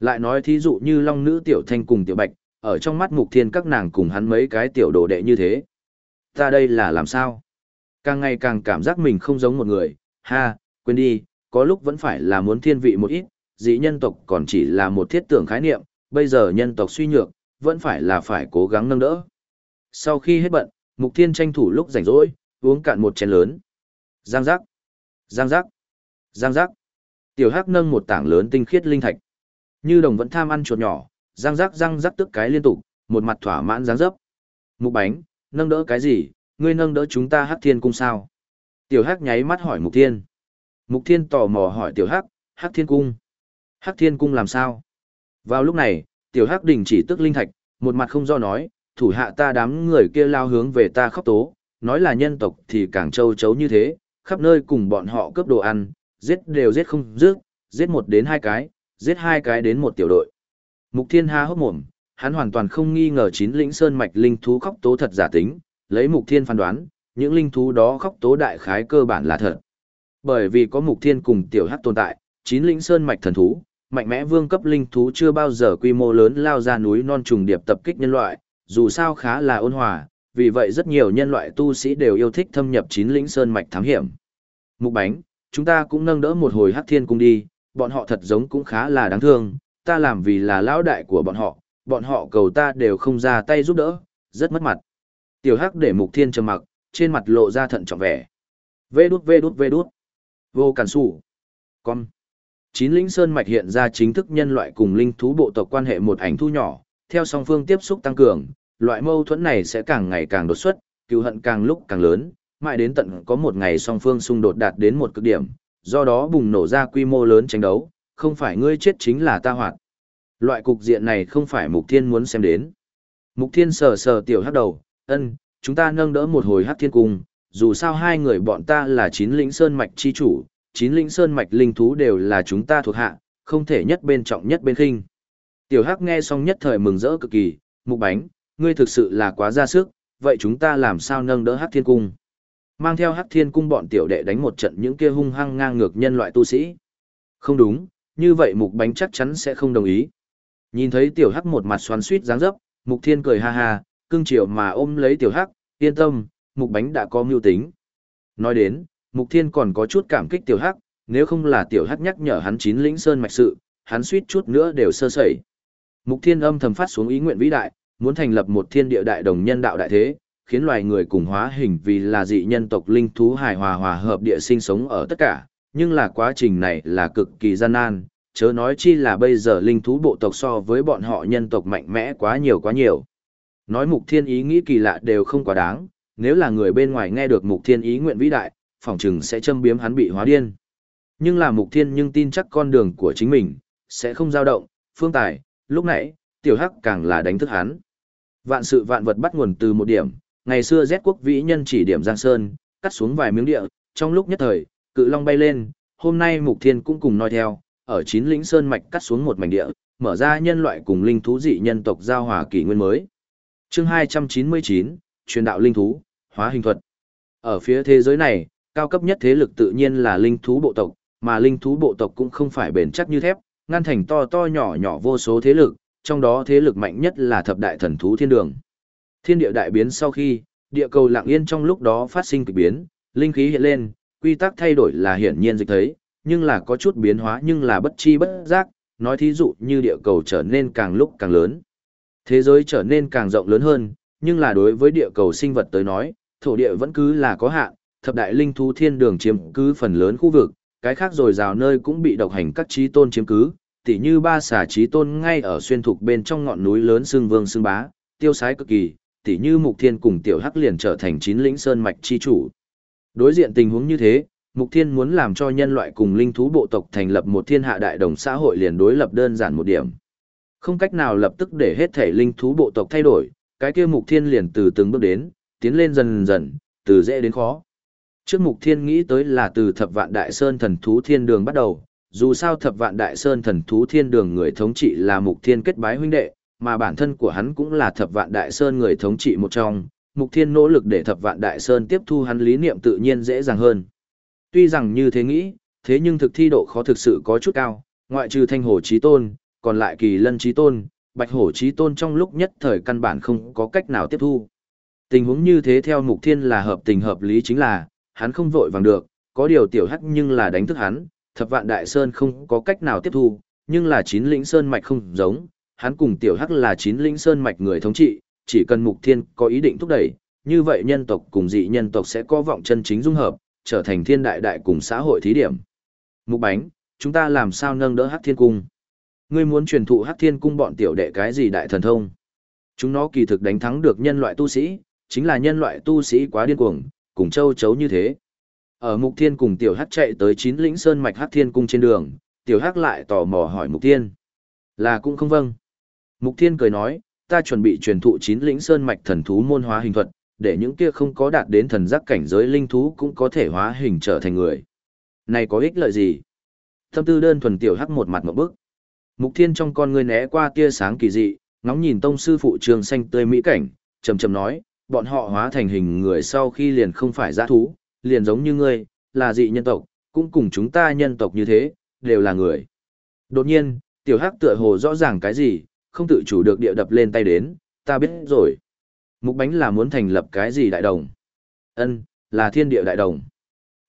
A: Lại nói thí dụ như long nữ tiểu thanh cùng tiểu bạch, ở trong mắt mục thiên các nàng cùng hắn mấy cái tiểu đồ đệ như thế. Ta đây là làm sao? Càng ngày càng cảm giác mình không giống một người, ha, quên đi, có lúc vẫn phải là muốn thiên vị một ít, dĩ nhân tộc còn chỉ là một thiết tưởng khái niệm, bây giờ nhân tộc suy nhược, vẫn phải là phải cố gắng nâng đỡ. Sau khi hết bận, Mục Thiên tranh thủ lúc rảnh rỗi, uống cạn một chén lớn. Giang giác, giang giác, giang giác. Tiểu Hắc nâng một tảng lớn tinh khiết linh thạch. Như đồng vẫn tham ăn chuột nhỏ, giang giác giang giác tức cái liên tục, một mặt thỏa mãn giáng dấp. Mục bánh, nâng đỡ cái gì, ngươi nâng đỡ chúng ta Hắc Thiên cung sao? Tiểu Hắc nháy mắt hỏi Mục Thiên. Mục Thiên tò mò hỏi Tiểu Hắc, Hắc Thiên cung. Hắc Thiên cung làm sao? Vào lúc này, Tiểu Hắc đình chỉ tức linh thạch, một mặt không do nói, thủ hạ ta đám người kia lao hướng về ta khóc tố, nói là nhân tộc thì càng châu chấu như thế, khắp nơi cùng bọn họ cướp đồ ăn, giết đều giết không dứt, giết một đến hai cái, giết hai cái đến một tiểu đội. Mục Thiên ha hốc mồm, hắn hoàn toàn không nghi ngờ chín lĩnh sơn mạch linh thú khóc tố thật giả tính, lấy Mục Thiên phán đoán, những linh thú đó khóc tố đại khái cơ bản là thật. Bởi vì có Mục Thiên cùng tiểu hắc tồn tại, chín lĩnh sơn mạch thần thú, mạnh mẽ vương cấp linh thú chưa bao giờ quy mô lớn lao ra núi non trùng điệp tập kích nhân loại, dù sao khá là ôn hòa, vì vậy rất nhiều nhân loại tu sĩ đều yêu thích thâm nhập chín lĩnh sơn mạch thám hiểm. Mục bánh, chúng ta cũng nâng đỡ một hồi hắc thiên cung đi, bọn họ thật giống cũng khá là đáng thương, ta làm vì là lão đại của bọn họ, bọn họ cầu ta đều không ra tay giúp đỡ, rất mất mặt. Tiểu hắc để mục thiên trầm mặc, trên mặt lộ ra thận trọng vẻ. Vê đút vê đút vê đút. Vô cản sủ. Con. Chín lĩnh sơn mạch hiện ra chính thức nhân loại cùng linh thú bộ tộc quan hệ một ảnh thu nhỏ, theo song phương tiếp xúc tăng cường, loại mâu thuẫn này sẽ càng ngày càng đột xuất, cựu hận càng lúc càng lớn, mãi đến tận có một ngày song phương xung đột đạt đến một cực điểm, do đó bùng nổ ra quy mô lớn tranh đấu, không phải ngươi chết chính là ta hoạt. Loại cục diện này không phải Mục Thiên muốn xem đến. Mục Thiên sờ sờ tiểu hắc đầu, ân, chúng ta nâng đỡ một hồi hắc thiên cung, dù sao hai người bọn ta là chín lĩnh sơn mạch chi chủ, chín lĩnh sơn mạch linh thú đều là chúng ta thuộc hạ, không thể nhất bên trọng nhất bên khinh. Tiểu Hắc nghe xong nhất thời mừng rỡ cực kỳ, mục bánh, ngươi thực sự là quá ra sức, vậy chúng ta làm sao nâng đỡ Hắc Thiên Cung? Mang theo Hắc Thiên Cung bọn tiểu đệ đánh một trận những kia hung hăng ngang ngược nhân loại tu sĩ. Không đúng, như vậy mục bánh chắc chắn sẽ không đồng ý. Nhìn thấy tiểu Hắc một mặt xoắn suýt dáng dấp, mục thiên cười ha ha, cưng chiều mà ôm lấy tiểu Hắc, yên tâm, mục bánh đã có mưu tính. Nói đến, mục thiên còn có chút cảm kích tiểu Hắc, nếu không là tiểu Hắc nhắc nhở hắn chín lĩnh sơn mạch sự, hắn suýt chút nữa đều sơ sẩy. Mục Thiên âm thầm phát xuống ý nguyện vĩ đại, muốn thành lập một thiên địa đại đồng nhân đạo đại thế, khiến loài người cùng hóa hình vì là dị nhân tộc linh thú hài hòa hòa hợp địa sinh sống ở tất cả, nhưng là quá trình này là cực kỳ gian nan, chớ nói chi là bây giờ linh thú bộ tộc so với bọn họ nhân tộc mạnh mẽ quá nhiều quá nhiều. Nói Mục Thiên ý nghĩ kỳ lạ đều không quá đáng, nếu là người bên ngoài nghe được Mục Thiên ý nguyện vĩ đại, phỏng chừng sẽ châm biếm hắn bị hóa điên. Nhưng là Mục Thiên nhưng tin chắc con đường của chính mình, sẽ không dao động, phương tài, lúc nãy, tiểu hắc càng là đánh thức hắn. Vạn sự vạn vật bắt nguồn từ một điểm, ngày xưa Z quốc vĩ nhân chỉ điểm Giang Sơn, cắt xuống vài miếng địa, trong lúc nhất thời, cự long bay lên, hôm nay Mục Thiên cũng cùng nói theo, ở chín lĩnh sơn mạch cắt xuống một mảnh địa, mở ra nhân loại cùng linh thú dị nhân tộc giao hòa kỷ nguyên mới. Chương 299, truyền đạo linh thú, hóa hình thuật. Ở phía thế giới này, cao cấp nhất thế lực tự nhiên là linh thú bộ tộc, mà linh thú bộ tộc cũng không phải bền chắc như thép, ngăn thành to to nhỏ nhỏ vô số thế lực, trong đó thế lực mạnh nhất là thập đại thần thú thiên đường. Thiên địa đại biến sau khi, địa cầu lặng yên trong lúc đó phát sinh kỳ biến, linh khí hiện lên, quy tắc thay đổi là hiển nhiên dịch thấy, nhưng là có chút biến hóa nhưng là bất chi bất giác, nói thí dụ như địa cầu trở nên càng lúc càng lớn. Thế giới trở nên càng rộng lớn hơn, nhưng là đối với địa cầu sinh vật tới nói, thổ địa vẫn cứ là có hạn, thập đại linh thú thiên đường chiếm cứ phần lớn khu vực, cái khác rồi rào nơi cũng bị độc hành các trí tôn chiếm cứ, tỉ như ba xà trí tôn ngay ở xuyên thục bên trong ngọn núi lớn xương vương xương bá, tiêu sái cực kỳ, tỉ như mục thiên cùng tiểu hắc liền trở thành chín lĩnh sơn mạch chi chủ. Đối diện tình huống như thế, mục thiên muốn làm cho nhân loại cùng linh thú bộ tộc thành lập một thiên hạ đại đồng xã hội liền đối lập đơn giản một điểm. Không cách nào lập tức để hết thể linh thú bộ tộc thay đổi, cái kia mục thiên liền từ từng bước đến, tiến lên dần dần, từ dễ đến khó. Trước mục thiên nghĩ tới là từ thập vạn đại sơn thần thú thiên đường bắt đầu, dù sao thập vạn đại sơn thần thú thiên đường người thống trị là mục thiên kết bái huynh đệ, mà bản thân của hắn cũng là thập vạn đại sơn người thống trị một trong, mục thiên nỗ lực để thập vạn đại sơn tiếp thu hắn lý niệm tự nhiên dễ dàng hơn. Tuy rằng như thế nghĩ, thế nhưng thực thi độ khó thực sự có chút cao, ngoại trừ thanh hồ trí tôn, còn lại kỳ lân trí tôn, bạch hổ trí tôn trong lúc nhất thời căn bản không có cách nào tiếp thu. Tình huống như thế theo mục thiên là hợp tình hợp lý chính là, hắn không vội vàng được, có điều tiểu hắc nhưng là đánh thức hắn, thập vạn đại sơn không có cách nào tiếp thu, nhưng là chín lĩnh sơn mạch không giống, hắn cùng tiểu hắc là chín lĩnh sơn mạch người thống trị, chỉ cần mục thiên có ý định thúc đẩy, như vậy nhân tộc cùng dị nhân tộc sẽ có vọng chân chính dung hợp, trở thành thiên đại đại cùng xã hội thí điểm. Mục bánh, chúng ta làm sao nâng đỡ hắc thiên cung? Ngươi muốn truyền thụ hắc thiên cung bọn tiểu đệ cái gì đại thần thông? Chúng nó kỳ thực đánh thắng được nhân loại tu sĩ, chính là nhân loại tu sĩ quá điên cuồng, cùng châu chấu như thế. Ở Mục Thiên cùng Tiểu Hắc chạy tới chín lĩnh sơn mạch Hắc Thiên cung trên đường, Tiểu Hắc lại tò mò hỏi Mục Thiên. Là cũng không vâng. Mục Thiên cười nói, ta chuẩn bị truyền thụ chín lĩnh sơn mạch thần thú môn hóa hình thuật, để những kia không có đạt đến thần giác cảnh giới linh thú cũng có thể hóa hình trở thành người. Này có ích lợi gì? Thâm tư đơn thuần Tiểu Hắc một mặt một bức. Mục Thiên trong con người né qua tia sáng kỳ dị, ngóng nhìn tông sư phụ trường xanh tươi mỹ cảnh, trầm trầm nói, bọn họ hóa thành hình người sau khi liền không phải dã thú, liền giống như ngươi, là dị nhân tộc, cũng cùng chúng ta nhân tộc như thế, đều là người. Đột nhiên, tiểu hắc tựa hồ rõ ràng cái gì, không tự chủ được địa đập lên tay đến, ta biết rồi. Mục bánh là muốn thành lập cái gì đại đồng? Ân, là thiên địa đại đồng.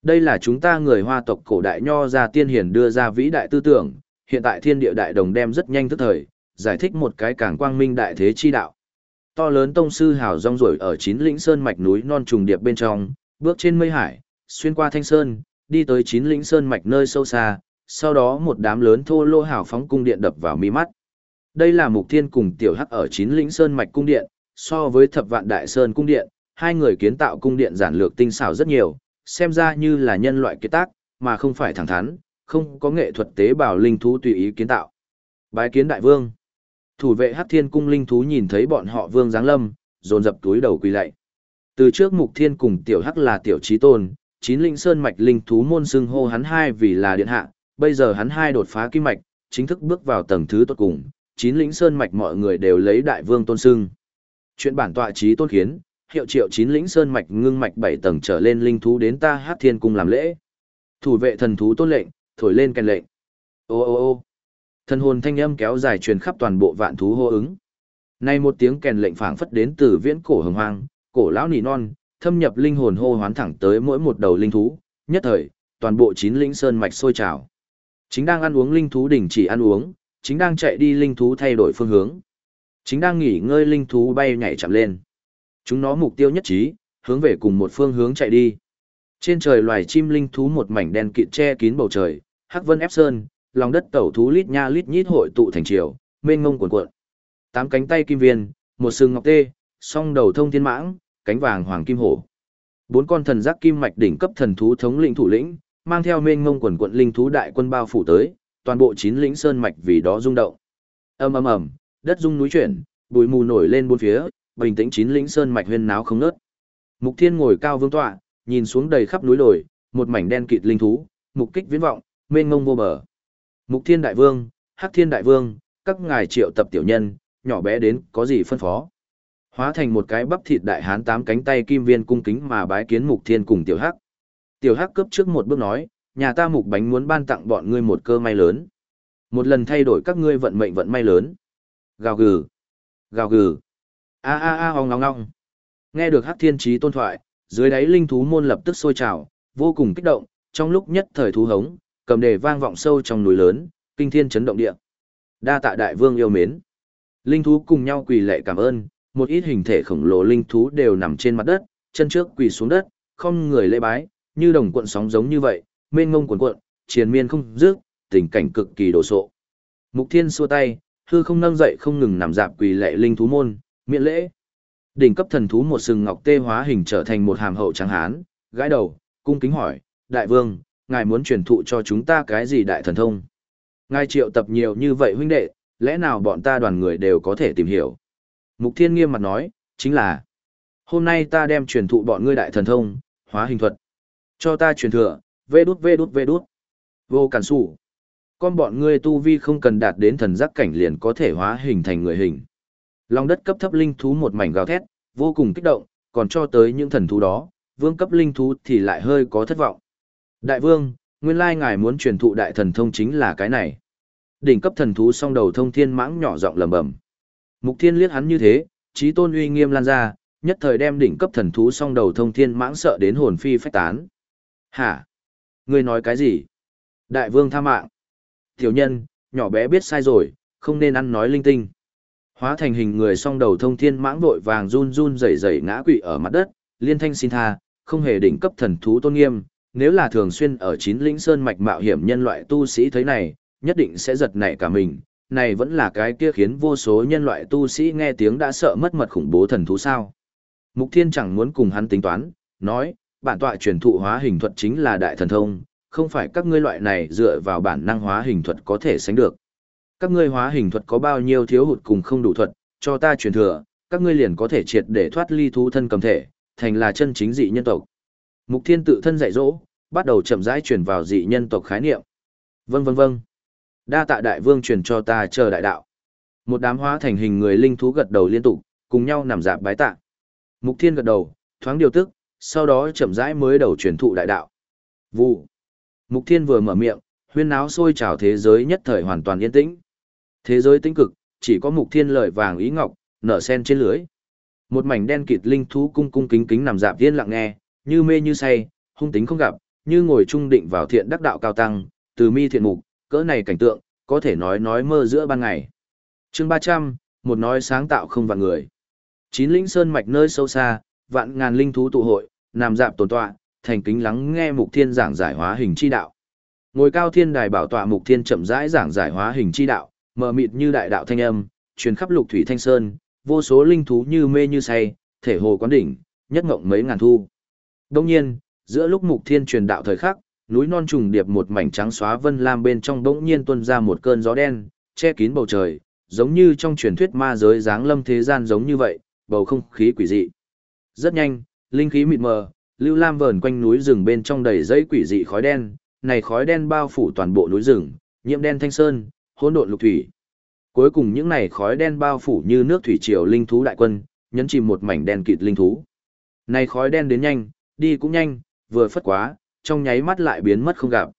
A: Đây là chúng ta người hoa tộc cổ đại nho ra tiên hiền đưa ra vĩ đại tư tưởng, hiện tại thiên địa đại đồng đem rất nhanh tức thời, giải thích một cái càng quang minh đại thế chi đạo. To lớn tông sư hào rong rổi ở chín lĩnh sơn mạch núi non trùng điệp bên trong, bước trên mây hải, xuyên qua thanh sơn, đi tới chín lĩnh sơn mạch nơi sâu xa, sau đó một đám lớn thô lô hào phóng cung điện đập vào mi mắt. Đây là mục thiên cùng tiểu hắc ở chín lĩnh sơn mạch cung điện, so với thập vạn đại sơn cung điện, hai người kiến tạo cung điện giản lược tinh xảo rất nhiều, xem ra như là nhân loại kiệt tác, mà không phải thẳng thắn, không có nghệ thuật tế bào linh thú tùy ý kiến tạo. Bái kiến đại vương. Thủ vệ Hắc Thiên cung linh thú nhìn thấy bọn họ Vương Giáng Lâm, dồn dập túi đầu quỳ lạy. Từ trước Mục Thiên cùng Tiểu Hắc là tiểu chí tôn, chín linh sơn mạch linh thú môn xưng hô hắn hai vì là điện hạ, bây giờ hắn hai đột phá kim mạch, chính thức bước vào tầng thứ tốt cùng, chín lĩnh sơn mạch mọi người đều lấy đại vương tôn xưng. Chuyện bản tọa trí tôn khiến, hiệu triệu chín lĩnh sơn mạch ngưng mạch bảy tầng trở lên linh thú đến ta hát Thiên cung làm lễ. Thủ vệ thần thú tôn lệnh, thổi lên kèn lệnh. Ô ô ô Thần hồn thanh âm kéo dài truyền khắp toàn bộ vạn thú hô ứng. Nay một tiếng kèn lệnh phảng phất đến từ viễn cổ hồng hoang, cổ lão nỉ non, thâm nhập linh hồn hô hoán thẳng tới mỗi một đầu linh thú, nhất thời, toàn bộ chín lĩnh sơn mạch sôi trào. Chính đang ăn uống linh thú đình chỉ ăn uống, chính đang chạy đi linh thú thay đổi phương hướng. Chính đang nghỉ ngơi linh thú bay nhảy chậm lên. Chúng nó mục tiêu nhất trí, hướng về cùng một phương hướng chạy đi. Trên trời loài chim linh thú một mảnh đen kịt che kín bầu trời, hắc vân ép sơn, lòng đất tẩu thú lít nha lít nhít hội tụ thành triều, mênh mông cuồn cuộn. Tám cánh tay kim viên, một sừng ngọc tê, song đầu thông thiên mãng, cánh vàng hoàng kim hổ. Bốn con thần giác kim mạch đỉnh cấp thần thú thống lĩnh thủ lĩnh, mang theo mênh mông quần quận linh thú đại quân bao phủ tới, toàn bộ chín lĩnh sơn mạch vì đó rung động. Ầm ầm ầm, đất rung núi chuyển, bụi mù nổi lên bốn phía, bình tĩnh chín lĩnh sơn mạch huyên náo không ngớt. Mục Thiên ngồi cao vương tọa, nhìn xuống đầy khắp núi đồi, một mảnh đen kịt linh thú, mục kích viễn vọng, mênh ngông vô bờ. Mục Thiên Đại Vương, Hắc Thiên Đại Vương, các ngài triệu tập tiểu nhân, nhỏ bé đến có gì phân phó. Hóa thành một cái bắp thịt đại hán tám cánh tay kim viên cung kính mà bái kiến Mục Thiên cùng tiểu Hắc. Tiểu Hắc cướp trước một bước nói, nhà ta Mục Bánh muốn ban tặng bọn ngươi một cơ may lớn. Một lần thay đổi các ngươi vận mệnh vận may lớn. Gào gừ, gào gừ, a a a ong ngong ngong. Nghe được Hắc Thiên Chí tôn thoại, dưới đáy linh thú môn lập tức sôi trào, vô cùng kích động, trong lúc nhất thời thú hống, cầm đề vang vọng sâu trong núi lớn, kinh thiên chấn động địa. Đa tạ đại vương yêu mến. Linh thú cùng nhau quỳ lệ cảm ơn, một ít hình thể khổng lồ linh thú đều nằm trên mặt đất, chân trước quỳ xuống đất, không người lễ bái, như đồng cuộn sóng giống như vậy, mênh ngông cuộn cuộn, triền miên không dứt, tình cảnh cực kỳ đồ sộ. Mục Thiên xua tay, hư không nâng dậy không ngừng nằm dạp quỳ lệ linh thú môn, miễn lễ. Đỉnh cấp thần thú một sừng ngọc tê hóa hình trở thành một hàm hậu trắng hán, gãi đầu, cung kính hỏi, đại vương, ngài muốn truyền thụ cho chúng ta cái gì đại thần thông? Ngài triệu tập nhiều như vậy huynh đệ, lẽ nào bọn ta đoàn người đều có thể tìm hiểu? Mục Thiên nghiêm mặt nói, chính là, hôm nay ta đem truyền thụ bọn ngươi đại thần thông, hóa hình thuật. Cho ta truyền thừa, vê đút vê đút vê đút. Vô cản sủ. Con bọn ngươi tu vi không cần đạt đến thần giác cảnh liền có thể hóa hình thành người hình. Long đất cấp thấp linh thú một mảnh gào thét, vô cùng kích động, còn cho tới những thần thú đó, vương cấp linh thú thì lại hơi có thất vọng. Đại vương, nguyên lai ngài muốn truyền thụ đại thần thông chính là cái này. Đỉnh cấp thần thú song đầu thông thiên mãng nhỏ giọng lầm bầm. Mục thiên liếc hắn như thế, trí tôn uy nghiêm lan ra, nhất thời đem đỉnh cấp thần thú song đầu thông thiên mãng sợ đến hồn phi phách tán. Hả? Ngươi nói cái gì? Đại vương tha mạng. Tiểu nhân, nhỏ bé biết sai rồi, không nên ăn nói linh tinh. Hóa thành hình người song đầu thông thiên mãng vội vàng run run rẩy rẩy ngã quỵ ở mặt đất, liên thanh xin tha, không hề đỉnh cấp thần thú tôn nghiêm, nếu là thường xuyên ở chín lĩnh sơn mạch mạo hiểm nhân loại tu sĩ thấy này, nhất định sẽ giật nảy cả mình, này vẫn là cái kia khiến vô số nhân loại tu sĩ nghe tiếng đã sợ mất mật khủng bố thần thú sao. Mục Thiên chẳng muốn cùng hắn tính toán, nói, bản tọa truyền thụ hóa hình thuật chính là đại thần thông, không phải các ngươi loại này dựa vào bản năng hóa hình thuật có thể sánh được. Các ngươi hóa hình thuật có bao nhiêu thiếu hụt cùng không đủ thuật, cho ta truyền thừa, các ngươi liền có thể triệt để thoát ly thú thân cầm thể, thành là chân chính dị nhân tộc. Mục Thiên tự thân dạy dỗ, bắt đầu chậm rãi truyền vào dị nhân tộc khái niệm. Vâng vâng vâng. Đa tạ đại vương truyền cho ta chờ đại đạo. Một đám hóa thành hình người linh thú gật đầu liên tục, cùng nhau nằm dạp bái tạ. Mục Thiên gật đầu, thoáng điều tức, sau đó chậm rãi mới đầu truyền thụ đại đạo. Vụ. Mục Thiên vừa mở miệng, huyên náo sôi trào thế giới nhất thời hoàn toàn yên tĩnh. Thế giới tĩnh cực, chỉ có Mục Thiên lợi vàng ý ngọc, nở sen trên lưới. Một mảnh đen kịt linh thú cung cung kính kính nằm dạp yên lặng nghe, như mê như say, hung tính không gặp, như ngồi trung định vào thiện đắc đạo cao tăng, từ mi thiện mục, cỡ này cảnh tượng, có thể nói nói mơ giữa ban ngày. chương 300, một nói sáng tạo không vạn người. Chín lĩnh sơn mạch nơi sâu xa, vạn ngàn linh thú tụ hội, nằm dạp tồn tọa, thành kính lắng nghe mục thiên giảng giải hóa hình chi đạo. Ngồi cao thiên đài bảo tọa mục thiên chậm rãi giảng giải hóa hình chi đạo, mờ mịt như đại đạo thanh âm, truyền khắp lục thủy thanh sơn, vô số linh thú như mê như say, thể hồ quán đỉnh, nhất ngộng mấy ngàn thu. Đông nhiên, giữa lúc mục thiên truyền đạo thời khắc, núi non trùng điệp một mảnh trắng xóa vân lam bên trong bỗng nhiên tuôn ra một cơn gió đen, che kín bầu trời, giống như trong truyền thuyết ma giới dáng lâm thế gian giống như vậy, bầu không khí quỷ dị. Rất nhanh, linh khí mịt mờ, lưu lam vờn quanh núi rừng bên trong đầy dây quỷ dị khói đen, này khói đen bao phủ toàn bộ núi rừng, nhiễm đen thanh sơn, hỗn độn lục thủy. Cuối cùng những này khói đen bao phủ như nước thủy triều linh thú đại quân, nhấn chìm một mảnh đen kịt linh thú. Này khói đen đến nhanh, đi cũng nhanh, vừa phất quá, trong nháy mắt lại biến mất không gặp.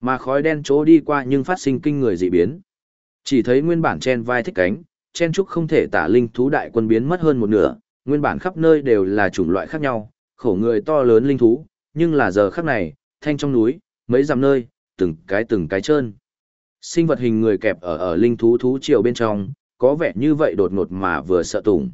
A: Mà khói đen chỗ đi qua nhưng phát sinh kinh người dị biến. Chỉ thấy nguyên bản chen vai thích cánh, chen trúc không thể tả linh thú đại quân biến mất hơn một nửa, nguyên bản khắp nơi đều là chủng loại khác nhau, khổ người to lớn linh thú, nhưng là giờ khắc này, thanh trong núi, mấy dặm nơi, từng cái từng cái trơn. Sinh vật hình người kẹp ở ở linh thú thú triều bên trong, có vẻ như vậy đột ngột mà vừa sợ tủng.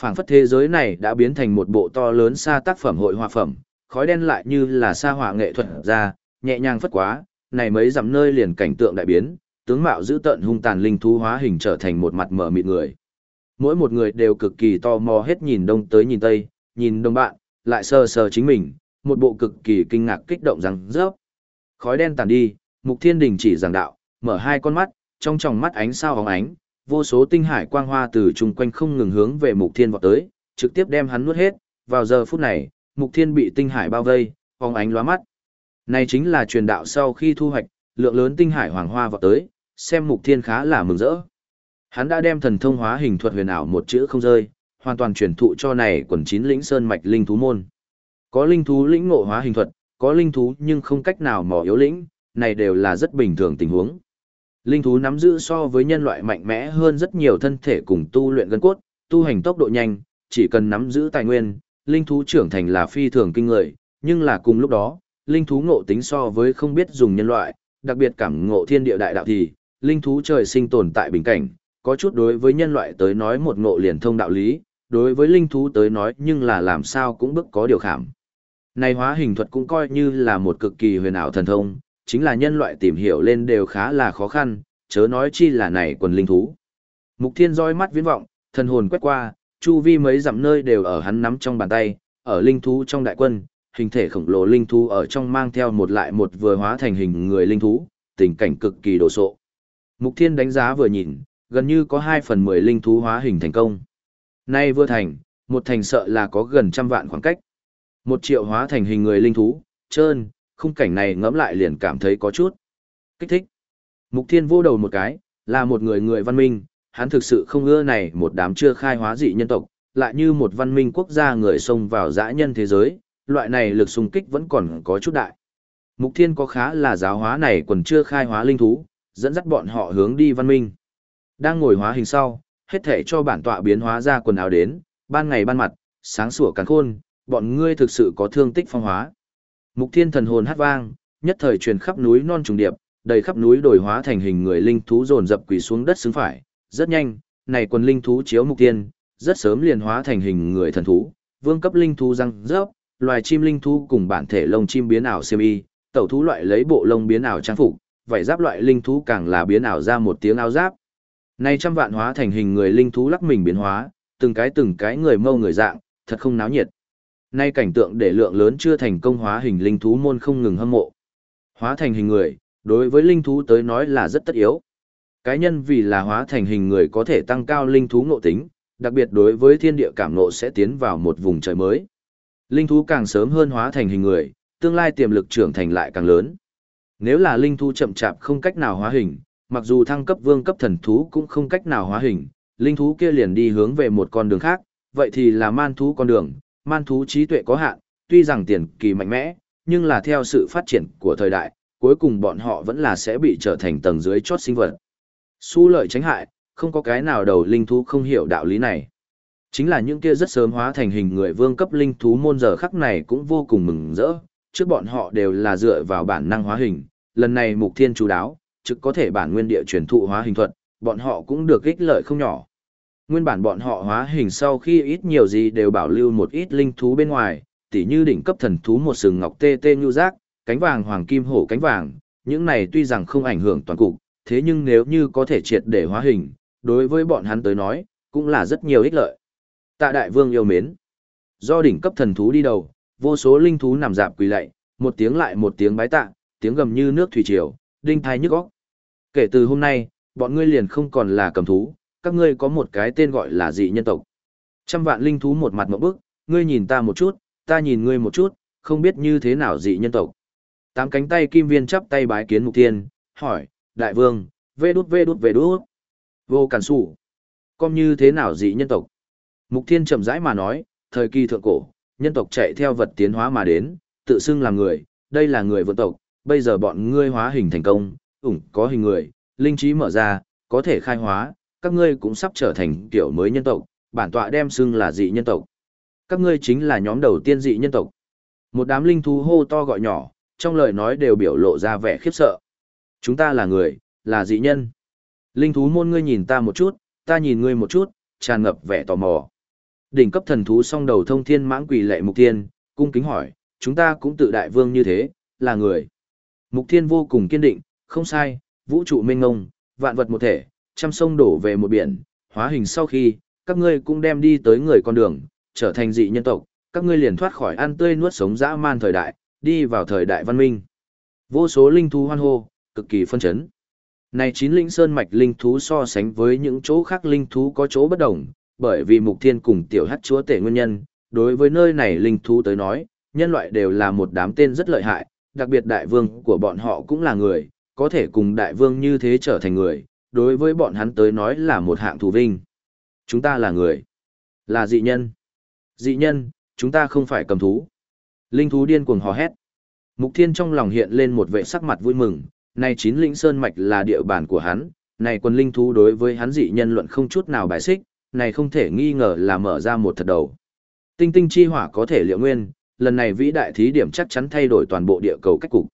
A: Phảng phất thế giới này đã biến thành một bộ to lớn xa tác phẩm hội họa phẩm, khói đen lại như là sa họa nghệ thuật ra, nhẹ nhàng phất quá, này mấy dặm nơi liền cảnh tượng đại biến, tướng mạo dữ tợn hung tàn linh thú hóa hình trở thành một mặt mở mịt người. Mỗi một người đều cực kỳ to mò hết nhìn đông tới nhìn tây, nhìn đông bạn, lại sờ sờ chính mình, một bộ cực kỳ kinh ngạc kích động rằng rớp. Khói đen tàn đi, Mục Thiên Đình chỉ giảng đạo, mở hai con mắt, trong tròng mắt ánh sao hóng ánh, vô số tinh hải quang hoa từ chung quanh không ngừng hướng về Mục Thiên vọt tới, trực tiếp đem hắn nuốt hết. Vào giờ phút này, Mục Thiên bị tinh hải bao vây, hóng ánh lóa mắt. Này chính là truyền đạo sau khi thu hoạch, lượng lớn tinh hải hoàng hoa vọt tới, xem mục thiên khá là mừng rỡ. Hắn đã đem thần thông hóa hình thuật huyền ảo một chữ không rơi, hoàn toàn truyền thụ cho này quần chín lĩnh sơn mạch linh thú môn. Có linh thú lĩnh ngộ hóa hình thuật, có linh thú nhưng không cách nào mò yếu lĩnh, này đều là rất bình thường tình huống. Linh thú nắm giữ so với nhân loại mạnh mẽ hơn rất nhiều thân thể cùng tu luyện gân cốt, tu hành tốc độ nhanh, chỉ cần nắm giữ tài nguyên, linh thú trưởng thành là phi thường kinh người, nhưng là cùng lúc đó, linh thú ngộ tính so với không biết dùng nhân loại, đặc biệt cảm ngộ thiên địa đại đạo thì, linh thú trời sinh tồn tại bình cảnh, có chút đối với nhân loại tới nói một ngộ liền thông đạo lý, đối với linh thú tới nói nhưng là làm sao cũng bức có điều khảm. Này hóa hình thuật cũng coi như là một cực kỳ huyền ảo thần thông, chính là nhân loại tìm hiểu lên đều khá là khó khăn, chớ nói chi là này quần linh thú. Mục thiên roi mắt viễn vọng, thần hồn quét qua, chu vi mấy dặm nơi đều ở hắn nắm trong bàn tay, ở linh thú trong đại quân, hình thể khổng lồ linh thú ở trong mang theo một lại một vừa hóa thành hình người linh thú, tình cảnh cực kỳ đồ sộ. Mục thiên đánh giá vừa nhìn, gần như có 2 phần 10 linh thú hóa hình thành công. Nay vừa thành, một thành sợ là có gần trăm vạn khoảng cách. Một triệu hóa thành hình người linh thú, trơn, khung cảnh này ngẫm lại liền cảm thấy có chút kích thích. Mục Thiên vô đầu một cái, là một người người văn minh, hắn thực sự không ưa này một đám chưa khai hóa dị nhân tộc, lại như một văn minh quốc gia người xông vào dã nhân thế giới, loại này lực xung kích vẫn còn có chút đại. Mục Thiên có khá là giáo hóa này còn chưa khai hóa linh thú, dẫn dắt bọn họ hướng đi văn minh. Đang ngồi hóa hình sau, hết thể cho bản tọa biến hóa ra quần áo đến, ban ngày ban mặt, sáng sủa càng khôn, bọn ngươi thực sự có thương tích phong hóa. Mục thiên thần hồn hát vang, nhất thời truyền khắp núi non trùng điệp, đầy khắp núi đổi hóa thành hình người linh thú dồn dập quỳ xuống đất xứng phải, rất nhanh, này quần linh thú chiếu mục tiên, rất sớm liền hóa thành hình người thần thú, vương cấp linh thú răng rớp, loài chim linh thú cùng bản thể lông chim biến ảo xiêm y, tẩu thú loại lấy bộ lông biến ảo trang phục, vảy giáp loại linh thú càng là biến ảo ra một tiếng áo giáp nay trăm vạn hóa thành hình người linh thú lắc mình biến hóa, từng cái từng cái người mâu người dạng, thật không náo nhiệt. Nay cảnh tượng để lượng lớn chưa thành công hóa hình linh thú môn không ngừng hâm mộ. Hóa thành hình người, đối với linh thú tới nói là rất tất yếu. Cái nhân vì là hóa thành hình người có thể tăng cao linh thú ngộ tính, đặc biệt đối với thiên địa cảm ngộ sẽ tiến vào một vùng trời mới. Linh thú càng sớm hơn hóa thành hình người, tương lai tiềm lực trưởng thành lại càng lớn. Nếu là linh thú chậm chạp không cách nào hóa hình, mặc dù thăng cấp vương cấp thần thú cũng không cách nào hóa hình, linh thú kia liền đi hướng về một con đường khác, vậy thì là man thú con đường, man thú trí tuệ có hạn, tuy rằng tiền kỳ mạnh mẽ, nhưng là theo sự phát triển của thời đại, cuối cùng bọn họ vẫn là sẽ bị trở thành tầng dưới chót sinh vật. xu lợi tránh hại, không có cái nào đầu linh thú không hiểu đạo lý này. Chính là những kia rất sớm hóa thành hình người vương cấp linh thú môn giờ khắc này cũng vô cùng mừng rỡ, trước bọn họ đều là dựa vào bản năng hóa hình, lần này mục thiên chú đáo, trực có thể bản nguyên địa truyền thụ hóa hình thuật, bọn họ cũng được ích lợi không nhỏ. Nguyên bản bọn họ hóa hình sau khi ít nhiều gì đều bảo lưu một ít linh thú bên ngoài, tỉ như đỉnh cấp thần thú một sừng ngọc tê tê như giác, cánh vàng hoàng kim hổ cánh vàng, những này tuy rằng không ảnh hưởng toàn cục, thế nhưng nếu như có thể triệt để hóa hình, đối với bọn hắn tới nói, cũng là rất nhiều ích lợi. Tạ đại vương yêu mến. Do đỉnh cấp thần thú đi đầu, vô số linh thú nằm dạp quỳ lạy, một tiếng lại một tiếng bái tạ, tiếng gầm như nước thủy triều, đinh thai nhức óc. Kể từ hôm nay, bọn ngươi liền không còn là cầm thú, các ngươi có một cái tên gọi là dị nhân tộc. Trăm vạn linh thú một mặt một bức, ngươi nhìn ta một chút, ta nhìn ngươi một chút, không biết như thế nào dị nhân tộc. Tám cánh tay kim viên chắp tay bái kiến mục tiên, hỏi, đại vương, vê đút vê đút vê đút. Vô cản sủ. Con như thế nào dị nhân tộc? Mục thiên chậm rãi mà nói, thời kỳ thượng cổ, nhân tộc chạy theo vật tiến hóa mà đến, tự xưng là người, đây là người vượn tộc, bây giờ bọn ngươi hóa hình thành công, ủng có hình người, linh trí mở ra, có thể khai hóa, các ngươi cũng sắp trở thành kiểu mới nhân tộc, bản tọa đem xưng là dị nhân tộc. Các ngươi chính là nhóm đầu tiên dị nhân tộc. Một đám linh thú hô to gọi nhỏ, trong lời nói đều biểu lộ ra vẻ khiếp sợ. Chúng ta là người, là dị nhân. Linh thú môn ngươi nhìn ta một chút, ta nhìn ngươi một chút, tràn ngập vẻ tò mò. Đỉnh cấp thần thú song đầu thông thiên mãng quỷ lệ mục tiên, cung kính hỏi, chúng ta cũng tự đại vương như thế, là người. Mục thiên vô cùng kiên định, không sai, vũ trụ mênh ngông, vạn vật một thể, trăm sông đổ về một biển, hóa hình sau khi, các ngươi cũng đem đi tới người con đường, trở thành dị nhân tộc, các ngươi liền thoát khỏi ăn tươi nuốt sống dã man thời đại, đi vào thời đại văn minh. Vô số linh thú hoan hô, cực kỳ phân chấn. Này chín linh sơn mạch linh thú so sánh với những chỗ khác linh thú có chỗ bất đồng, bởi vì mục thiên cùng tiểu hắc chúa tể nguyên nhân, đối với nơi này linh thú tới nói, nhân loại đều là một đám tên rất lợi hại, đặc biệt đại vương của bọn họ cũng là người, có thể cùng đại vương như thế trở thành người, đối với bọn hắn tới nói là một hạng thù vinh. Chúng ta là người, là dị nhân. Dị nhân, chúng ta không phải cầm thú. Linh thú điên cuồng hò hét. Mục Thiên trong lòng hiện lên một vệ sắc mặt vui mừng, này chín lĩnh sơn mạch là địa bàn của hắn, này quân linh thú đối với hắn dị nhân luận không chút nào bài xích, này không thể nghi ngờ là mở ra một thật đầu. Tinh tinh chi hỏa có thể liệu nguyên, lần này vĩ đại thí điểm chắc chắn thay đổi toàn bộ địa cầu cách cục.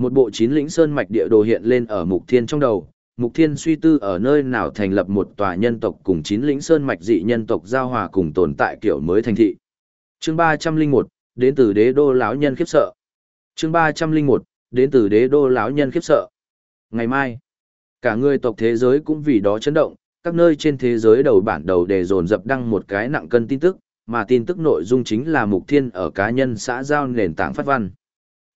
A: Một bộ chín lĩnh sơn mạch địa đồ hiện lên ở Mục Thiên trong đầu, Mục Thiên suy tư ở nơi nào thành lập một tòa nhân tộc cùng chín lĩnh sơn mạch dị nhân tộc giao hòa cùng tồn tại kiểu mới thành thị. Chương 301, đến từ đế đô lão nhân khiếp sợ. Chương 301, đến từ đế đô lão nhân khiếp sợ. Ngày mai, cả người tộc thế giới cũng vì đó chấn động, các nơi trên thế giới đầu bản đầu đề dồn dập đăng một cái nặng cân tin tức, mà tin tức nội dung chính là Mục Thiên ở cá nhân xã giao nền tảng phát văn.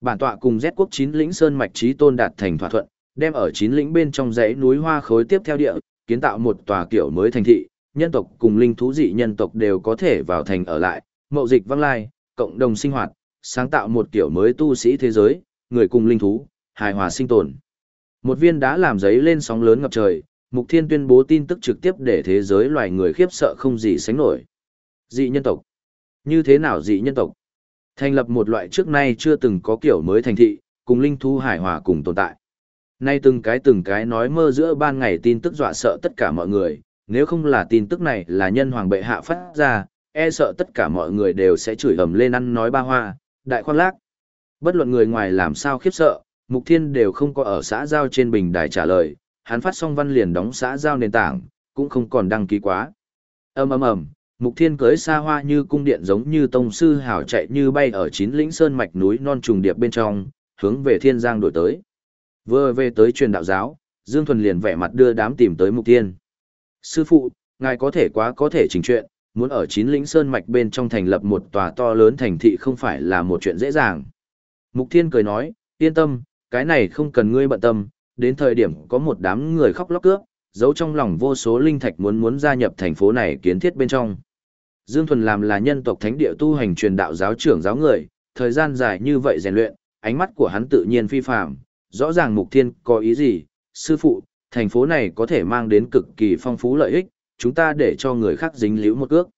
A: Bản tọa cùng Z quốc chín lĩnh sơn mạch trí tôn đạt thành thỏa thuận, đem ở chín lĩnh bên trong dãy núi hoa khối tiếp theo địa, kiến tạo một tòa kiểu mới thành thị, nhân tộc cùng linh thú dị nhân tộc đều có thể vào thành ở lại, mậu dịch văng lai, cộng đồng sinh hoạt, sáng tạo một kiểu mới tu sĩ thế giới, người cùng linh thú, hài hòa sinh tồn. Một viên đá làm giấy lên sóng lớn ngập trời, Mục Thiên tuyên bố tin tức trực tiếp để thế giới loài người khiếp sợ không gì sánh nổi. Dị nhân tộc. Như thế nào dị nhân tộc? Thành lập một loại trước nay chưa từng có kiểu mới thành thị, cùng linh thú hài hòa cùng tồn tại. Nay từng cái từng cái nói mơ giữa ban ngày tin tức dọa sợ tất cả mọi người, nếu không là tin tức này là nhân hoàng bệ hạ phát ra, e sợ tất cả mọi người đều sẽ chửi ầm lên ăn nói ba hoa, đại khoan lác. Bất luận người ngoài làm sao khiếp sợ, Mục Thiên đều không có ở xã giao trên bình đài trả lời, hắn phát xong văn liền đóng xã giao nền tảng, cũng không còn đăng ký quá. Ầm ầm ầm, Mục Thiên cưới xa hoa như cung điện giống như tông sư hào chạy như bay ở chín lĩnh sơn mạch núi non trùng điệp bên trong, hướng về Thiên Giang đổi tới. Vừa về tới truyền đạo giáo, Dương Thuần liền vẻ mặt đưa đám tìm tới Mục Thiên. Sư phụ, ngài có thể quá có thể trình chuyện, muốn ở chín lĩnh sơn mạch bên trong thành lập một tòa to lớn thành thị không phải là một chuyện dễ dàng. Mục Thiên cười nói, yên tâm, cái này không cần ngươi bận tâm, đến thời điểm có một đám người khóc lóc cướp, giấu trong lòng vô số linh thạch muốn muốn gia nhập thành phố này kiến thiết bên trong. Dương Thuần làm là nhân tộc thánh địa tu hành truyền đạo giáo trưởng giáo người, thời gian dài như vậy rèn luyện, ánh mắt của hắn tự nhiên phi phàm, rõ ràng Mục Thiên có ý gì, sư phụ, thành phố này có thể mang đến cực kỳ phong phú lợi ích, chúng ta để cho người khác dính liễu một cước.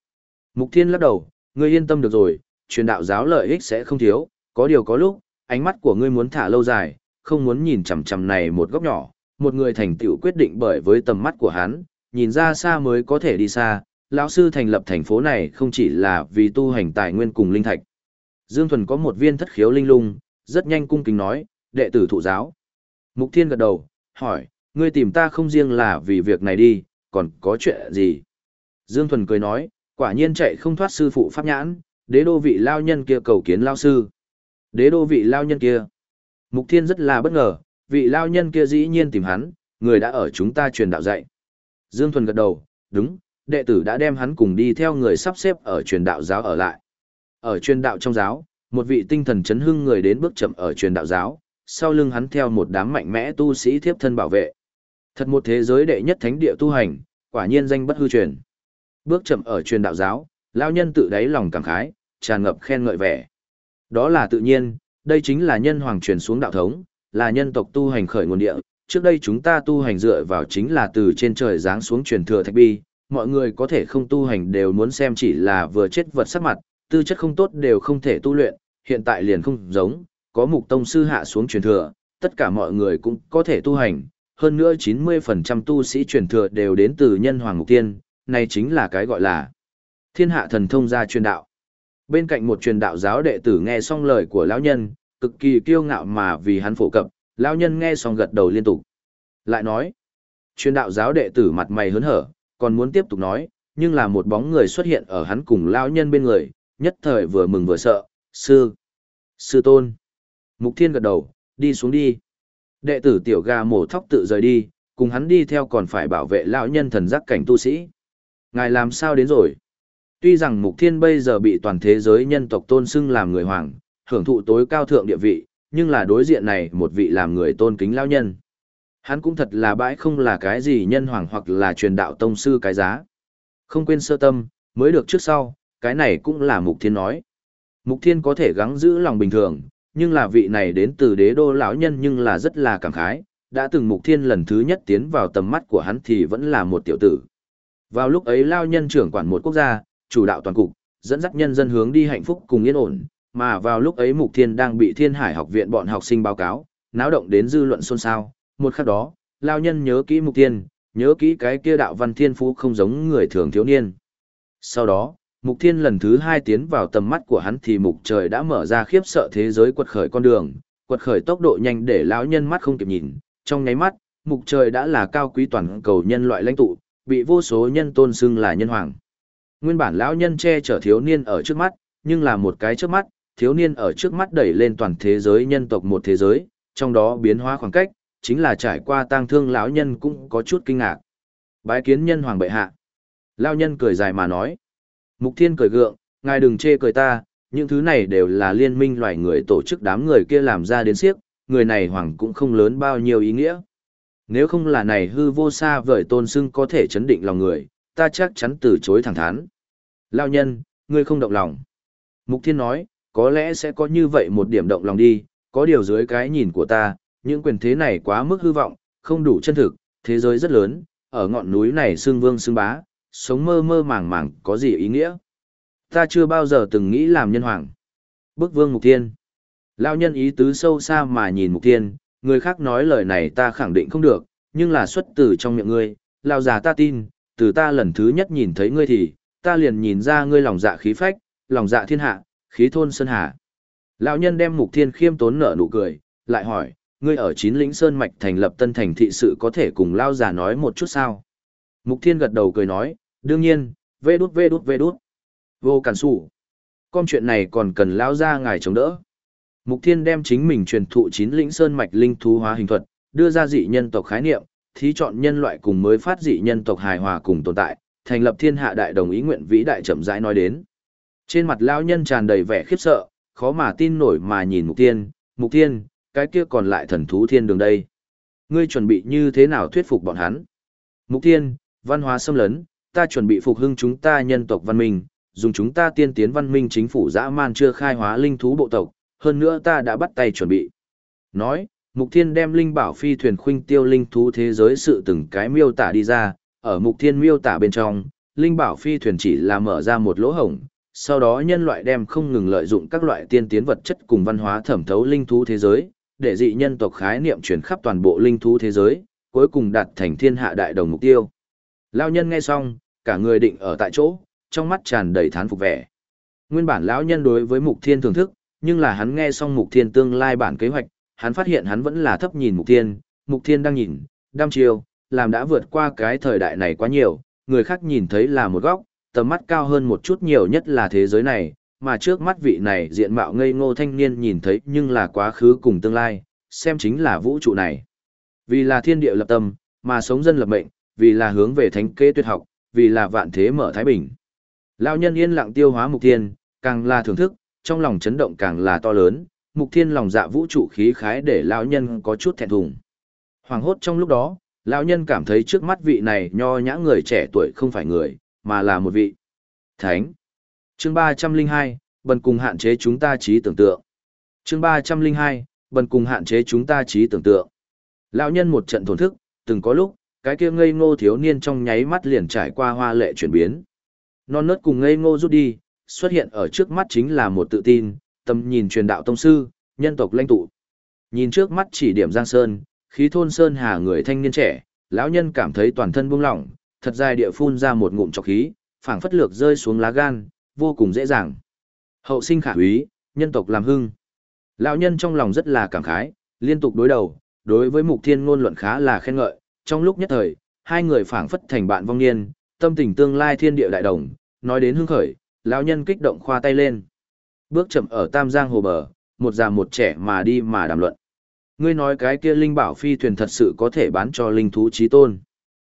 A: Mục Thiên lắc đầu, ngươi yên tâm được rồi, truyền đạo giáo lợi ích sẽ không thiếu, có điều có lúc, ánh mắt của ngươi muốn thả lâu dài, không muốn nhìn chằm chằm này một góc nhỏ, một người thành tựu quyết định bởi với tầm mắt của hắn, nhìn ra xa mới có thể đi xa, lão sư thành lập thành phố này không chỉ là vì tu hành tài nguyên cùng linh thạch. Dương Thuần có một viên thất khiếu linh lung, rất nhanh cung kính nói, đệ tử thụ giáo. Mục Thiên gật đầu, hỏi, ngươi tìm ta không riêng là vì việc này đi, còn có chuyện gì? Dương Thuần cười nói, quả nhiên chạy không thoát sư phụ pháp nhãn, đế đô vị lao nhân kia cầu kiến lao sư. Đế đô vị lao nhân kia. Mục Thiên rất là bất ngờ, vị lao nhân kia dĩ nhiên tìm hắn, người đã ở chúng ta truyền đạo dạy. Dương Thuần gật đầu, đúng, đệ tử đã đem hắn cùng đi theo người sắp xếp ở truyền đạo giáo ở lại. Ở truyền đạo trong giáo, một vị tinh thần chấn hưng người đến bước chậm ở truyền đạo giáo, sau lưng hắn theo một đám mạnh mẽ tu sĩ thiếp thân bảo vệ. Thật một thế giới đệ nhất thánh địa tu hành, quả nhiên danh bất hư truyền. Bước chậm ở truyền đạo giáo, lao nhân tự đáy lòng cảm khái, tràn ngập khen ngợi vẻ. Đó là tự nhiên, đây chính là nhân hoàng truyền xuống đạo thống, là nhân tộc tu hành khởi nguồn địa. Trước đây chúng ta tu hành dựa vào chính là từ trên trời giáng xuống truyền thừa thạch bi, mọi người có thể không tu hành đều muốn xem chỉ là vừa chết vật sắc mặt, tư chất không tốt đều không thể tu luyện, hiện tại liền không giống, có mục tông sư hạ xuống truyền thừa, tất cả mọi người cũng có thể tu hành, hơn nữa 90% tu sĩ truyền thừa đều đến từ nhân hoàng mục tiên, này chính là cái gọi là thiên hạ thần thông gia truyền đạo. Bên cạnh một truyền đạo giáo đệ tử nghe xong lời của lão nhân, cực kỳ kiêu ngạo mà vì hắn phổ cập, lão nhân nghe xong gật đầu liên tục. Lại nói, truyền đạo giáo đệ tử mặt mày hớn hở, còn muốn tiếp tục nói, nhưng là một bóng người xuất hiện ở hắn cùng lão nhân bên người, nhất thời vừa mừng vừa sợ, sư, sư tôn. Mục thiên gật đầu, đi xuống đi. Đệ tử tiểu gà mổ thóc tự rời đi, cùng hắn đi theo còn phải bảo vệ lão nhân thần giác cảnh tu sĩ. Ngài làm sao đến rồi? Tuy rằng Mục Thiên bây giờ bị toàn thế giới nhân tộc tôn xưng làm người hoàng, hưởng thụ tối cao thượng địa vị, nhưng là đối diện này một vị làm người tôn kính lão nhân. Hắn cũng thật là bãi không là cái gì nhân hoàng hoặc là truyền đạo tông sư cái giá. Không quên sơ tâm, mới được trước sau, cái này cũng là Mục Thiên nói. Mục Thiên có thể gắng giữ lòng bình thường, nhưng là vị này đến từ đế đô lão nhân nhưng là rất là cảm khái, đã từng mục thiên lần thứ nhất tiến vào tầm mắt của hắn thì vẫn là một tiểu tử. Vào lúc ấy lao nhân trưởng quản một quốc gia, chủ đạo toàn cục, dẫn dắt nhân dân hướng đi hạnh phúc cùng yên ổn, mà vào lúc ấy mục thiên đang bị thiên hải học viện bọn học sinh báo cáo, náo động đến dư luận xôn xao, một khắc đó, lao nhân nhớ kỹ mục thiên, nhớ kỹ cái kia đạo văn thiên phú không giống người thường thiếu niên. Sau đó, Mục Thiên lần thứ hai tiến vào tầm mắt của hắn thì mục trời đã mở ra khiếp sợ thế giới quật khởi con đường, quật khởi tốc độ nhanh để lão nhân mắt không kịp nhìn, trong nháy mắt, mục trời đã là cao quý toàn cầu nhân loại lãnh tụ, bị vô số nhân tôn xưng là nhân hoàng. Nguyên bản lão nhân che chở thiếu niên ở trước mắt, nhưng là một cái trước mắt, thiếu niên ở trước mắt đẩy lên toàn thế giới nhân tộc một thế giới, trong đó biến hóa khoảng cách, chính là trải qua tang thương lão nhân cũng có chút kinh ngạc. Bái kiến nhân hoàng bệ hạ. Lão nhân cười dài mà nói. Mục Thiên cười gượng, ngài đừng chê cười ta, những thứ này đều là liên minh loài người tổ chức đám người kia làm ra đến siếc, người này hoàng cũng không lớn bao nhiêu ý nghĩa. Nếu không là này hư vô xa vời tôn sưng có thể chấn định lòng người, ta chắc chắn từ chối thẳng thắn. lão nhân, ngươi không động lòng. Mục Thiên nói, có lẽ sẽ có như vậy một điểm động lòng đi, có điều dưới cái nhìn của ta, những quyền thế này quá mức hư vọng, không đủ chân thực, thế giới rất lớn, ở ngọn núi này xương vương xương bá, sống mơ mơ màng màng có gì ý nghĩa. Ta chưa bao giờ từng nghĩ làm nhân hoàng. Bức vương mục thiên. Lao nhân ý tứ sâu xa mà nhìn mục thiên, người khác nói lời này ta khẳng định không được, nhưng là xuất từ trong miệng ngươi, lao già ta tin, từ ta lần thứ nhất nhìn thấy ngươi thì, ta liền nhìn ra ngươi lòng dạ khí phách, lòng dạ thiên hạ, khí thôn sơn hà. Lão nhân đem mục thiên khiêm tốn nở nụ cười, lại hỏi, ngươi ở chín lĩnh sơn mạch thành lập tân thành thị sự có thể cùng lao già nói một chút sao? Mục thiên gật đầu cười nói, đương nhiên, vê đút vê đút vê đút. Vô cản sủ. Con chuyện này còn cần lao ra ngài chống đỡ. Mục Thiên đem chính mình truyền thụ chín lĩnh sơn mạch linh thú hóa hình thuật, đưa ra dị nhân tộc khái niệm, thí chọn nhân loại cùng mới phát dị nhân tộc hài hòa cùng tồn tại, thành lập thiên hạ đại đồng ý nguyện vĩ đại chậm rãi nói đến. Trên mặt lão nhân tràn đầy vẻ khiếp sợ, khó mà tin nổi mà nhìn Mục Thiên, Mục Thiên, cái kia còn lại thần thú thiên đường đây. Ngươi chuẩn bị như thế nào thuyết phục bọn hắn? Mục Thiên, văn hóa xâm lấn, ta chuẩn bị phục hưng chúng ta nhân tộc văn minh, dùng chúng ta tiên tiến văn minh chính phủ dã man chưa khai hóa linh thú bộ tộc, hơn nữa ta đã bắt tay chuẩn bị. Nói, Mục Thiên đem linh bảo phi thuyền khuynh tiêu linh thú thế giới sự từng cái miêu tả đi ra, ở Mục Thiên miêu tả bên trong, linh bảo phi thuyền chỉ là mở ra một lỗ hổng, sau đó nhân loại đem không ngừng lợi dụng các loại tiên tiến vật chất cùng văn hóa thẩm thấu linh thú thế giới, để dị nhân tộc khái niệm truyền khắp toàn bộ linh thú thế giới, cuối cùng đạt thành thiên hạ đại đồng mục tiêu. Lão nhân nghe xong, cả người định ở tại chỗ, trong mắt tràn đầy thán phục vẻ. Nguyên bản lão nhân đối với Mục Thiên thưởng thức, nhưng là hắn nghe xong Mục Thiên tương lai bản kế hoạch, hắn phát hiện hắn vẫn là thấp nhìn Mục Thiên, Mục Thiên đang nhìn, đăm chiêu, làm đã vượt qua cái thời đại này quá nhiều, người khác nhìn thấy là một góc, tầm mắt cao hơn một chút nhiều nhất là thế giới này, mà trước mắt vị này diện mạo ngây ngô thanh niên nhìn thấy nhưng là quá khứ cùng tương lai, xem chính là vũ trụ này. Vì là thiên địa lập tâm, mà sống dân lập mệnh, vì là hướng về thánh kế tuyệt học, vì là vạn thế mở thái bình. Lão nhân yên lặng tiêu hóa mục thiên, càng là thưởng thức, trong lòng chấn động càng là to lớn, mục thiên lòng dạ vũ trụ khí khái để lão nhân có chút thẹn thùng. Hoàng hốt trong lúc đó, lão nhân cảm thấy trước mắt vị này nho nhã người trẻ tuổi không phải người, mà là một vị thánh. Chương 302, bần cùng hạn chế chúng ta trí tưởng tượng. Chương 302, bần cùng hạn chế chúng ta trí tưởng tượng. Lão nhân một trận thổn thức, từng có lúc, cái kia ngây ngô thiếu niên trong nháy mắt liền trải qua hoa lệ chuyển biến. Non nớt cùng ngây ngô rút đi, xuất hiện ở trước mắt chính là một tự tin, tầm nhìn truyền đạo tông sư, nhân tộc lãnh tụ. Nhìn trước mắt chỉ điểm Giang Sơn, khí thôn Sơn Hà người thanh niên trẻ, lão nhân cảm thấy toàn thân buông lỏng, thật dài địa phun ra một ngụm trọc khí, phảng phất lược rơi xuống lá gan, vô cùng dễ dàng. Hậu sinh khả úy, nhân tộc làm hưng. Lão nhân trong lòng rất là cảm khái, liên tục đối đầu, đối với mục thiên ngôn luận khá là khen ngợi, trong lúc nhất thời, hai người phảng phất thành bạn vong niên, tâm tình tương lai thiên địa đại đồng, nói đến hưng khởi, lão nhân kích động khoa tay lên. Bước chậm ở Tam Giang hồ bờ, một già một trẻ mà đi mà đàm luận. Ngươi nói cái kia linh bảo phi thuyền thật sự có thể bán cho linh thú chí tôn.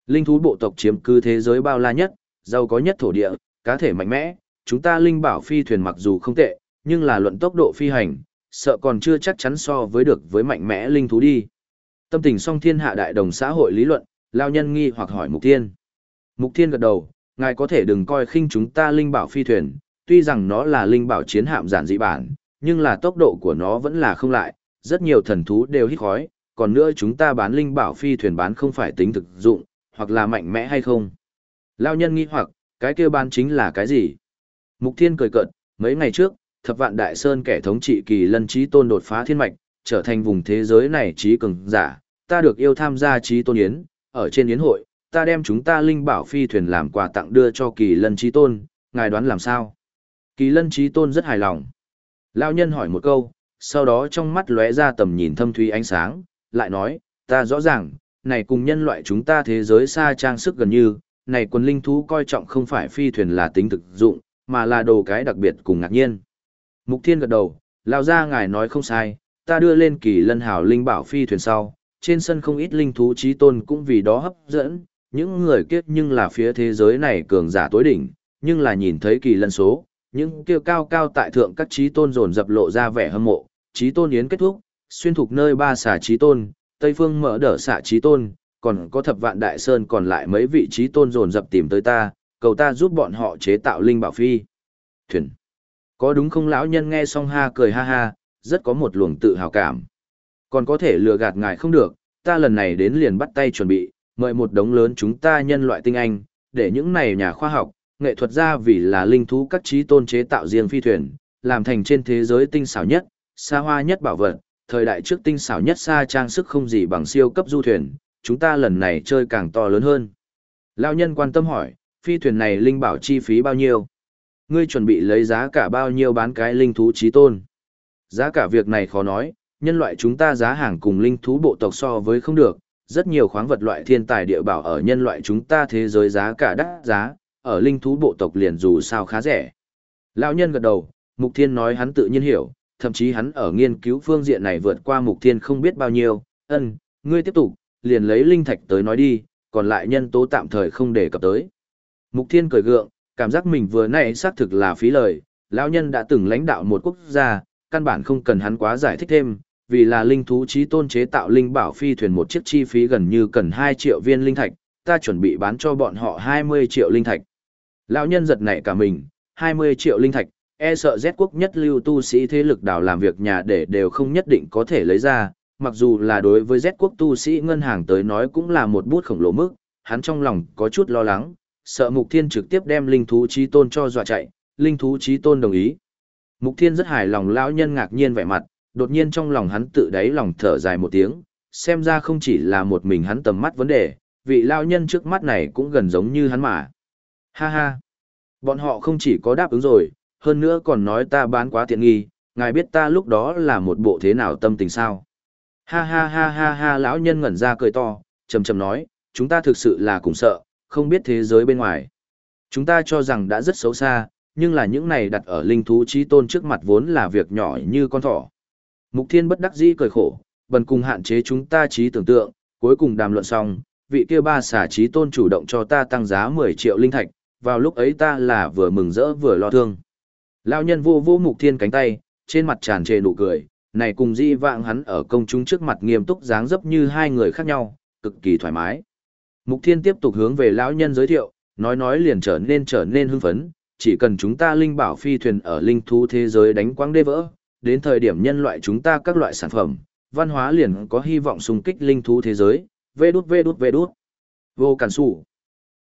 A: Linh thú bộ tộc chiếm cứ thế giới bao la nhất, giàu có nhất thổ địa, cá thể mạnh mẽ, chúng ta linh bảo phi thuyền mặc dù không tệ, nhưng là luận tốc độ phi hành, sợ còn chưa chắc chắn so với được với mạnh mẽ linh thú đi. Tâm tình song thiên hạ đại đồng xã hội lý luận, lao nhân nghi hoặc hỏi Mục Thiên. Mục Thiên gật đầu, ngài có thể đừng coi khinh chúng ta linh bảo phi thuyền, tuy rằng nó là linh bảo chiến hạm giản dị bản, nhưng là tốc độ của nó vẫn là không lại, rất nhiều thần thú đều hít khói, còn nữa chúng ta bán linh bảo phi thuyền bán không phải tính thực dụng, hoặc là mạnh mẽ hay không. Lao nhân nghi hoặc, cái kia ban chính là cái gì? Mục Thiên cười cợt, mấy ngày trước, thập vạn đại sơn kẻ thống trị kỳ lân trí tôn đột phá thiên mạch, trở thành vùng thế giới này trí cường giả, ta được yêu tham gia trí tôn yến, ở trên yến hội, ta đem chúng ta linh bảo phi thuyền làm quà tặng đưa cho kỳ lân trí tôn, ngài đoán làm sao? Kỳ lân trí tôn rất hài lòng. Lao nhân hỏi một câu, sau đó trong mắt lóe ra tầm nhìn thâm thúy ánh sáng, lại nói, ta rõ ràng, này cùng nhân loại chúng ta thế giới xa trang sức gần như, này quần linh thú coi trọng không phải phi thuyền là tính thực dụng, mà là đồ cái đặc biệt cùng ngạc nhiên. Mục Thiên gật đầu, lao ra ngài nói không sai, ta đưa lên kỳ lân hào linh bảo phi thuyền sau, trên sân không ít linh thú trí tôn cũng vì đó hấp dẫn, những người kiếp nhưng là phía thế giới này cường giả tối đỉnh, nhưng là nhìn thấy kỳ lân số, những kêu cao cao tại thượng các trí tôn dồn dập lộ ra vẻ hâm mộ, trí tôn yến kết thúc, xuyên thục nơi ba xà trí tôn, Tây Phương mở đỡ xạ trí tôn, còn có thập vạn đại sơn còn lại mấy vị trí tôn dồn dập tìm tới ta, cầu ta giúp bọn họ chế tạo linh bảo phi. Thuyền. Có đúng không lão nhân nghe xong ha cười ha ha, rất có một luồng tự hào cảm. Còn có thể lừa gạt ngài không được, ta lần này đến liền bắt tay chuẩn bị, mời một đống lớn chúng ta nhân loại tinh anh, để những này nhà khoa học, nghệ thuật gia vì là linh thú các trí tôn chế tạo riêng phi thuyền, làm thành trên thế giới tinh xảo nhất, xa hoa nhất bảo vật, thời đại trước tinh xảo nhất xa trang sức không gì bằng siêu cấp du thuyền, chúng ta lần này chơi càng to lớn hơn. Lão nhân quan tâm hỏi, phi thuyền này linh bảo chi phí bao nhiêu? Ngươi chuẩn bị lấy giá cả bao nhiêu bán cái linh thú trí tôn? Giá cả việc này khó nói, nhân loại chúng ta giá hàng cùng linh thú bộ tộc so với không được, rất nhiều khoáng vật loại thiên tài địa bảo ở nhân loại chúng ta thế giới giá cả đắt giá, ở linh thú bộ tộc liền dù sao khá rẻ. Lão nhân gật đầu, Mục Thiên nói hắn tự nhiên hiểu, thậm chí hắn ở nghiên cứu phương diện này vượt qua Mục Thiên không biết bao nhiêu, ân, ngươi tiếp tục, liền lấy linh thạch tới nói đi, còn lại nhân tố tạm thời không để cập tới. Mục Thiên cười gượng, cảm giác mình vừa nãy xác thực là phí lời, lão nhân đã từng lãnh đạo một quốc gia, căn bản không cần hắn quá giải thích thêm, vì là linh thú trí tôn chế tạo linh bảo phi thuyền một chiếc chi phí gần như cần 2 triệu viên linh thạch, ta chuẩn bị bán cho bọn họ 20 triệu linh thạch. Lão nhân giật nảy cả mình, 20 triệu linh thạch, e sợ Z quốc nhất lưu tu sĩ thế lực đào làm việc nhà để đều không nhất định có thể lấy ra, mặc dù là đối với Z quốc tu sĩ ngân hàng tới nói cũng là một bút khổng lồ mức, hắn trong lòng có chút lo lắng, sợ Mục Thiên trực tiếp đem linh thú trí tôn cho dọa chạy, linh thú trí tôn đồng ý. Mục Thiên rất hài lòng lão nhân ngạc nhiên vẻ mặt, đột nhiên trong lòng hắn tự đáy lòng thở dài một tiếng, xem ra không chỉ là một mình hắn tầm mắt vấn đề, vị lão nhân trước mắt này cũng gần giống như hắn mà. Ha ha, bọn họ không chỉ có đáp ứng rồi, hơn nữa còn nói ta bán quá tiện nghi, ngài biết ta lúc đó là một bộ thế nào tâm tình sao? Ha ha ha ha ha lão nhân ngẩn ra cười to, trầm trầm nói, chúng ta thực sự là cùng sợ, không biết thế giới bên ngoài. Chúng ta cho rằng đã rất xấu xa, nhưng là những này đặt ở linh thú trí tôn trước mặt vốn là việc nhỏ như con thỏ. Mục thiên bất đắc dĩ cười khổ, bần cùng hạn chế chúng ta trí tưởng tượng, cuối cùng đàm luận xong, vị kia ba xả trí tôn chủ động cho ta tăng giá 10 triệu linh thạch, vào lúc ấy ta là vừa mừng rỡ vừa lo thương. Lão nhân vô vô mục thiên cánh tay, trên mặt tràn trề nụ cười, này cùng di vạng hắn ở công chúng trước mặt nghiêm túc dáng dấp như hai người khác nhau, cực kỳ thoải mái. Mục thiên tiếp tục hướng về lão nhân giới thiệu, nói nói liền trở nên trở nên hưng phấn, chỉ cần chúng ta linh bảo phi thuyền ở linh thú thế giới đánh quang đê vỡ, đến thời điểm nhân loại chúng ta các loại sản phẩm, văn hóa liền có hy vọng xung kích linh thú thế giới, vê đút vê đút vê đút. Vô cản sủ.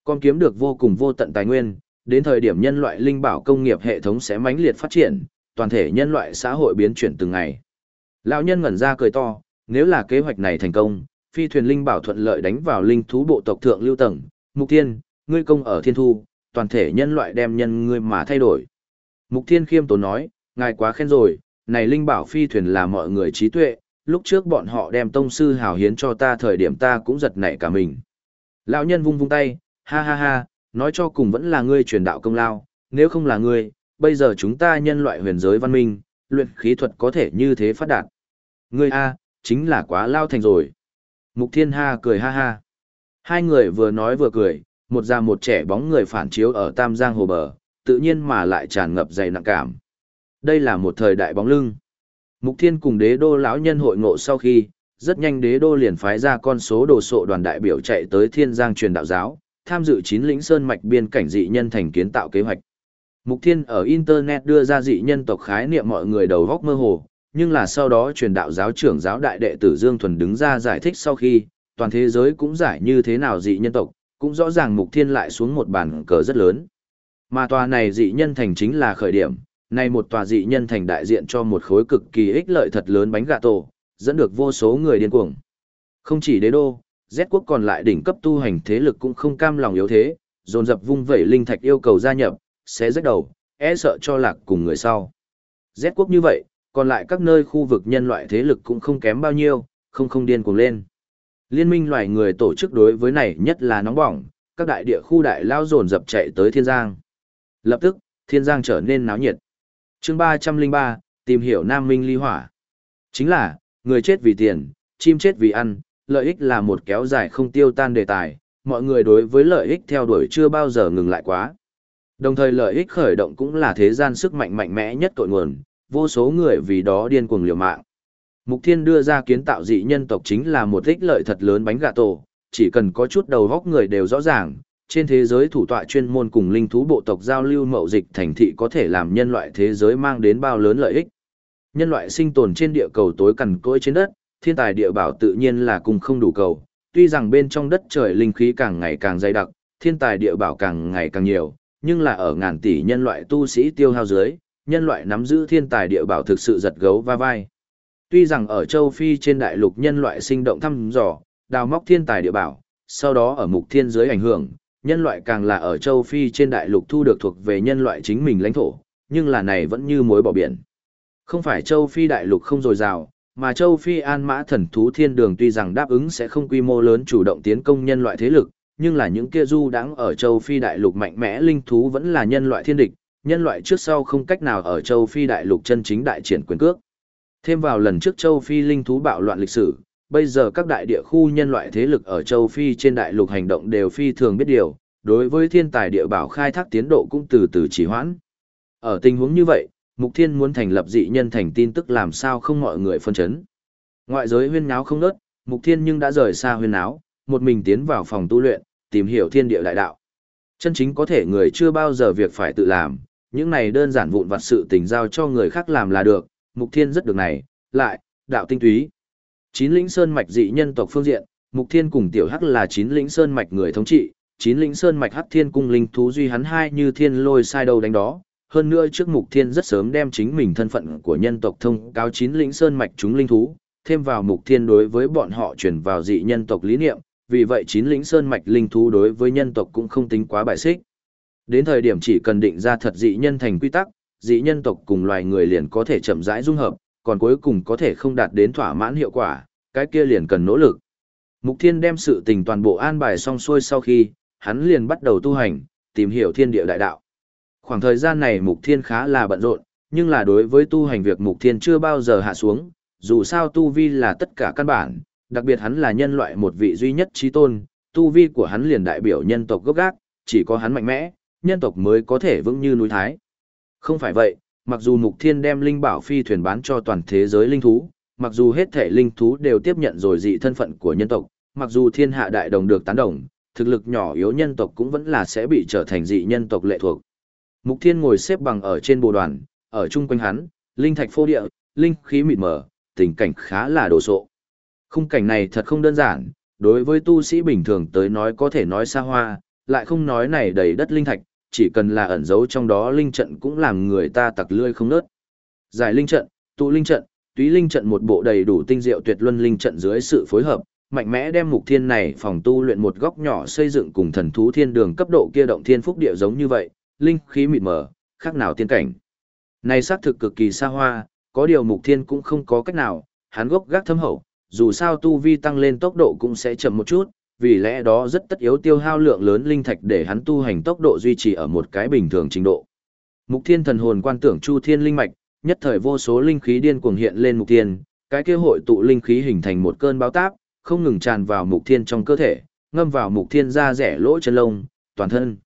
A: Con kiếm được vô cùng vô tận tài nguyên, đến thời điểm nhân loại linh bảo công nghiệp hệ thống sẽ mãnh liệt phát triển, toàn thể nhân loại xã hội biến chuyển từng ngày. Lão nhân ngẩn ra cười to, nếu là kế hoạch này thành công, phi thuyền linh bảo thuận lợi đánh vào linh thú bộ tộc thượng lưu tầng, mục Thiên, ngươi công ở thiên thu, toàn thể nhân loại đem nhân ngươi mà thay đổi. Mục thiên khiêm tốn nói, ngài quá khen rồi, này linh bảo phi thuyền là mọi người trí tuệ, lúc trước bọn họ đem tông sư hào hiến cho ta thời điểm ta cũng giật nảy cả mình. Lão nhân vung vung tay, ha ha ha, nói cho cùng vẫn là ngươi truyền đạo công lao, nếu không là ngươi, bây giờ chúng ta nhân loại huyền giới văn minh, luyện khí thuật có thể như thế phát đạt. Ngươi a, chính là quá lao thành rồi. Mục Thiên Ha cười ha ha. Hai người vừa nói vừa cười, một già một trẻ bóng người phản chiếu ở Tam Giang hồ bờ, tự nhiên mà lại tràn ngập dày nặng cảm. Đây là một thời đại bóng lưng. Mục Thiên cùng đế đô lão nhân hội ngộ sau khi, rất nhanh đế đô liền phái ra con số đồ sộ đoàn đại biểu chạy tới Thiên Giang truyền đạo giáo, tham dự chín lĩnh sơn mạch biên cảnh dị nhân thành kiến tạo kế hoạch. Mục Thiên ở Internet đưa ra dị nhân tộc khái niệm mọi người đầu góc mơ hồ, nhưng là sau đó truyền đạo giáo trưởng giáo đại đệ tử Dương Thuần đứng ra giải thích sau khi, toàn thế giới cũng giải như thế nào dị nhân tộc, cũng rõ ràng Mục Thiên lại xuống một bàn cờ rất lớn. Mà tòa này dị nhân thành chính là khởi điểm, nay một tòa dị nhân thành đại diện cho một khối cực kỳ ích lợi thật lớn bánh gà tổ, dẫn được vô số người điên cuồng. Không chỉ đế đô, Z quốc còn lại đỉnh cấp tu hành thế lực cũng không cam lòng yếu thế, dồn dập vung vẩy linh thạch yêu cầu gia nhập, sẽ rách đầu, e sợ cho lạc cùng người sau. Z quốc như vậy, còn lại các nơi khu vực nhân loại thế lực cũng không kém bao nhiêu, không không điên cuồng lên. Liên minh loài người tổ chức đối với này nhất là nóng bỏng, các đại địa khu đại lao dồn dập chạy tới Thiên Giang. Lập tức, Thiên Giang trở nên náo nhiệt. chương 303, tìm hiểu Nam Minh ly hỏa. Chính là, người chết vì tiền, chim chết vì ăn, lợi ích là một kéo dài không tiêu tan đề tài, mọi người đối với lợi ích theo đuổi chưa bao giờ ngừng lại quá. Đồng thời lợi ích khởi động cũng là thế gian sức mạnh mạnh mẽ nhất tội nguồn, vô số người vì đó điên cuồng liều mạng. Mục Thiên đưa ra kiến tạo dị nhân tộc chính là một ích lợi thật lớn bánh gà tổ, chỉ cần có chút đầu góc người đều rõ ràng, trên thế giới thủ tọa chuyên môn cùng linh thú bộ tộc giao lưu mậu dịch thành thị có thể làm nhân loại thế giới mang đến bao lớn lợi ích. Nhân loại sinh tồn trên địa cầu tối cằn cỗi trên đất, thiên tài địa bảo tự nhiên là cùng không đủ cầu, tuy rằng bên trong đất trời linh khí càng ngày càng dày đặc, thiên tài địa bảo càng ngày càng nhiều, nhưng là ở ngàn tỷ nhân loại tu sĩ tiêu hao dưới, nhân loại nắm giữ thiên tài địa bảo thực sự giật gấu va vai. Tuy rằng ở châu Phi trên đại lục nhân loại sinh động thăm dò, đào móc thiên tài địa bảo, sau đó ở mục thiên dưới ảnh hưởng, nhân loại càng là ở châu Phi trên đại lục thu được thuộc về nhân loại chính mình lãnh thổ, nhưng là này vẫn như mối bỏ biển. Không phải châu Phi đại lục không dồi dào, mà châu Phi an mã thần thú thiên đường tuy rằng đáp ứng sẽ không quy mô lớn chủ động tiến công nhân loại thế lực, nhưng là những kia du đãng ở châu Phi đại lục mạnh mẽ linh thú vẫn là nhân loại thiên địch, nhân loại trước sau không cách nào ở châu Phi đại lục chân chính đại triển quyền cước. Thêm vào lần trước châu Phi linh thú bạo loạn lịch sử, bây giờ các đại địa khu nhân loại thế lực ở châu Phi trên đại lục hành động đều phi thường biết điều, đối với thiên tài địa bảo khai thác tiến độ cũng từ từ trì hoãn. Ở tình huống như vậy, Mục Thiên muốn thành lập dị nhân thành tin tức làm sao không mọi người phân chấn. Ngoại giới huyên náo không nớt, Mục Thiên nhưng đã rời xa huyên náo, một mình tiến vào phòng tu luyện, tìm hiểu thiên địa đại đạo. Chân chính có thể người chưa bao giờ việc phải tự làm, những này đơn giản vụn vặt sự tình giao cho người khác làm là được, Mục Thiên rất được này, lại, đạo tinh túy. Chín lĩnh sơn mạch dị nhân tộc phương diện, Mục Thiên cùng Tiểu Hắc là chín lĩnh sơn mạch người thống trị, chín lĩnh sơn mạch Hắc Thiên cung linh thú duy hắn hai như thiên lôi sai đầu đánh đó. Hơn nữa trước Mục Thiên rất sớm đem chính mình thân phận của nhân tộc thông cáo chín lĩnh sơn mạch chúng linh thú, thêm vào Mục Thiên đối với bọn họ chuyển vào dị nhân tộc lý niệm, vì vậy chín lĩnh sơn mạch linh thú đối với nhân tộc cũng không tính quá bài xích. Đến thời điểm chỉ cần định ra thật dị nhân thành quy tắc, dị nhân tộc cùng loài người liền có thể chậm rãi dung hợp, còn cuối cùng có thể không đạt đến thỏa mãn hiệu quả, cái kia liền cần nỗ lực. Mục Thiên đem sự tình toàn bộ an bài xong xuôi sau khi, hắn liền bắt đầu tu hành, tìm hiểu thiên địa đại đạo. Khoảng thời gian này Mục Thiên khá là bận rộn, nhưng là đối với tu hành việc Mục Thiên chưa bao giờ hạ xuống, dù sao tu vi là tất cả căn bản, đặc biệt hắn là nhân loại một vị duy nhất trí tôn, tu vi của hắn liền đại biểu nhân tộc gốc gác, chỉ có hắn mạnh mẽ, nhân tộc mới có thể vững như núi Thái. Không phải vậy, mặc dù Mục Thiên đem linh bảo phi thuyền bán cho toàn thế giới linh thú, mặc dù hết thể linh thú đều tiếp nhận rồi dị thân phận của nhân tộc, mặc dù thiên hạ đại đồng được tán đồng, thực lực nhỏ yếu nhân tộc cũng vẫn là sẽ bị trở thành dị nhân tộc lệ thuộc. Mục Thiên ngồi xếp bằng ở trên bồ đoàn, ở chung quanh hắn, linh thạch phô địa, linh khí mịt mờ, tình cảnh khá là đồ sộ. Khung cảnh này thật không đơn giản, đối với tu sĩ bình thường tới nói có thể nói xa hoa, lại không nói này đầy đất linh thạch, chỉ cần là ẩn giấu trong đó linh trận cũng làm người ta tặc lươi không nớt. Giải linh trận, tụ linh trận, túy linh trận một bộ đầy đủ tinh diệu tuyệt luân linh trận dưới sự phối hợp, mạnh mẽ đem mục thiên này phòng tu luyện một góc nhỏ xây dựng cùng thần thú thiên đường cấp độ kia động thiên phúc địa giống như vậy, linh khí mịt mờ, khác nào tiên cảnh. Này xác thực cực kỳ xa hoa, có điều mục thiên cũng không có cách nào, hắn gốc gác thâm hậu, dù sao tu vi tăng lên tốc độ cũng sẽ chậm một chút, vì lẽ đó rất tất yếu tiêu hao lượng lớn linh thạch để hắn tu hành tốc độ duy trì ở một cái bình thường trình độ. Mục Thiên thần hồn quan tưởng Chu Thiên linh mạch, nhất thời vô số linh khí điên cuồng hiện lên Mục Thiên, cái kia hội tụ linh khí hình thành một cơn báo táp, không ngừng tràn vào Mục Thiên trong cơ thể, ngâm vào Mục Thiên da rẻ lỗ chân lông, toàn thân.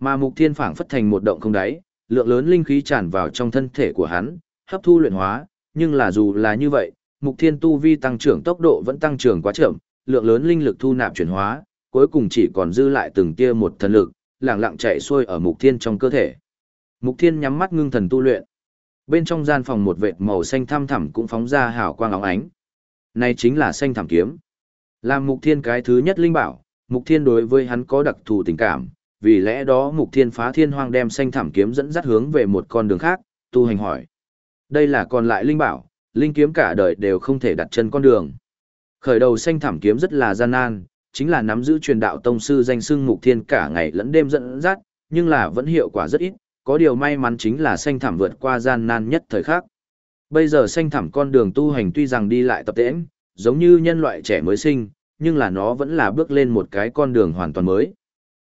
A: Mà Mục Thiên phảng phất thành một động không đáy, lượng lớn linh khí tràn vào trong thân thể của hắn, hấp thu luyện hóa, nhưng là dù là như vậy, Mục Thiên tu vi tăng trưởng tốc độ vẫn tăng trưởng quá chậm, lượng lớn linh lực thu nạp chuyển hóa, cuối cùng chỉ còn dư lại từng tia một thần lực, lẳng lặng chạy xuôi ở Mục Thiên trong cơ thể. Mục Thiên nhắm mắt ngưng thần tu luyện. Bên trong gian phòng một vệt màu xanh thăm thẳm cũng phóng ra hào quang óng ánh. Này chính là xanh thẳm kiếm. Làm Mục Thiên cái thứ nhất linh bảo, Mục Thiên đối với hắn có đặc thù tình cảm, vì lẽ đó Mục Thiên phá thiên hoang đem xanh thảm kiếm dẫn dắt hướng về một con đường khác, tu hành hỏi. Đây là còn lại linh bảo, linh kiếm cả đời đều không thể đặt chân con đường. Khởi đầu xanh thảm kiếm rất là gian nan, chính là nắm giữ truyền đạo tông sư danh xưng mục thiên cả ngày lẫn đêm dẫn dắt, nhưng là vẫn hiệu quả rất ít, có điều may mắn chính là xanh thảm vượt qua gian nan nhất thời khắc. Bây giờ xanh thảm con đường tu hành tuy rằng đi lại tập tễnh, giống như nhân loại trẻ mới sinh, nhưng là nó vẫn là bước lên một cái con đường hoàn toàn mới.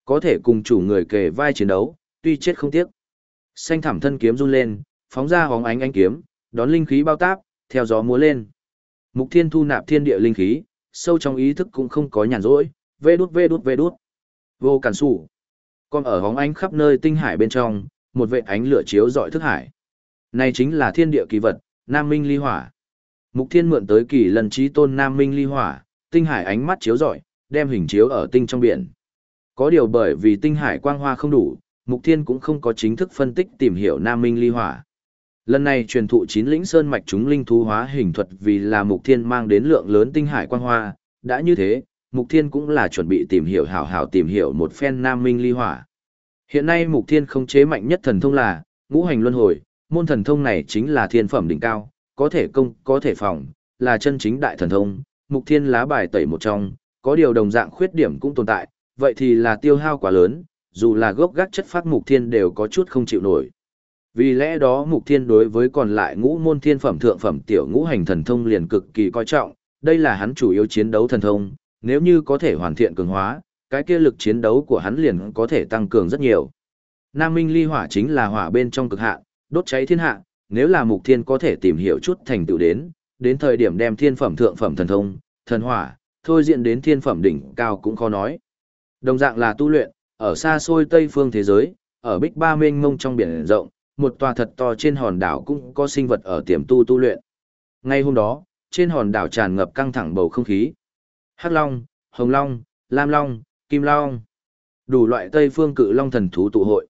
A: Có thể cùng chủ người kề vai chiến đấu, tuy chết không tiếc. Xanh thảm thân kiếm run lên, phóng ra hóng ánh ánh kiếm, đón linh khí bao táp, theo gió múa lên. Mục Thiên thu nạp thiên địa linh khí, sâu trong ý thức cũng không có nhàn rỗi, vê đút vê đút vê đút. Vô cản sủ. Còn ở hóng ánh khắp nơi tinh hải bên trong, một vệ ánh lửa chiếu rọi thức hải. Này chính là thiên địa kỳ vật, Nam Minh Ly Hỏa. Mục Thiên mượn tới kỳ lần trí tôn Nam Minh Ly Hỏa, tinh hải ánh mắt chiếu rọi, đem hình chiếu ở tinh trong biển. Có điều bởi vì tinh hải quang hoa không đủ, Mục Thiên cũng không có chính thức phân tích tìm hiểu Nam Minh Ly Hỏa. Lần này truyền thụ chín lĩnh sơn mạch chúng linh thú hóa hình thuật vì là Mục Thiên mang đến lượng lớn tinh hải quang hoa, đã như thế, Mục Thiên cũng là chuẩn bị tìm hiểu hảo hảo tìm hiểu một phen Nam Minh Ly Hỏa. Hiện nay Mục Thiên không chế mạnh nhất thần thông là ngũ hành luân hồi, môn thần thông này chính là thiên phẩm đỉnh cao, có thể công, có thể phòng, là chân chính đại thần thông, Mục Thiên lá bài tẩy một trong, có điều đồng dạng khuyết điểm cũng tồn tại, vậy thì là tiêu hao quá lớn, dù là gốc gác chất phát Mục Thiên đều có chút không chịu nổi. Vì lẽ đó Mục Thiên đối với còn lại ngũ môn thiên phẩm thượng phẩm tiểu ngũ hành thần thông liền cực kỳ coi trọng, đây là hắn chủ yếu chiến đấu thần thông, nếu như có thể hoàn thiện cường hóa, cái kia lực chiến đấu của hắn liền có thể tăng cường rất nhiều. Nam Minh Ly Hỏa chính là hỏa bên trong cực hạn, đốt cháy thiên hạ, nếu là Mục Thiên có thể tìm hiểu chút thành tựu đến, đến thời điểm đem thiên phẩm thượng phẩm thần thông, thần hỏa, thôi diện đến thiên phẩm đỉnh cao cũng khó nói. Đồng dạng là tu luyện, ở xa xôi Tây phương thế giới, ở Bích Ba Mênh Mông trong biển rộng, một tòa thật to trên hòn đảo cũng có sinh vật ở tiềm tu tu luyện. Ngay hôm đó, trên hòn đảo tràn ngập căng thẳng bầu không khí. Hắc Long, Hồng Long, Lam Long, Kim Long. Đủ loại Tây phương cự long thần thú tụ hội.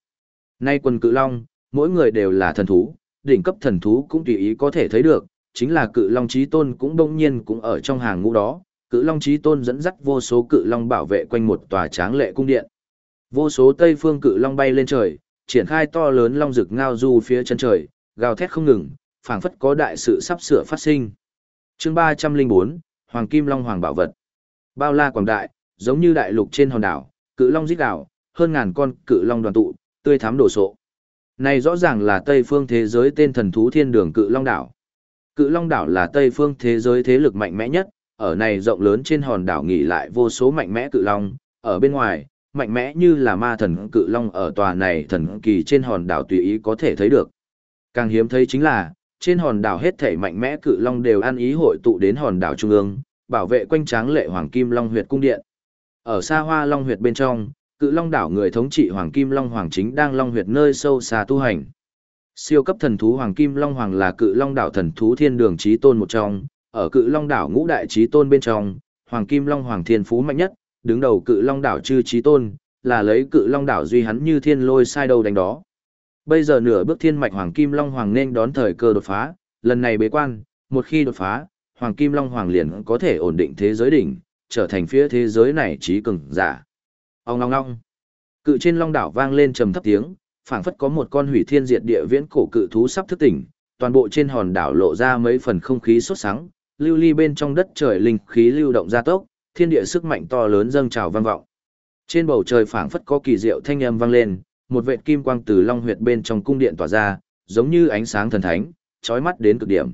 A: Nay quần cự long, mỗi người đều là thần thú, đỉnh cấp thần thú cũng tùy ý có thể thấy được, chính là cự long trí tôn cũng đông nhiên cũng ở trong hàng ngũ đó. Cự long trí tôn dẫn dắt vô số cự long bảo vệ quanh một tòa tráng lệ cung điện. Vô số Tây phương cự long bay lên trời, triển khai to lớn long rực ngao du phía chân trời, gào thét không ngừng, phảng phất có đại sự sắp sửa phát sinh. Chương 304, Hoàng Kim Long Hoàng bảo vật. Bao la quảng đại, giống như đại lục trên hòn đảo, cự long dích đảo, hơn ngàn con cự long đoàn tụ, tươi thắm đổ sộ. Này rõ ràng là Tây phương thế giới tên thần thú thiên đường cự long đảo. Cự long đảo là Tây phương thế giới thế lực mạnh mẽ nhất, ở này rộng lớn trên hòn đảo nghỉ lại vô số mạnh mẽ cự long, ở bên ngoài, mạnh mẽ như là ma thần cự long ở tòa này thần kỳ trên hòn đảo tùy ý có thể thấy được. Càng hiếm thấy chính là, trên hòn đảo hết thể mạnh mẽ cự long đều ăn ý hội tụ đến hòn đảo trung ương, bảo vệ quanh tráng lệ Hoàng Kim Long huyệt cung điện. Ở xa hoa Long huyệt bên trong, cự long đảo người thống trị Hoàng Kim Long Hoàng chính đang Long huyệt nơi sâu xa tu hành. Siêu cấp thần thú Hoàng Kim Long Hoàng là cự long đảo thần thú thiên đường trí tôn một trong, ở cự long đảo ngũ đại trí tôn bên trong, Hoàng Kim Long Hoàng thiên phú mạnh nhất, đứng đầu cự long đảo chư trí tôn, là lấy cự long đảo duy hắn như thiên lôi sai đầu đánh đó. Bây giờ nửa bước thiên mạch Hoàng Kim Long Hoàng nên đón thời cơ đột phá, lần này bế quan, một khi đột phá, Hoàng Kim Long Hoàng liền có thể ổn định thế giới đỉnh, trở thành phía thế giới này trí cường giả. Ông long long Cự trên long đảo vang lên trầm thấp tiếng, phảng phất có một con hủy thiên diệt địa viễn cổ cự thú sắp thức tỉnh, toàn bộ trên hòn đảo lộ ra mấy phần không khí sốt sắng, lưu ly bên trong đất trời linh khí lưu động gia tốc, thiên địa sức mạnh to lớn dâng trào vang vọng. Trên bầu trời phảng phất có kỳ diệu thanh âm vang lên, một vệt kim quang từ long huyệt bên trong cung điện tỏa ra, giống như ánh sáng thần thánh, chói mắt đến cực điểm.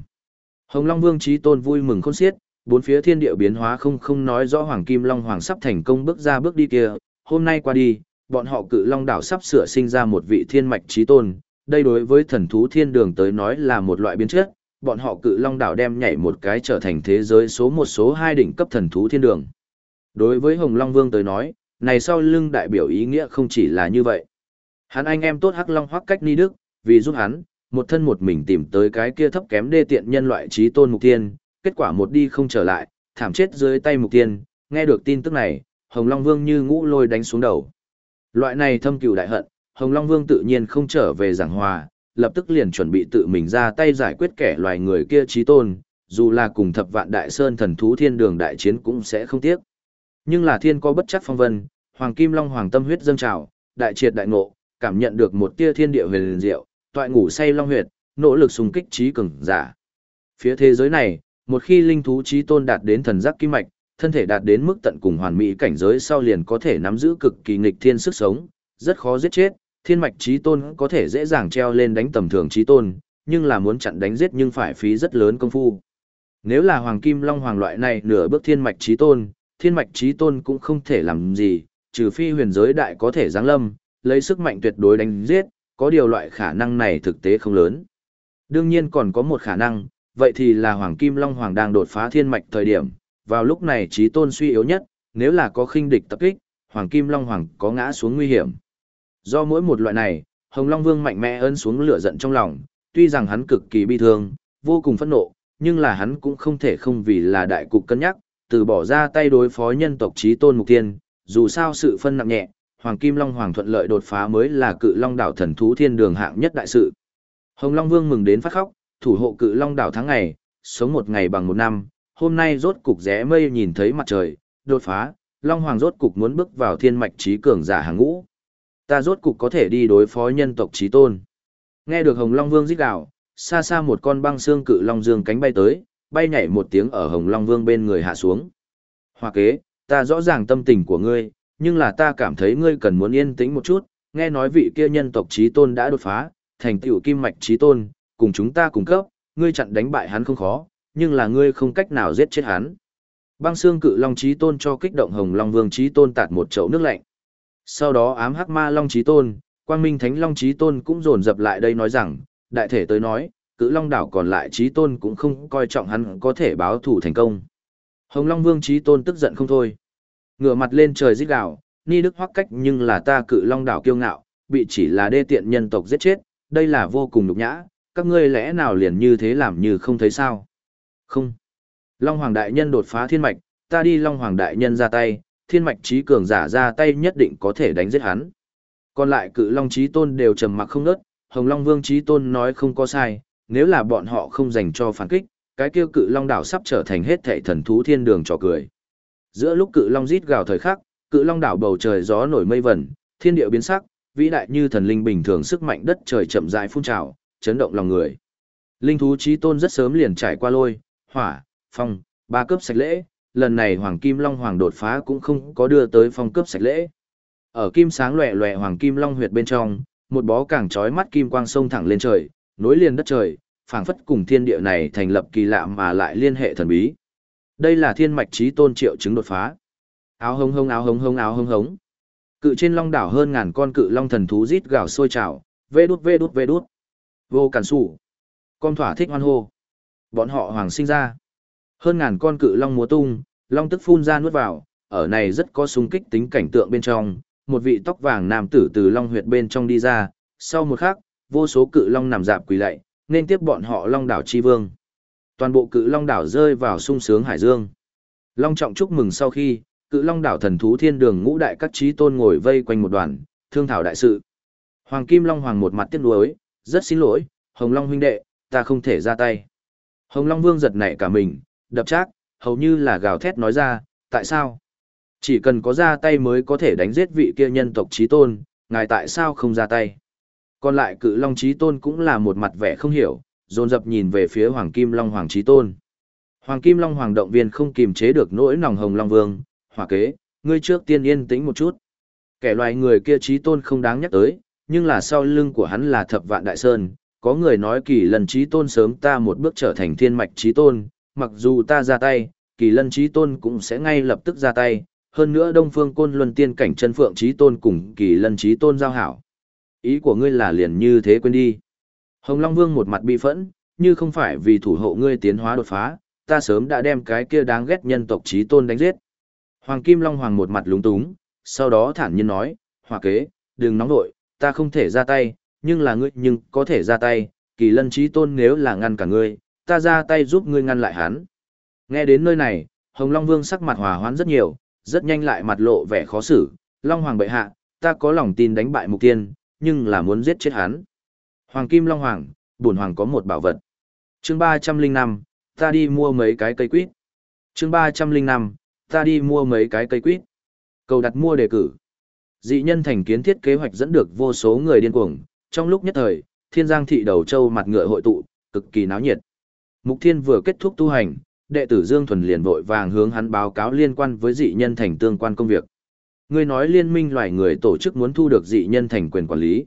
A: Hồng Long Vương Chí Tôn vui mừng khôn xiết, bốn phía thiên địa biến hóa không không nói rõ Hoàng Kim Long Hoàng sắp thành công bước ra bước đi kia, hôm nay qua đi, bọn họ cự Long đảo sắp sửa sinh ra một vị thiên mạch Chí Tôn, đây đối với thần thú thiên đường tới nói là một loại biến chất, bọn họ cự Long đảo đem nhảy một cái trở thành thế giới số một số hai đỉnh cấp thần thú thiên đường. Đối với Hồng Long Vương tới nói, này sau lưng đại biểu ý nghĩa không chỉ là như vậy. Hắn anh em tốt Hắc Long Hoắc cách ni đức, vì giúp hắn, một thân một mình tìm tới cái kia thấp kém đê tiện nhân loại trí tôn mục tiên, kết quả một đi không trở lại, thảm chết dưới tay mục tiên, nghe được tin tức này, Hồng Long Vương như ngũ lôi đánh xuống đầu. Loại này thâm cừu đại hận, Hồng Long Vương tự nhiên không trở về giảng hòa, lập tức liền chuẩn bị tự mình ra tay giải quyết kẻ loài người kia trí tôn, dù là cùng thập vạn đại sơn thần thú thiên đường đại chiến cũng sẽ không tiếc. Nhưng là thiên có bất chắc phong vân, Hoàng Kim Long Hoàng tâm huyết dâng trào, đại triệt đại ngộ, cảm nhận được một tia thiên địa huyền diệu, toại ngủ say long huyệt, nỗ lực xung kích trí cường giả. Phía thế giới này, một khi linh thú trí tôn đạt đến thần giác kim mạch, thân thể đạt đến mức tận cùng hoàn mỹ cảnh giới sau liền có thể nắm giữ cực kỳ nghịch thiên sức sống, rất khó giết chết, thiên mạch trí tôn có thể dễ dàng treo lên đánh tầm thường trí tôn, nhưng là muốn chặn đánh giết nhưng phải phí rất lớn công phu. Nếu là hoàng kim long hoàng loại này nửa bước thiên mạch trí tôn, thiên mạch trí tôn cũng không thể làm gì, trừ phi huyền giới đại có thể giáng lâm, lấy sức mạnh tuyệt đối đánh giết, có điều loại khả năng này thực tế không lớn. Đương nhiên còn có một khả năng, vậy thì là Hoàng Kim Long Hoàng đang đột phá thiên mạch thời điểm, vào lúc này trí tôn suy yếu nhất, nếu là có khinh địch tập kích, Hoàng Kim Long Hoàng có ngã xuống nguy hiểm. Do mỗi một loại này, Hồng Long Vương mạnh mẽ ấn xuống lửa giận trong lòng, tuy rằng hắn cực kỳ bi thương, vô cùng phẫn nộ, nhưng là hắn cũng không thể không vì là đại cục cân nhắc, từ bỏ ra tay đối phó nhân tộc trí tôn mục tiên, dù sao sự phân nặng nhẹ, Hoàng Kim Long Hoàng thuận lợi đột phá mới là cự long đảo thần thú thiên đường hạng nhất đại sự. Hồng Long Vương mừng đến phát khóc, thủ hộ cự long đảo tháng ngày, sống một ngày bằng một năm, hôm nay rốt cục rẽ mây nhìn thấy mặt trời, đột phá, Long Hoàng rốt cục muốn bước vào thiên mạch trí cường giả hàng ngũ. Ta rốt cục có thể đi đối phó nhân tộc trí tôn. Nghe được Hồng Long Vương rít gào, xa xa một con băng xương cự long dương cánh bay tới, bay nhảy một tiếng ở Hồng Long Vương bên người hạ xuống. Hoa kế, ta rõ ràng tâm tình của ngươi, nhưng là ta cảm thấy ngươi cần muốn yên tĩnh một chút, nghe nói vị kia nhân tộc trí tôn đã đột phá, thành tựu kim mạch trí tôn, cùng chúng ta cùng cấp, ngươi chặn đánh bại hắn không khó, nhưng là ngươi không cách nào giết chết hắn. Băng xương cự long trí tôn cho kích động hồng long vương trí tôn tạt một chậu nước lạnh. Sau đó ám hắc ma long trí tôn, quang minh thánh long trí tôn cũng dồn dập lại đây nói rằng, đại thể tới nói, cự long đảo còn lại trí tôn cũng không coi trọng hắn có thể báo thủ thành công. Hồng long vương trí tôn tức giận không thôi. Ngửa mặt lên trời rít gào, ni đức hoắc cách nhưng là ta cự long đảo kiêu ngạo, bị chỉ là đê tiện nhân tộc giết chết, đây là vô cùng nhục nhã, các ngươi lẽ nào liền như thế làm như không thấy sao? Không. Long Hoàng Đại Nhân đột phá thiên mạch, ta đi Long Hoàng Đại Nhân ra tay, thiên mạch trí cường giả ra tay nhất định có thể đánh giết hắn. Còn lại cự Long trí tôn đều trầm mặc không nớt, Hồng Long Vương trí tôn nói không có sai, nếu là bọn họ không dành cho phản kích, cái kia cự Long đảo sắp trở thành hết thảy thần thú thiên đường trò cười. Giữa lúc cự Long rít gào thời khắc, cự Long đảo bầu trời gió nổi mây vẩn, thiên địa biến sắc, vĩ đại như thần linh bình thường sức mạnh đất trời chậm rãi phun trào, chấn động lòng người. Linh thú chí tôn rất sớm liền trải qua lôi, hỏa, phong, ba cấp sạch lễ, lần này Hoàng Kim Long Hoàng đột phá cũng không có đưa tới phong cấp sạch lễ. Ở kim sáng lòe lòe Hoàng Kim Long huyệt bên trong, một bó càng chói mắt kim quang sông thẳng lên trời, nối liền đất trời, phảng phất cùng thiên địa này thành lập kỳ lạ mà lại liên hệ thần bí. Đây là thiên mạch chí tôn triệu chứng đột phá. Áo hống hống áo hống hống áo hống hống. Cự trên long đảo hơn ngàn con cự long thần thú rít gào sôi trào, vê đút vê đút vê đút. Vô cản sủ. Con thỏa thích hoan hô. Bọn họ hoàng sinh ra. Hơn ngàn con cự long múa tung, long tức phun ra nuốt vào, ở này rất có sung kích tính cảnh tượng bên trong. Một vị tóc vàng nam tử từ long huyệt bên trong đi ra, sau một khắc, vô số cự long nằm dạp quỳ lạy, nên tiếp bọn họ long đảo chi vương. Toàn bộ cự long đảo rơi vào sung sướng hải dương. Long trọng chúc mừng sau khi, cự long đảo thần thú thiên đường ngũ đại các trí tôn ngồi vây quanh một đoàn, thương thảo đại sự. Hoàng Kim Long Hoàng một mặt tiếc nuối, rất xin lỗi, Hồng Long huynh đệ, ta không thể ra tay. Hồng Long Vương giật nảy cả mình, đập chát, hầu như là gào thét nói ra, tại sao? Chỉ cần có ra tay mới có thể đánh giết vị kia nhân tộc trí tôn, ngài tại sao không ra tay? Còn lại cự Long trí tôn cũng là một mặt vẻ không hiểu, dồn dập nhìn về phía Hoàng Kim Long Hoàng trí tôn. Hoàng Kim Long Hoàng động viên không kiềm chế được nỗi nòng Hồng Long Vương, hỏa kế, ngươi trước tiên yên tĩnh một chút. Kẻ loài người kia trí tôn không đáng nhắc tới, nhưng là sau lưng của hắn là thập vạn đại sơn, có người nói kỳ lần trí tôn sớm ta một bước trở thành thiên mạch trí tôn, mặc dù ta ra tay, kỳ lân trí tôn cũng sẽ ngay lập tức ra tay, hơn nữa đông phương côn luân tiên cảnh chân phượng trí tôn cùng kỳ lân trí tôn giao hảo. Ý của ngươi là liền như thế quên đi. Hồng Long Vương một mặt bi phẫn, như không phải vì thủ hộ ngươi tiến hóa đột phá, ta sớm đã đem cái kia đáng ghét nhân tộc trí tôn đánh giết. Hoàng Kim Long Hoàng một mặt lúng túng, sau đó thản nhiên nói, hòa kế, đừng nóng nội, ta không thể ra tay, nhưng là ngươi nhưng có thể ra tay, kỳ lân trí tôn nếu là ngăn cả ngươi, ta ra tay giúp ngươi ngăn lại hắn. Nghe đến nơi này, Hồng Long Vương sắc mặt hòa hoãn rất nhiều, rất nhanh lại mặt lộ vẻ khó xử, Long Hoàng bệ hạ, ta có lòng tin đánh bại mục tiên, nhưng là muốn giết chết hắn. Hoàng Kim Long Hoàng, bổn hoàng có một bảo vật. Chương 305, ta đi mua mấy cái cây quýt. Chương 305, ta đi mua mấy cái cây quýt. Cầu đặt mua đề cử. Dị nhân thành kiến thiết kế hoạch dẫn được vô số người điên cuồng, trong lúc nhất thời, Thiên Giang thị đầu châu mặt ngựa hội tụ, cực kỳ náo nhiệt. Mục Thiên vừa kết thúc tu hành, đệ tử Dương Thuần liền vội vàng hướng hắn báo cáo liên quan với dị nhân thành tương quan công việc. Ngươi nói liên minh loài người tổ chức muốn thu được dị nhân thành quyền quản lý.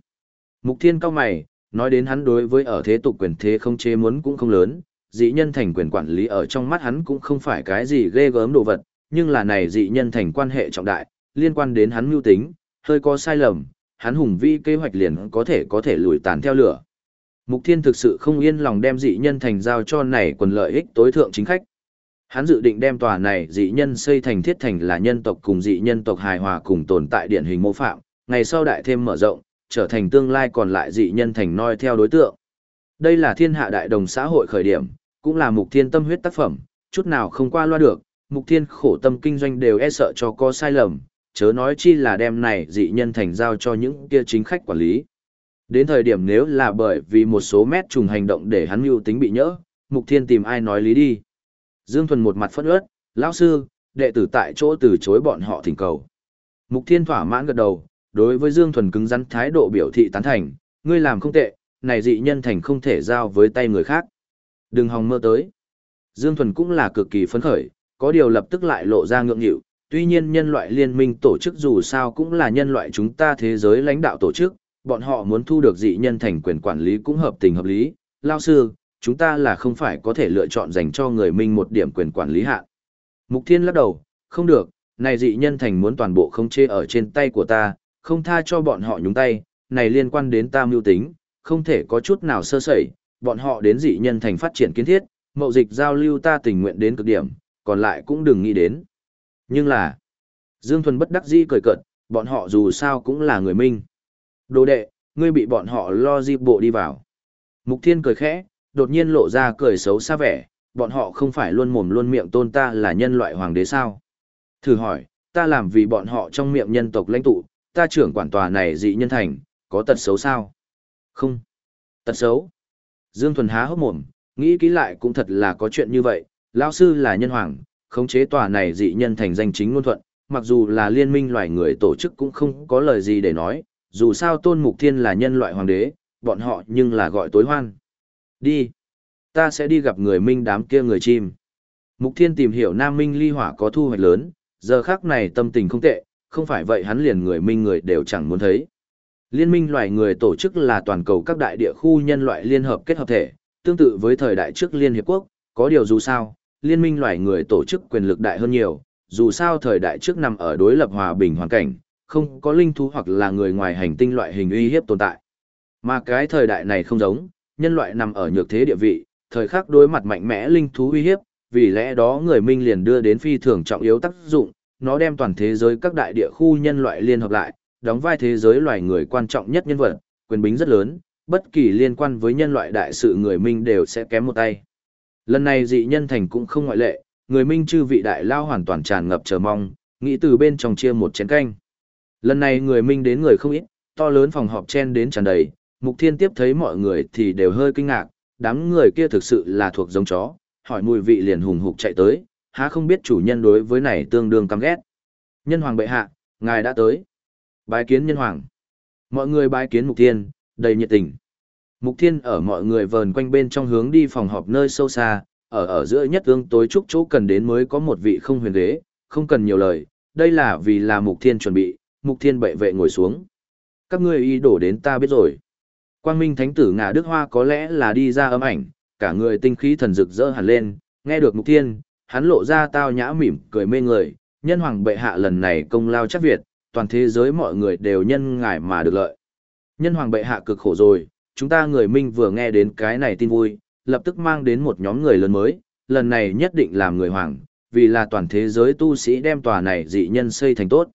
A: Mục Thiên cao mày, nói đến hắn đối với ở thế tục quyền thế không chế muốn cũng không lớn, dị nhân thành quyền quản lý ở trong mắt hắn cũng không phải cái gì ghê gớm đồ vật, nhưng là này dị nhân thành quan hệ trọng đại, liên quan đến hắn mưu tính, hơi có sai lầm, hắn hùng vi kế hoạch liền có thể có thể lùi tàn theo lửa. Mục Thiên thực sự không yên lòng đem dị nhân thành giao cho này quần lợi ích tối thượng chính khách. Hắn dự định đem tòa này dị nhân xây thành thiết thành là nhân tộc cùng dị nhân tộc hài hòa cùng tồn tại điển hình mô phạm, ngày sau đại thêm mở rộng, trở thành tương lai còn lại dị nhân thành noi theo đối tượng. Đây là thiên hạ đại đồng xã hội khởi điểm, cũng là mục thiên tâm huyết tác phẩm, chút nào không qua loa được, mục thiên khổ tâm kinh doanh đều e sợ cho có sai lầm, chớ nói chi là đem này dị nhân thành giao cho những kia chính khách quản lý. Đến thời điểm nếu là bởi vì một số mét trùng hành động để hắn mưu tính bị nhỡ, mục thiên tìm ai nói lý đi. Dương Thuần một mặt phất ướt, lão sư, đệ tử tại chỗ từ chối bọn họ thỉnh cầu. Mục thiên thỏa mãn gật đầu, đối với Dương Thuần cứng rắn thái độ biểu thị tán thành, ngươi làm không tệ, này dị nhân thành không thể giao với tay người khác. Đừng hòng mơ tới. Dương Thuần cũng là cực kỳ phấn khởi, có điều lập tức lại lộ ra ngượng nghịu, tuy nhiên nhân loại liên minh tổ chức dù sao cũng là nhân loại chúng ta thế giới lãnh đạo tổ chức, bọn họ muốn thu được dị nhân thành quyền quản lý cũng hợp tình hợp lý. Lao sư, chúng ta là không phải có thể lựa chọn dành cho người minh một điểm quyền quản lý hạn. Mục Thiên lắc đầu, không được, này dị nhân thành muốn toàn bộ không chê ở trên tay của ta, không tha cho bọn họ nhúng tay, này liên quan đến ta mưu tính, không thể có chút nào sơ sẩy, bọn họ đến dị nhân thành phát triển kiến thiết, mậu dịch giao lưu ta tình nguyện đến cực điểm, còn lại cũng đừng nghĩ đến. Nhưng là, Dương Thuần bất đắc dĩ cười cợt, bọn họ dù sao cũng là người minh. Đồ đệ, ngươi bị bọn họ lo dịp bộ đi vào. Mục Thiên cười khẽ, đột nhiên lộ ra cười xấu xa vẻ, bọn họ không phải luôn mồm luôn miệng tôn ta là nhân loại hoàng đế sao. Thử hỏi, ta làm vì bọn họ trong miệng nhân tộc lãnh tụ, ta trưởng quản tòa này dị nhân thành, có tật xấu sao? Không. Tật xấu. Dương Thuần há hốc mồm, nghĩ kỹ lại cũng thật là có chuyện như vậy, lão sư là nhân hoàng, khống chế tòa này dị nhân thành danh chính ngôn thuận, mặc dù là liên minh loài người tổ chức cũng không có lời gì để nói, dù sao tôn mục thiên là nhân loại hoàng đế, bọn họ nhưng là gọi tối hoan. Đi. Ta sẽ đi gặp người minh đám kia người chim. Mục thiên tìm hiểu Nam Minh ly hỏa có thu hoạch lớn, giờ khác này tâm tình không tệ, không phải vậy hắn liền người minh người đều chẳng muốn thấy. Liên minh loài người tổ chức là toàn cầu các đại địa khu nhân loại liên hợp kết hợp thể, tương tự với thời đại trước Liên Hiệp Quốc, có điều dù sao, liên minh loài người tổ chức quyền lực đại hơn nhiều, dù sao thời đại trước nằm ở đối lập hòa bình hoàn cảnh, không có linh thú hoặc là người ngoài hành tinh loại hình uy hiếp tồn tại. Mà cái thời đại này không giống, nhân loại nằm ở nhược thế địa vị, thời khắc đối mặt mạnh mẽ linh thú uy hiếp, vì lẽ đó người Minh liền đưa đến phi thường trọng yếu tác dụng, nó đem toàn thế giới các đại địa khu nhân loại liên hợp lại, đóng vai thế giới loài người quan trọng nhất nhân vật, quyền bính rất lớn, bất kỳ liên quan với nhân loại đại sự người Minh đều sẽ kém một tay. Lần này dị nhân thành cũng không ngoại lệ, người Minh chư vị đại lao hoàn toàn tràn ngập chờ mong, nghĩ từ bên trong chia một chén canh. Lần này người Minh đến người không ít, to lớn phòng họp chen đến tràn đầy, Mục Thiên tiếp thấy mọi người thì đều hơi kinh ngạc, đám người kia thực sự là thuộc giống chó, hỏi mùi vị liền hùng hục chạy tới, há không biết chủ nhân đối với này tương đương căm ghét. Nhân hoàng bệ hạ, ngài đã tới. Bái kiến nhân hoàng. Mọi người bái kiến Mục Thiên, đầy nhiệt tình. Mục Thiên ở mọi người vờn quanh bên trong hướng đi phòng họp nơi sâu xa, ở ở giữa nhất tương tối trúc chỗ cần đến mới có một vị không huyền ghế, không cần nhiều lời, đây là vì là Mục Thiên chuẩn bị, Mục Thiên bệ vệ ngồi xuống. Các ngươi y đổ đến ta biết rồi. Quang Minh Thánh tử ngà Đức Hoa có lẽ là đi ra âm ảnh, cả người tinh khí thần rực rỡ hẳn lên, nghe được Mục Thiên, hắn lộ ra tao nhã mỉm cười mê người, nhân hoàng bệ hạ lần này công lao chắc Việt, toàn thế giới mọi người đều nhân ngài mà được lợi. Nhân hoàng bệ hạ cực khổ rồi, chúng ta người Minh vừa nghe đến cái này tin vui, lập tức mang đến một nhóm người lớn mới, lần này nhất định làm người hoàng, vì là toàn thế giới tu sĩ đem tòa này dị nhân xây thành tốt.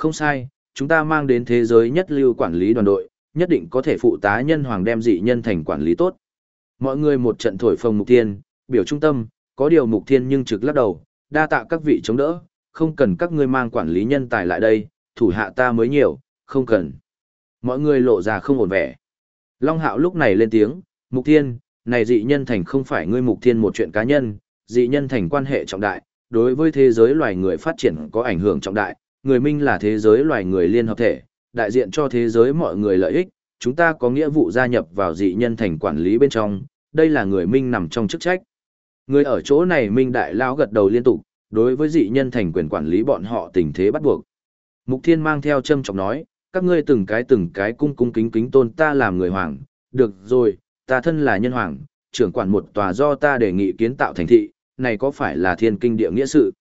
A: Không sai, chúng ta mang đến thế giới nhất lưu quản lý đoàn đội, nhất định có thể phụ tá nhân hoàng đem dị nhân thành quản lý tốt. Mọi người một trận thổi phồng mục tiên, biểu trung tâm, có điều mục thiên nhưng trực lắc đầu, đa tạ các vị chống đỡ, không cần các ngươi mang quản lý nhân tài lại đây, thủ hạ ta mới nhiều, không cần. Mọi người lộ ra không ổn vẻ. Long Hạo lúc này lên tiếng, Mục Thiên, này dị nhân thành không phải ngươi Mục Thiên một chuyện cá nhân, dị nhân thành quan hệ trọng đại, đối với thế giới loài người phát triển có ảnh hưởng trọng đại, người Minh là thế giới loài người liên hợp thể, đại diện cho thế giới mọi người lợi ích, chúng ta có nghĩa vụ gia nhập vào dị nhân thành quản lý bên trong, đây là người Minh nằm trong chức trách. Người ở chỗ này Minh Đại Lao gật đầu liên tục, đối với dị nhân thành quyền quản lý bọn họ tình thế bắt buộc. Mục Thiên mang theo châm trọng nói, các ngươi từng cái từng cái cung cung kính kính tôn ta làm người hoàng, được rồi, ta thân là nhân hoàng, trưởng quản một tòa do ta đề nghị kiến tạo thành thị, này có phải là thiên kinh địa nghĩa sự?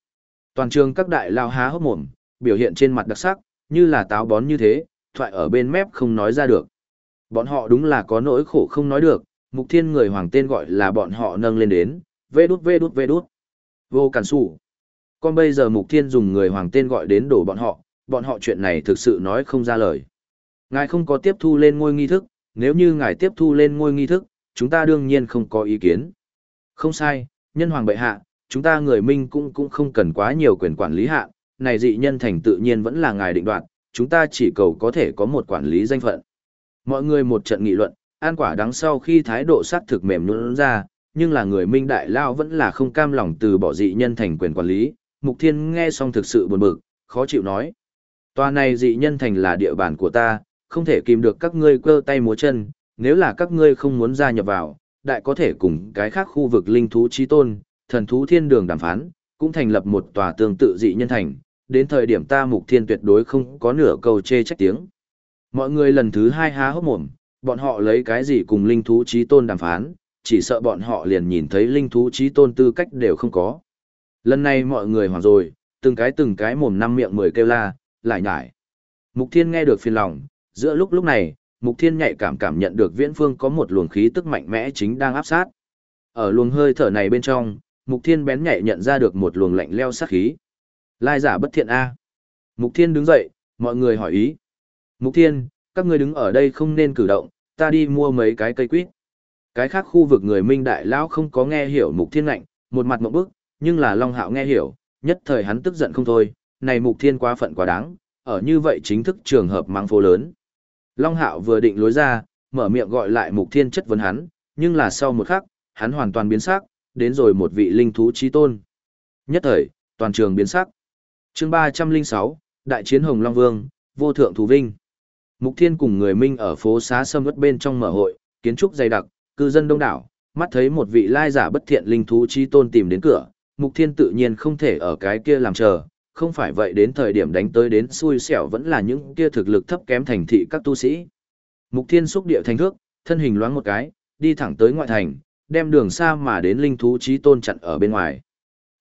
A: Toàn trường các đại lao há hốc mồm, biểu hiện trên mặt đặc sắc, như là táo bón như thế, thoại ở bên mép không nói ra được. Bọn họ đúng là có nỗi khổ không nói được, mục thiên người hoàng tên gọi là bọn họ nâng lên đến, vê đút vê đút vê đút. Vô cản sủ. Còn bây giờ mục thiên dùng người hoàng tên gọi đến đổ bọn họ, bọn họ chuyện này thực sự nói không ra lời. Ngài không có tiếp thu lên ngôi nghi thức, nếu như ngài tiếp thu lên ngôi nghi thức, chúng ta đương nhiên không có ý kiến. Không sai, nhân hoàng bệ hạ, chúng ta người Minh cũng cũng không cần quá nhiều quyền quản lý hạ, này dị nhân thành tự nhiên vẫn là ngài định đoạt, chúng ta chỉ cầu có thể có một quản lý danh phận. Mọi người một trận nghị luận, an quả đắng sau khi thái độ sát thực mềm nhũn ra, nhưng là người Minh đại lao vẫn là không cam lòng từ bỏ dị nhân thành quyền quản lý, Mục Thiên nghe xong thực sự buồn bực, khó chịu nói. Tòa này dị nhân thành là địa bàn của ta, không thể kìm được các ngươi cơ tay múa chân, nếu là các ngươi không muốn gia nhập vào, đại có thể cùng cái khác khu vực linh thú trí tôn, thần thú thiên đường đàm phán, cũng thành lập một tòa tương tự dị nhân thành, đến thời điểm ta mục thiên tuyệt đối không có nửa câu chê trách tiếng. Mọi người lần thứ hai há hốc mồm, bọn họ lấy cái gì cùng linh thú trí tôn đàm phán, chỉ sợ bọn họ liền nhìn thấy linh thú trí tôn tư cách đều không có. Lần này mọi người hoảng rồi, từng cái từng cái mồm năm miệng mười kêu la, lại nhải. Mục thiên nghe được phiền lòng, giữa lúc lúc này, mục thiên nhạy cảm cảm nhận được viễn phương có một luồng khí tức mạnh mẽ chính đang áp sát. Ở luồng hơi thở này bên trong, mục thiên bén nhạy nhận ra được một luồng lạnh leo sát khí. Lai giả bất thiện A. Mục thiên đứng dậy, mọi người hỏi ý. Mục thiên, các ngươi đứng ở đây không nên cử động, ta đi mua mấy cái cây quýt. Cái khác khu vực người minh đại lão không có nghe hiểu mục thiên lạnh, một mặt một bức, nhưng là Long Hạo nghe hiểu, nhất thời hắn tức giận không thôi, này mục thiên quá phận quá đáng, ở như vậy chính thức trường hợp mang phố lớn. Long Hạo vừa định lối ra, mở miệng gọi lại mục thiên chất vấn hắn, nhưng là sau một khắc, hắn hoàn toàn biến sắc, đến rồi một vị linh thú trí tôn. Nhất thời, toàn trường biến sắc chương 306, Đại chiến Hồng Long Vương, vô thượng thù vinh. Mục Thiên cùng người Minh ở phố xá sâm vất bên trong mở hội, kiến trúc dày đặc, cư dân đông đảo, mắt thấy một vị lai giả bất thiện linh thú Chi tôn tìm đến cửa, Mục Thiên tự nhiên không thể ở cái kia làm chờ, không phải vậy đến thời điểm đánh tới đến xui xẻo vẫn là những kia thực lực thấp kém thành thị các tu sĩ. Mục Thiên xúc địa thành thước, thân hình loáng một cái, đi thẳng tới ngoại thành, đem đường xa mà đến linh thú trí tôn chặn ở bên ngoài.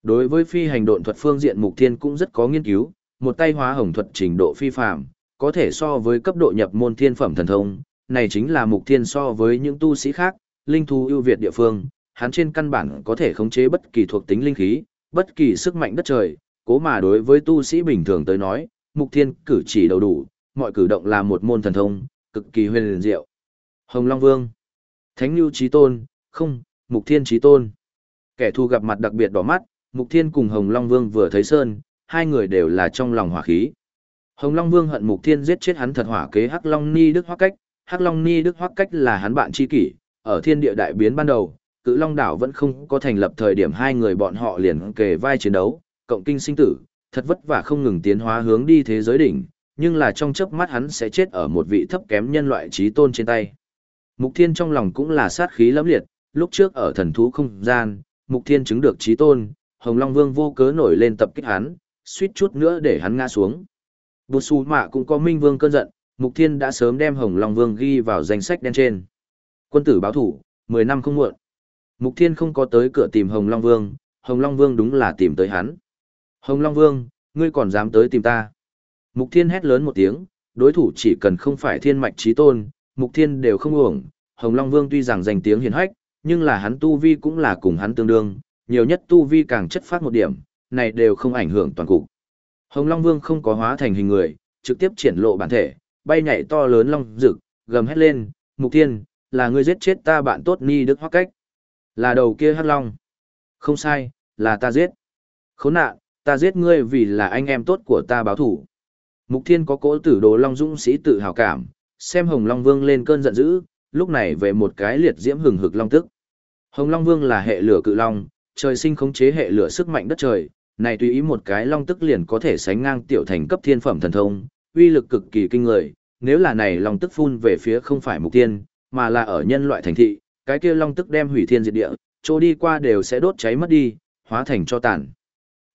A: Đối với phi hành độn thuật phương diện Mục Thiên cũng rất có nghiên cứu, một tay hóa hồng thuật trình độ phi phàm, có thể so với cấp độ nhập môn thiên phẩm thần thông, này chính là Mục Thiên so với những tu sĩ khác, linh thú ưu việt địa phương, hắn trên căn bản có thể khống chế bất kỳ thuộc tính linh khí, bất kỳ sức mạnh đất trời, cố mà đối với tu sĩ bình thường tới nói, Mục Thiên cử chỉ đầu đủ, mọi cử động là một môn thần thông, cực kỳ huyền liền diệu. Hồng Long Vương, Thánh Nưu Chí Tôn, không, Mục Thiên Chí Tôn. Kẻ thù gặp mặt đặc biệt đỏ mắt, Mục Thiên cùng Hồng Long Vương vừa thấy sơn, hai người đều là trong lòng hỏa khí. Hồng Long Vương hận Mục Thiên giết chết hắn thật hỏa kế Hắc Long Ni Đức Hoắc Cách, Hắc Long Ni Đức Hoắc Cách là hắn bạn tri kỷ, ở thiên địa đại biến ban đầu, Cự Long đảo vẫn không có thành lập thời điểm hai người bọn họ liền kề vai chiến đấu, cộng kinh sinh tử, thật vất vả không ngừng tiến hóa hướng đi thế giới đỉnh, nhưng là trong chớp mắt hắn sẽ chết ở một vị thấp kém nhân loại trí tôn trên tay. Mục Thiên trong lòng cũng là sát khí lẫm liệt, lúc trước ở thần thú không gian, Mục Thiên chứng được trí tôn, Hồng Long Vương vô cớ nổi lên tập kích hắn, suýt chút nữa để hắn ngã xuống. Bụt xù mạ cũng có Minh Vương cơn giận, Mục Thiên đã sớm đem Hồng Long Vương ghi vào danh sách đen trên. Quân tử báo thủ, 10 năm không muộn. Mục Thiên không có tới cửa tìm Hồng Long Vương, Hồng Long Vương đúng là tìm tới hắn. Hồng Long Vương, ngươi còn dám tới tìm ta. Mục Thiên hét lớn một tiếng, đối thủ chỉ cần không phải thiên mạch trí tôn, Mục Thiên đều không uổng. Hồng Long Vương tuy rằng danh tiếng hiền hách, nhưng là hắn tu vi cũng là cùng hắn tương đương, nhiều nhất tu vi càng chất phát một điểm, này đều không ảnh hưởng toàn cục. Hồng Long Vương không có hóa thành hình người, trực tiếp triển lộ bản thể, bay nhảy to lớn long rực, gầm hét lên, "Mục Thiên, là ngươi giết chết ta bạn tốt Ni Đức Hoắc Cách." Là đầu kia Hắc Long. Không sai, là ta giết. Khốn nạn, ta giết ngươi vì là anh em tốt của ta báo thủ. Mục Thiên có cỗ tử đồ long dũng sĩ tự hào cảm, xem Hồng Long Vương lên cơn giận dữ, lúc này về một cái liệt diễm hừng hực long tức. Hồng Long Vương là hệ lửa cự long, trời sinh khống chế hệ lửa sức mạnh đất trời, này tùy ý một cái long tức liền có thể sánh ngang tiểu thành cấp thiên phẩm thần thông, uy lực cực kỳ kinh người, nếu là này long tức phun về phía không phải mục tiên, mà là ở nhân loại thành thị, cái kia long tức đem hủy thiên diệt địa, chỗ đi qua đều sẽ đốt cháy mất đi, hóa thành cho tàn.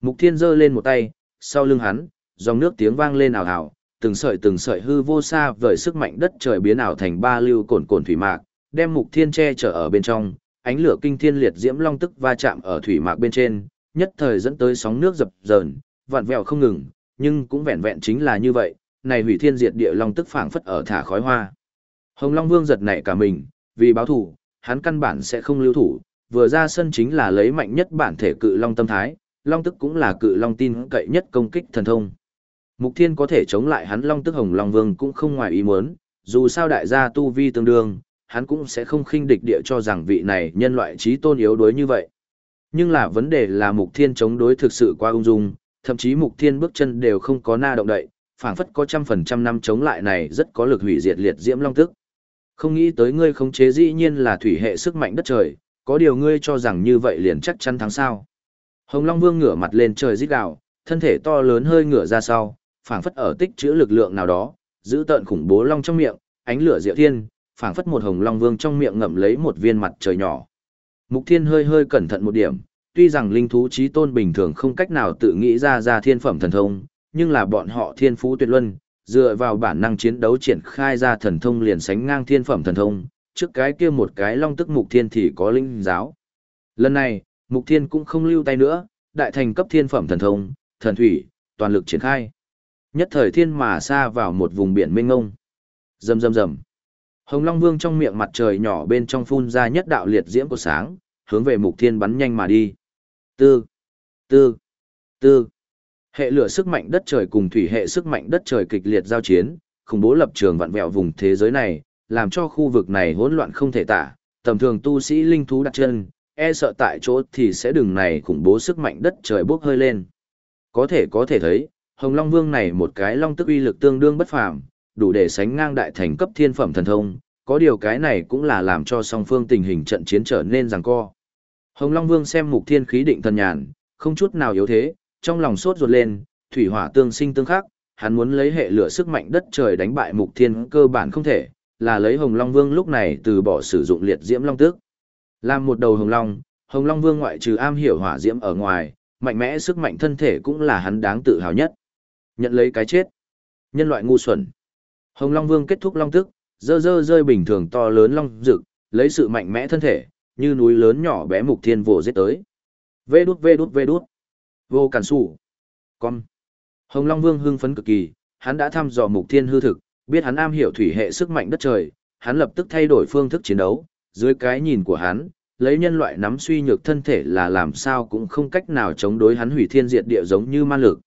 A: Mục thiên giơ lên một tay, sau lưng hắn, dòng nước tiếng vang lên ảo ảo, từng sợi từng sợi hư vô xa vời sức mạnh đất trời biến ảo thành ba lưu cồn cồn thủy mạc, đem mục thiên che chở ở bên trong, ánh lửa kinh thiên liệt diễm long tức va chạm ở thủy mạc bên trên, nhất thời dẫn tới sóng nước dập dờn, vặn vẹo không ngừng, nhưng cũng vẹn vẹn chính là như vậy, này hủy thiên diệt địa long tức phảng phất ở thả khói hoa. Hồng Long Vương giật nảy cả mình, vì báo thủ, hắn căn bản sẽ không lưu thủ, vừa ra sân chính là lấy mạnh nhất bản thể cự long tâm thái, long tức cũng là cự long tin cậy nhất công kích thần thông. Mục Thiên có thể chống lại hắn long tức Hồng Long Vương cũng không ngoài ý muốn, dù sao đại gia tu vi tương đương, hắn cũng sẽ không khinh địch địa cho rằng vị này nhân loại trí tôn yếu đuối như vậy. Nhưng là vấn đề là Mục Thiên chống đối thực sự quá ung dung, thậm chí Mục Thiên bước chân đều không có na động đậy, phảng phất có trăm phần trăm năm chống lại này rất có lực hủy diệt liệt diễm long tức. Không nghĩ tới ngươi khống chế dĩ nhiên là thủy hệ sức mạnh đất trời, có điều ngươi cho rằng như vậy liền chắc chắn thắng sao. Hồng Long Vương ngửa mặt lên trời rít gào, thân thể to lớn hơi ngửa ra sau, phảng phất ở tích trữ lực lượng nào đó, giữ tợn khủng bố long trong miệng, ánh lửa diệu thiên, phảng phất một hồng long vương trong miệng ngậm lấy một viên mặt trời nhỏ. Mục Thiên hơi hơi cẩn thận một điểm, tuy rằng linh thú trí tôn bình thường không cách nào tự nghĩ ra ra thiên phẩm thần thông, nhưng là bọn họ thiên phú tuyệt luân, dựa vào bản năng chiến đấu triển khai ra thần thông liền sánh ngang thiên phẩm thần thông, trước cái kia một cái long tức mục thiên thì có linh giáo. Lần này, mục thiên cũng không lưu tay nữa, đại thành cấp thiên phẩm thần thông, thần thủy, toàn lực triển khai. Nhất thời thiên mà xa vào một vùng biển mênh ngông. Rầm rầm rầm. Hồng Long Vương trong miệng mặt trời nhỏ bên trong phun ra nhất đạo liệt diễm của sáng, hướng về mục thiên bắn nhanh mà đi. Tư, tư, tư. Hệ lửa sức mạnh đất trời cùng thủy hệ sức mạnh đất trời kịch liệt giao chiến, khủng bố lập trường vặn vẹo vùng thế giới này, làm cho khu vực này hỗn loạn không thể tả, tầm thường tu sĩ linh thú đặt chân, e sợ tại chỗ thì sẽ đừng này khủng bố sức mạnh đất trời bốc hơi lên. Có thể có thể thấy, Hồng Long Vương này một cái long tức uy lực tương đương bất phàm, đủ để sánh ngang đại thành cấp thiên phẩm thần thông, có điều cái này cũng là làm cho song phương tình hình trận chiến trở nên giằng co. Hồng Long Vương xem mục thiên khí định thần nhàn, không chút nào yếu thế, trong lòng sốt ruột lên, thủy hỏa tương sinh tương khắc, hắn muốn lấy hệ lửa sức mạnh đất trời đánh bại mục thiên cơ bản không thể, là lấy Hồng Long Vương lúc này từ bỏ sử dụng liệt diễm long tước. Làm một đầu Hồng Long, Hồng Long Vương ngoại trừ am hiểu hỏa diễm ở ngoài, mạnh mẽ sức mạnh thân thể cũng là hắn đáng tự hào nhất. Nhận lấy cái chết. Nhân loại ngu xuẩn. Hồng Long Vương kết thúc long tức, dơ dơ rơi bình thường to lớn long rực, lấy sự mạnh mẽ thân thể, như núi lớn nhỏ bé mục thiên vồ giết tới. Vê đút vê đút vê đút. Vô cản sủ. Con. Hồng Long Vương hưng phấn cực kỳ, hắn đã thăm dò mục thiên hư thực, biết hắn am hiểu thủy hệ sức mạnh đất trời, hắn lập tức thay đổi phương thức chiến đấu, dưới cái nhìn của hắn, lấy nhân loại nắm suy nhược thân thể là làm sao cũng không cách nào chống đối hắn hủy thiên diệt địa giống như ma lực.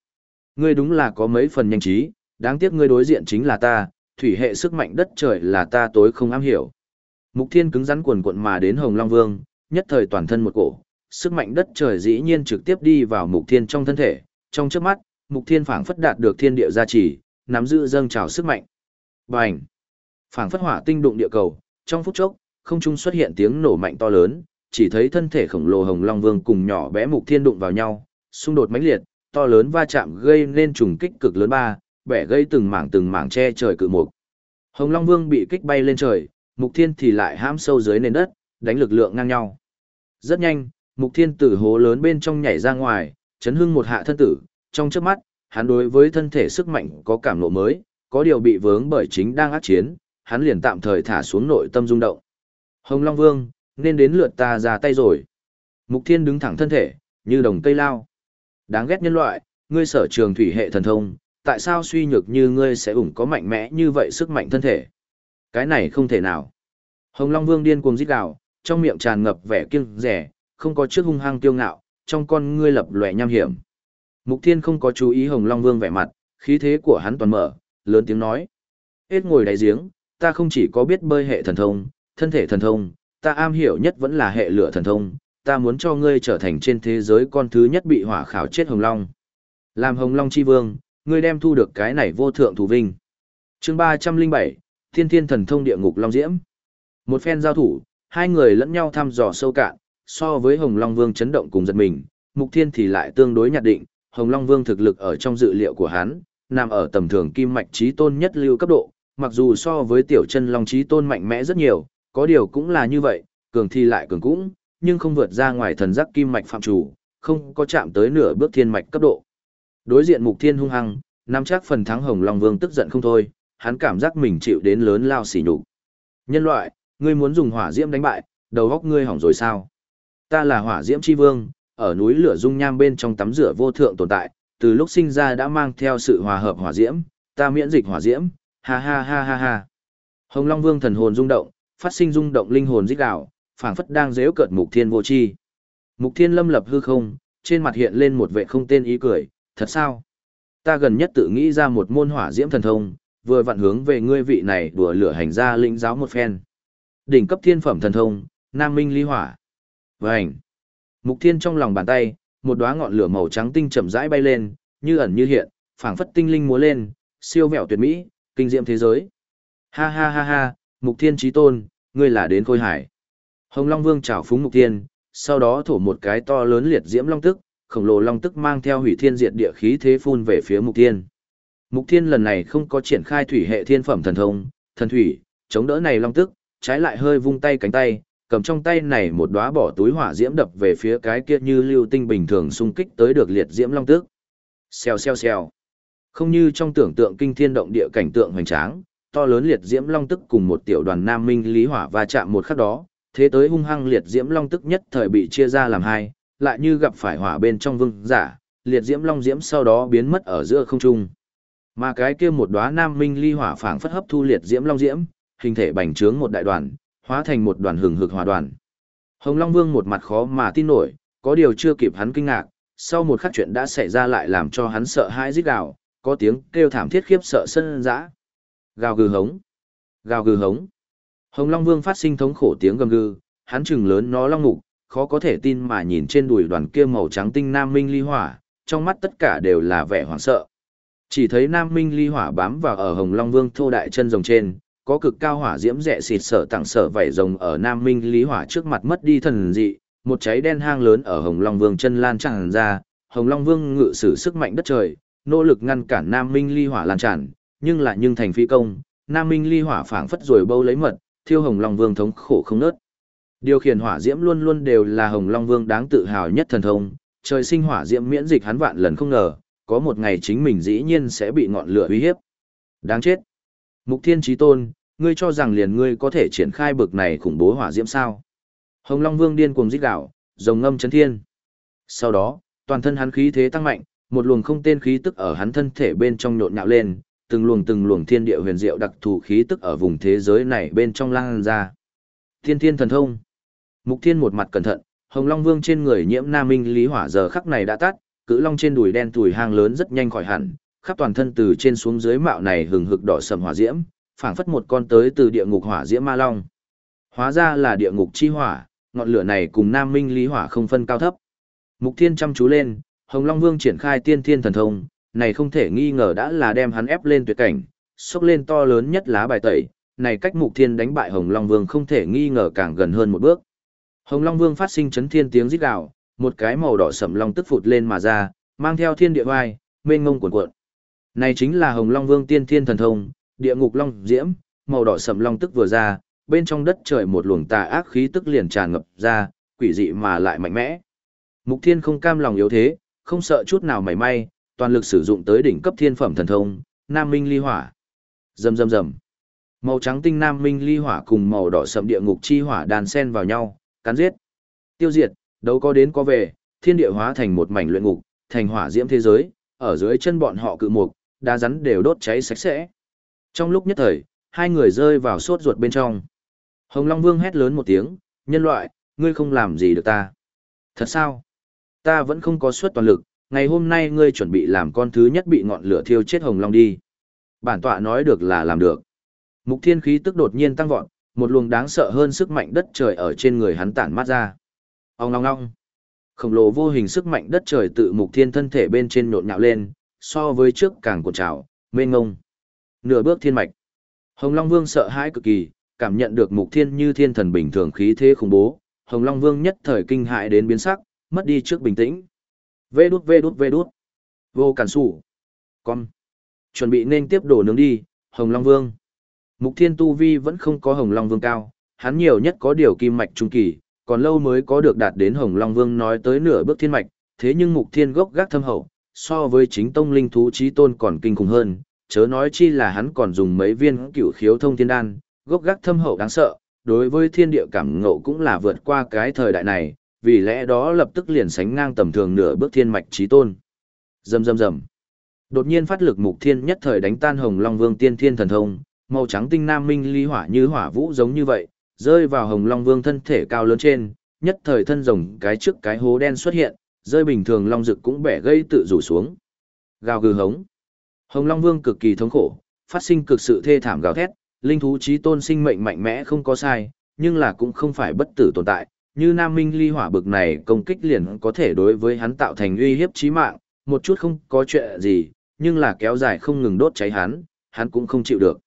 A: Ngươi đúng là có mấy phần nhanh trí, đáng tiếc ngươi đối diện chính là ta, thủy hệ sức mạnh đất trời là ta tối không am hiểu. Mục Thiên cứng rắn quần quận mà đến Hồng Long Vương, nhất thời toàn thân một cổ, sức mạnh đất trời dĩ nhiên trực tiếp đi vào Mục Thiên trong thân thể, trong chớp mắt, Mục Thiên phảng phất đạt được thiên địa gia trì, nắm giữ dâng trào sức mạnh. Bành! Phảng phất hỏa tinh đụng địa cầu, trong phút chốc, không trung xuất hiện tiếng nổ mạnh to lớn, chỉ thấy thân thể khổng lồ Hồng Long Vương cùng nhỏ bé Mục Thiên đụng vào nhau, xung đột mãnh liệt, to lớn va chạm gây nên trùng kích cực lớn ba, bẻ gây từng mảng từng mảng che trời cự mục. Hồng Long Vương bị kích bay lên trời, Mục Thiên thì lại hãm sâu dưới nền đất, đánh lực lượng ngang nhau. Rất nhanh, Mục Thiên từ hố lớn bên trong nhảy ra ngoài, chấn hưng một hạ thân tử, trong chớp mắt, hắn đối với thân thể sức mạnh có cảm ngộ mới, có điều bị vướng bởi chính đang ác chiến, hắn liền tạm thời thả xuống nội tâm rung động. Hồng Long Vương, nên đến lượt ta ra tay rồi. Mục Thiên đứng thẳng thân thể, như đồng cây lao. Đáng ghét nhân loại, ngươi sở trường thủy hệ thần thông, tại sao suy nhược như ngươi sẽ ủng có mạnh mẽ như vậy sức mạnh thân thể? Cái này không thể nào. Hồng Long Vương điên cuồng rít gào, trong miệng tràn ngập vẻ kiêng rẻ, không có trước hung hăng tiêu ngạo, trong con ngươi lập lòe nham hiểm. Mục Thiên không có chú ý Hồng Long Vương vẻ mặt, khí thế của hắn toàn mở, lớn tiếng nói: "Hết ngồi đáy giếng, ta không chỉ có biết bơi hệ thần thông, thân thể thần thông, ta am hiểu nhất vẫn là hệ lửa thần thông, ta muốn cho ngươi trở thành trên thế giới con thứ nhất bị hỏa khảo chết Hồng Long. Làm Hồng Long chi vương, ngươi đem thu được cái này vô thượng thủ vinh. Chương 307, thiên thiên thần thông địa ngục long diễm. Một phen giao thủ, hai người lẫn nhau thăm dò sâu cạn, so với Hồng Long Vương chấn động cùng giật mình, Mục Thiên thì lại tương đối nhạt định, Hồng Long Vương thực lực ở trong dự liệu của hắn, nằm ở tầm thường kim mạch trí tôn nhất lưu cấp độ, mặc dù so với tiểu chân long trí tôn mạnh mẽ rất nhiều, có điều cũng là như vậy, cường thì lại cường cũng, nhưng không vượt ra ngoài thần giác kim mạch phạm chủ, không có chạm tới nửa bước thiên mạch cấp độ. Đối diện Mục Thiên hung hăng, nắm chắc phần thắng Hồng Long Vương tức giận không thôi, hắn cảm giác mình chịu đến lớn lao xỉ nhục. Nhân loại, ngươi muốn dùng hỏa diễm đánh bại, đầu óc ngươi hỏng rồi sao? Ta là hỏa diễm chi vương, ở núi lửa dung nham bên trong tắm rửa vô thượng tồn tại, từ lúc sinh ra đã mang theo sự hòa hợp hỏa diễm, ta miễn dịch hỏa diễm, ha ha ha ha ha. Hồng Long Vương thần hồn rung động, phát sinh rung động linh hồn rít gào, phảng phất đang giễu cợt Mục Thiên vô chi. Mục Thiên lâm lập hư không, trên mặt hiện lên một vẻ không tên ý cười, thật sao? Ta gần nhất tự nghĩ ra một môn hỏa diễm thần thông, vừa vặn hướng về ngươi vị này đùa lửa hành ra lĩnh giáo một phen. Đỉnh cấp thiên phẩm thần thông, Nam Minh Ly Hỏa. Vành. Mục Thiên trong lòng bàn tay, một đóa ngọn lửa màu trắng tinh chậm rãi bay lên, như ẩn như hiện, phảng phất tinh linh múa lên, siêu vẹo tuyệt mỹ, kinh diệm thế giới. Ha ha ha ha, Mục Thiên chí tôn, ngươi là đến khôi hải. Hồng Long Vương chào phúng Mục Thiên, sau đó thổ một cái to lớn liệt diễm long tức, khổng lồ long tức mang theo hủy thiên diệt địa khí thế phun về phía Mục Thiên. Mục Thiên lần này không có triển khai thủy hệ thiên phẩm thần thông, thần thủy, chống đỡ này long tức, trái lại hơi vung tay cánh tay, cầm trong tay này một đóa bỏ túi hỏa diễm đập về phía cái kia như lưu tinh bình thường xung kích tới được liệt diễm long tức. Xèo xèo xèo. Không như trong tưởng tượng kinh thiên động địa cảnh tượng hoành tráng, to lớn liệt diễm long tức cùng một tiểu đoàn nam minh lý hỏa va chạm một khắc đó, thế tới hung hăng liệt diễm long tức nhất thời bị chia ra làm hai, lại như gặp phải hỏa bên trong vương giả, liệt diễm long diễm sau đó biến mất ở giữa không trung. Mà cái kia một đóa nam minh ly hỏa phảng phất hấp thu liệt diễm long diễm, hình thể bành trướng một đại đoàn, hóa thành một đoàn hừng hực hỏa đoàn. Hồng Long Vương một mặt khó mà tin nổi, có điều chưa kịp hắn kinh ngạc, sau một khắc chuyện đã xảy ra lại làm cho hắn sợ hãi rít gào, có tiếng kêu thảm thiết khiếp sợ sân dã. Gào gừ hống, gào gừ hống. Hồng Long Vương phát sinh thống khổ tiếng gầm gừ, hắn trừng lớn nó long mục, khó có thể tin mà nhìn trên đùi đoàn kia màu trắng tinh nam minh ly hỏa, trong mắt tất cả đều là vẻ hoảng sợ. Chỉ thấy Nam Minh ly hỏa bám vào ở Hồng Long Vương thô đại chân rồng trên, có cực cao hỏa diễm rẻ xịt sở tặng sở vảy rồng ở Nam Minh ly hỏa trước mặt mất đi thần dị, một cháy đen hang lớn ở Hồng Long Vương chân lan tràn ra, Hồng Long Vương ngự sử sức mạnh đất trời, nỗ lực ngăn cản Nam Minh ly hỏa lan tràn, nhưng lại nhưng thành phi công, Nam Minh ly hỏa phảng phất rồi bâu lấy mật, thiêu Hồng Long Vương thống khổ không nớt. Điều khiển hỏa diễm luôn luôn đều là Hồng Long Vương đáng tự hào nhất thần thông, trời sinh hỏa diễm miễn dịch hắn vạn lần không ngờ, có một ngày chính mình dĩ nhiên sẽ bị ngọn lửa uy hiếp. Đáng chết. Mục Thiên Chí Tôn, ngươi cho rằng liền ngươi có thể triển khai bực này khủng bố hỏa diễm sao? Hồng Long Vương điên cuồng rít gào, rồng ngâm chấn thiên. Sau đó, toàn thân hắn khí thế tăng mạnh, một luồng không tên khí tức ở hắn thân thể bên trong nhộn nhạo lên, từng luồng từng luồng thiên địa huyền diệu đặc thù khí tức ở vùng thế giới này bên trong lan ra. Thiên Thiên thần thông. Mục Thiên một mặt cẩn thận, Hồng Long Vương trên người nhiễm Nam Minh lý hỏa giờ khắc này đã tắt, cự long trên đùi đen tuổi hang lớn rất nhanh khỏi hẳn, khắp toàn thân từ trên xuống dưới mạo này hừng hực đỏ sầm hỏa diễm, phảng phất một con tới từ địa ngục hỏa diễm ma long. Hóa ra là địa ngục chi hỏa, ngọn lửa này cùng Nam Minh lý hỏa không phân cao thấp. Mục Thiên chăm chú lên, Hồng Long Vương triển khai tiên thiên thần thông, này không thể nghi ngờ đã là đem hắn ép lên tuyệt cảnh, xốc lên to lớn nhất lá bài tẩy, này cách Mục Thiên đánh bại Hồng Long Vương không thể nghi ngờ càng gần hơn một bước. Hồng Long Vương phát sinh chấn thiên tiếng rít gào, một cái màu đỏ sẫm long tức phụt lên mà ra, mang theo thiên địa oai, mênh ngông cuồn cuộn. Này chính là Hồng Long Vương Tiên Thiên thần thông, địa ngục long diễm, màu đỏ sẫm long tức vừa ra, bên trong đất trời một luồng tà ác khí tức liền tràn ngập ra, quỷ dị mà lại mạnh mẽ. Mục Thiên không cam lòng yếu thế, không sợ chút nào mảy may, toàn lực sử dụng tới đỉnh cấp thiên phẩm thần thông, Nam Minh Ly Hỏa. Rầm rầm rầm. Màu trắng tinh Nam Minh Ly Hỏa cùng màu đỏ sẫm địa ngục chi hỏa đan xen vào nhau, cắn giết. Tiêu diệt, Đấu có đến có về, thiên địa hóa thành một mảnh luyện ngục, thành hỏa diễm thế giới, ở dưới chân bọn họ cự mục, đá rắn đều đốt cháy sạch sẽ. Trong lúc nhất thời, hai người rơi vào sốt ruột bên trong. Hồng Long Vương hét lớn một tiếng, nhân loại, ngươi không làm gì được ta. Thật sao? Ta vẫn không có suất toàn lực, ngày hôm nay ngươi chuẩn bị làm con thứ nhất bị ngọn lửa thiêu chết Hồng Long đi. Bản tọa nói được là làm được. Mục thiên khí tức đột nhiên tăng vọt, một luồng đáng sợ hơn sức mạnh đất trời ở trên người hắn tản mát ra. Ông ngong ngong. Khổng lồ vô hình sức mạnh đất trời tự mục thiên thân thể bên trên nhộn nhạo lên, so với trước càng cuộn trào, mênh ngông. Nửa bước thiên mạch. Hồng Long Vương sợ hãi cực kỳ, cảm nhận được Mục Thiên như thiên thần bình thường khí thế khủng bố, Hồng Long Vương nhất thời kinh hại đến biến sắc, mất đi trước bình tĩnh. Vê đút vê đút vê đút. Vô cản sủ. Con. Chuẩn bị nên tiếp đổ nướng đi, Hồng Long Vương. Mục Thiên Tu Vi vẫn không có Hồng Long Vương cao, hắn nhiều nhất có điều kim mạch trung kỳ, còn lâu mới có được đạt đến Hồng Long Vương nói tới nửa bước thiên mạch, thế nhưng Mục Thiên gốc gác thâm hậu, so với chính tông linh thú trí tôn còn kinh khủng hơn, chớ nói chi là hắn còn dùng mấy viên cửu khiếu thông thiên đan, gốc gác thâm hậu đáng sợ, đối với thiên địa cảm ngộ cũng là vượt qua cái thời đại này, vì lẽ đó lập tức liền sánh ngang tầm thường nửa bước thiên mạch trí tôn. Rầm rầm rầm. Đột nhiên phát lực mục thiên nhất thời đánh tan Hồng Long Vương tiên thiên thần thông, màu trắng tinh nam minh ly hỏa như hỏa vũ giống như vậy, rơi vào Hồng Long Vương thân thể cao lớn trên, nhất thời thân rồng cái trước cái hố đen xuất hiện, rơi bình thường long dực cũng bẻ gây tự rủ xuống. Gào gừ hống. Hồng Long Vương cực kỳ thống khổ, phát sinh cực sự thê thảm gào thét, linh thú trí tôn sinh mệnh mạnh mẽ không có sai, nhưng là cũng không phải bất tử tồn tại, như Nam Minh ly hỏa bực này công kích liền có thể đối với hắn tạo thành uy hiếp chí mạng, một chút không có chuyện gì, nhưng là kéo dài không ngừng đốt cháy hắn, hắn cũng không chịu được.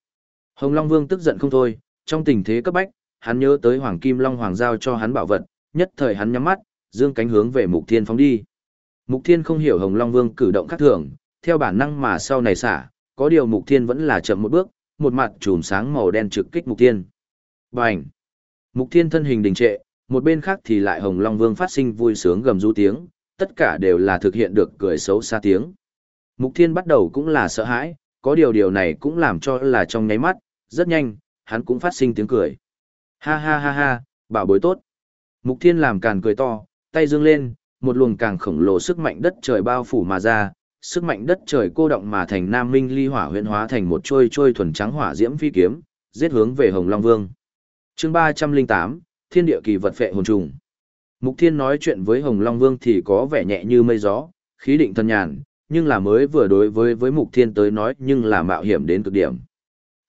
A: Hồng Long Vương tức giận không thôi, trong tình thế cấp bách, hắn nhớ tới Hoàng Kim Long Hoàng giao cho hắn bảo vật, nhất thời hắn nhắm mắt, dương cánh hướng về Mục Thiên phóng đi. Mục Thiên không hiểu Hồng Long Vương cử động khác thường, theo bản năng mà sau này xả, có điều Mục Thiên vẫn là chậm một bước, một mặt chùm sáng màu đen trực kích Mục Thiên. Bành! Mục Thiên thân hình đình trệ, một bên khác thì lại Hồng Long Vương phát sinh vui sướng gầm rú tiếng, tất cả đều là thực hiện được cười xấu xa tiếng. Mục Thiên bắt đầu cũng là sợ hãi, có điều điều này cũng làm cho là trong nháy mắt, rất nhanh, hắn cũng phát sinh tiếng cười. Ha ha ha ha, bảo bối tốt. Mục Thiên làm càn cười to, tay dương lên, một luồng càng khổng lồ sức mạnh đất trời bao phủ mà ra, sức mạnh đất trời cô động mà thành Nam Minh ly hỏa huyễn hóa thành một trôi trôi thuần trắng hỏa diễm phi kiếm, giết hướng về Hồng Long Vương. Chương 308, Thiên địa kỳ vật phệ hồn trùng. Mục Thiên nói chuyện với Hồng Long Vương thì có vẻ nhẹ như mây gió, khí định thân nhàn, nhưng là mới vừa đối với với Mục Thiên tới nói nhưng là mạo hiểm đến cực điểm.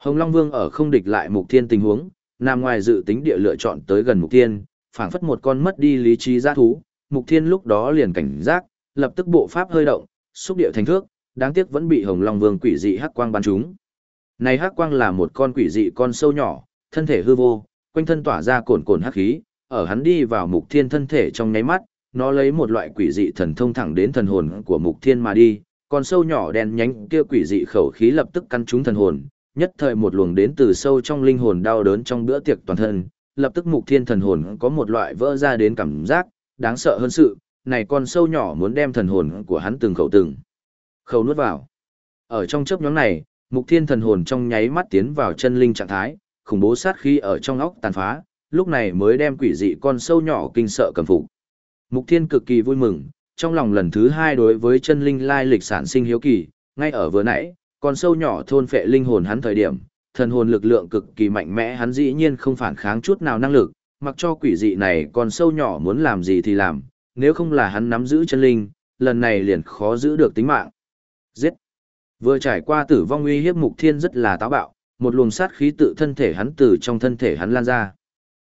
A: Hồng Long Vương ở không địch lại Mục Thiên tình huống, nằm ngoài dự tính địa lựa chọn tới gần Mục Thiên, phảng phất một con mất đi lý trí giã thú, Mục Thiên lúc đó liền cảnh giác, lập tức bộ pháp hơi động, xúc địa thành thước, đáng tiếc vẫn bị Hồng Long Vương quỷ dị hắc quang bắn trúng. Này hắc quang là một con quỷ dị con sâu nhỏ, thân thể hư vô, quanh thân tỏa ra cồn cồn hắc khí, ở hắn đi vào Mục Thiên thân thể trong nháy mắt, nó lấy một loại quỷ dị thần thông thẳng đến thần hồn của Mục Thiên mà đi, con sâu nhỏ đen nhánh kia quỷ dị khẩu khí lập tức căn trúng thần hồn, nhất thời một luồng đến từ sâu trong linh hồn đau đớn trong bữa tiệc toàn thân, lập tức Mục Thiên thần hồn có một loại vỡ ra đến cảm giác, đáng sợ hơn sự, này con sâu nhỏ muốn đem thần hồn của hắn từng khẩu từng khẩu nuốt vào. Ở trong chớp nhóm này, Mục Thiên thần hồn trong nháy mắt tiến vào chân linh trạng thái, khủng bố sát khí ở trong óc tàn phá, lúc này mới đem quỷ dị con sâu nhỏ kinh sợ cầm phục. Mục Thiên cực kỳ vui mừng, trong lòng lần thứ hai đối với chân linh lai lịch sản sinh hiếu kỳ, ngay ở vừa nãy, con sâu nhỏ thôn phệ linh hồn hắn thời điểm, thần hồn lực lượng cực kỳ mạnh mẽ hắn dĩ nhiên không phản kháng chút nào năng lực, mặc cho quỷ dị này con sâu nhỏ muốn làm gì thì làm, nếu không là hắn nắm giữ chân linh, lần này liền khó giữ được tính mạng. Giết! Vừa trải qua tử vong uy hiếp mục thiên rất là táo bạo, một luồng sát khí tự thân thể hắn từ trong thân thể hắn lan ra.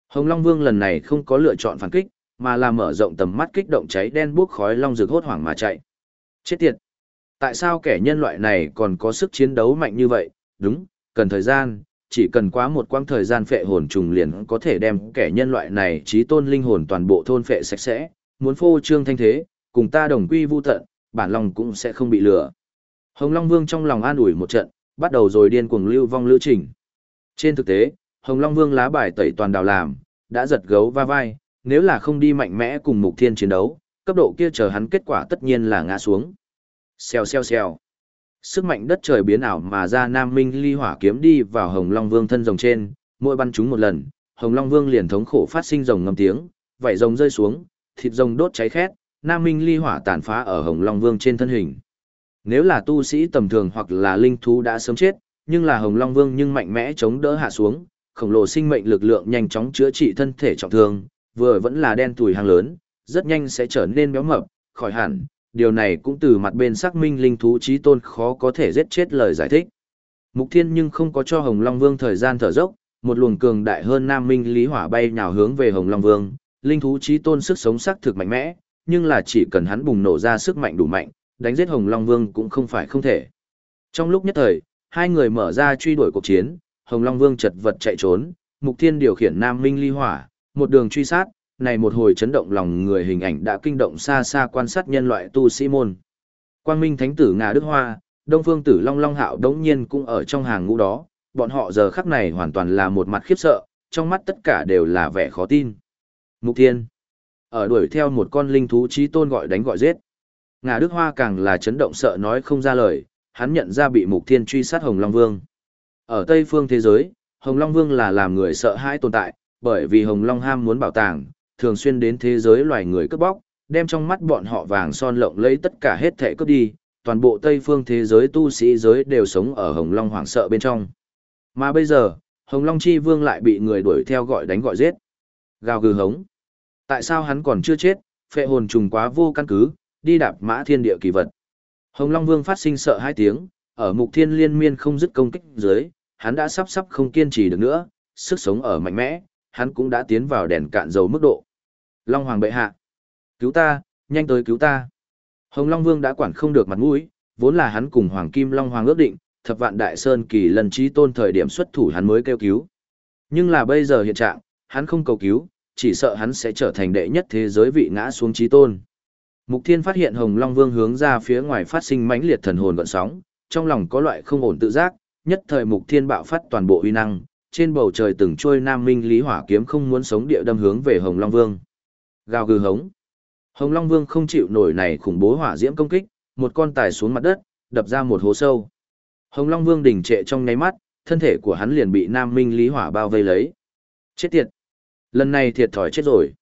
A: Hồng Long Vương lần này không có lựa chọn phản kích, mà là mở rộng tầm mắt kích động cháy đen buốc khói long rực hốt hoảng mà chạy. Chết tiệt! Tại sao kẻ nhân loại này còn có sức chiến đấu mạnh như vậy? Đúng, cần thời gian, chỉ cần quá một quãng thời gian phệ hồn trùng liền có thể đem kẻ nhân loại này trí tôn linh hồn toàn bộ thôn phệ sạch sẽ, muốn phô trương thanh thế, cùng ta đồng quy vu tận, bản lòng cũng sẽ không bị lừa. Hồng Long Vương trong lòng an ủi một trận, bắt đầu rồi điên cuồng lưu vong lữ trình. Trên thực tế, Hồng Long Vương lá bài tẩy toàn đào làm, đã giật gấu va vai, nếu là không đi mạnh mẽ cùng Mục Thiên chiến đấu, cấp độ kia chờ hắn kết quả tất nhiên là ngã xuống. Xèo xèo xèo. Sức mạnh đất trời biến ảo mà ra Nam Minh ly hỏa kiếm đi vào Hồng Long Vương thân rồng trên, mỗi bắn chúng một lần, Hồng Long Vương liền thống khổ phát sinh rồng ngâm tiếng, vảy rồng rơi xuống, thịt rồng đốt cháy khét, Nam Minh ly hỏa tàn phá ở Hồng Long Vương trên thân hình. Nếu là tu sĩ tầm thường hoặc là linh thú đã sớm chết, nhưng là Hồng Long Vương nhưng mạnh mẽ chống đỡ hạ xuống, khổng lồ sinh mệnh lực lượng nhanh chóng chữa trị thân thể trọng thương, vừa vẫn là đen tuổi hàng lớn, rất nhanh sẽ trở nên béo mập, khỏi hẳn, điều này cũng từ mặt bên xác minh linh thú trí tôn khó có thể giết chết lời giải thích. Mục Thiên nhưng không có cho Hồng Long Vương thời gian thở dốc, một luồng cường đại hơn Nam Minh Lý Hỏa bay nhào hướng về Hồng Long Vương, linh thú trí tôn sức sống sắc thực mạnh mẽ, nhưng là chỉ cần hắn bùng nổ ra sức mạnh đủ mạnh, đánh giết Hồng Long Vương cũng không phải không thể. Trong lúc nhất thời, hai người mở ra truy đuổi cuộc chiến, Hồng Long Vương chật vật chạy trốn, Mục Thiên điều khiển Nam Minh ly hỏa, một đường truy sát, này một hồi chấn động lòng người hình ảnh đã kinh động xa xa quan sát nhân loại tu sĩ môn. Quang Minh Thánh tử Ngà Đức Hoa, Đông Phương Tử Long Long Hạo đống nhiên cũng ở trong hàng ngũ đó, bọn họ giờ khắc này hoàn toàn là một mặt khiếp sợ, trong mắt tất cả đều là vẻ khó tin. Mục Thiên, ở đuổi theo một con linh thú chí tôn gọi đánh gọi giết. Ngà Đức Hoa càng là chấn động sợ nói không ra lời, hắn nhận ra bị Mục Thiên truy sát Hồng Long Vương. Ở Tây phương thế giới, Hồng Long Vương là làm người sợ hãi tồn tại, bởi vì Hồng Long ham muốn bảo tàng, thường xuyên đến thế giới loài người cướp bóc, đem trong mắt bọn họ vàng son lộng lấy tất cả hết thể cướp đi, toàn bộ Tây phương thế giới tu sĩ giới đều sống ở Hồng Long hoảng sợ bên trong. Mà bây giờ, Hồng Long Chi Vương lại bị người đuổi theo gọi đánh gọi giết. Gào gừ hống. Tại sao hắn còn chưa chết, phệ hồn trùng quá vô căn cứ, đi đạp mã thiên địa kỳ vật. Hồng Long Vương phát sinh sợ hai tiếng, ở mục thiên liên miên không dứt công kích dưới, hắn đã sắp sắp không kiên trì được nữa, sức sống ở mạnh mẽ, hắn cũng đã tiến vào đèn cạn dầu mức độ. Long Hoàng bệ hạ, cứu ta, nhanh tới cứu ta. Hồng Long Vương đã quản không được mặt mũi, vốn là hắn cùng Hoàng Kim Long Hoàng ước định, thập vạn đại sơn kỳ lần trí tôn thời điểm xuất thủ hắn mới kêu cứu. Nhưng là bây giờ hiện trạng, hắn không cầu cứu, chỉ sợ hắn sẽ trở thành đệ nhất thế giới vị ngã xuống trí tôn. Mục Thiên phát hiện Hồng Long Vương hướng ra phía ngoài phát sinh mãnh liệt thần hồn gợn sóng, trong lòng có loại không ổn tự giác, nhất thời Mục Thiên bạo phát toàn bộ uy năng, trên bầu trời từng trôi Nam Minh Lý Hỏa kiếm không muốn sống địa đâm hướng về Hồng Long Vương. Gào gừ hống. Hồng Long Vương không chịu nổi này khủng bố hỏa diễm công kích, một con tài xuống mặt đất, đập ra một hố sâu. Hồng Long Vương đỉnh trệ trong nháy mắt, thân thể của hắn liền bị Nam Minh Lý Hỏa bao vây lấy. Chết tiệt! Lần này thiệt thòi chết rồi.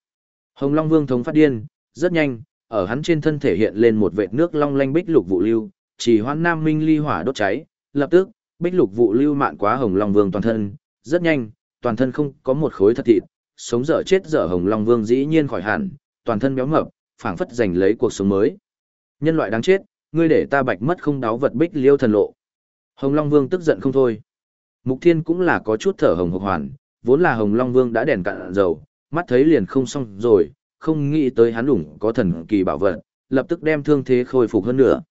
A: Hồng Long Vương thống phát điên, rất nhanh, ở hắn trên thân thể hiện lên một vệt nước long lanh bích lục vụ lưu, chỉ hoãn Nam Minh Lý Hỏa đốt cháy, lập tức, bích lục vụ lưu mạn quá Hồng Long Vương toàn thân, rất nhanh, toàn thân không có một khối thật thịt, sống dở chết dở Hồng Long Vương dĩ nhiên khỏi hẳn, toàn thân béo mập, phảng phất giành lấy cuộc sống mới. Nhân loại đáng chết, ngươi để ta bạch mất không đáo vật bích liêu thần lộ. Hồng Long Vương tức giận không thôi. Mục Thiên cũng là có chút thở hồng hộc hoàn, vốn là Hồng Long Vương đã đèn cạn dầu, mắt thấy liền không xong rồi, không nghĩ tới hắn đủng có thần kỳ bảo vật, lập tức đem thương thế khôi phục hơn nữa.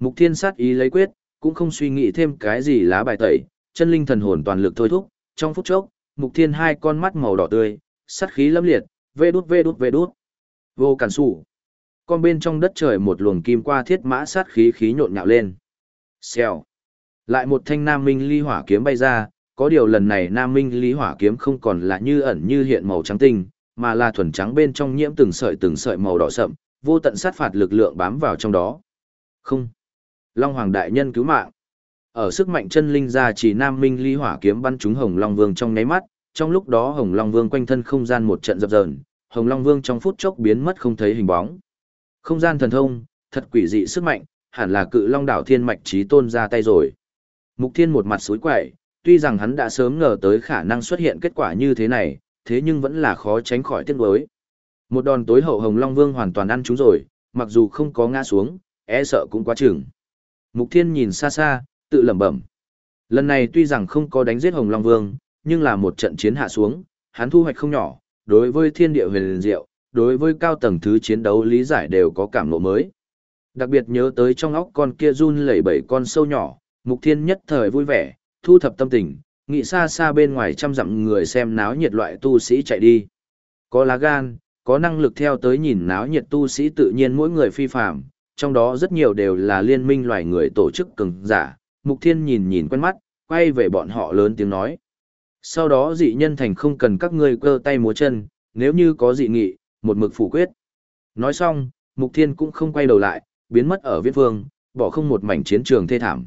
A: Mục Thiên sát ý lấy quyết, cũng không suy nghĩ thêm cái gì lá bài tẩy, chân linh thần hồn toàn lực thôi thúc, trong phút chốc, Mục Thiên hai con mắt màu đỏ tươi, sát khí lâm liệt, vê đút vê đút vê đút. Vô cản sủ. Con bên trong đất trời một luồng kim qua thiết mã sát khí khí nhộn nhạo lên. Xèo. Lại một thanh nam minh ly hỏa kiếm bay ra, có điều lần này nam minh ly hỏa kiếm không còn là như ẩn như hiện màu trắng tinh, mà là thuần trắng bên trong nhiễm từng sợi từng sợi màu đỏ sậm, vô tận sát phạt lực lượng bám vào trong đó. Không. Long Hoàng Đại Nhân cứu mạng. Ở sức mạnh chân linh ra chỉ Nam Minh Ly Hỏa kiếm bắn trúng Hồng Long Vương trong nháy mắt, trong lúc đó Hồng Long Vương quanh thân không gian một trận dập dờn, Hồng Long Vương trong phút chốc biến mất không thấy hình bóng. Không gian thần thông, thật quỷ dị sức mạnh, hẳn là cự Long đảo Thiên Mạch Chí Tôn ra tay rồi. Mục Thiên một mặt suối quậy, tuy rằng hắn đã sớm ngờ tới khả năng xuất hiện kết quả như thế này, thế nhưng vẫn là khó tránh khỏi tiếc nuối. Một đòn tối hậu Hồng Long Vương hoàn toàn ăn chúng rồi, mặc dù không có ngã xuống, e sợ cũng quá chừng. Mục Thiên nhìn xa xa, tự lẩm bẩm. Lần này tuy rằng không có đánh giết Hồng Long Vương, nhưng là một trận chiến hạ xuống, hắn thu hoạch không nhỏ, đối với thiên địa huyền diệu, đối với cao tầng thứ chiến đấu lý giải đều có cảm ngộ mới. Đặc biệt nhớ tới trong óc con kia run lẩy bẩy con sâu nhỏ, Mục Thiên nhất thời vui vẻ, thu thập tâm tình, nghĩ xa xa bên ngoài trăm dặm người xem náo nhiệt loại tu sĩ chạy đi. Có lá gan, có năng lực theo tới nhìn náo nhiệt tu sĩ tự nhiên mỗi người phi phạm, trong đó rất nhiều đều là liên minh loài người tổ chức cường giả. Mục Thiên nhìn nhìn quen mắt, quay về bọn họ lớn tiếng nói. Sau đó dị nhân thành không cần các ngươi cơ tay múa chân, nếu như có dị nghị, một mực phủ quyết. Nói xong, Mục Thiên cũng không quay đầu lại, biến mất ở viết vương, bỏ không một mảnh chiến trường thê thảm.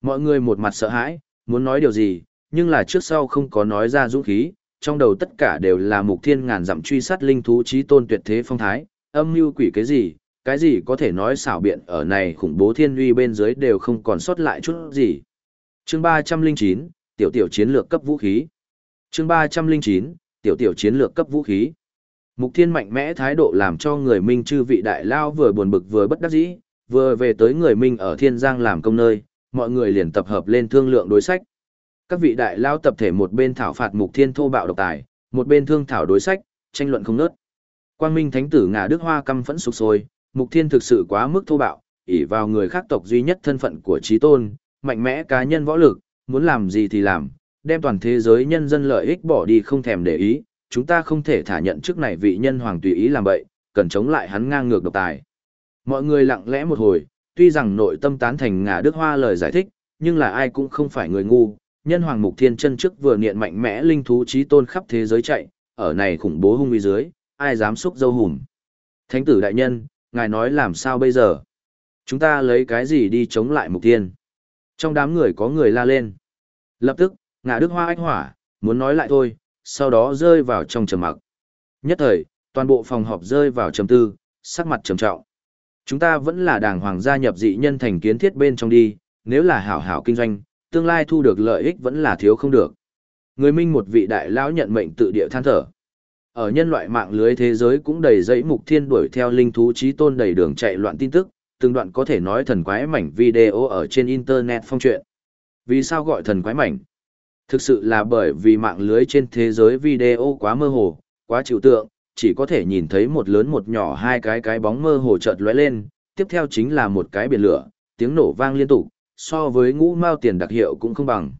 A: Mọi người một mặt sợ hãi, muốn nói điều gì, nhưng là trước sau không có nói ra dũng khí, trong đầu tất cả đều là Mục Thiên ngàn dặm truy sát linh thú trí tôn tuyệt thế phong thái, âm mưu quỷ cái gì, cái gì có thể nói xảo biện ở này khủng bố thiên uy bên dưới đều không còn sót lại chút gì. Chương 309, tiểu tiểu chiến lược cấp vũ khí. Chương 309, tiểu tiểu chiến lược cấp vũ khí. Mục Thiên mạnh mẽ thái độ làm cho người Minh chư vị đại lao vừa buồn bực vừa bất đắc dĩ, vừa về tới người Minh ở Thiên Giang làm công nơi, mọi người liền tập hợp lên thương lượng đối sách. Các vị đại lao tập thể một bên thảo phạt Mục Thiên thô bạo độc tài, một bên thương thảo đối sách, tranh luận không nớt. Quang Minh Thánh tử ngả Đức Hoa căm phẫn sục sôi, Mục Thiên thực sự quá mức thô bạo, ỷ vào người khác tộc duy nhất thân phận của trí tôn, mạnh mẽ cá nhân võ lực, muốn làm gì thì làm, đem toàn thế giới nhân dân lợi ích bỏ đi không thèm để ý, chúng ta không thể thả nhận trước này vị nhân hoàng tùy ý làm bậy, cần chống lại hắn ngang ngược độc tài. Mọi người lặng lẽ một hồi, tuy rằng nội tâm tán thành ngả Đức Hoa lời giải thích, nhưng là ai cũng không phải người ngu, nhân hoàng mục thiên chân trước vừa niệm mạnh mẽ linh thú trí tôn khắp thế giới chạy, ở này khủng bố hung uy dưới, ai dám xúc dâu hùm. Thánh tử đại nhân, ngài nói làm sao bây giờ? Chúng ta lấy cái gì đi chống lại mục tiên? Trong đám người có người la lên. Lập tức, ngã đức hoa ách hỏa, muốn nói lại thôi, sau đó rơi vào trong trầm mặc. Nhất thời, toàn bộ phòng họp rơi vào trầm tư, sắc mặt trầm trọng. Chúng ta vẫn là đảng hoàng gia nhập dị nhân thành kiến thiết bên trong đi, nếu là hảo hảo kinh doanh, tương lai thu được lợi ích vẫn là thiếu không được. Người minh một vị đại lão nhận mệnh tự địa than thở. Ở nhân loại mạng lưới thế giới cũng đầy dẫy mục thiên đuổi theo linh thú trí tôn đầy đường chạy loạn tin tức, từng đoạn có thể nói thần quái mảnh video ở trên internet phong truyện. Vì sao gọi thần quái mảnh? Thực sự là bởi vì mạng lưới trên thế giới video quá mơ hồ, quá chịu tượng, chỉ có thể nhìn thấy một lớn một nhỏ hai cái cái bóng mơ hồ chợt lóe lên, tiếp theo chính là một cái biển lửa, tiếng nổ vang liên tục, so với ngũ mao tiền đặc hiệu cũng không bằng.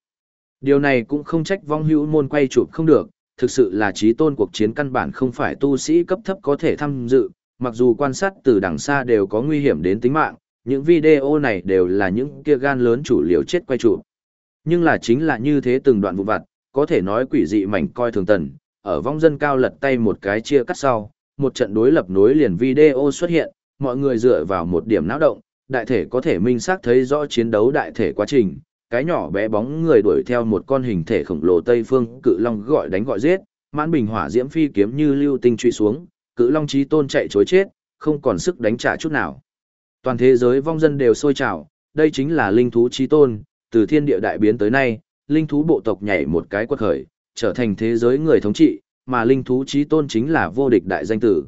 A: Điều này cũng không trách vong hữu môn quay chụp không được, thực sự là trí tôn cuộc chiến căn bản không phải tu sĩ cấp thấp có thể tham dự, mặc dù quan sát từ đằng xa đều có nguy hiểm đến tính mạng, những video này đều là những kia gan lớn chủ liều chết quay chụp. Nhưng là chính là như thế từng đoạn vụ vặt, có thể nói quỷ dị mảnh coi thường tần, ở vong dân cao lật tay một cái chia cắt sau, một trận đối lập nối liền video xuất hiện, mọi người dựa vào một điểm náo động, đại thể có thể minh xác thấy rõ chiến đấu đại thể quá trình, cái nhỏ bé bóng người đuổi theo một con hình thể khổng lồ Tây Phương cự long gọi đánh gọi giết, mãn bình hỏa diễm phi kiếm như lưu tinh truy xuống, cự long chí tôn chạy chối chết, không còn sức đánh trả chút nào. Toàn thế giới vong dân đều sôi trào, đây chính là linh thú chí tôn, từ thiên địa đại biến tới nay, linh thú bộ tộc nhảy một cái quật khởi, trở thành thế giới người thống trị, mà linh thú chí tôn chính là vô địch đại danh tử.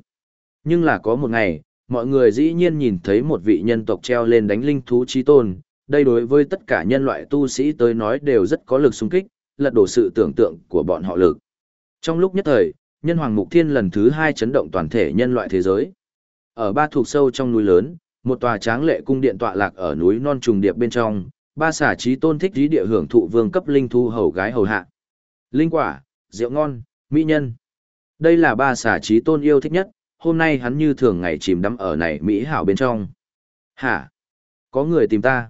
A: Nhưng là có một ngày, mọi người dĩ nhiên nhìn thấy một vị nhân tộc treo lên đánh linh thú chí tôn, đây đối với tất cả nhân loại tu sĩ tới nói đều rất có lực xung kích, lật đổ sự tưởng tượng của bọn họ lực. Trong lúc nhất thời, nhân hoàng mục thiên lần thứ hai chấn động toàn thể nhân loại thế giới. Ở ba thuộc sâu trong núi lớn, một tòa tráng lệ cung điện tọa lạc ở núi non trùng điệp bên trong, ba xả trí tôn thích dí địa hưởng thụ vương cấp linh thu hầu gái hầu hạ. Linh quả, rượu ngon, mỹ nhân. Đây là ba xả trí tôn yêu thích nhất, hôm nay hắn như thường ngày chìm đắm ở này mỹ hảo bên trong. Hả? Có người tìm ta.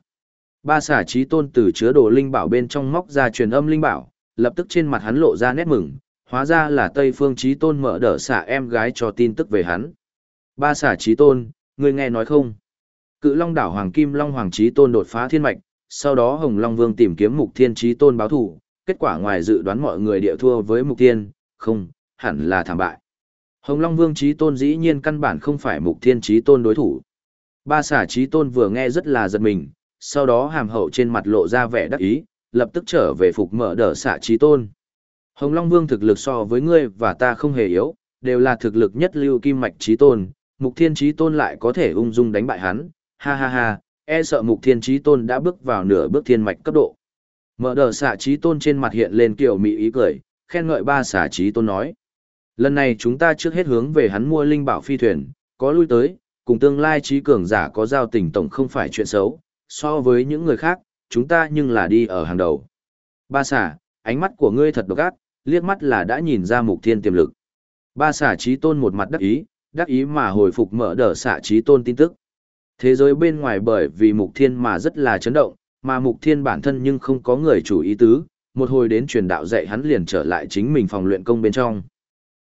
A: Ba xả trí tôn từ chứa đồ linh bảo bên trong móc ra truyền âm linh bảo, lập tức trên mặt hắn lộ ra nét mừng, hóa ra là Tây Phương trí tôn mở đỡ xả em gái cho tin tức về hắn. Ba xả trí tôn, người nghe nói không? Cự Long đảo Hoàng Kim Long Hoàng trí tôn đột phá thiên mạch, sau đó Hồng Long Vương tìm kiếm Mục Thiên trí tôn báo thủ, kết quả ngoài dự đoán mọi người địa thua với Mục Thiên, không, hẳn là thảm bại. Hồng Long Vương trí tôn dĩ nhiên căn bản không phải Mục Thiên trí tôn đối thủ. Ba xả trí tôn vừa nghe rất là giật mình, sau đó hàm hậu trên mặt lộ ra vẻ đắc ý, lập tức trở về phục mở đỡ xạ trí tôn. Hồng Long Vương thực lực so với ngươi và ta không hề yếu, đều là thực lực nhất lưu kim mạch trí tôn, mục thiên trí tôn lại có thể ung dung đánh bại hắn, ha ha ha, e sợ mục thiên trí tôn đã bước vào nửa bước thiên mạch cấp độ. Mở đờ xạ trí tôn trên mặt hiện lên kiểu mỹ ý cười, khen ngợi ba xạ trí tôn nói. Lần này chúng ta trước hết hướng về hắn mua linh bảo phi thuyền, có lui tới, cùng tương lai trí cường giả có giao tình tổng không phải chuyện xấu, so với những người khác, chúng ta nhưng là đi ở hàng đầu. Ba xả, ánh mắt của ngươi thật độc ác, liếc mắt là đã nhìn ra mục thiên tiềm lực. Ba xả trí tôn một mặt đắc ý, đắc ý mà hồi phục mở đờ xả trí tôn tin tức. Thế giới bên ngoài bởi vì mục thiên mà rất là chấn động, mà mục thiên bản thân nhưng không có người chủ ý tứ, một hồi đến truyền đạo dạy hắn liền trở lại chính mình phòng luyện công bên trong.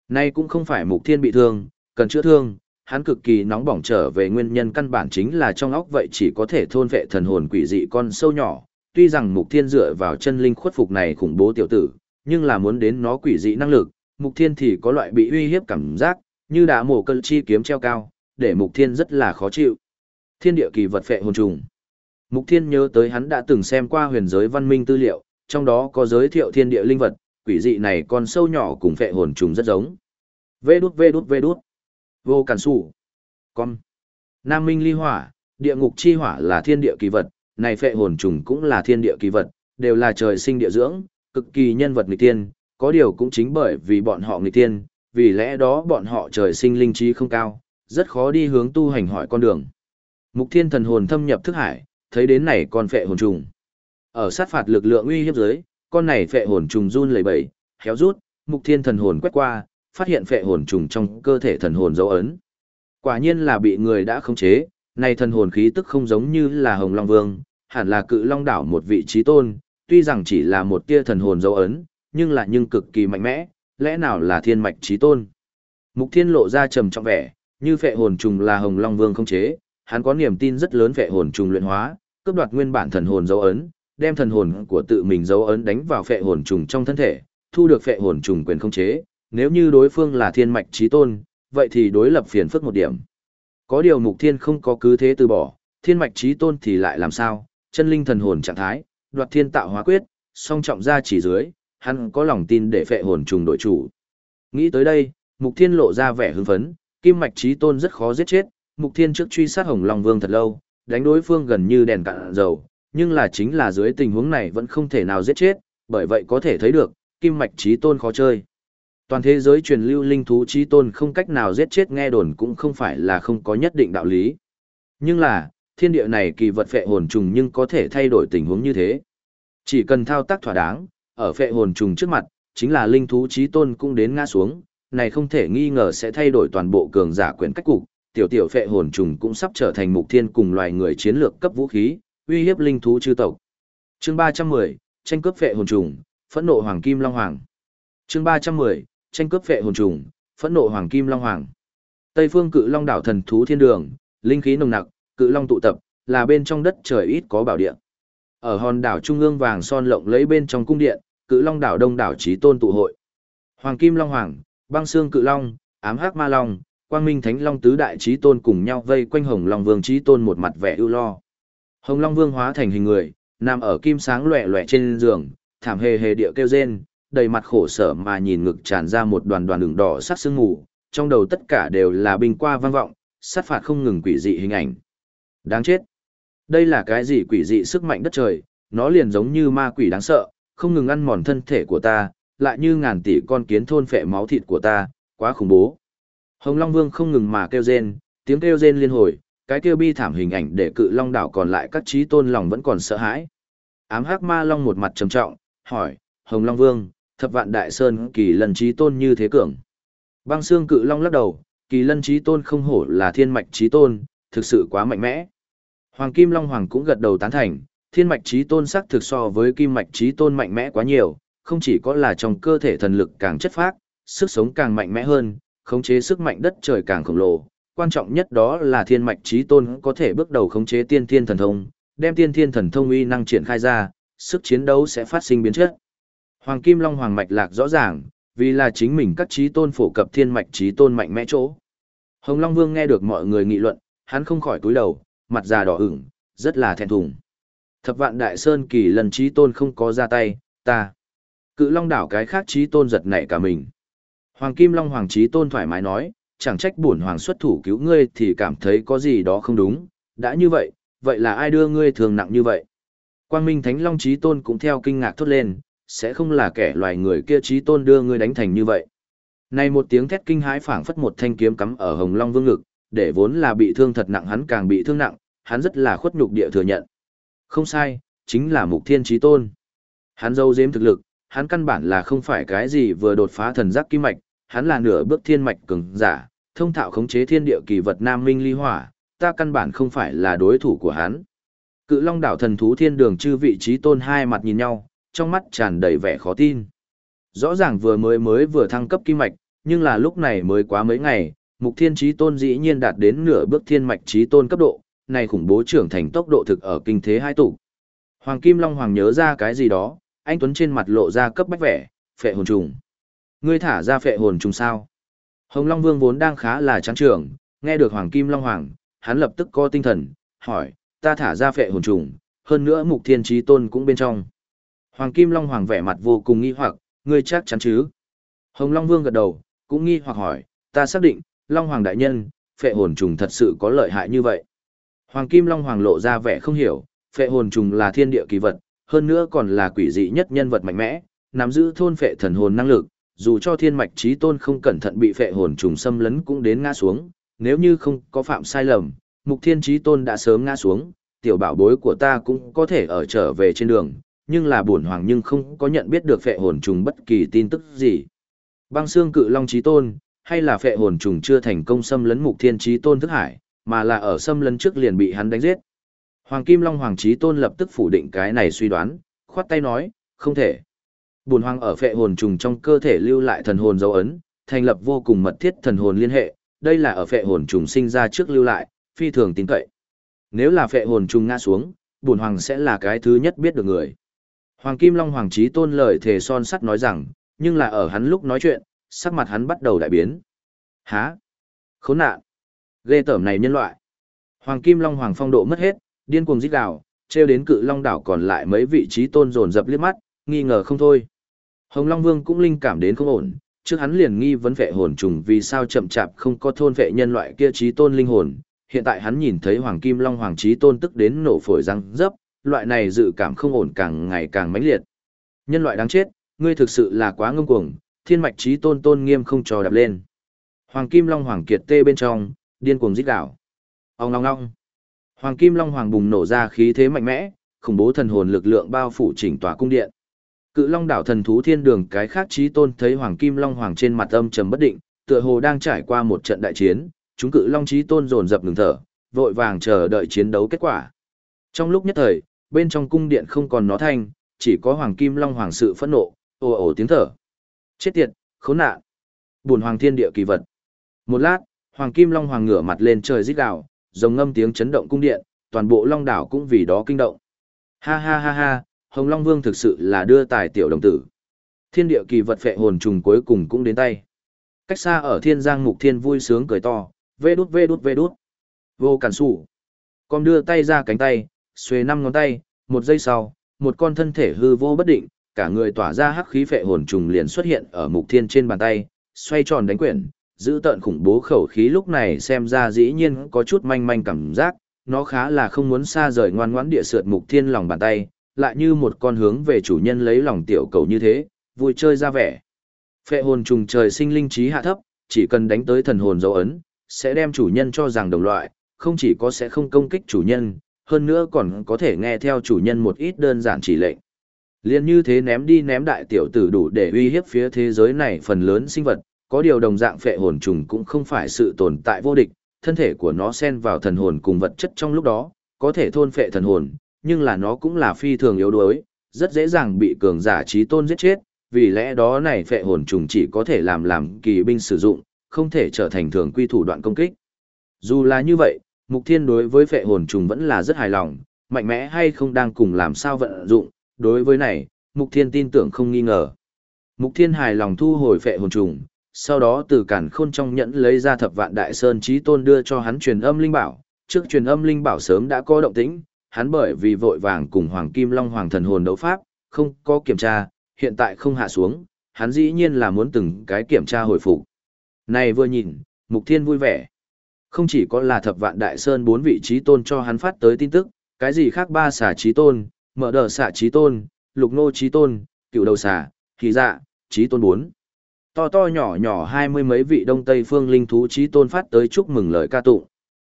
A: Nay cũng không phải mục thiên bị thương, cần chữa thương, hắn cực kỳ nóng bỏng trở về nguyên nhân căn bản chính là trong óc vậy chỉ có thể thôn vệ thần hồn quỷ dị con sâu nhỏ. Tuy rằng mục thiên dựa vào chân linh khuất phục này khủng bố tiểu tử, nhưng là muốn đến nó quỷ dị năng lực, mục thiên thì có loại bị uy hiếp cảm giác, như đã mổ cân chi kiếm treo cao, để mục thiên rất là khó chịu. Thiên địa kỳ vật phệ hồn trùng. Mục thiên nhớ tới hắn đã từng xem qua huyền giới văn minh tư liệu, trong đó có giới thiệu thiên địa linh vật, quỷ dị này con sâu nhỏ cùng phệ hồn trùng rất giống. Vê đút vê đút vê đút. Vô cản sủ. Con. Nam minh ly hỏa, địa ngục chi hỏa là thiên địa kỳ vật, này phệ hồn trùng cũng là thiên địa kỳ vật, đều là trời sinh địa dưỡng, cực kỳ nhân vật nghịch tiên, có điều cũng chính bởi vì bọn họ nghịch tiên, vì lẽ đó bọn họ trời sinh linh trí không cao, rất khó đi hướng tu hành hỏi con đường. Mục thiên thần hồn thâm nhập thức hải, thấy đến này con phệ hồn trùng. Ở sát phạt lực lượng uy hiếp dưới, con này phệ hồn trùng run lẩy bẩy, héo rút, Mục Thiên thần hồn quét qua, phát hiện phệ hồn trùng trong cơ thể thần hồn dấu ấn. Quả nhiên là bị người đã khống chế, này thần hồn khí tức không giống như là Hồng Long Vương, hẳn là cự long đảo một vị trí tôn, tuy rằng chỉ là một tia thần hồn dấu ấn, nhưng là nhưng cực kỳ mạnh mẽ, lẽ nào là thiên mạch trí tôn. Mục Thiên lộ ra trầm trọng vẻ, như phệ hồn trùng là Hồng Long Vương không chế, hắn có niềm tin rất lớn phệ hồn trùng luyện hóa, cướp đoạt nguyên bản thần hồn dấu ấn, đem thần hồn của tự mình dấu ấn đánh vào phệ hồn trùng trong thân thể, thu được phệ hồn trùng quyền không chế, nếu như đối phương là thiên mạch trí tôn, vậy thì đối lập phiền phức một điểm. Có điều Mục Thiên không có cứ thế từ bỏ, thiên mạch trí tôn thì lại làm sao, chân linh thần hồn trạng thái, đoạt thiên tạo hóa quyết, song trọng ra chỉ dưới, hắn có lòng tin để phệ hồn trùng đội chủ. Nghĩ tới đây, Mục Thiên lộ ra vẻ hưng phấn, kim mạch trí tôn rất khó giết chết, Mục Thiên trước truy sát Hồng Long Vương thật lâu, đánh đối phương gần như đèn cạn dầu, nhưng là chính là dưới tình huống này vẫn không thể nào giết chết, bởi vậy có thể thấy được, kim mạch trí tôn khó chơi. Toàn thế giới truyền lưu linh thú trí tôn không cách nào giết chết nghe đồn cũng không phải là không có nhất định đạo lý. Nhưng là, thiên địa này kỳ vật phệ hồn trùng nhưng có thể thay đổi tình huống như thế. Chỉ cần thao tác thỏa đáng, ở phệ hồn trùng trước mặt, chính là linh thú trí tôn cũng đến ngã xuống, này không thể nghi ngờ sẽ thay đổi toàn bộ cường giả quyền cách cục, tiểu tiểu phệ hồn trùng cũng sắp trở thành mục thiên cùng loài người chiến lược cấp vũ khí, uy hiếp linh thú chư tộc. Chương 310, tranh cướp phệ hồn trùng, phẫn nộ hoàng kim long hoàng. Chương 310, tranh cướp phệ hồn trùng, phẫn nộ hoàng kim long hoàng. Tây phương cự long đảo thần thú thiên đường, linh khí nồng nặc, cự long tụ tập, là bên trong đất trời ít có bảo địa. Ở hòn đảo trung ương vàng son lộng lấy bên trong cung điện, cự long đảo đông đảo trí tôn tụ hội. Hoàng kim long hoàng, băng xương cự long, ám hắc ma long, quang minh thánh long tứ đại trí tôn cùng nhau vây quanh hồng long vương trí tôn một mặt vẻ ưu lo. Hồng long vương hóa thành hình người, nằm ở kim sáng loẹ loẹ trên giường, thảm hề hề địa kêu rên, đầy mặt khổ sở mà nhìn ngực tràn ra một đoàn đoàn đường đỏ sắc sương mù, trong đầu tất cả đều là binh qua vang vọng, sát phạt không ngừng quỷ dị hình ảnh. Đáng chết. Đây là cái gì quỷ dị sức mạnh đất trời, nó liền giống như ma quỷ đáng sợ, không ngừng ăn mòn thân thể của ta, lại như ngàn tỷ con kiến thôn phệ máu thịt của ta, quá khủng bố. Hồng Long Vương không ngừng mà kêu rên, tiếng kêu rên liên hồi, cái kêu bi thảm hình ảnh để cự long đảo còn lại các trí tôn lòng vẫn còn sợ hãi. Ám hắc ma long một mặt trầm trọng, hỏi, Hồng Long Vương, thập vạn đại sơn kỳ lân trí tôn như thế cường. Băng xương cự long lắc đầu, kỳ lân trí tôn không hổ là thiên mạch trí tôn, thực sự quá mạnh mẽ. Hoàng Kim Long Hoàng cũng gật đầu tán thành, thiên mạch trí tôn sắc thực so với kim mạch trí tôn mạnh mẽ quá nhiều, không chỉ có là trong cơ thể thần lực càng chất phác, sức sống càng mạnh mẽ hơn, khống chế sức mạnh đất trời càng khổng lồ. Quan trọng nhất đó là thiên mạch trí tôn có thể bước đầu khống chế tiên thiên thần thông, đem tiên thiên thần thông uy năng triển khai ra, sức chiến đấu sẽ phát sinh biến chất. Hoàng Kim Long Hoàng mạch lạc rõ ràng, vì là chính mình các trí tôn phổ cập thiên mạch trí tôn mạnh mẽ chỗ. Hồng Long Vương nghe được mọi người nghị luận, hắn không khỏi túi đầu, mặt già đỏ ửng, rất là thẹn thùng. Thập vạn đại sơn kỳ lần trí tôn không có ra tay, ta. Cự Long đảo cái khác trí tôn giật nảy cả mình. Hoàng Kim Long Hoàng trí tôn thoải mái nói, chẳng trách bổn hoàng xuất thủ cứu ngươi thì cảm thấy có gì đó không đúng, đã như vậy, vậy là ai đưa ngươi thường nặng như vậy? Quang Minh Thánh Long trí tôn cũng theo kinh ngạc thốt lên, sẽ không là kẻ loài người kia trí tôn đưa ngươi đánh thành như vậy. Này một tiếng thét kinh hãi phảng phất một thanh kiếm cắm ở Hồng Long Vương ngực, để vốn là bị thương thật nặng hắn càng bị thương nặng, hắn rất là khuất nhục địa thừa nhận. Không sai, chính là Mục Thiên trí tôn. Hắn dâu dếm thực lực, hắn căn bản là không phải cái gì vừa đột phá thần giác kim mạch, hắn là nửa bước thiên mạch cường giả, thông thạo khống chế thiên địa kỳ vật Nam Minh ly hỏa, ta căn bản không phải là đối thủ của hắn. Cự Long đảo thần thú thiên đường chư vị trí tôn hai mặt nhìn nhau, trong mắt tràn đầy vẻ khó tin. Rõ ràng vừa mới mới vừa thăng cấp kim mạch, nhưng là lúc này mới quá mấy ngày, mục thiên trí tôn dĩ nhiên đạt đến nửa bước thiên mạch trí tôn cấp độ, này khủng bố trưởng thành tốc độ thực ở kinh thế hai tủ. Hoàng Kim Long Hoàng nhớ ra cái gì đó, anh Tuấn trên mặt lộ ra cấp bách vẻ, phệ hồn trùng. Ngươi thả ra phệ hồn trùng sao? Hồng Long Vương vốn đang khá là trắng trưởng, nghe được Hoàng Kim Long Hoàng, hắn lập tức có tinh thần, hỏi, ta thả ra phệ hồn trùng, hơn nữa mục thiên trí tôn cũng bên trong. Hoàng Kim Long Hoàng vẻ mặt vô cùng nghi hoặc, ngươi chắc chắn chứ? Hồng Long Vương gật đầu, cũng nghi hoặc hỏi, ta xác định, Long Hoàng đại nhân, phệ hồn trùng thật sự có lợi hại như vậy. Hoàng Kim Long Hoàng lộ ra vẻ không hiểu, phệ hồn trùng là thiên địa kỳ vật, hơn nữa còn là quỷ dị nhất nhân vật mạnh mẽ, nắm giữ thôn phệ thần hồn năng lực, dù cho thiên mạch trí tôn không cẩn thận bị phệ hồn trùng xâm lấn cũng đến ngã xuống, nếu như không có phạm sai lầm, mục thiên trí tôn đã sớm ngã xuống, tiểu bảo bối của ta cũng có thể ở trở về trên đường, nhưng là bổn hoàng nhưng không có nhận biết được phệ hồn trùng bất kỳ tin tức gì. Băng xương cự long chí tôn, hay là phệ hồn trùng chưa thành công xâm lấn mục thiên chí tôn thức hải, mà là ở xâm lấn trước liền bị hắn đánh giết. Hoàng Kim Long Hoàng Chí Tôn lập tức phủ định cái này suy đoán, khoát tay nói, không thể. Bùn hoàng ở phệ hồn trùng trong cơ thể lưu lại thần hồn dấu ấn, thành lập vô cùng mật thiết thần hồn liên hệ, đây là ở phệ hồn trùng sinh ra trước lưu lại, phi thường tin cậy. Nếu là phệ hồn trùng ngã xuống, bùn hoàng sẽ là cái thứ nhất biết được người. Hoàng Kim Long Hoàng Chí Tôn lời thề son sắt nói rằng, nhưng là ở hắn lúc nói chuyện, sắc mặt hắn bắt đầu đại biến. Hả? Khốn nạn! Ghê tởm này nhân loại! Hoàng Kim Long Hoàng phong độ mất hết, điên cuồng rít gào, treo đến cự long đảo còn lại mấy vị trí tôn dồn dập liếc mắt, nghi ngờ không thôi. Hồng Long Vương cũng linh cảm đến không ổn, trước hắn liền nghi vấn vệ hồn trùng vì sao chậm chạp không có thôn vệ nhân loại kia trí tôn linh hồn, hiện tại hắn nhìn thấy Hoàng Kim Long Hoàng trí tôn tức đến nổ phổi răng dấp, loại này dự cảm không ổn càng ngày càng mãnh liệt. Nhân loại đáng chết, ngươi thực sự là quá ngông cuồng, thiên mạch trí tôn tôn nghiêm không cho đạp lên. Hoàng Kim Long Hoàng kiệt tê bên trong, điên cuồng rít đảo. Ông long long. Hoàng Kim Long Hoàng bùng nổ ra khí thế mạnh mẽ, khủng bố thần hồn lực lượng bao phủ chỉnh tòa cung điện. Cự Long đảo thần thú thiên đường cái khác trí tôn thấy Hoàng Kim Long Hoàng trên mặt âm trầm bất định, tựa hồ đang trải qua một trận đại chiến, chúng cự Long trí tôn dồn dập ngừng thở, vội vàng chờ đợi chiến đấu kết quả. Trong lúc nhất thời, bên trong cung điện không còn nó thanh, chỉ có Hoàng Kim Long Hoàng sự phẫn nộ, ồ ồ tiếng thở. Chết tiệt, khốn nạn. Buồn Hoàng thiên địa kỳ vật. Một lát, Hoàng Kim Long Hoàng ngửa mặt lên trời rít gào, rồng ngâm tiếng chấn động cung điện, toàn bộ Long đảo cũng vì đó kinh động. Ha ha ha ha, Hồng Long Vương thực sự là đưa tài tiểu đồng tử. Thiên địa kỳ vật phệ hồn trùng cuối cùng cũng đến tay. Cách xa ở thiên giang mục thiên vui sướng cười to, vê đút vê đút vê đút. Vô cản sủ. Con đưa tay ra cánh tay, xuề năm ngón tay, một giây sau, một con thân thể hư vô bất định, cả người tỏa ra hắc khí phệ hồn trùng liền xuất hiện ở mục thiên trên bàn tay, xoay tròn đánh quyển, giữ tợn khủng bố khẩu khí lúc này xem ra dĩ nhiên có chút manh manh cảm giác, nó khá là không muốn xa rời ngoan ngoãn địa sượt mục thiên lòng bàn tay, lại như một con hướng về chủ nhân lấy lòng tiểu cầu như thế, vui chơi ra vẻ. Phệ hồn trùng trời sinh linh trí hạ thấp, chỉ cần đánh tới thần hồn dấu ấn, sẽ đem chủ nhân cho rằng đồng loại, không chỉ có sẽ không công kích chủ nhân, hơn nữa còn có thể nghe theo chủ nhân một ít đơn giản chỉ lệnh. Liên như thế ném đi ném đại tiểu tử đủ để uy hiếp phía thế giới này phần lớn sinh vật, có điều đồng dạng phệ hồn trùng cũng không phải sự tồn tại vô địch, thân thể của nó xen vào thần hồn cùng vật chất trong lúc đó, có thể thôn phệ thần hồn, nhưng là nó cũng là phi thường yếu đuối, rất dễ dàng bị cường giả trí tôn giết chết, vì lẽ đó này phệ hồn trùng chỉ có thể làm làm kỳ binh sử dụng, không thể trở thành thường quy thủ đoạn công kích. Dù là như vậy, Mục Thiên đối với phệ hồn trùng vẫn là rất hài lòng, mạnh mẽ hay không đang cùng làm sao vận dụng, đối với này, Mục Thiên tin tưởng không nghi ngờ. Mục Thiên hài lòng thu hồi phệ hồn trùng, sau đó từ cản khôn trong nhẫn lấy ra thập vạn đại sơn trí tôn đưa cho hắn truyền âm linh bảo, trước truyền âm linh bảo sớm đã có động tĩnh, hắn bởi vì vội vàng cùng Hoàng Kim Long Hoàng thần hồn đấu pháp, không có kiểm tra, hiện tại không hạ xuống, hắn dĩ nhiên là muốn từng cái kiểm tra hồi phục. Này vừa nhìn, Mục Thiên vui vẻ. Không chỉ có là thập vạn đại sơn bốn vị trí tôn cho hắn phát tới tin tức, cái gì khác ba xả trí tôn, mở đờ xả trí tôn, lục nô trí tôn, cựu đầu xả, kỳ dạ, trí tôn bốn. To to nhỏ nhỏ hai mươi mấy vị đông tây phương linh thú trí tôn phát tới chúc mừng lời ca tụng.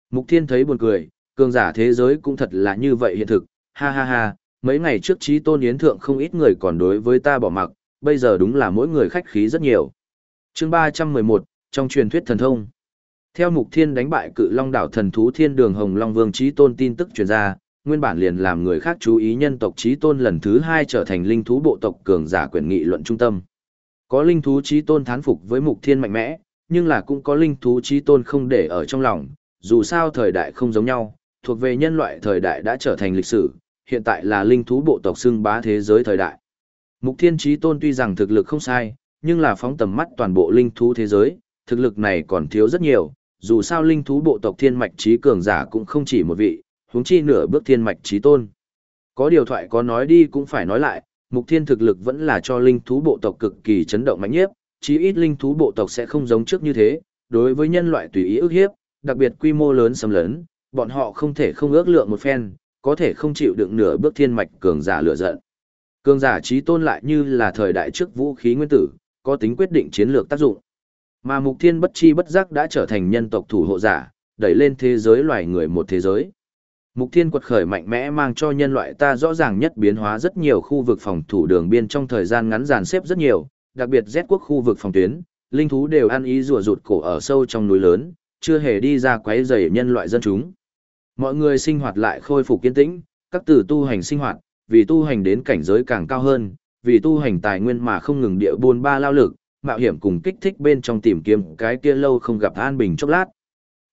A: Mục Thiên thấy buồn cười, cường giả thế giới cũng thật là như vậy hiện thực, ha ha ha, mấy ngày trước trí tôn yến thượng không ít người còn đối với ta bỏ mặc, bây giờ đúng là mỗi người khách khí rất nhiều. chương ba trăm mười một trong truyền thuyết thần thông. Theo Mục Thiên đánh bại cự long đảo thần thú thiên đường Hồng Long Vương trí tôn tin tức truyền ra, nguyên bản liền làm người khác chú ý nhân tộc trí tôn lần thứ hai trở thành linh thú bộ tộc cường giả quyền nghị luận trung tâm. Có linh thú trí tôn thán phục với Mục Thiên mạnh mẽ, nhưng là cũng có linh thú trí tôn không để ở trong lòng, dù sao thời đại không giống nhau, thuộc về nhân loại thời đại đã trở thành lịch sử, hiện tại là linh thú bộ tộc xưng bá thế giới thời đại. Mục Thiên Chí Tôn tuy rằng thực lực không sai, nhưng là phóng tầm mắt toàn bộ linh thú thế giới, thực lực này còn thiếu rất nhiều, dù sao linh thú bộ tộc thiên mạch trí cường giả cũng không chỉ một vị, huống chi nửa bước thiên mạch trí tôn. Có điều thoại có nói đi cũng phải nói lại, Mục Thiên thực lực vẫn là cho linh thú bộ tộc cực kỳ chấn động mạnh nhiếp, chí ít linh thú bộ tộc sẽ không giống trước như thế, đối với nhân loại tùy ý ức hiếp, đặc biệt quy mô lớn xâm lấn, bọn họ không thể không ước lượng một phen, có thể không chịu đựng nửa bước thiên mạch cường giả lựa giận. Cường giả trí tôn lại như là thời đại trước vũ khí nguyên tử, có tính quyết định chiến lược tác dụng. Mà mục thiên bất chi bất giác đã trở thành nhân tộc thủ hộ giả, đẩy lên thế giới loài người một thế giới. Mục Thiên quật khởi mạnh mẽ mang cho nhân loại ta rõ ràng nhất biến hóa rất nhiều khu vực phòng thủ đường biên trong thời gian ngắn dàn xếp rất nhiều, đặc biệt Z quốc khu vực phòng tuyến, linh thú đều ăn ý rùa rụt cổ ở sâu trong núi lớn, chưa hề đi ra quấy rầy nhân loại dân chúng. Mọi người sinh hoạt lại khôi phục kiên tĩnh, các tử tu hành sinh hoạt, vì tu hành đến cảnh giới càng cao hơn, vì tu hành tài nguyên mà không ngừng địa buôn ba lao lực, mạo hiểm cùng kích thích bên trong tìm kiếm cái kia lâu không gặp an bình chốc lát.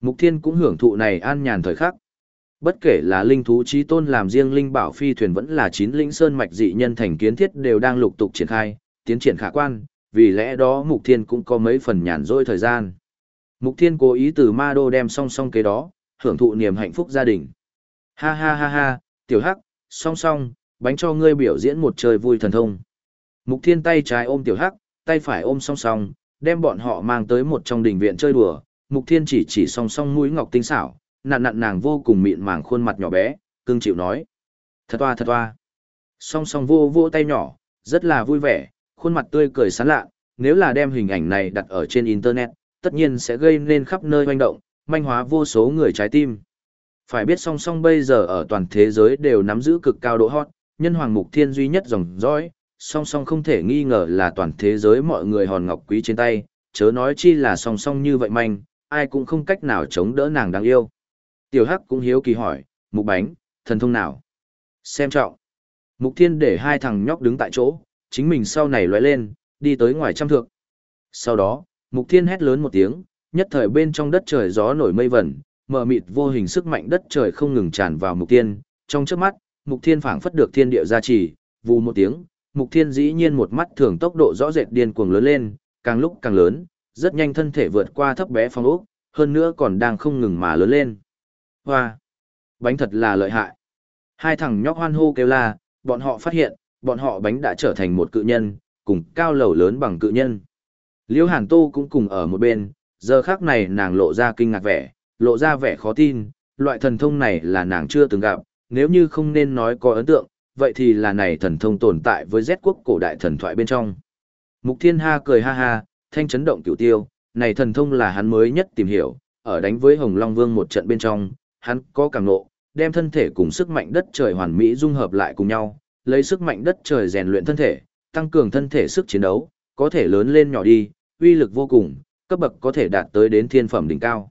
A: Mục Thiên cũng hưởng thụ này an nhàn thời khắc. Bất kể là linh thú trí tôn làm riêng linh bảo phi thuyền vẫn là chín linh sơn mạch dị nhân thành kiến thiết đều đang lục tục triển khai, tiến triển khả quan, vì lẽ đó Mục Thiên cũng có mấy phần nhàn rỗi thời gian. Mục Thiên cố ý từ ma đô đem song song kế đó, hưởng thụ niềm hạnh phúc gia đình. Ha ha ha ha, tiểu hắc, song song, bánh cho ngươi biểu diễn một trời vui thần thông. Mục Thiên tay trái ôm tiểu hắc, tay phải ôm song song, đem bọn họ mang tới một trong đình viện chơi đùa. Mục Thiên chỉ chỉ song song mũi ngọc tinh xảo, nặn nặn nàng vô cùng mịn màng khuôn mặt nhỏ bé, cương chịu nói. Thật toa thật toa. Song song vô vô tay nhỏ, rất là vui vẻ, khuôn mặt tươi cười sán lạ, nếu là đem hình ảnh này đặt ở trên Internet, tất nhiên sẽ gây nên khắp nơi hoành động, manh hóa vô số người trái tim. Phải biết song song bây giờ ở toàn thế giới đều nắm giữ cực cao độ hot, nhân hoàng mục thiên duy nhất dòng dõi, song song không thể nghi ngờ là toàn thế giới mọi người hòn ngọc quý trên tay, chớ nói chi là song song như vậy manh, ai cũng không cách nào chống đỡ nàng đáng yêu. Tiểu Hắc cũng hiếu kỳ hỏi, mục bánh, thần thông nào? Xem trọng. Mục thiên để hai thằng nhóc đứng tại chỗ, chính mình sau này lóe lên, đi tới ngoài trăm thượng. Sau đó, mục thiên hét lớn một tiếng, nhất thời bên trong đất trời gió nổi mây vẩn, mờ mịt vô hình sức mạnh đất trời không ngừng tràn vào mục thiên, trong trước mắt, mục thiên phảng phất được thiên địa gia trì, vù một tiếng, mục thiên dĩ nhiên một mắt thường tốc độ rõ rệt điên cuồng lớn lên, càng lúc càng lớn, rất nhanh thân thể vượt qua thấp bé phong ốc, hơn nữa còn đang không ngừng mà lớn lên. Hoa! Bánh thật là lợi hại. Hai thằng nhóc hoan hô kêu la, bọn họ phát hiện, bọn họ bánh đã trở thành một cự nhân, cùng cao lầu lớn bằng cự nhân. Liễu Hàn Tô cũng cùng ở một bên, giờ khác này nàng lộ ra kinh ngạc vẻ, lộ ra vẻ khó tin, loại thần thông này là nàng chưa từng gặp, nếu như không nên nói có ấn tượng, vậy thì là này thần thông tồn tại với Z quốc cổ đại thần thoại bên trong. Mục Thiên Ha cười ha ha, thanh chấn động cửu tiêu, này thần thông là hắn mới nhất tìm hiểu, ở đánh với Hồng Long Vương một trận bên trong, hắn có cảm nộ, đem thân thể cùng sức mạnh đất trời hoàn mỹ dung hợp lại cùng nhau, lấy sức mạnh đất trời rèn luyện thân thể, tăng cường thân thể sức chiến đấu, có thể lớn lên nhỏ đi, uy lực vô cùng, cấp bậc có thể đạt tới đến thiên phẩm đỉnh cao.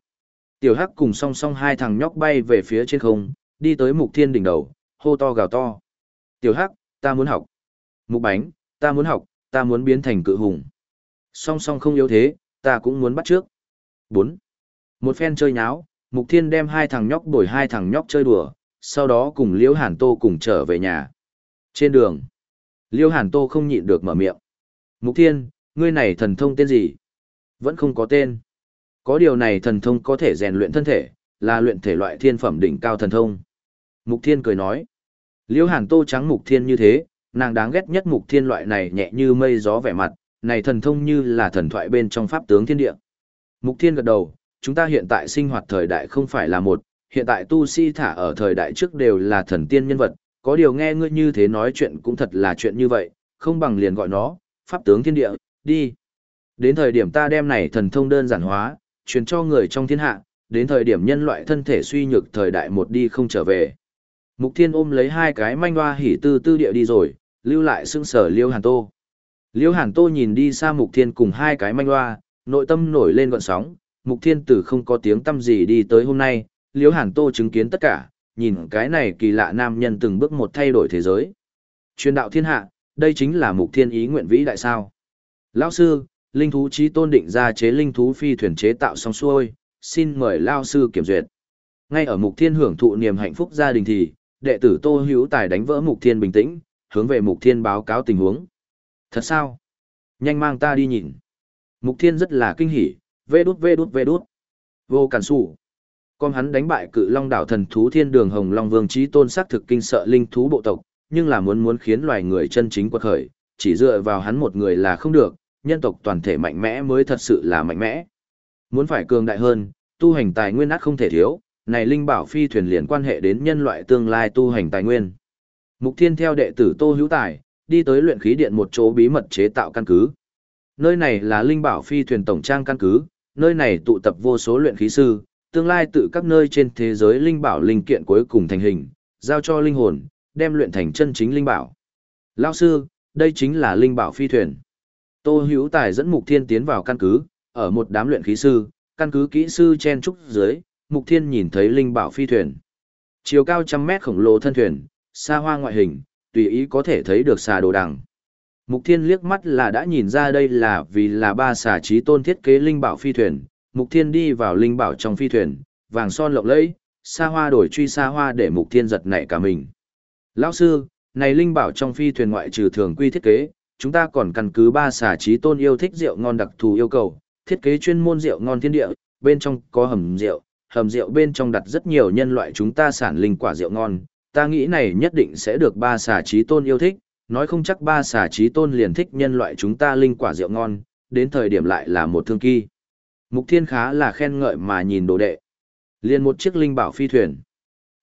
A: Tiểu Hắc cùng song song hai thằng nhóc bay về phía trên không, đi tới Mục Thiên đỉnh đầu, hô to gào to. Tiểu Hắc, ta muốn học. Mục Bánh, ta muốn học, ta muốn biến thành cự hùng. Song song không yếu thế, ta cũng muốn bắt trước. 4. Một phen chơi nháo, Mục Thiên đem hai thằng nhóc đổi hai thằng nhóc chơi đùa, sau đó cùng Liễu Hàn Tô cùng trở về nhà. Trên đường, Liễu Hàn Tô không nhịn được mở miệng. Mục Thiên, ngươi này thần thông tên gì? Vẫn không có tên. Có điều này thần thông có thể rèn luyện thân thể, là luyện thể loại thiên phẩm đỉnh cao thần thông. Mục Thiên cười nói. Liễu Hàn Tô trắng Mục Thiên như thế, nàng đáng ghét nhất Mục Thiên loại này nhẹ như mây gió vẻ mặt, này thần thông như là thần thoại bên trong pháp tướng thiên địa. Mục Thiên gật đầu, chúng ta hiện tại sinh hoạt thời đại không phải là một, hiện tại tu sĩ thả ở thời đại trước đều là thần tiên nhân vật, có điều nghe ngươi như thế nói chuyện cũng thật là chuyện như vậy, không bằng liền gọi nó, pháp tướng thiên địa, đi. Đến thời điểm ta đem này thần thông đơn giản hóa, truyền cho người trong thiên hạ, đến thời điểm nhân loại thân thể suy nhược thời đại một đi không trở về. Mục Thiên ôm lấy hai cái manh hoa hỉ tư tư địa đi rồi, lưu lại xương sở Liêu Hàn Tô. Liêu Hàn Tô nhìn đi xa Mục Thiên cùng hai cái manh hoa, nội tâm nổi lên gọn sóng, Mục Thiên Tử không có tiếng tâm gì đi tới hôm nay, Liêu Hàn Tô chứng kiến tất cả, nhìn cái này kỳ lạ nam nhân từng bước một thay đổi thế giới. Truyền đạo thiên hạ, đây chính là Mục Thiên ý nguyện vĩ đại sao. Lão sư, linh thú trí tôn định ra chế linh thú phi thuyền chế tạo xong xuôi, xin mời Lão sư kiểm duyệt. Ngay ở Mục Thiên hưởng thụ niềm hạnh phúc gia đình thì, đệ tử Tô Hữu Tài đánh vỡ Mục Thiên bình tĩnh, hướng về Mục Thiên báo cáo tình huống. Thật sao? Nhanh mang ta đi nhìn. Mục Thiên rất là kinh hỉ, vê đút vê đút vê đút. Vô cản sủ. Con hắn đánh bại cự long đảo thần thú thiên đường hồng long vương trí tôn sắc thực kinh sợ linh thú bộ tộc, nhưng là muốn muốn khiến loài người chân chính quật khởi, chỉ dựa vào hắn một người là không được, nhân tộc toàn thể mạnh mẽ mới thật sự là mạnh mẽ. Muốn phải cường đại hơn, tu hành tài nguyên ác không thể thiếu, này linh bảo phi thuyền liền quan hệ đến nhân loại tương lai tu hành tài nguyên. Mục Thiên theo đệ tử Tô Hữu Tài, đi tới luyện khí điện một chỗ bí mật chế tạo căn cứ. Nơi này là linh bảo phi thuyền tổng trang căn cứ, nơi này tụ tập vô số luyện khí sư, tương lai tự các nơi trên thế giới linh bảo linh kiện cuối cùng thành hình, giao cho linh hồn, đem luyện thành chân chính linh bảo. lão sư, đây chính là linh bảo phi thuyền. Tô Hữu Tài dẫn Mục Thiên tiến vào căn cứ, ở một đám luyện khí sư, căn cứ kỹ sư chen trúc dưới, Mục Thiên nhìn thấy linh bảo phi thuyền. Chiều cao trăm mét khổng lồ thân thuyền, xa hoa ngoại hình, tùy ý có thể thấy được xà đồ đằng. Mục Thiên liếc mắt là đã nhìn ra đây là vì là ba xà trí tôn thiết kế linh bảo phi thuyền. Mục Thiên đi vào linh bảo trong phi thuyền, vàng son lộng lẫy, xa hoa đổi truy xa hoa để Mục Thiên giật nảy cả mình. Lão sư, này linh bảo trong phi thuyền ngoại trừ thường quy thiết kế, chúng ta còn căn cứ ba xà trí tôn yêu thích rượu ngon đặc thù yêu cầu, thiết kế chuyên môn rượu ngon thiên địa, bên trong có hầm rượu, hầm rượu bên trong đặt rất nhiều nhân loại chúng ta sản linh quả rượu ngon, ta nghĩ này nhất định sẽ được ba xà trí tôn yêu thích, nói không chắc ba xà trí tôn liền thích nhân loại chúng ta linh quả rượu ngon, đến thời điểm lại là một thương kỳ. Mục Thiên khá là khen ngợi mà nhìn đồ đệ. Liền một chiếc linh bảo phi thuyền.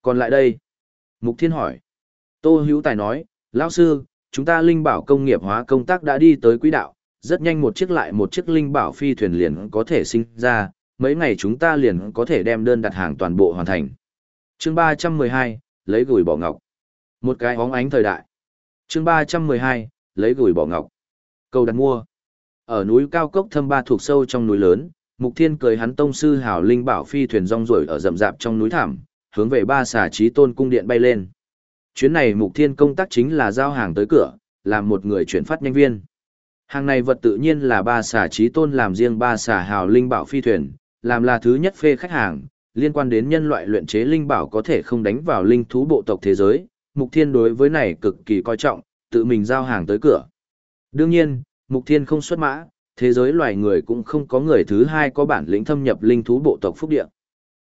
A: Còn lại đây. Mục Thiên hỏi. Tô Hữu Tài nói, lão sư, chúng ta linh bảo công nghiệp hóa công tác đã đi tới quỹ đạo, rất nhanh một chiếc lại một chiếc linh bảo phi thuyền liền có thể sinh ra, mấy ngày chúng ta liền có thể đem đơn đặt hàng toàn bộ hoàn thành. Chương 312, lấy gửi bỏ ngọc. Một cái hóng ánh thời đại. Chương 312, lấy gửi bỏ ngọc. Cầu đặt mua. Ở núi cao cốc thâm ba thuộc sâu trong núi lớn, Mục Thiên cười hắn tông sư hảo linh bảo phi thuyền rong ruổi ở rậm rạp trong núi thảm, hướng về ba xà trí tôn cung điện bay lên. Chuyến này Mục Thiên công tác chính là giao hàng tới cửa, làm một người chuyển phát nhanh viên. Hàng này vật tự nhiên là ba xà trí tôn làm riêng ba xà hào linh bảo phi thuyền, làm là thứ nhất phê khách hàng, liên quan đến nhân loại luyện chế linh bảo có thể không đánh vào linh thú bộ tộc thế giới, Mục Thiên đối với này cực kỳ coi trọng, tự mình giao hàng tới cửa. Đương nhiên, Mục Thiên không xuất mã, thế giới loài người cũng không có người thứ hai có bản lĩnh thâm nhập linh thú bộ tộc phúc địa.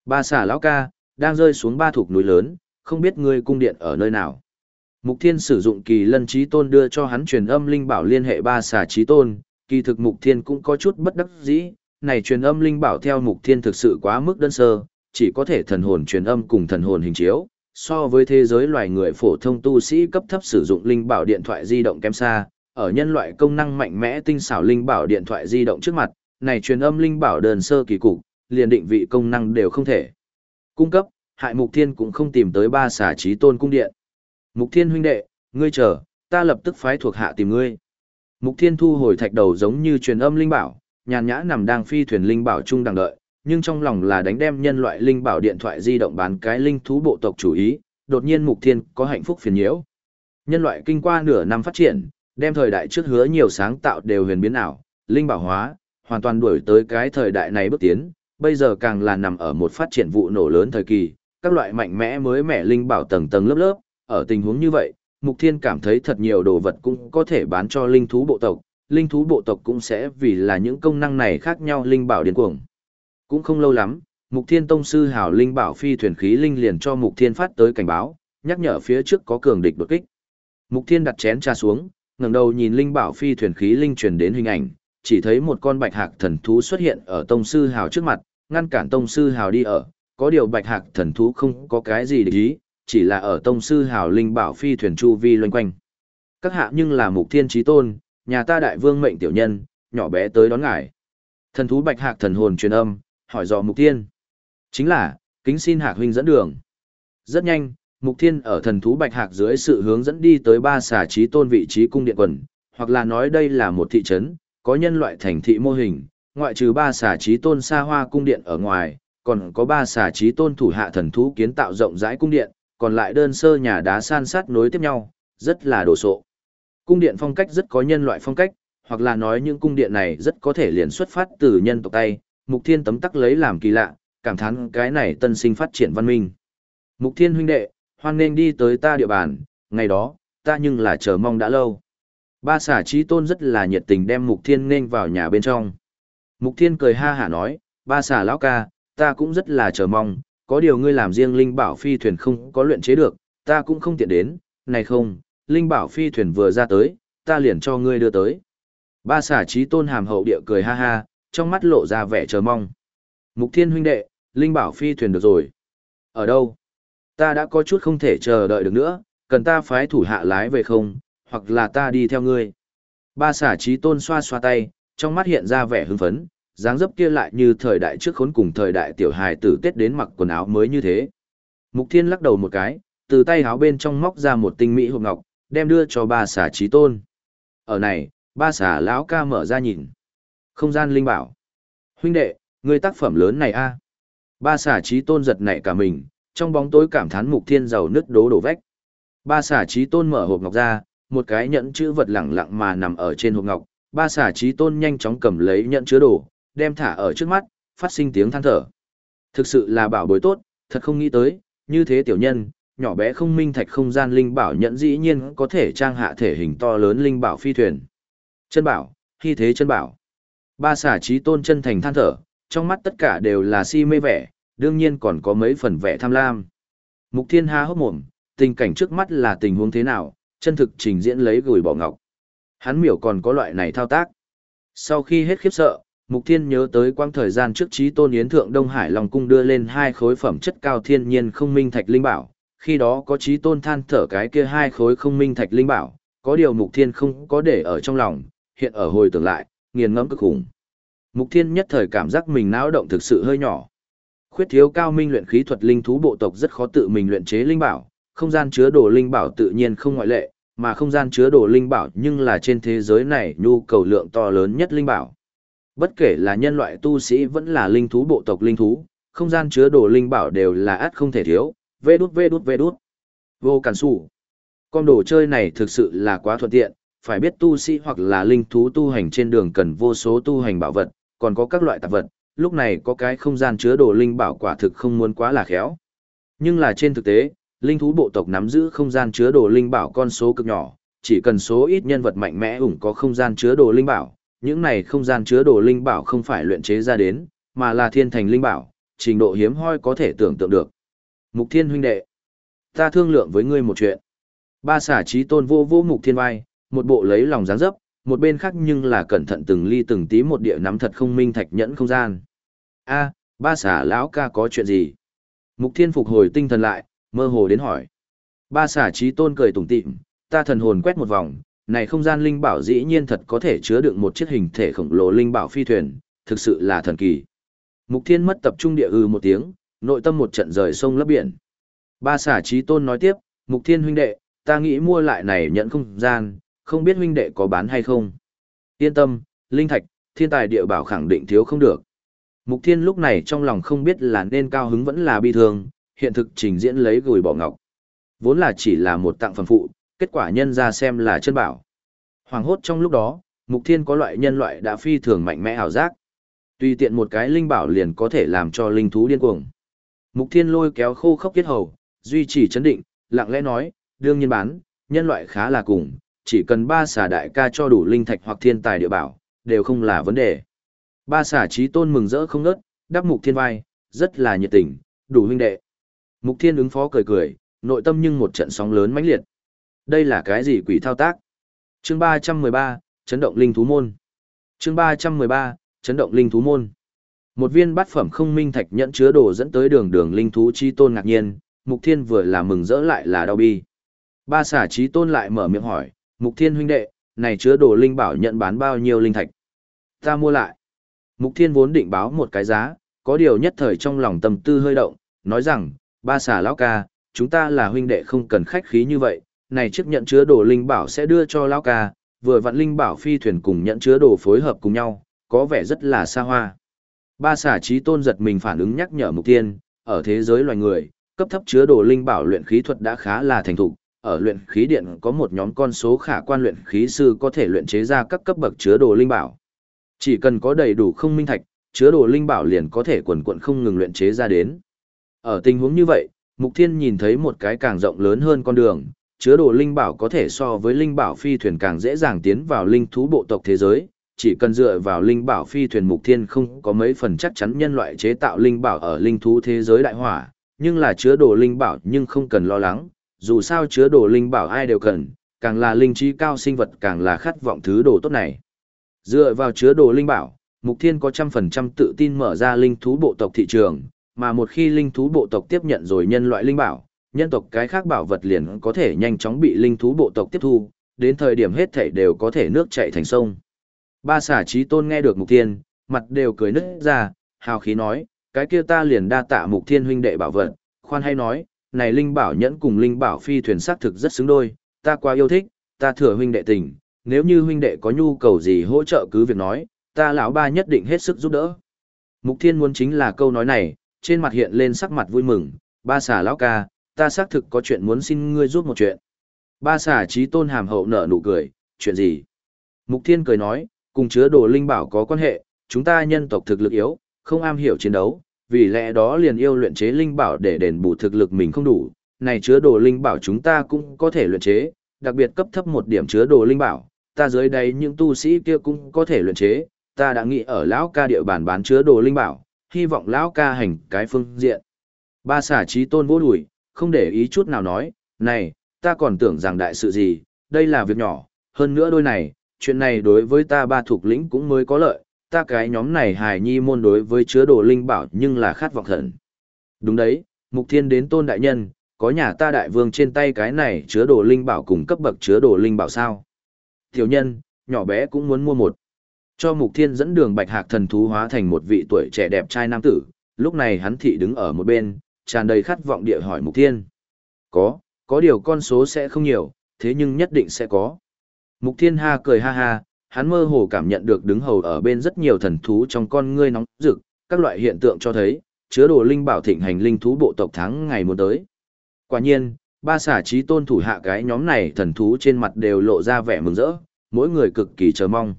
A: Ba xả lão ca, đang rơi xuống ba thuộc núi lớn, không biết ngươi cung điện ở nơi nào. Mục Thiên sử dụng kỳ lân trí tôn đưa cho hắn truyền âm linh bảo liên hệ ba xà trí tôn, kỳ thực Mục Thiên cũng có chút bất đắc dĩ, này truyền âm linh bảo theo Mục Thiên thực sự quá mức đơn sơ, chỉ có thể thần hồn truyền âm cùng thần hồn hình chiếu, so với thế giới loài người phổ thông tu sĩ cấp thấp sử dụng linh bảo điện thoại di động kém xa, ở nhân loại công năng mạnh mẽ tinh xảo linh bảo điện thoại di động trước mặt, này truyền âm linh bảo đơn sơ kỳ cục, liền định vị công năng đều không thể. Cung cấp, hại Mục Thiên cũng không tìm tới ba xà trí tôn cung điện. Mục Thiên huynh đệ, ngươi chờ, ta lập tức phái thuộc hạ tìm ngươi. Mục Thiên thu hồi thạch đầu giống như truyền âm linh bảo, nhàn nhã nằm đang phi thuyền linh bảo chung đang đợi, nhưng trong lòng là đánh đem nhân loại linh bảo điện thoại di động bán cái linh thú bộ tộc chủ ý, đột nhiên Mục Thiên có hạnh phúc phiền nhiễu. Nhân loại kinh qua nửa năm phát triển, đem thời đại trước hứa nhiều sáng tạo đều huyền biến ảo, linh bảo hóa, hoàn toàn đuổi tới cái thời đại này bước tiến, bây giờ càng là nằm ở một phát triển vụ nổ lớn thời kỳ, các loại mạnh mẽ mới mẻ linh bảo tầng tầng lớp lớp, ở tình huống như vậy, Mục Thiên cảm thấy thật nhiều đồ vật cũng có thể bán cho linh thú bộ tộc, linh thú bộ tộc cũng sẽ vì là những công năng này khác nhau linh bảo điên cuồng. Cũng không lâu lắm, Mục Thiên Tông sư hảo linh bảo phi thuyền khí linh liền cho Mục Thiên phát tới cảnh báo, nhắc nhở phía trước có cường địch đột kích. Mục Thiên đặt chén trà xuống, ngẩng đầu nhìn linh bảo phi thuyền khí linh truyền đến hình ảnh, chỉ thấy một con bạch hạc thần thú xuất hiện ở tông sư hào trước mặt, ngăn cản tông sư hào đi ở, có điều bạch hạc thần thú không có cái gì để ý, chỉ là ở tông sư hào linh bảo phi thuyền chu vi loanh quanh. Các hạ nhưng là mục thiên trí tôn, nhà ta đại vương mệnh tiểu nhân, nhỏ bé tới đón ngài. Thần thú bạch hạc thần hồn truyền âm, hỏi dò mục thiên. Chính là, kính xin hạc huynh dẫn đường. Rất nhanh, mục thiên ở thần thú bạch hạc dưới sự hướng dẫn đi tới ba xà trí tôn vị trí cung điện quần, hoặc là nói đây là một thị trấn, có nhân loại thành thị mô hình, ngoại trừ ba xà trí tôn xa hoa cung điện ở ngoài, còn có ba xà trí tôn thủ hạ thần thú kiến tạo rộng rãi cung điện, còn lại đơn sơ nhà đá san sát nối tiếp nhau, rất là đồ sộ. Cung điện phong cách rất có nhân loại phong cách, hoặc là nói những cung điện này rất có thể liền xuất phát từ nhân tộc tay, Mục Thiên tấm tắc lấy làm kỳ lạ, cảm thán cái này tân sinh phát triển văn minh. Mục Thiên huynh đệ, hoan nên đi tới ta địa bàn, ngày đó, ta nhưng là chờ mong đã lâu. Ba xà trí tôn rất là nhiệt tình đem Mục Thiên nên vào nhà bên trong. Mục Thiên cười ha hả nói, ba xà lão ca, ta cũng rất là chờ mong, có điều ngươi làm riêng linh bảo phi thuyền không có luyện chế được, ta cũng không tiện đến, này không, linh bảo phi thuyền vừa ra tới, ta liền cho ngươi đưa tới. Ba xả trí tôn hàm hậu địa cười ha ha, trong mắt lộ ra vẻ chờ mong. Mục thiên huynh đệ, linh bảo phi thuyền được rồi. Ở đâu? Ta đã có chút không thể chờ đợi được nữa, cần ta phái thủ hạ lái về không, hoặc là ta đi theo ngươi. Ba xả trí tôn xoa xoa tay, trong mắt hiện ra vẻ hưng phấn, dáng dấp kia lại như thời đại trước khốn cùng thời đại tiểu hài tử Tết đến mặc quần áo mới như thế. Mục Thiên lắc đầu một cái, từ tay áo bên trong móc ra một tinh mỹ hộp ngọc, đem đưa cho ba xà trí tôn. Ở này, ba xà lão ca mở ra nhìn. Không gian linh bảo. Huynh đệ, người tác phẩm lớn này a Ba xà trí tôn giật nảy cả mình, trong bóng tối cảm thán mục thiên giàu nứt đố đổ vách. Ba xà trí tôn mở hộp ngọc ra, một cái nhẫn chữ vật lẳng lặng mà nằm ở trên hộp ngọc. Ba xà trí tôn nhanh chóng cầm lấy nhẫn chứa đồ, đem thả ở trước mắt, phát sinh tiếng than thở. Thực sự là bảo bối tốt, thật không nghĩ tới, như thế tiểu nhân, nhỏ bé không minh thạch không gian linh bảo nhẫn dĩ nhiên có thể trang hạ thể hình to lớn linh bảo phi thuyền. Chân bảo, khi thế chân bảo. Ba xả trí tôn chân thành than thở, trong mắt tất cả đều là si mê vẻ, đương nhiên còn có mấy phần vẻ tham lam. Mục thiên há hốc mồm, tình cảnh trước mắt là tình huống thế nào, chân thực trình diễn lấy gửi bỏ ngọc. Hắn miểu còn có loại này thao tác. Sau khi hết khiếp sợ, Mục Thiên nhớ tới quang thời gian trước trí tôn yến thượng Đông Hải Long Cung đưa lên hai khối phẩm chất cao thiên nhiên không minh thạch linh bảo, khi đó có trí tôn than thở cái kia hai khối không minh thạch linh bảo, có điều Mục Thiên không có để ở trong lòng, hiện ở hồi tưởng lại, nghiền ngẫm cực khủng. Mục Thiên nhất thời cảm giác mình não động thực sự hơi nhỏ. Khuyết thiếu cao minh luyện khí thuật linh thú bộ tộc rất khó tự mình luyện chế linh bảo, không gian chứa đồ linh bảo tự nhiên không ngoại lệ, mà không gian chứa đồ linh bảo nhưng là trên thế giới này nhu cầu lượng to lớn nhất linh bảo. Bất kể là nhân loại tu sĩ vẫn là linh thú bộ tộc linh thú, không gian chứa đồ linh bảo đều là át không thể thiếu, vê đút vê đút vê đút. Vô cản sủ. Con đồ chơi này thực sự là quá thuận tiện, phải biết tu sĩ hoặc là linh thú tu hành trên đường cần vô số tu hành bảo vật, còn có các loại tạp vật, lúc này có cái không gian chứa đồ linh bảo quả thực không muốn quá là khéo. Nhưng là trên thực tế, linh thú bộ tộc nắm giữ không gian chứa đồ linh bảo con số cực nhỏ, chỉ cần số ít nhân vật mạnh mẽ ủng có không gian chứa đồ linh bảo, những này không gian chứa đồ linh bảo không phải luyện chế ra đến, mà là thiên thành linh bảo, trình độ hiếm hoi có thể tưởng tượng được. Mục Thiên huynh đệ, ta thương lượng với ngươi một chuyện. Ba xả trí tôn vô vô Mục Thiên vai, một bộ lấy lòng dáng dấp, một bên khác nhưng là cẩn thận từng ly từng tí một địa nắm thật không minh thạch nhẫn không gian. A, ba xả lão ca có chuyện gì? Mục Thiên phục hồi tinh thần lại, mơ hồ đến hỏi. Ba xả trí tôn cười tủm tỉm, ta thần hồn quét một vòng, này không gian linh bảo dĩ nhiên thật có thể chứa đựng một chiếc hình thể khổng lồ linh bảo phi thuyền, thực sự là thần kỳ. Mục Thiên mất tập trung địa ư một tiếng, nội tâm một trận rời sông lấp biển. Ba xả trí tôn nói tiếp, Mục Thiên huynh đệ, ta nghĩ mua lại này nhận không gian, không biết huynh đệ có bán hay không. Yên tâm, linh thạch, thiên tài địa bảo khẳng định thiếu không được. Mục Thiên lúc này trong lòng không biết là nên cao hứng vẫn là bi thương, hiện thực trình diễn lấy gửi bỏ ngọc. Vốn là chỉ là một tặng phẩm phụ, kết quả nhân ra xem là chân bảo. Hoàng hốt trong lúc đó, Mục Thiên có loại nhân loại đã phi thường mạnh mẽ ảo giác. Tùy tiện một cái linh bảo liền có thể làm cho linh thú điên cuồng. Mục Thiên lôi kéo khô khốc kết hầu, duy trì chấn định, lặng lẽ nói, đương nhiên bán, nhân loại khá là cùng, chỉ cần ba xà đại ca cho đủ linh thạch hoặc thiên tài địa bảo, đều không là vấn đề. Ba xà trí tôn mừng rỡ không nớt, đáp Mục Thiên vai, rất là nhiệt tình, đủ huynh đệ. Mục Thiên ứng phó cười cười, nội tâm nhưng một trận sóng lớn mãnh liệt. Đây là cái gì quỷ thao tác? Chương 313, chấn động linh thú môn. Chương 313, chấn động linh thú môn. Một viên bát phẩm không minh thạch nhận chứa đồ dẫn tới đường đường linh thú chi tôn ngạc nhiên, Mục Thiên vừa là mừng rỡ lại là đau bi. Ba xả trí tôn lại mở miệng hỏi, Mục Thiên huynh đệ, này chứa đồ linh bảo nhận bán bao nhiêu linh thạch? Ta mua lại. Mục Thiên vốn định báo một cái giá, có điều nhất thời trong lòng tâm tư hơi động, nói rằng, ba xả lão ca, chúng ta là huynh đệ không cần khách khí như vậy, này chiếc nhận chứa đồ linh bảo sẽ đưa cho lão ca, vừa vặn linh bảo phi thuyền cùng nhận chứa đồ phối hợp cùng nhau, có vẻ rất là xa hoa. Ba xả trí tôn giật mình phản ứng nhắc nhở mục tiên, ở thế giới loài người, cấp thấp chứa đồ linh bảo luyện khí thuật đã khá là thành thục, ở luyện khí điện có một nhóm con số khả quan luyện khí sư có thể luyện chế ra các cấp bậc chứa đồ linh bảo. Chỉ cần có đầy đủ không minh thạch, chứa đồ linh bảo liền có thể quần quận không ngừng luyện chế ra đến. Ở tình huống như vậy, Mục Thiên nhìn thấy một cái càng rộng lớn hơn con đường, chứa đồ linh bảo có thể so với linh bảo phi thuyền càng dễ dàng tiến vào linh thú bộ tộc thế giới, chỉ cần dựa vào linh bảo phi thuyền Mục Thiên không có mấy phần chắc chắn nhân loại chế tạo linh bảo ở linh thú thế giới đại hỏa, nhưng là chứa đồ linh bảo nhưng không cần lo lắng, dù sao chứa đồ linh bảo ai đều cần, càng là linh trí cao sinh vật càng là khát vọng thứ đồ tốt này. Dựa vào chứa đồ linh bảo, Mục Thiên có trăm phần trăm tự tin mở ra linh thú bộ tộc thị trường, mà một khi linh thú bộ tộc tiếp nhận rồi nhân loại linh bảo, nhân tộc cái khác bảo vật liền có thể nhanh chóng bị linh thú bộ tộc tiếp thu, đến thời điểm hết thảy đều có thể nước chảy thành sông. Ba xả trí tôn nghe được Mục Thiên, mặt đều cười nứt ra, hào khí nói, cái kia ta liền đa tạ mục thiên huynh đệ bảo vật, khoan hay nói, này linh bảo nhẫn cùng linh bảo phi thuyền xác thực rất xứng đôi, ta quá yêu thích, ta thừa huynh đệ tình, nếu như huynh đệ có nhu cầu gì hỗ trợ cứ việc nói, ta lão ba nhất định hết sức giúp đỡ. Mục thiên muốn chính là câu nói này, trên mặt hiện lên sắc mặt vui mừng, ba xả lão ca, ta xác thực có chuyện muốn xin ngươi giúp một chuyện. Ba xả trí tôn hàm hậu nở nụ cười, chuyện gì? Mục thiên cười nói, cùng chứa đồ linh bảo có quan hệ, chúng ta nhân tộc thực lực yếu, không am hiểu chiến đấu, vì lẽ đó liền yêu luyện chế linh bảo để đền bù thực lực mình không đủ. Này chứa đồ linh bảo chúng ta cũng có thể luyện chế, đặc biệt cấp thấp một điểm chứa đồ linh bảo, ta dưới đây những tu sĩ kia cũng có thể luyện chế, ta đã nghĩ ở lão ca địa bàn bán chứa đồ linh bảo, hy vọng lão ca hành cái phương diện. Ba xả trí tôn vô đùi, không để ý chút nào nói, này, ta còn tưởng rằng đại sự gì, đây là việc nhỏ, hơn nữa đôi này, chuyện này đối với ta ba thuộc lĩnh cũng mới có lợi, ta cái nhóm này hài nhi môn đối với chứa đồ linh bảo nhưng là khát vọng thần. Đúng đấy, mục thiên đến tôn đại nhân, có nhà ta đại vương trên tay cái này chứa đồ linh bảo cùng cấp bậc chứa đồ linh bảo sao. Tiểu nhân, nhỏ bé cũng muốn mua một. Cho mục thiên dẫn đường bạch hạc thần thú hóa thành một vị tuổi trẻ đẹp trai nam tử, lúc này hắn thị đứng ở một bên, tràn đầy khát vọng địa hỏi mục thiên. Có, có điều con số sẽ không nhiều, thế nhưng nhất định sẽ có. Mục thiên ha cười ha ha, hắn mơ hồ cảm nhận được đứng hầu ở bên rất nhiều thần thú trong con ngươi nóng rực, các loại hiện tượng cho thấy, chứa đồ linh bảo thịnh hành linh thú bộ tộc tháng ngày muốn tới. Quả nhiên, ba xả trí tôn thủ hạ cái nhóm này thần thú trên mặt đều lộ ra vẻ mừng rỡ, mỗi người cực kỳ chờ mong.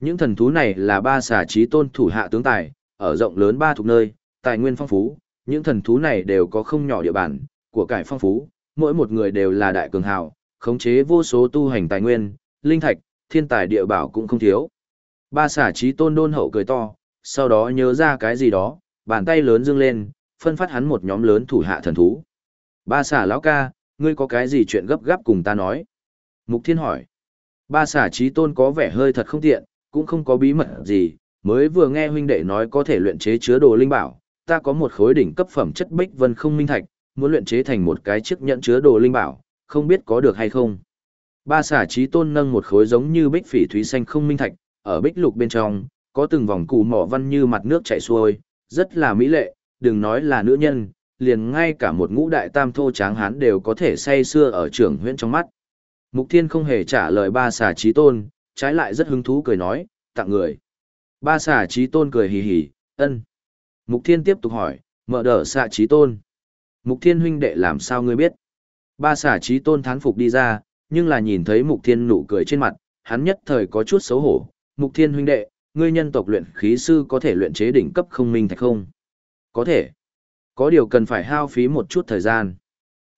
A: Những thần thú này là ba xả trí tôn thủ hạ tướng tài, ở rộng lớn ba thuộc nơi, tài nguyên phong phú, những thần thú này đều có không nhỏ địa bàn, của cải phong phú, mỗi một người đều là đại cường hào, khống chế vô số tu hành tài nguyên, linh thạch, thiên tài địa bảo cũng không thiếu. Ba xả trí tôn đôn hậu cười to, sau đó nhớ ra cái gì đó, bàn tay lớn dương lên, phân phát hắn một nhóm lớn thủ hạ thần thú. Ba xả lão ca, ngươi có cái gì chuyện gấp gáp cùng ta nói? Mục thiên hỏi. Ba xả trí tôn có vẻ hơi thật không tiện, cũng không có bí mật gì, mới vừa nghe huynh đệ nói có thể luyện chế chứa đồ linh bảo, ta có một khối đỉnh cấp phẩm chất bích vân không minh thạch, muốn luyện chế thành một cái chiếc nhẫn chứa đồ linh bảo, không biết có được hay không. Ba xả trí tôn nâng một khối giống như bích phỉ thúy xanh không minh thạch, ở bích lục bên trong, có từng vòng cụ mỏ văn như mặt nước chảy xuôi, rất là mỹ lệ, đừng nói là nữ nhân, liền ngay cả một ngũ đại tam thô tráng hán đều có thể say xưa ở trưởng huyện trong mắt. Mục Thiên không hề trả lời ba xà trí tôn, trái lại rất hứng thú cười nói, tặng người. Ba xà trí tôn cười hì hì, ân. Mục Thiên tiếp tục hỏi, mở đỡ xạ trí tôn. Mục Thiên huynh đệ làm sao ngươi biết? Ba xà trí tôn thán phục đi ra, nhưng là nhìn thấy Mục Thiên nụ cười trên mặt, hắn nhất thời có chút xấu hổ. Mục Thiên huynh đệ, ngươi nhân tộc luyện khí sư có thể luyện chế đỉnh cấp không minh thạch không? Có thể. Có điều cần phải hao phí một chút thời gian.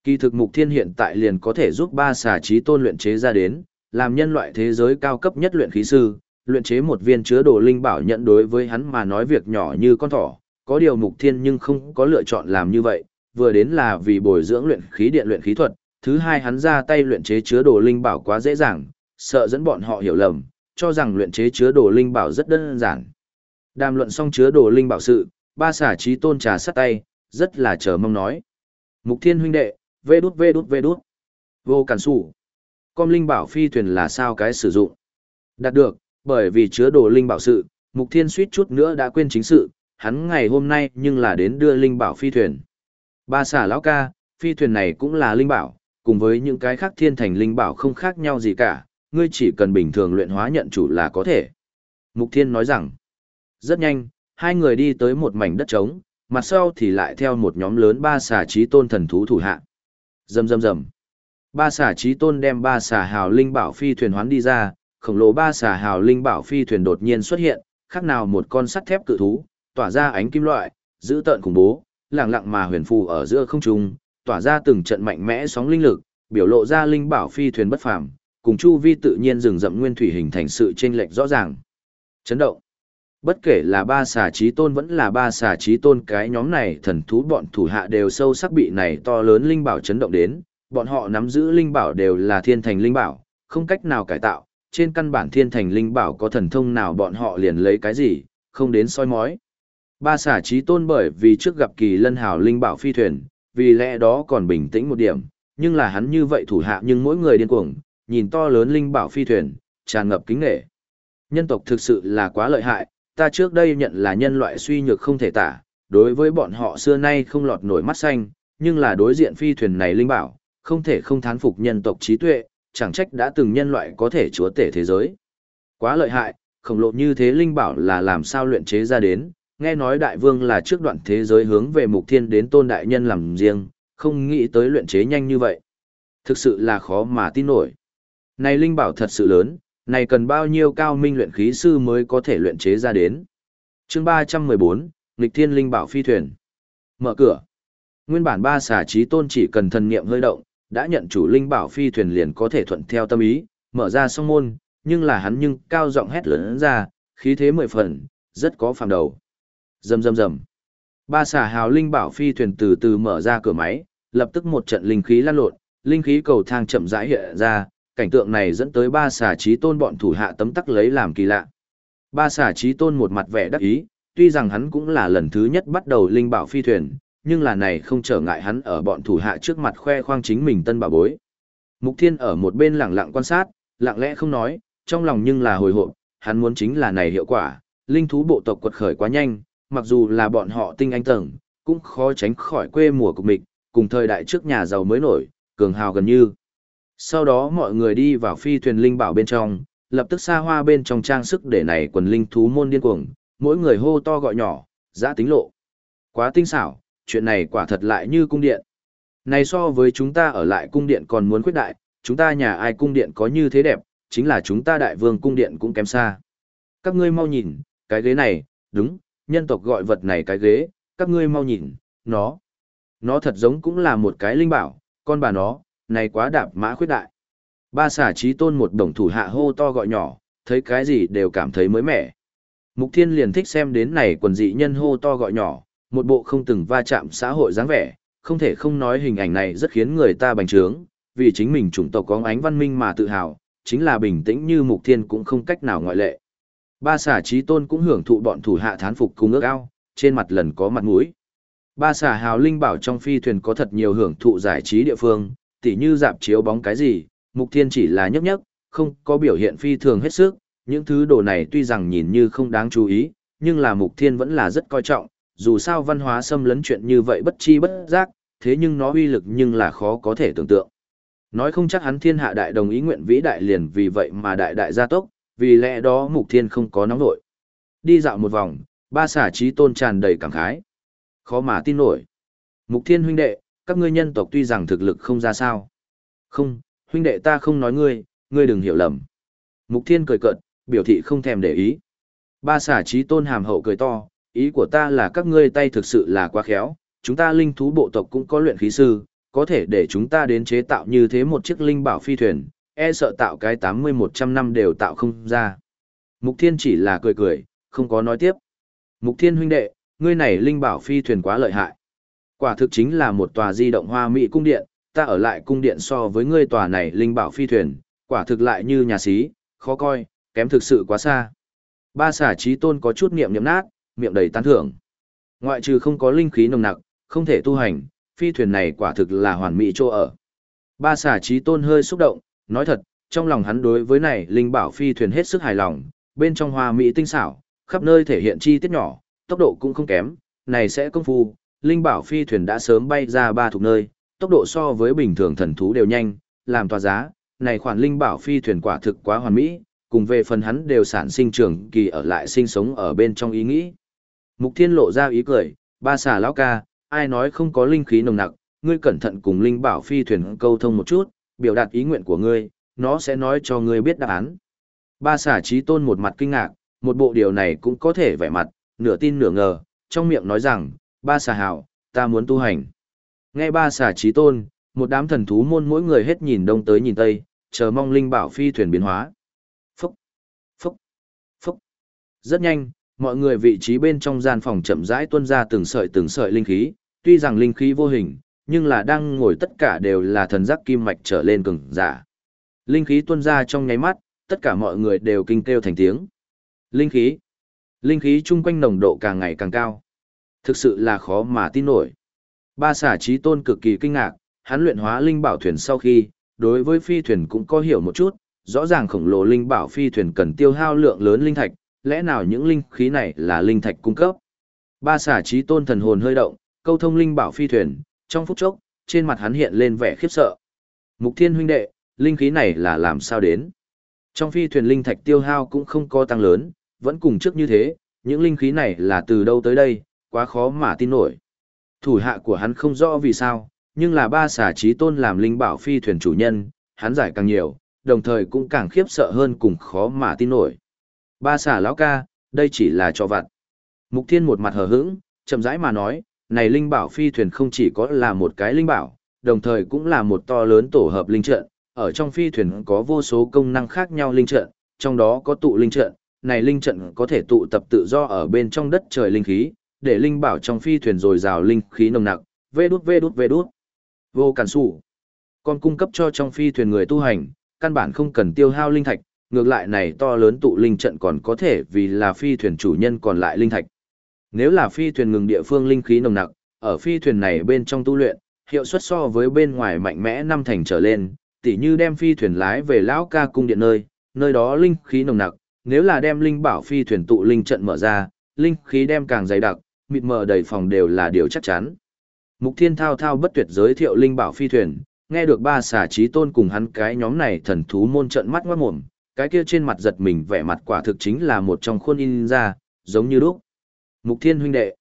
A: Kỳ thực Mục Thiên hiện tại liền có thể giúp ba xà trí tôn luyện chế ra đến, làm nhân loại thế giới cao cấp nhất luyện khí sư, luyện chế một viên chứa đồ linh bảo nhận đối với hắn mà nói việc nhỏ như con thỏ, có điều Mục Thiên nhưng không có lựa chọn làm như vậy, vừa đến là vì bồi dưỡng luyện khí điện luyện khí thuật, thứ hai hắn ra tay luyện chế chứa đồ linh bảo quá dễ dàng, sợ dẫn bọn họ hiểu lầm, cho rằng luyện chế chứa đồ linh bảo rất đơn giản. Đàm luận xong chứa đồ linh bảo sự, ba xả trí tôn trà sắt tay, rất là chờ mong nói. Mục thiên huynh đệ, vê đút vê đút vê đút. Vô cản sủ. Com linh bảo phi thuyền là sao cái sử dụng? Đạt được, bởi vì chứa đồ linh bảo sự, mục thiên suýt chút nữa đã quên chính sự, hắn ngày hôm nay nhưng là đến đưa linh bảo phi thuyền. Ba xả lão ca, phi thuyền này cũng là linh bảo, cùng với những cái khác thiên thành linh bảo không khác nhau gì cả, ngươi chỉ cần bình thường luyện hóa nhận chủ là có thể. Mục thiên nói rằng, rất nhanh, hai người đi tới một mảnh đất trống, mặt sau thì lại theo một nhóm lớn ba xà trí tôn thần thú thủ hạ. Rầm rầm rầm. Ba xà trí tôn đem ba xà hào linh bảo phi thuyền hoán đi ra, khổng lồ ba xà hào linh bảo phi thuyền đột nhiên xuất hiện, khác nào một con sắt thép cự thú, tỏa ra ánh kim loại, giữ tợn khủng bố, lặng lặng mà huyền phù ở giữa không trung, tỏa ra từng trận mạnh mẽ sóng linh lực, biểu lộ ra linh bảo phi thuyền bất phàm, cùng chu vi tự nhiên rừng rậm nguyên thủy hình thành sự chênh lệch rõ ràng. Chấn động. Bất kể là ba xà trí tôn vẫn là ba xà trí tôn cái nhóm này thần thú bọn thủ hạ đều sâu sắc bị này to lớn linh bảo chấn động đến, bọn họ nắm giữ linh bảo đều là thiên thành linh bảo, không cách nào cải tạo, trên căn bản thiên thành linh bảo có thần thông nào bọn họ liền lấy cái gì, không đến soi mói. Ba xà trí tôn bởi vì trước gặp kỳ lân hào linh bảo phi thuyền, vì lẽ đó còn bình tĩnh một điểm, nhưng là hắn như vậy thủ hạ nhưng mỗi người điên cuồng, nhìn to lớn linh bảo phi thuyền, tràn ngập kính nghệ. Nhân tộc thực sự là quá lợi hại, ta trước đây nhận là nhân loại suy nhược không thể tả, đối với bọn họ xưa nay không lọt nổi mắt xanh, nhưng là đối diện phi thuyền này linh bảo, không thể không thán phục nhân tộc trí tuệ, chẳng trách đã từng nhân loại có thể chúa tể thế giới. Quá lợi hại, khổng lồ như thế linh bảo là làm sao luyện chế ra đến, nghe nói đại vương là trước đoạn thế giới hướng về mục thiên đến tôn đại nhân làm riêng, không nghĩ tới luyện chế nhanh như vậy. Thực sự là khó mà tin nổi. Này linh bảo thật sự lớn, này cần bao nhiêu cao minh luyện khí sư mới có thể luyện chế ra đến. chương 314, nghịch thiên linh bảo phi thuyền. Mở cửa. Nguyên bản ba xà trí tôn chỉ cần thần niệm hơi động, đã nhận chủ linh bảo phi thuyền liền có thể thuận theo tâm ý, mở ra song môn, nhưng là hắn nhưng cao giọng hét lớn ra, khí thế mười phần, rất có phàm đầu. Rầm rầm rầm. Ba xà hào linh bảo phi thuyền từ từ mở ra cửa máy, lập tức một trận linh khí lan lộn, linh khí cầu thang chậm rãi hiện ra, cảnh tượng này dẫn tới ba xà trí tôn bọn thủ hạ tấm tắc lấy làm kỳ lạ. Ba xà trí tôn một mặt vẻ đắc ý, tuy rằng hắn cũng là lần thứ nhất bắt đầu linh bảo phi thuyền, nhưng là này không trở ngại hắn ở bọn thủ hạ trước mặt khoe khoang chính mình tân bảo bối. Mục Thiên ở một bên lặng lặng quan sát, lặng lẽ không nói, trong lòng nhưng là hồi hộp, hắn muốn chính là này hiệu quả, linh thú bộ tộc quật khởi quá nhanh, mặc dù là bọn họ tinh anh tầng, cũng khó tránh khỏi quê mùa của mình, cùng thời đại trước nhà giàu mới nổi, cường hào gần như. Sau đó mọi người đi vào phi thuyền linh bảo bên trong, lập tức xa hoa bên trong trang sức để này quần linh thú môn điên cuồng, mỗi người hô to gọi nhỏ, giã tính lộ. Quá tinh xảo, chuyện này quả thật lại như cung điện. Này so với chúng ta ở lại cung điện còn muốn khuyết đại, chúng ta nhà ai cung điện có như thế đẹp, chính là chúng ta đại vương cung điện cũng kém xa. Các ngươi mau nhìn, cái ghế này, đúng, nhân tộc gọi vật này cái ghế, các ngươi mau nhìn, nó. Nó thật giống cũng là một cái linh bảo, con bà nó, này quá đạp mã khuyết đại. Ba xả trí tôn một đồng thủ hạ hô to gọi nhỏ, thấy cái gì đều cảm thấy mới mẻ. Mục thiên liền thích xem đến này quần dị nhân hô to gọi nhỏ, một bộ không từng va chạm xã hội dáng vẻ, không thể không nói hình ảnh này rất khiến người ta bành trướng, vì chính mình chủng tộc có ánh văn minh mà tự hào, chính là bình tĩnh như mục thiên cũng không cách nào ngoại lệ. Ba xà trí tôn cũng hưởng thụ bọn thủ hạ thán phục cùng ước ao, trên mặt lần có mặt mũi. Ba xà hào linh bảo trong phi thuyền có thật nhiều hưởng thụ giải trí địa phương, tỉ như dạp chiếu bóng cái gì, mục thiên chỉ là nhấp nhấp, không có biểu hiện phi thường hết sức, những thứ đồ này tuy rằng nhìn như không đáng chú ý, nhưng là mục thiên vẫn là rất coi trọng, dù sao văn hóa xâm lấn chuyện như vậy bất chi bất giác, thế nhưng nó uy lực nhưng là khó có thể tưởng tượng. Nói không chắc hắn thiên hạ đại đồng ý nguyện vĩ đại liền vì vậy mà đại đại gia tốc, vì lẽ đó mục thiên không có nóng nổi. Đi dạo một vòng, ba xả trí tôn tràn đầy cảm khái. Khó mà tin nổi. Mục thiên huynh đệ, các ngươi nhân tộc tuy rằng thực lực không ra sao. Không, huynh đệ ta không nói ngươi, ngươi đừng hiểu lầm. Mục thiên cười cợt, biểu thị không thèm để ý. Ba xả trí tôn hàm hậu cười to, ý của ta là các ngươi tay thực sự là quá khéo, chúng ta linh thú bộ tộc cũng có luyện khí sư, có thể để chúng ta đến chế tạo như thế một chiếc linh bảo phi thuyền, e sợ tạo cái 80-100 năm đều tạo không ra. Mục Thiên chỉ là cười cười, không có nói tiếp. Mục Thiên huynh đệ, ngươi này linh bảo phi thuyền quá lợi hại. Quả thực chính là một tòa di động hoa mỹ cung điện, ta ở lại cung điện so với ngươi tòa này linh bảo phi thuyền, quả thực lại như nhà xí, khó coi, kém thực sự quá xa. Ba xả trí tôn có chút niệm niệm nát, miệng đầy tán thưởng. Ngoại trừ không có linh khí nồng nặc, không thể tu hành, phi thuyền này quả thực là hoàn mỹ chỗ ở. Ba xả trí tôn hơi xúc động, nói thật, trong lòng hắn đối với này linh bảo phi thuyền hết sức hài lòng, bên trong hoa mỹ tinh xảo, khắp nơi thể hiện chi tiết nhỏ, tốc độ cũng không kém, này sẽ công phu, linh bảo phi thuyền đã sớm bay ra ba thuộc nơi, tốc độ so với bình thường thần thú đều nhanh, làm tòa giá, này khoản linh bảo phi thuyền quả thực quá hoàn mỹ, cùng về phần hắn đều sản sinh trưởng kỳ ở lại sinh sống ở bên trong ý nghĩ. Mục Thiên lộ ra ý cười, ba xà lão ca, ai nói không có linh khí nồng nặc, ngươi cẩn thận cùng linh bảo phi thuyền câu thông một chút, biểu đạt ý nguyện của ngươi, nó sẽ nói cho ngươi biết đáp án. Ba xà trí tôn một mặt kinh ngạc, một bộ điều này cũng có thể vẻ mặt, nửa tin nửa ngờ, trong miệng nói rằng, ba xà hảo, ta muốn tu hành. Nghe ba xà trí tôn, một đám thần thú môn mỗi người hết nhìn đông tới nhìn tây, chờ mong linh bảo phi thuyền biến hóa. Phúc, phúc, phúc. Rất nhanh, mọi người vị trí bên trong gian phòng chậm rãi tuôn ra từng sợi từng sợi linh khí, tuy rằng linh khí vô hình, nhưng là đang ngồi tất cả đều là thần giác kim mạch trở lên cường giả. Linh khí tuôn ra trong nháy mắt, tất cả mọi người đều kinh kêu thành tiếng. Linh khí. Linh khí chung quanh nồng độ càng ngày càng cao. Thực sự là khó mà tin nổi. Ba xả trí tôn cực kỳ kinh ngạc, hắn luyện hóa linh bảo thuyền sau khi, đối với phi thuyền cũng có hiểu một chút, rõ ràng khổng lồ linh bảo phi thuyền cần tiêu hao lượng lớn linh thạch, lẽ nào những linh khí này là linh thạch cung cấp? Ba xả trí tôn thần hồn hơi động, câu thông linh bảo phi thuyền, trong phút chốc, trên mặt hắn hiện lên vẻ khiếp sợ. Mục thiên huynh đệ, linh khí này là làm sao đến? Trong phi thuyền linh thạch tiêu hao cũng không có tăng lớn, vẫn cùng trước như thế, những linh khí này là từ đâu tới đây, quá khó mà tin nổi. Thủ hạ của hắn không rõ vì sao, nhưng là ba xả trí tôn làm linh bảo phi thuyền chủ nhân, hắn giải càng nhiều, đồng thời cũng càng khiếp sợ hơn cùng khó mà tin nổi. Ba xả lão ca, đây chỉ là cho vặt. Mục thiên một mặt hờ hững, chậm rãi mà nói, này linh bảo phi thuyền không chỉ có là một cái linh bảo, đồng thời cũng là một to lớn tổ hợp linh trận, ở trong phi thuyền có vô số công năng khác nhau linh trận, trong đó có tụ linh trận, này linh trận có thể tụ tập tự do ở bên trong đất trời linh khí, để linh bảo trong phi thuyền rồi rào linh khí nồng nặc, vê đút vê đút vê đút. Vô cản sủ. Còn cung cấp cho trong phi thuyền người tu hành, căn bản không cần tiêu hao linh thạch, ngược lại này to lớn tụ linh trận còn có thể vì là phi thuyền chủ nhân còn lại linh thạch. Nếu là phi thuyền ngừng địa phương linh khí nồng nặc, ở phi thuyền này bên trong tu luyện, hiệu suất so với bên ngoài mạnh mẽ năm thành trở lên, tỉ như đem phi thuyền lái về lão ca cung điện nơi, nơi đó linh khí nồng nặc, nếu là đem linh bảo phi thuyền tụ linh trận mở ra, linh khí đem càng dày đặc, mịt mờ đầy phòng đều là điều chắc chắn. Mục Thiên thao thao bất tuyệt giới thiệu linh bảo phi thuyền, nghe được ba xà trí tôn cùng hắn cái nhóm này thần thú môn trận mắt ngoát mồm, cái kia trên mặt giật mình vẻ mặt quả thực chính là một trong khuôn in ra, giống như lúc. Mục Thiên huynh đệ,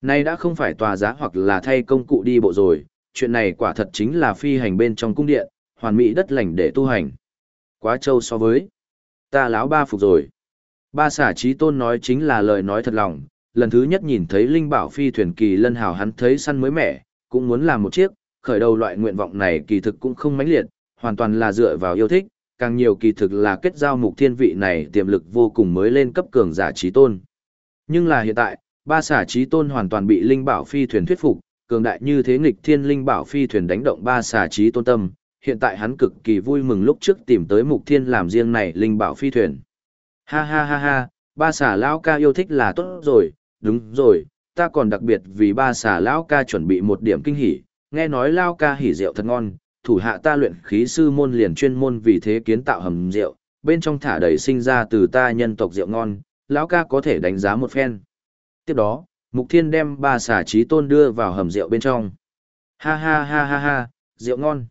A: nay đã không phải tòa giá hoặc là thay công cụ đi bộ rồi, chuyện này quả thật chính là phi hành bên trong cung điện, hoàn mỹ đất lành để tu hành. Quá trâu so với ta láo ba phục rồi. Ba xả trí tôn nói chính là lời nói thật lòng, lần thứ nhất nhìn thấy linh bảo phi thuyền kỳ lân hào hắn thấy săn mới mẻ, cũng muốn làm một chiếc, khởi đầu loại nguyện vọng này kỳ thực cũng không mãnh liệt, hoàn toàn là dựa vào yêu thích, càng nhiều kỳ thực là kết giao mục thiên vị này tiềm lực vô cùng mới lên cấp cường giả trí tôn. Nhưng là hiện tại, ba xả trí tôn hoàn toàn bị linh bảo phi thuyền thuyết phục, cường đại như thế nghịch thiên linh bảo phi thuyền đánh động ba xả trí tôn tâm, hiện tại hắn cực kỳ vui mừng lúc trước tìm tới mục thiên làm riêng này linh bảo phi thuyền. Ha ha ha ha, ba xả lão ca yêu thích là tốt rồi, đúng rồi, ta còn đặc biệt vì ba xả lão ca chuẩn bị một điểm kinh hỉ, nghe nói lão ca hỉ rượu thật ngon, thủ hạ ta luyện khí sư môn liền chuyên môn vì thế kiến tạo hầm rượu, bên trong thả đầy sinh ra từ ta nhân tộc rượu ngon, lão ca có thể đánh giá một phen. Tiếp đó, Mục Thiên đem ba xả trí tôn đưa vào hầm rượu bên trong. Ha ha ha ha ha, rượu ngon.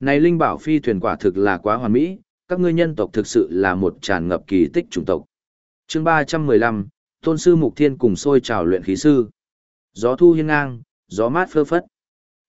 A: Này linh bảo phi thuyền quả thực là quá hoàn mỹ, các ngươi nhân tộc thực sự là một tràn ngập kỳ tích chủng tộc. Chương 315, Tôn sư Mục Thiên cùng sôi trào luyện khí sư. Gió thu hiên ngang, gió mát phơ phất.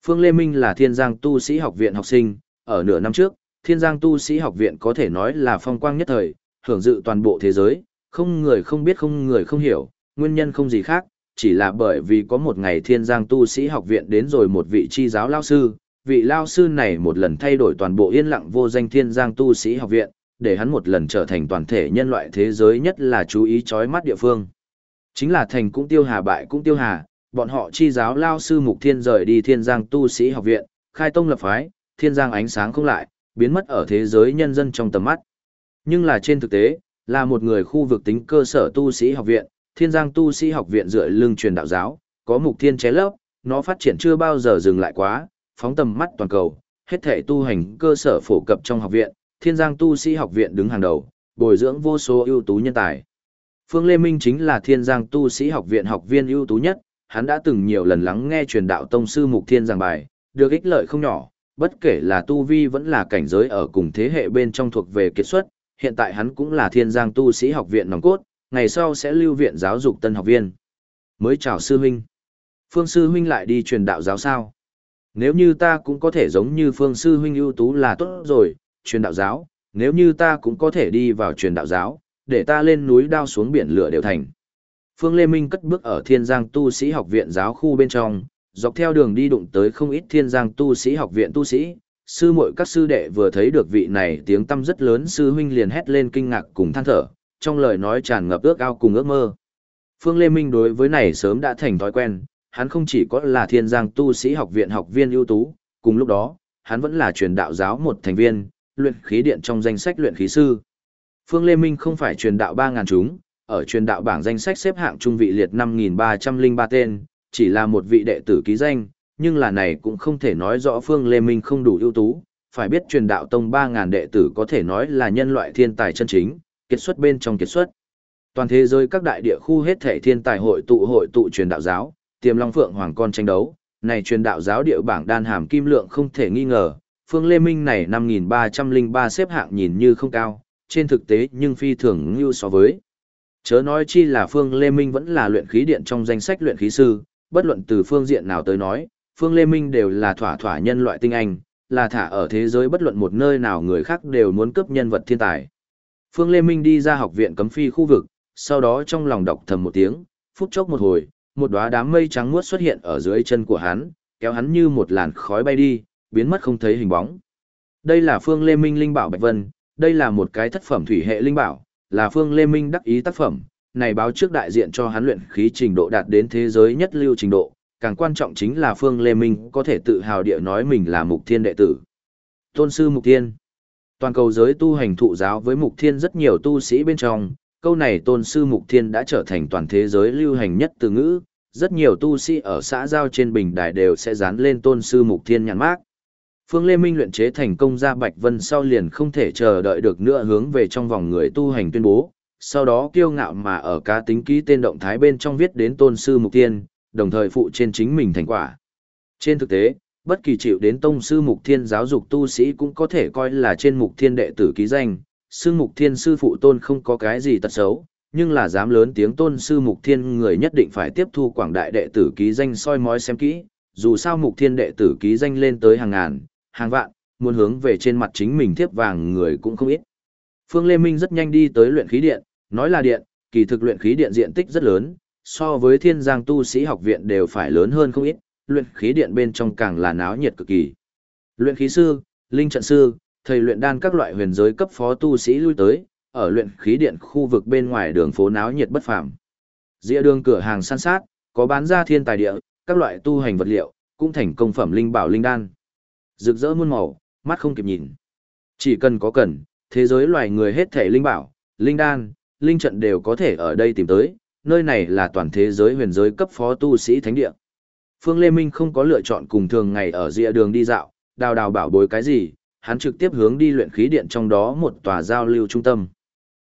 A: Phương Lê Minh là Thiên Giang Tu sĩ học viện học sinh, ở nửa năm trước, Thiên Giang Tu sĩ học viện có thể nói là phong quang nhất thời, hưởng dự toàn bộ thế giới, không người không biết không người không hiểu, nguyên nhân không gì khác, chỉ là bởi vì có một ngày Thiên Giang Tu sĩ học viện đến rồi một vị chi giáo lao sư, vị lao sư này một lần thay đổi toàn bộ yên lặng vô danh thiên giang tu sĩ học viện, để hắn một lần trở thành toàn thể nhân loại thế giới nhất là chú ý chói mắt địa phương. Chính là thành cũng tiêu hà bại cũng tiêu hà, bọn họ chi giáo lao sư mục thiên rời đi thiên giang tu sĩ học viện, khai tông lập phái, thiên giang ánh sáng không lại, biến mất ở thế giới nhân dân trong tầm mắt. Nhưng là trên thực tế, là một người khu vực tính cơ sở tu sĩ học viện, thiên giang tu sĩ học viện dựa lưng truyền đạo giáo, có mục thiên chế lớp, nó phát triển chưa bao giờ dừng lại quá, phóng tầm mắt toàn cầu, hết thể tu hành cơ sở phổ cập trong học viện, Thiên Giang Tu sĩ học viện đứng hàng đầu, bồi dưỡng vô số ưu tú nhân tài. Phương Lê Minh chính là Thiên Giang Tu sĩ học viện học viên ưu tú nhất, hắn đã từng nhiều lần lắng nghe truyền đạo tông sư Mục Thiên giảng bài, được ích lợi không nhỏ, bất kể là tu vi vẫn là cảnh giới ở cùng thế hệ bên trong thuộc về kết xuất, hiện tại hắn cũng là Thiên Giang Tu sĩ học viện nòng cốt, ngày sau sẽ lưu viện giáo dục tân học viên. Mới chào sư huynh. Phương sư huynh lại đi truyền đạo giáo sao? Nếu như ta cũng có thể giống như phương sư huynh ưu tú là tốt rồi, truyền đạo giáo, nếu như ta cũng có thể đi vào truyền đạo giáo, để ta lên núi đao xuống biển lửa đều thành. Phương Lê Minh cất bước ở Thiên Giang Tu sĩ học viện giáo khu bên trong, dọc theo đường đi đụng tới không ít Thiên Giang Tu sĩ học viện tu sĩ, sư muội các sư đệ vừa thấy được vị này tiếng tâm rất lớn sư huynh liền hét lên kinh ngạc cùng than thở, trong lời nói tràn ngập ước ao cùng ước mơ. Phương Lê Minh đối với này sớm đã thành thói quen, hắn không chỉ có là thiên giang tu sĩ học viện học viên ưu tú, cùng lúc đó, hắn vẫn là truyền đạo giáo một thành viên, luyện khí điện trong danh sách luyện khí sư. Phương Lê Minh không phải truyền đạo 3.000 chúng, ở truyền đạo bảng danh sách xếp hạng trung vị liệt 5.303 tên, chỉ là một vị đệ tử ký danh, nhưng là này cũng không thể nói rõ Phương Lê Minh không đủ ưu tú, phải biết truyền đạo tông 3.000 đệ tử có thể nói là nhân loại thiên tài chân chính, kết xuất bên trong kết xuất. Toàn thế giới các đại địa khu hết thể thiên tài hội tụ hội tụ truyền đạo giáo, tiềm long phượng hoàng con tranh đấu, này truyền đạo giáo địa bảng đan hàm kim lượng không thể nghi ngờ, Phương Lê Minh này 5303 xếp hạng nhìn như không cao, trên thực tế nhưng phi thường như so với. Chớ nói chi là Phương Lê Minh vẫn là luyện khí điện trong danh sách luyện khí sư, bất luận từ phương diện nào tới nói, Phương Lê Minh đều là thỏa thỏa nhân loại tinh anh, là thả ở thế giới bất luận một nơi nào người khác đều muốn cướp nhân vật thiên tài. Phương Lê Minh đi ra học viện cấm phi khu vực, sau đó trong lòng đọc thầm một tiếng, phút chốc một hồi, một đóa đám mây trắng muốt xuất hiện ở dưới chân của hắn, kéo hắn như một làn khói bay đi, biến mất không thấy hình bóng. Đây là Phương Lê Minh Linh Bảo Bạch Vân, đây là một cái thất phẩm thủy hệ linh bảo, là Phương Lê Minh đắc ý tác phẩm, này báo trước đại diện cho hắn luyện khí trình độ đạt đến thế giới nhất lưu trình độ, càng quan trọng chính là Phương Lê Minh có thể tự hào địa nói mình là Mục Thiên đệ tử. Tôn sư Mục Thiên Toàn cầu giới tu hành thụ giáo với Mục Thiên rất nhiều tu sĩ bên trong, câu này Tôn sư Mục Thiên đã trở thành toàn thế giới lưu hành nhất từ ngữ, rất nhiều tu sĩ ở xã giao trên bình đài đều sẽ dán lên Tôn sư Mục Thiên nhãn mác. Phương Lê Minh luyện chế thành công ra Bạch Vân sau liền không thể chờ đợi được nữa hướng về trong vòng người tu hành tuyên bố, sau đó kiêu ngạo mà ở cá tính ký tên động thái bên trong viết đến tôn sư mục thiên, đồng thời phụ trên chính mình thành quả. Trên thực tế, bất kỳ chịu đến tông sư mục thiên giáo dục tu sĩ cũng có thể coi là trên mục thiên đệ tử ký danh, sư mục thiên sư phụ tôn không có cái gì tật xấu, nhưng là dám lớn tiếng tôn sư mục thiên người nhất định phải tiếp thu quảng đại đệ tử ký danh soi mói xem kỹ, dù sao mục thiên đệ tử ký danh lên tới hàng ngàn, hàng vạn, muốn hướng về trên mặt chính mình tiếp vàng người cũng không ít. Phương Lê Minh rất nhanh đi tới luyện khí điện, nói là điện, kỳ thực luyện khí điện diện tích rất lớn, so với thiên giang tu sĩ học viện đều phải lớn hơn không ít, luyện khí điện bên trong càng là náo nhiệt cực kỳ. Luyện khí sư, linh trận sư, thầy luyện đan các loại huyền giới cấp phó tu sĩ lui tới, ở luyện khí điện khu vực bên ngoài đường phố náo nhiệt bất phàm. Dĩa đường cửa hàng san sát, có bán ra thiên tài địa, các loại tu hành vật liệu, cũng thành công phẩm linh bảo linh đan. Rực rỡ muôn màu, mắt không kịp nhìn. Chỉ cần có cần, thế giới loài người hết thể linh bảo, linh đan, linh trận đều có thể ở đây tìm tới, nơi này là toàn thế giới huyền giới cấp phó tu sĩ thánh địa. Phương Lê Minh không có lựa chọn cùng thường ngày ở dịa đường đi dạo, đào đào bảo bối cái gì, hắn trực tiếp hướng đi luyện khí điện trong đó một tòa giao lưu trung tâm.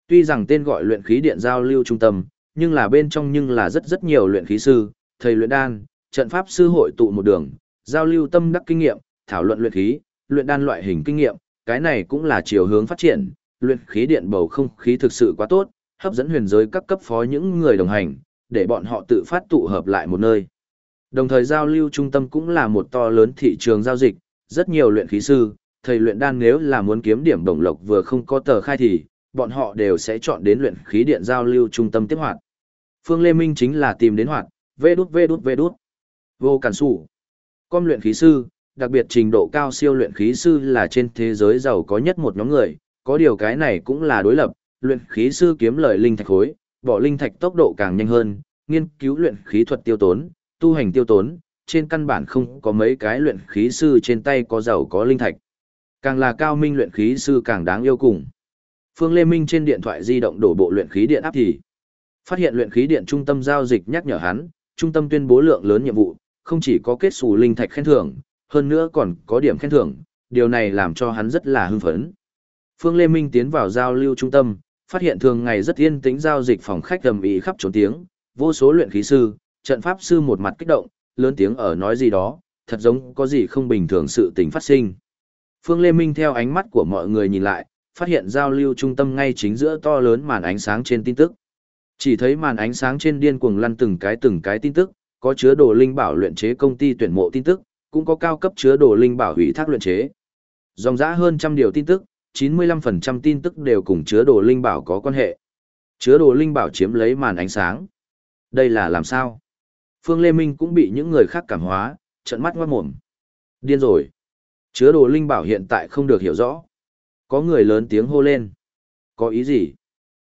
A: Tuy rằng tên gọi luyện khí điện giao lưu trung tâm, nhưng là bên trong nhưng là rất rất nhiều luyện khí sư, thầy luyện đan, trận pháp sư hội tụ một đường, giao lưu tâm đắc kinh nghiệm, thảo luận luyện khí, luyện đan loại hình kinh nghiệm, cái này cũng là chiều hướng phát triển, luyện khí điện bầu không khí thực sự quá tốt, hấp dẫn huyền giới các cấp phó những người đồng hành, để bọn họ tự phát tụ hợp lại một nơi. Đồng thời giao lưu trung tâm cũng là một to lớn thị trường giao dịch, rất nhiều luyện khí sư, thầy luyện đan nếu là muốn kiếm điểm đồng lộc vừa không có tờ khai thì, bọn họ đều sẽ chọn đến luyện khí điện giao lưu trung tâm tiếp hoạt. Phương Lê Minh chính là tìm đến hoạt, vê đút vê đút vê đút. Vô cản sủ. Con luyện khí sư, đặc biệt trình độ cao siêu luyện khí sư là trên thế giới giàu có nhất một nhóm người, có điều cái này cũng là đối lập, luyện khí sư kiếm lợi linh thạch khối, bỏ linh thạch tốc độ càng nhanh hơn, nghiên cứu luyện khí thuật tiêu tốn, tu hành tiêu tốn, trên căn bản không có mấy cái luyện khí sư trên tay có giàu có linh thạch. Càng là cao minh luyện khí sư càng đáng yêu cùng. Phương Lê Minh trên điện thoại di động đổ bộ luyện khí điện áp thì phát hiện luyện khí điện trung tâm giao dịch nhắc nhở hắn, trung tâm tuyên bố lượng lớn nhiệm vụ, không chỉ có kết sủ linh thạch khen thưởng, hơn nữa còn có điểm khen thưởng, điều này làm cho hắn rất là hưng phấn. Phương Lê Minh tiến vào giao lưu trung tâm, phát hiện thường ngày rất yên tĩnh giao dịch phòng khách ầm ĩ khắp trốn tiếng, vô số luyện khí sư, trận pháp sư một mặt kích động, lớn tiếng ở nói gì đó, thật giống có gì không bình thường sự tình phát sinh. Phương Lê Minh theo ánh mắt của mọi người nhìn lại, phát hiện giao lưu trung tâm ngay chính giữa to lớn màn ánh sáng trên tin tức. Chỉ thấy màn ánh sáng trên điên cuồng lăn từng cái từng cái tin tức, có chứa đồ linh bảo luyện chế công ty tuyển mộ tin tức, cũng có cao cấp chứa đồ linh bảo hủy thác luyện chế. Dòng dã hơn trăm điều tin tức, 95% tin tức đều cùng chứa đồ linh bảo có quan hệ. Chứa đồ linh bảo chiếm lấy màn ánh sáng. Đây là làm sao? Phương Lê Minh cũng bị những người khác cảm hóa, trận mắt ngoát mồm. Điên rồi. Chứa đồ linh bảo hiện tại không được hiểu rõ. Có người lớn tiếng hô lên. Có ý gì?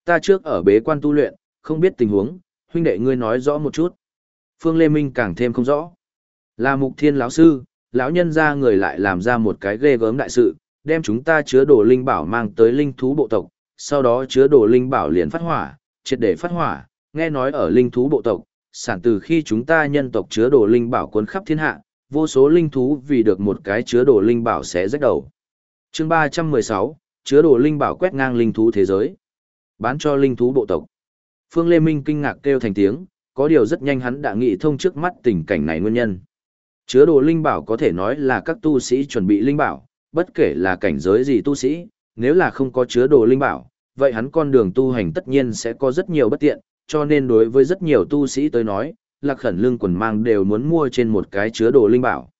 A: Ta trước ở bế quan tu luyện, không biết tình huống, huynh đệ ngươi nói rõ một chút. Phương Lê Minh càng thêm không rõ. Là mục thiên lão sư, lão nhân ra người lại làm ra một cái ghê gớm đại sự, đem chúng ta chứa đồ linh bảo mang tới linh thú bộ tộc, sau đó chứa đồ linh bảo liền phát hỏa, triệt để phát hỏa, nghe nói ở linh thú bộ tộc, sản từ khi chúng ta nhân tộc chứa đồ linh bảo cuốn khắp thiên hạ, vô số linh thú vì được một cái chứa đồ linh bảo sẽ rách đầu. Chương 316, chứa đồ linh bảo quét ngang linh thú thế giới. Bán cho linh thú bộ tộc. Phương Lê Minh kinh ngạc kêu thành tiếng, có điều rất nhanh hắn đã nghĩ thông trước mắt tình cảnh này nguyên nhân. Chứa đồ linh bảo có thể nói là các tu sĩ chuẩn bị linh bảo, bất kể là cảnh giới gì tu sĩ, nếu là không có chứa đồ linh bảo, vậy hắn con đường tu hành tất nhiên sẽ có rất nhiều bất tiện, cho nên đối với rất nhiều tu sĩ tới nói, lạc khẩn lương quần mang đều muốn mua trên một cái chứa đồ linh bảo.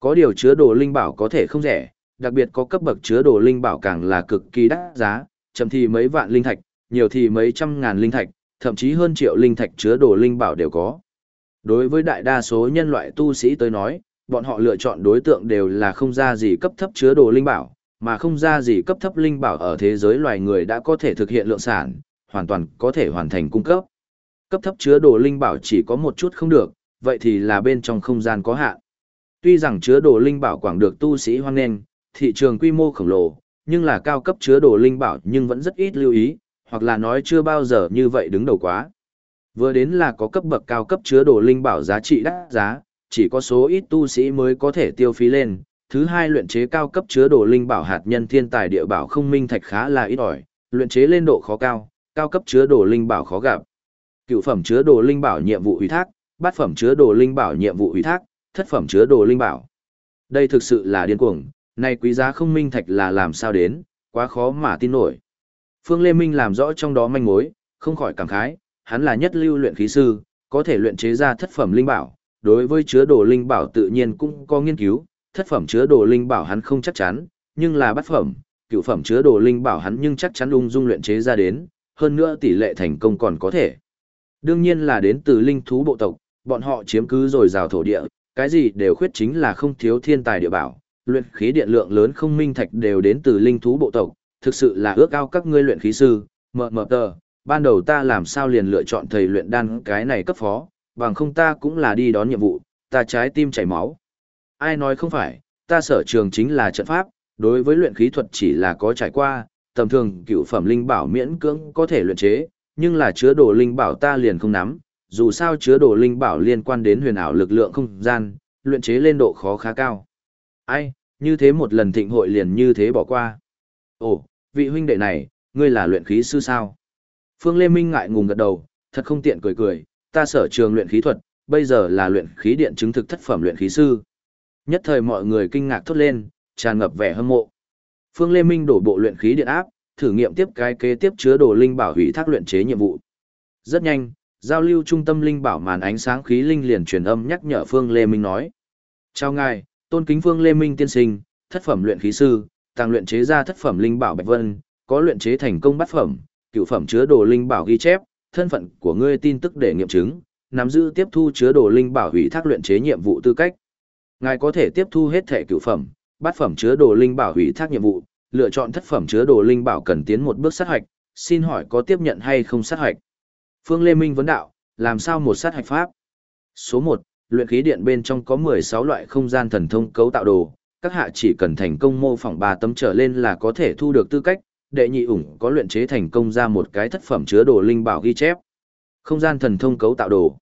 A: Có điều chứa đồ linh bảo có thể không rẻ, đặc biệt có cấp bậc chứa đồ linh bảo càng là cực kỳ đắt giá, chậm thì mấy vạn linh thạch, nhiều thì mấy trăm ngàn linh thạch, thậm chí hơn triệu linh thạch chứa đồ linh bảo đều có. Đối với đại đa số nhân loại tu sĩ tới nói, bọn họ lựa chọn đối tượng đều là không ra gì cấp thấp chứa đồ linh bảo, mà không ra gì cấp thấp linh bảo ở thế giới loài người đã có thể thực hiện lượng sản, hoàn toàn có thể hoàn thành cung cấp. Cấp thấp chứa đồ linh bảo chỉ có một chút không được, vậy thì là bên trong không gian có hạn. Tuy rằng chứa đồ linh bảo quảng được tu sĩ hoan nghênh, thị trường quy mô khổng lồ, nhưng là cao cấp chứa đồ linh bảo nhưng vẫn rất ít lưu ý, hoặc là nói chưa bao giờ như vậy đứng đầu quá. Vừa đến là có cấp bậc cao cấp chứa đồ linh bảo giá trị đắt giá, chỉ có số ít tu sĩ mới có thể tiêu phí lên. Thứ hai luyện chế cao cấp chứa đồ linh bảo hạt nhân thiên tài địa bảo không minh thạch khá là ít ỏi, luyện chế lên độ khó cao, cao cấp chứa đồ linh bảo khó gặp. Cựu phẩm chứa đồ linh bảo nhiệm vụ ủy thác, bát phẩm chứa đồ linh bảo nhiệm vụ ủy thác, thất phẩm chứa đồ linh bảo. Đây thực sự là điên cuồng, này quý giá không minh thạch là làm sao đến, quá khó mà tin nổi. Phương Lê Minh làm rõ trong đó manh mối, không khỏi cảm khái, hắn là nhất lưu luyện khí sư, có thể luyện chế ra thất phẩm linh bảo, đối với chứa đồ linh bảo tự nhiên cũng có nghiên cứu, thất phẩm chứa đồ linh bảo hắn không chắc chắn, nhưng là bát phẩm, cựu phẩm chứa đồ linh bảo hắn nhưng chắc chắn ung dung luyện chế ra đến, hơn nữa tỷ lệ thành công còn có thể. Đương nhiên là đến từ linh thú bộ tộc, bọn họ chiếm cứ rồi rào thổ địa, cái gì đều khuyết chính là không thiếu thiên tài địa bảo, luyện khí điện lượng lớn không minh thạch đều đến từ linh thú bộ tộc, thực sự là ước ao các ngươi luyện khí sư, mờ mờ tờ, ban đầu ta làm sao liền lựa chọn thầy luyện đan cái này cấp phó, bằng không ta cũng là đi đón nhiệm vụ, ta trái tim chảy máu. Ai nói không phải, ta sở trường chính là trận pháp, đối với luyện khí thuật chỉ là có trải qua, tầm thường cựu phẩm linh bảo miễn cưỡng có thể luyện chế, nhưng là chứa đồ linh bảo ta liền không nắm, dù sao chứa đồ linh bảo liên quan đến huyền ảo lực lượng không gian, luyện chế lên độ khó khá cao. Ai, như thế một lần thịnh hội liền như thế bỏ qua. Ồ, vị huynh đệ này, ngươi là luyện khí sư sao? Phương Lê Minh ngại ngùng gật đầu, thật không tiện cười cười, ta sở trường luyện khí thuật, bây giờ là luyện khí điện chứng thực thất phẩm luyện khí sư. Nhất thời mọi người kinh ngạc thốt lên, tràn ngập vẻ hâm mộ. Phương Lê Minh đổ bộ luyện khí điện áp, thử nghiệm tiếp cái kế tiếp chứa đồ linh bảo hủy thác luyện chế nhiệm vụ. Rất nhanh, giao lưu trung tâm linh bảo màn ánh sáng khí linh liền truyền âm nhắc nhở Phương Lê Minh nói: "Chào ngài, tôn kính Phương Lê Minh tiên sinh, thất phẩm luyện khí sư, tàng luyện chế ra thất phẩm linh bảo Bạch Vân, có luyện chế thành công bát phẩm, cựu phẩm chứa đồ linh bảo ghi chép, thân phận của ngươi tin tức để nghiệm chứng, nắm giữ tiếp thu chứa đồ linh bảo hủy thác luyện chế nhiệm vụ tư cách. Ngài có thể tiếp thu hết thể cửu phẩm, bát phẩm chứa đồ linh bảo hủy thác nhiệm vụ, lựa chọn thất phẩm chứa đồ linh bảo cần tiến một bước sát hạch, xin hỏi có tiếp nhận hay không sát hạch. Phương Lê Minh vấn đạo, làm sao một sát hạch pháp? Số 1, luyện khí điện bên trong có 16 loại không gian thần thông cấu tạo đồ, các hạ chỉ cần thành công mô phỏng 3 tấm trở lên là có thể thu được tư cách, đệ nhị ủng có luyện chế thành công ra một cái thất phẩm chứa đồ linh bảo ghi chép. Không gian thần thông cấu tạo đồ.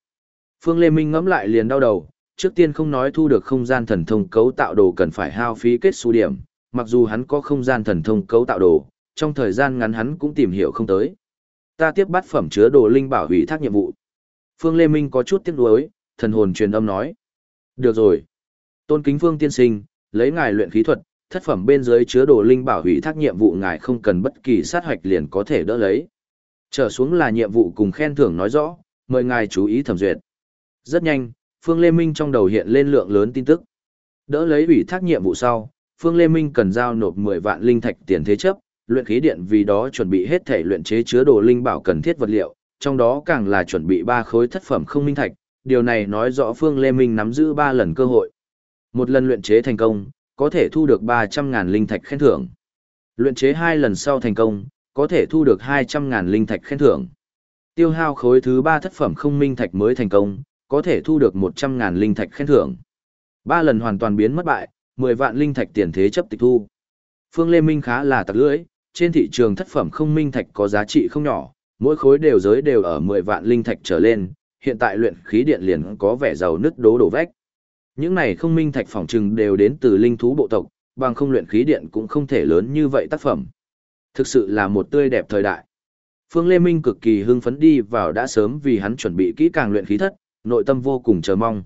A: Phương Lê Minh ngẫm lại liền đau đầu, trước tiên không nói thu được không gian thần thông cấu tạo đồ cần phải hao phí kết số điểm, mặc dù hắn có không gian thần thông cấu tạo đồ, trong thời gian ngắn hắn cũng tìm hiểu không tới. Ta tiếp bắt phẩm chứa đồ linh bảo hủy thác nhiệm vụ. Phương Lê Minh có chút tiếc nuối, thần hồn truyền âm nói. Được rồi. Tôn kính Phương tiên sinh, lấy ngài luyện khí thuật, thất phẩm bên dưới chứa đồ linh bảo hủy thác nhiệm vụ ngài không cần bất kỳ sát hoạch liền có thể đỡ lấy. Trở xuống là nhiệm vụ cùng khen thưởng nói rõ, mời ngài chú ý thẩm duyệt. Rất nhanh, Phương Lê Minh trong đầu hiện lên lượng lớn tin tức. Đỡ lấy ủy thác nhiệm vụ sau, Phương Lê Minh cần giao nộp 10 vạn linh thạch tiền thế chấp, luyện khí điện vì đó chuẩn bị hết thể luyện chế chứa đồ linh bảo cần thiết vật liệu, trong đó càng là chuẩn bị 3 khối thất phẩm không minh thạch, điều này nói rõ Phương Lê Minh nắm giữ 3 lần cơ hội. Một lần luyện chế thành công, có thể thu được 300.000 linh thạch khen thưởng. Luyện chế 2 lần sau thành công, có thể thu được 200.000 linh thạch khen thưởng. Tiêu hao khối thứ 3 thất phẩm không minh thạch mới thành công, có thể thu được 100.000 linh thạch khen thưởng. 3 lần hoàn toàn biến mất bại, 10 vạn linh thạch tiền thế chấp tịch thu. Phương Lê Minh khá là tặc lưỡi, trên thị trường thất phẩm không minh thạch có giá trị không nhỏ, mỗi khối đều giới đều ở 10 vạn linh thạch trở lên, hiện tại luyện khí điện liền có vẻ giàu nứt đố đổ vách. Những này không minh thạch phỏng trừng đều đến từ linh thú bộ tộc, bằng không luyện khí điện cũng không thể lớn như vậy tác phẩm. Thực sự là một tươi đẹp thời đại. Phương Lê Minh cực kỳ hưng phấn đi vào đã sớm vì hắn chuẩn bị kỹ càng luyện khí thất, nội tâm vô cùng chờ mong.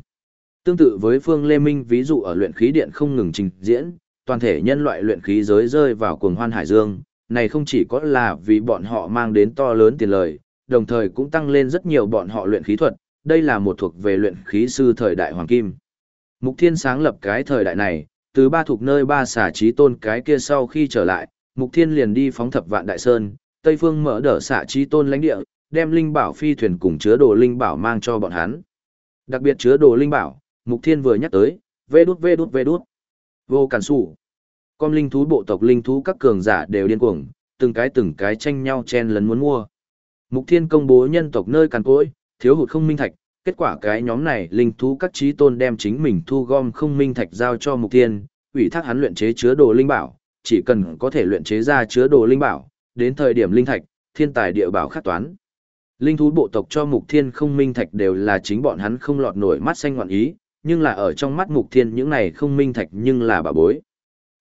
A: Tương tự với Phương Lê Minh ví dụ ở luyện khí điện không ngừng trình diễn, toàn thể nhân loại luyện khí giới rơi vào cuồng hoan hải dương, này không chỉ có là vì bọn họ mang đến to lớn tiền lời, đồng thời cũng tăng lên rất nhiều bọn họ luyện khí thuật, đây là một thuộc về luyện khí sư thời đại hoàng kim. Mục Thiên sáng lập cái thời đại này, từ ba thuộc nơi ba xả trí tôn cái kia sau khi trở lại, Mục Thiên liền đi phóng thập vạn đại sơn, Tây Phương mở đỡ xả trí tôn lãnh địa, đem linh bảo phi thuyền cùng chứa đồ linh bảo mang cho bọn hắn. Đặc biệt chứa đồ linh bảo, Mục Thiên vừa nhắc tới, vê đút vê đút vê đút. Vô cản sủ. Con linh thú bộ tộc linh thú các cường giả đều điên cuồng, từng cái từng cái tranh nhau chen lấn muốn mua. Mục Thiên công bố nhân tộc nơi càn cỗi, thiếu hụt không minh thạch, kết quả cái nhóm này linh thú các trí tôn đem chính mình thu gom không minh thạch giao cho Mục Thiên, ủy thác hắn luyện chế chứa đồ linh bảo, chỉ cần có thể luyện chế ra chứa đồ linh bảo, đến thời điểm linh thạch, thiên tài địa bảo khắc toán. Linh thú bộ tộc cho Mục Thiên không minh thạch đều là chính bọn hắn không lọt nổi mắt xanh ngoạn ý, nhưng là ở trong mắt Mục Thiên những này không minh thạch nhưng là bà bối.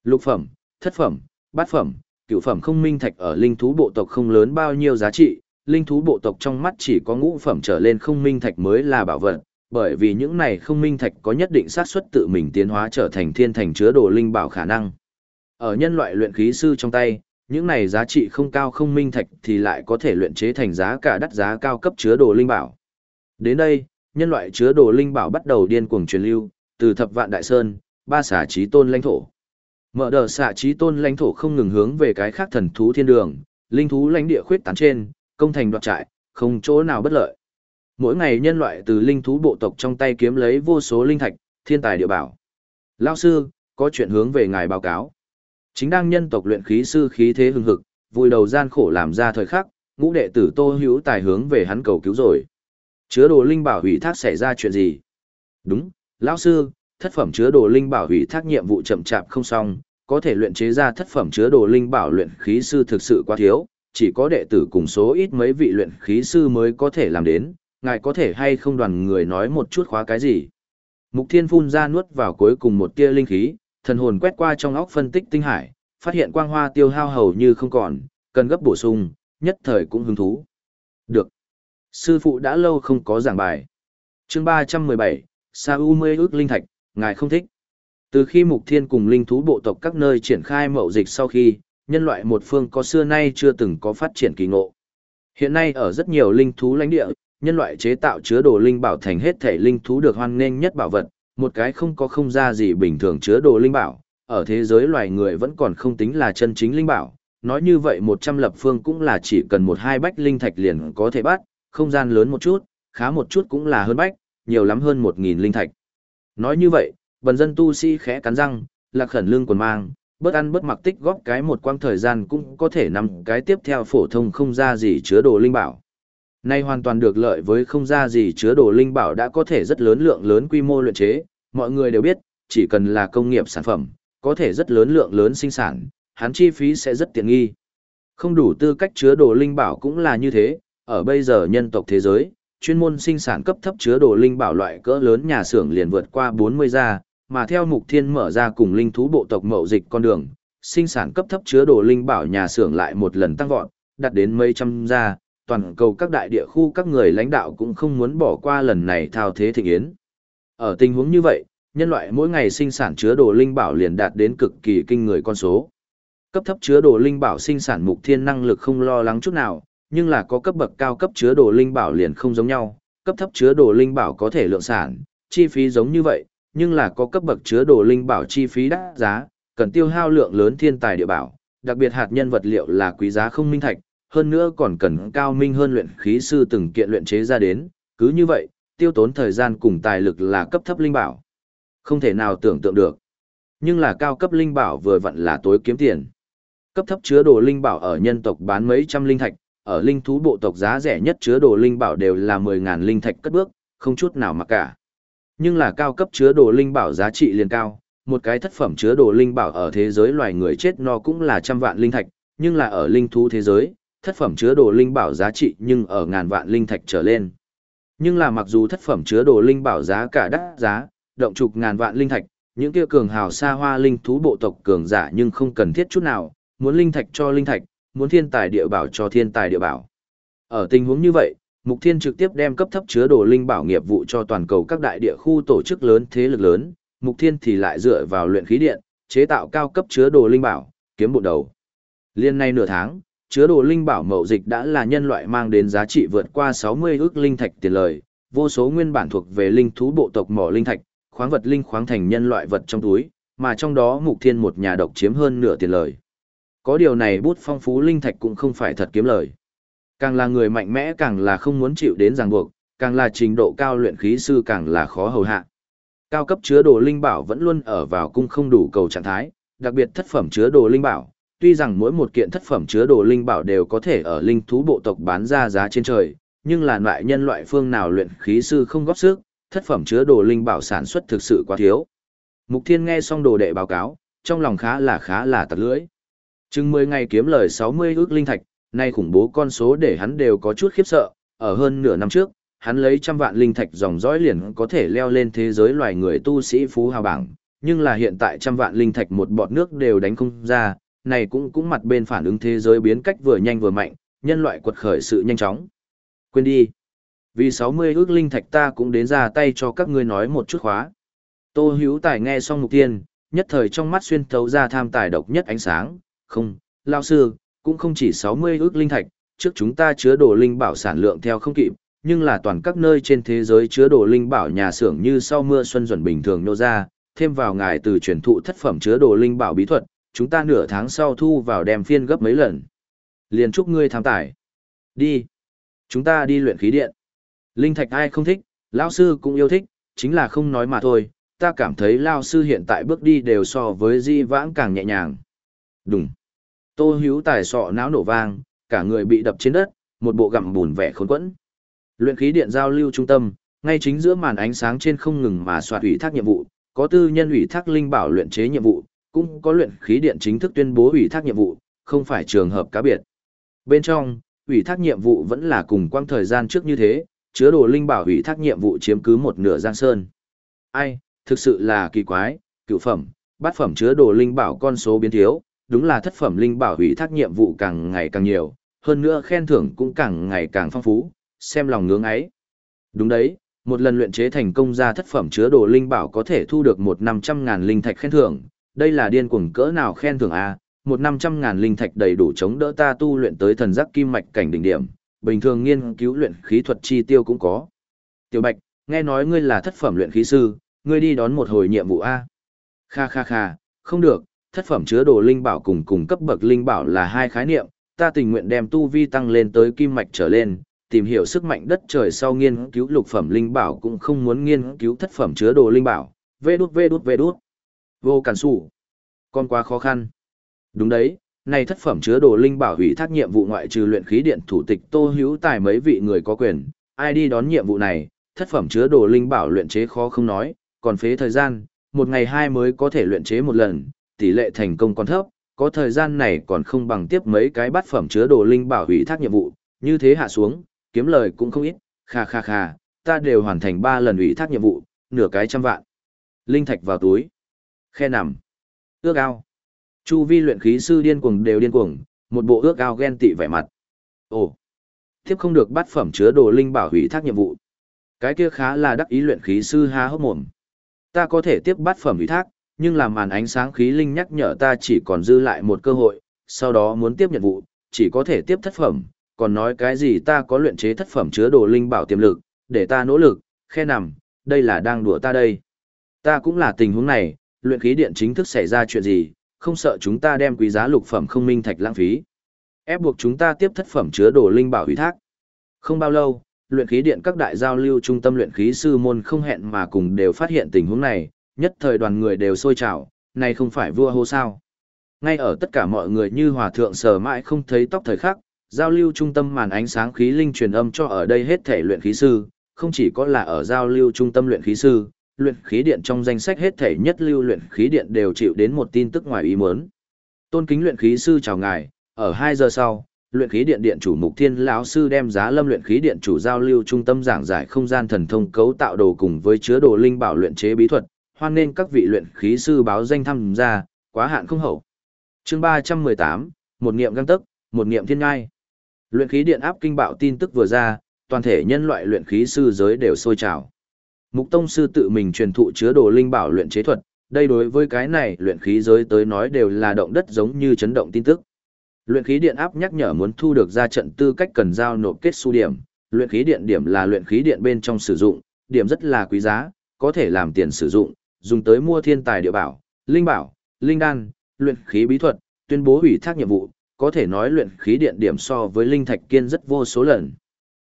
A: Lục phẩm, thất phẩm, bát phẩm, cửu phẩm không minh thạch ở linh thú bộ tộc không lớn bao nhiêu giá trị, linh thú bộ tộc trong mắt chỉ có ngũ phẩm trở lên không minh thạch mới là bảo vật, bởi vì những này không minh thạch có nhất định xác suất tự mình tiến hóa trở thành thiên thành chứa đồ linh bảo khả năng. Ở nhân loại luyện khí sư trong tay, những này giá trị không cao không minh thạch thì lại có thể luyện chế thành giá cả đắt giá cao cấp chứa đồ linh bảo. Đến đây, nhân loại chứa đồ linh bảo bắt đầu điên cuồng truyền lưu, từ thập vạn đại sơn, ba xả trí tôn lãnh thổ. Mở đờ xạ trí tôn lãnh thổ không ngừng hướng về cái khác thần thú thiên đường, linh thú lãnh địa khuyết tán trên, công thành đoạt trại, không chỗ nào bất lợi. Mỗi ngày nhân loại từ linh thú bộ tộc trong tay kiếm lấy vô số linh thạch, thiên tài địa bảo. Lao sư, có chuyện hướng về ngài báo cáo. Chính đang nhân tộc luyện khí sư khí thế hưng hực, vui đầu gian khổ làm ra thời khắc, ngũ đệ tử Tô Hữu tài hướng về hắn cầu cứu rồi. Chứa đồ linh bảo hủy thác xảy ra chuyện gì? Đúng, lão sư, thất phẩm chứa đồ linh bảo hủy thác nhiệm vụ chậm chạp không xong, có thể luyện chế ra thất phẩm chứa đồ linh bảo luyện khí sư thực sự quá thiếu, chỉ có đệ tử cùng số ít mấy vị luyện khí sư mới có thể làm đến, ngài có thể hay không đoàn người nói một chút khóa cái gì. Mục Thiên phun ra nuốt vào cuối cùng một tia linh khí, thần hồn quét qua trong óc phân tích tinh hải, phát hiện quang hoa tiêu hao hầu như không còn, cần gấp bổ sung, nhất thời cũng hứng thú. Được. Sư phụ đã lâu không có giảng bài. Chương 317, Sa U mê ước linh thạch, ngài không thích. Từ khi Mục Thiên cùng linh thú bộ tộc các nơi triển khai mậu dịch sau khi, nhân loại một phương có xưa nay chưa từng có phát triển kỳ ngộ. Hiện nay ở rất nhiều linh thú lãnh địa, nhân loại chế tạo chứa đồ linh bảo thành hết thể linh thú được hoan nghênh nhất bảo vật, một cái không có không ra gì bình thường chứa đồ linh bảo, ở thế giới loài người vẫn còn không tính là chân chính linh bảo. Nói như vậy 100 lập phương cũng là chỉ cần một hai bách linh thạch liền có thể bắt, không gian lớn một chút, khá một chút cũng là hơn bách, nhiều lắm hơn 1.000 linh thạch. Nói như vậy, bần dân tu sĩ khẽ cắn răng, lạc khẩn lương quần mang, bớt ăn bớt mặc tích góp cái một quang thời gian cũng có thể nằm cái tiếp theo phổ thông không ra gì chứa đồ linh bảo. Nay hoàn toàn được lợi với không ra gì chứa đồ linh bảo đã có thể rất lớn lượng lớn quy mô luyện chế, mọi người đều biết, chỉ cần là công nghiệp sản phẩm, có thể rất lớn lượng lớn sinh sản, hắn chi phí sẽ rất tiện nghi. Không đủ tư cách chứa đồ linh bảo cũng là như thế, ở bây giờ nhân tộc thế giới, chuyên môn sinh sản cấp thấp chứa đồ linh bảo loại cỡ lớn nhà xưởng liền vượt qua 40 gia, mà theo mục thiên mở ra cùng linh thú bộ tộc mậu dịch con đường, sinh sản cấp thấp chứa đồ linh bảo nhà xưởng lại một lần tăng vọt, đạt đến mấy trăm gia, toàn cầu các đại địa khu các người lãnh đạo cũng không muốn bỏ qua lần này thao thế thịnh yến. Ở tình huống như vậy, nhân loại mỗi ngày sinh sản chứa đồ linh bảo liền đạt đến cực kỳ kinh người con số. Cấp thấp chứa đồ linh bảo sinh sản mục thiên năng lực không lo lắng chút nào, nhưng là có cấp bậc cao cấp chứa đồ linh bảo liền không giống nhau, cấp thấp chứa đồ linh bảo có thể lượng sản, chi phí giống như vậy, nhưng là có cấp bậc chứa đồ linh bảo chi phí đắt giá, cần tiêu hao lượng lớn thiên tài địa bảo, đặc biệt hạt nhân vật liệu là quý giá không minh thạch, hơn nữa còn cần cao minh hơn luyện khí sư từng kiện luyện chế ra đến, cứ như vậy, tiêu tốn thời gian cùng tài lực là cấp thấp linh bảo. Không thể nào tưởng tượng được. Nhưng là cao cấp linh bảo vừa vặn là tối kiếm tiền. Cấp thấp chứa đồ linh bảo ở nhân tộc bán mấy trăm linh thạch, ở linh thú bộ tộc giá rẻ nhất chứa đồ linh bảo đều là 10.000 linh thạch cất bước, không chút nào mà cả. Nhưng là cao cấp chứa đồ linh bảo giá trị liền cao, một cái thất phẩm chứa đồ linh bảo ở thế giới loài người chết no cũng là trăm vạn linh thạch, nhưng là ở linh thú thế giới, thất phẩm chứa đồ linh bảo giá trị nhưng ở ngàn vạn linh thạch trở lên. Nhưng là mặc dù thất phẩm chứa đồ linh bảo giá cả đắt giá, động chục ngàn vạn linh thạch, những kia cường hào xa hoa linh thú bộ tộc cường giả nhưng không cần thiết chút nào, muốn linh thạch cho linh thạch, muốn thiên tài địa bảo cho thiên tài địa bảo. Ở tình huống như vậy, Mục Thiên trực tiếp đem cấp thấp chứa đồ linh bảo nghiệp vụ cho toàn cầu các đại địa khu tổ chức lớn thế lực lớn, Mục Thiên thì lại dựa vào luyện khí điện, chế tạo cao cấp chứa đồ linh bảo, kiếm bộ đầu. Liên nay nửa tháng, chứa đồ linh bảo mậu dịch đã là nhân loại mang đến giá trị vượt qua 60 ước linh thạch tiền lời, vô số nguyên bản thuộc về linh thú bộ tộc mỏ linh thạch, khoáng vật linh khoáng thành nhân loại vật trong túi, mà trong đó Mục Thiên một nhà độc chiếm hơn nửa tiền lời. Có điều này bút phong phú linh thạch cũng không phải thật kiếm lời. Càng là người mạnh mẽ càng là không muốn chịu đến ràng buộc, càng là trình độ cao luyện khí sư càng là khó hầu hạ. Cao cấp chứa đồ linh bảo vẫn luôn ở vào cung không đủ cầu trạng thái, đặc biệt thất phẩm chứa đồ linh bảo, tuy rằng mỗi một kiện thất phẩm chứa đồ linh bảo đều có thể ở linh thú bộ tộc bán ra giá trên trời, nhưng là loại nhân loại phương nào luyện khí sư không góp sức, thất phẩm chứa đồ linh bảo sản xuất thực sự quá thiếu. Mục Thiên nghe xong đồ đệ báo cáo, trong lòng khá là khá là tật lưỡi. Chừng 10 ngày kiếm lời 60 ước linh thạch, nay khủng bố con số để hắn đều có chút khiếp sợ, ở hơn nửa năm trước, hắn lấy trăm vạn linh thạch dòng dõi liền có thể leo lên thế giới loài người tu sĩ phú hào bảng, nhưng là hiện tại trăm vạn linh thạch một bọt nước đều đánh không ra, này cũng cũng mặt bên phản ứng thế giới biến cách vừa nhanh vừa mạnh, nhân loại quật khởi sự nhanh chóng. Quên đi. Vì 60 ước linh thạch ta cũng đến ra tay cho các ngươi nói một chút khóa. Tô Hữu Tài nghe xong mục tiên, nhất thời trong mắt xuyên thấu ra tham tài độc nhất ánh sáng, không, lao sư, cũng không chỉ 60 ước linh thạch, trước chúng ta chứa đồ linh bảo sản lượng theo không kịp, nhưng là toàn các nơi trên thế giới chứa đồ linh bảo nhà xưởng như sau mưa xuân dần bình thường nô ra, thêm vào ngài từ truyền thụ thất phẩm chứa đồ linh bảo bí thuật, chúng ta nửa tháng sau thu vào đem phiên gấp mấy lần. Liền chúc ngươi tham tài. Đi. Chúng ta đi luyện khí điện. Linh thạch ai không thích, lão sư cũng yêu thích, chính là không nói mà thôi, ta cảm thấy lão sư hiện tại bước đi đều so với di vãng càng nhẹ nhàng. Đúng. Tô hữu tài sọ não nổ vang, cả người bị đập trên đất, một bộ gặm bùn vẻ khốn quẫn. Luyện khí điện giao lưu trung tâm, ngay chính giữa màn ánh sáng trên không ngừng mà soạt ủy thác nhiệm vụ, có tư nhân ủy thác linh bảo luyện chế nhiệm vụ, cũng có luyện khí điện chính thức tuyên bố ủy thác nhiệm vụ, không phải trường hợp cá biệt. Bên trong, ủy thác nhiệm vụ vẫn là cùng quang thời gian trước như thế, chứa đồ linh bảo ủy thác nhiệm vụ chiếm cứ một nửa giang sơn. Ai, thực sự là kỳ quái, cựu phẩm, bát phẩm chứa đồ linh bảo con số biến thiếu, đúng là thất phẩm linh bảo hủy thác nhiệm vụ càng ngày càng nhiều, hơn nữa khen thưởng cũng càng ngày càng phong phú, xem lòng ngưỡng ấy. Đúng đấy, một lần luyện chế thành công ra thất phẩm chứa đồ linh bảo có thể thu được một năm trăm ngàn linh thạch khen thưởng, đây là điên cuồng cỡ nào khen thưởng a, một năm trăm ngàn linh thạch đầy đủ chống đỡ ta tu luyện tới thần giác kim mạch cảnh đỉnh điểm, bình thường nghiên cứu luyện khí thuật chi tiêu cũng có. Tiểu Bạch, nghe nói ngươi là thất phẩm luyện khí sư, ngươi đi đón một hồi nhiệm vụ a. Kha kha kha, không được, thất phẩm chứa đồ linh bảo cùng cùng cấp bậc linh bảo là hai khái niệm, ta tình nguyện đem tu vi tăng lên tới kim mạch trở lên, tìm hiểu sức mạnh đất trời sau nghiên cứu lục phẩm linh bảo cũng không muốn nghiên cứu thất phẩm chứa đồ linh bảo. Vê đút vê đút vê đút. Vô cản sủ. Con quá khó khăn. Đúng đấy, này thất phẩm chứa đồ linh bảo hủy thác nhiệm vụ ngoại trừ luyện khí điện thủ tịch Tô Hữu Tài mấy vị người có quyền, ai đi đón nhiệm vụ này, thất phẩm chứa đồ linh bảo luyện chế khó không nói, còn phế thời gian, một ngày hai mới có thể luyện chế một lần, tỷ lệ thành công còn thấp, có thời gian này còn không bằng tiếp mấy cái bát phẩm chứa đồ linh bảo hủy thác nhiệm vụ, như thế hạ xuống, kiếm lời cũng không ít, kha kha kha, ta đều hoàn thành 3 lần ủy thác nhiệm vụ, nửa cái trăm vạn. Linh thạch vào túi. Khe nằm. Ước ao. Chu vi luyện khí sư điên cuồng đều điên cuồng, một bộ ước ao ghen tị vẻ mặt. Ồ. Tiếp không được bắt phẩm chứa đồ linh bảo hủy thác nhiệm vụ. Cái kia khá là đắc ý luyện khí sư há hốc mồm. Ta có thể tiếp bắt phẩm hủy thác, nhưng làm màn ánh sáng khí linh nhắc nhở ta chỉ còn dư lại một cơ hội, sau đó muốn tiếp nhiệm vụ, chỉ có thể tiếp thất phẩm, còn nói cái gì ta có luyện chế thất phẩm chứa đồ linh bảo tiềm lực, để ta nỗ lực, khe nằm, đây là đang đùa ta đây. Ta cũng là tình huống này, luyện khí điện chính thức xảy ra chuyện gì, không sợ chúng ta đem quý giá lục phẩm không minh thạch lãng phí. Ép buộc chúng ta tiếp thất phẩm chứa đồ linh bảo ủy thác. Không bao lâu, luyện khí điện các đại giao lưu trung tâm luyện khí sư môn không hẹn mà cùng đều phát hiện tình huống này, nhất thời đoàn người đều sôi trào, này không phải vua hô sao. Ngay ở tất cả mọi người như hòa thượng sờ mãi không thấy tóc thời khắc, giao lưu trung tâm màn ánh sáng khí linh truyền âm cho ở đây hết thể luyện khí sư, không chỉ có là ở giao lưu trung tâm luyện khí sư, luyện khí điện trong danh sách hết thể nhất lưu luyện khí điện đều chịu đến một tin tức ngoài ý muốn. Tôn kính luyện khí sư chào ngài, ở 2 giờ sau, luyện khí điện điện chủ Mục Thiên lão sư đem giá lâm luyện khí điện chủ giao lưu trung tâm giảng giải không gian thần thông cấu tạo đồ cùng với chứa đồ linh bảo luyện chế bí thuật, hoan nên các vị luyện khí sư báo danh tham gia, quá hạn không hậu. Chương 318, một niệm găng tức, một niệm thiên ngai. Luyện khí điện áp kinh bạo tin tức vừa ra, toàn thể nhân loại luyện khí sư giới đều sôi trào. Mục Tông sư tự mình truyền thụ chứa đồ linh bảo luyện chế thuật, đây đối với cái này luyện khí giới tới nói đều là động đất giống như chấn động tin tức. Luyện khí điện áp nhắc nhở muốn thu được ra trận tư cách cần giao nộp kết su điểm, luyện khí điện điểm là luyện khí điện bên trong sử dụng, điểm rất là quý giá, có thể làm tiền sử dụng, dùng tới mua thiên tài địa bảo, linh bảo, linh đan, luyện khí bí thuật, tuyên bố hủy thác nhiệm vụ, có thể nói luyện khí điện điểm so với linh thạch kiên rất vô số lần.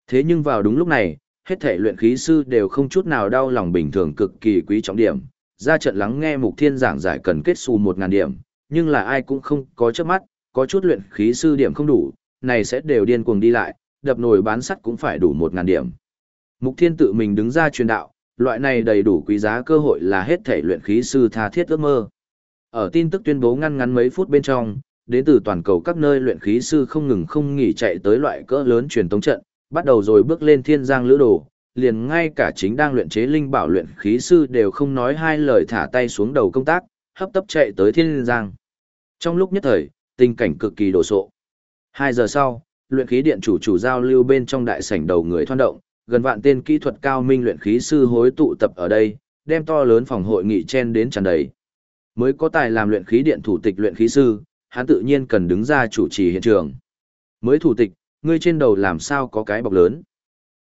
A: Thế nhưng vào đúng lúc này, hết thể luyện khí sư đều không chút nào đau lòng bình thường cực kỳ quý trọng điểm, ra trận lắng nghe mục thiên giảng giải cần kết xù 1.000 điểm, nhưng là ai cũng không có trước mắt, có chút luyện khí sư điểm không đủ, này sẽ đều điên cuồng đi lại, đập nồi bán sắt cũng phải đủ 1.000 điểm. Mục thiên tự mình đứng ra truyền đạo, loại này đầy đủ quý giá cơ hội là hết thể luyện khí sư tha thiết ước mơ. Ở tin tức tuyên bố ngăn ngắn mấy phút bên trong, đến từ toàn cầu các nơi luyện khí sư không ngừng không nghỉ chạy tới loại cỡ lớn truyền tống trận, bắt đầu rồi bước lên thiên giang lữ đồ, liền ngay cả chính đang luyện chế linh bảo luyện khí sư đều không nói hai lời thả tay xuống đầu công tác, hấp tấp chạy tới thiên giang. Trong lúc nhất thời, tình cảnh cực kỳ đồ sộ. Hai giờ sau, luyện khí điện chủ chủ giao lưu bên trong đại sảnh đầu người thoan động, gần vạn tên kỹ thuật cao minh luyện khí sư hối tụ tập ở đây, đem to lớn phòng hội nghị chen đến tràn đầy. Mới có tài làm luyện khí điện thủ tịch luyện khí sư, hắn tự nhiên cần đứng ra chủ trì hiện trường. Mới thủ tịch, ngươi trên đầu làm sao có cái bọc lớn.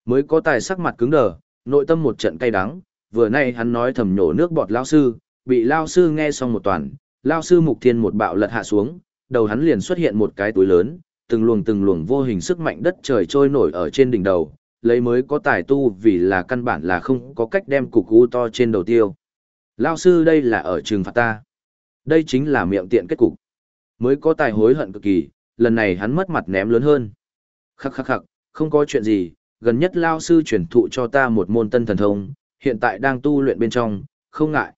A: Mới có tài sắc mặt cứng đờ, nội tâm một trận cay đắng, vừa nay hắn nói thầm nhổ nước bọt lao sư, bị lao sư nghe xong một toàn, lao sư mục thiên một bạo lật hạ xuống, đầu hắn liền xuất hiện một cái túi lớn, từng luồng từng luồng vô hình sức mạnh đất trời trôi nổi ở trên đỉnh đầu, lấy mới có tài tu vì là căn bản là không có cách đem cục u to trên đầu tiêu. Lao sư đây là ở trường phạt ta. Đây chính là miệng tiện kết cục. Mới có tài hối hận cực kỳ, lần này hắn mất mặt ném lớn hơn. Khắc khắc khắc, không có chuyện gì, gần nhất lao sư truyền thụ cho ta một môn tân thần thông, hiện tại đang tu luyện bên trong, không ngại.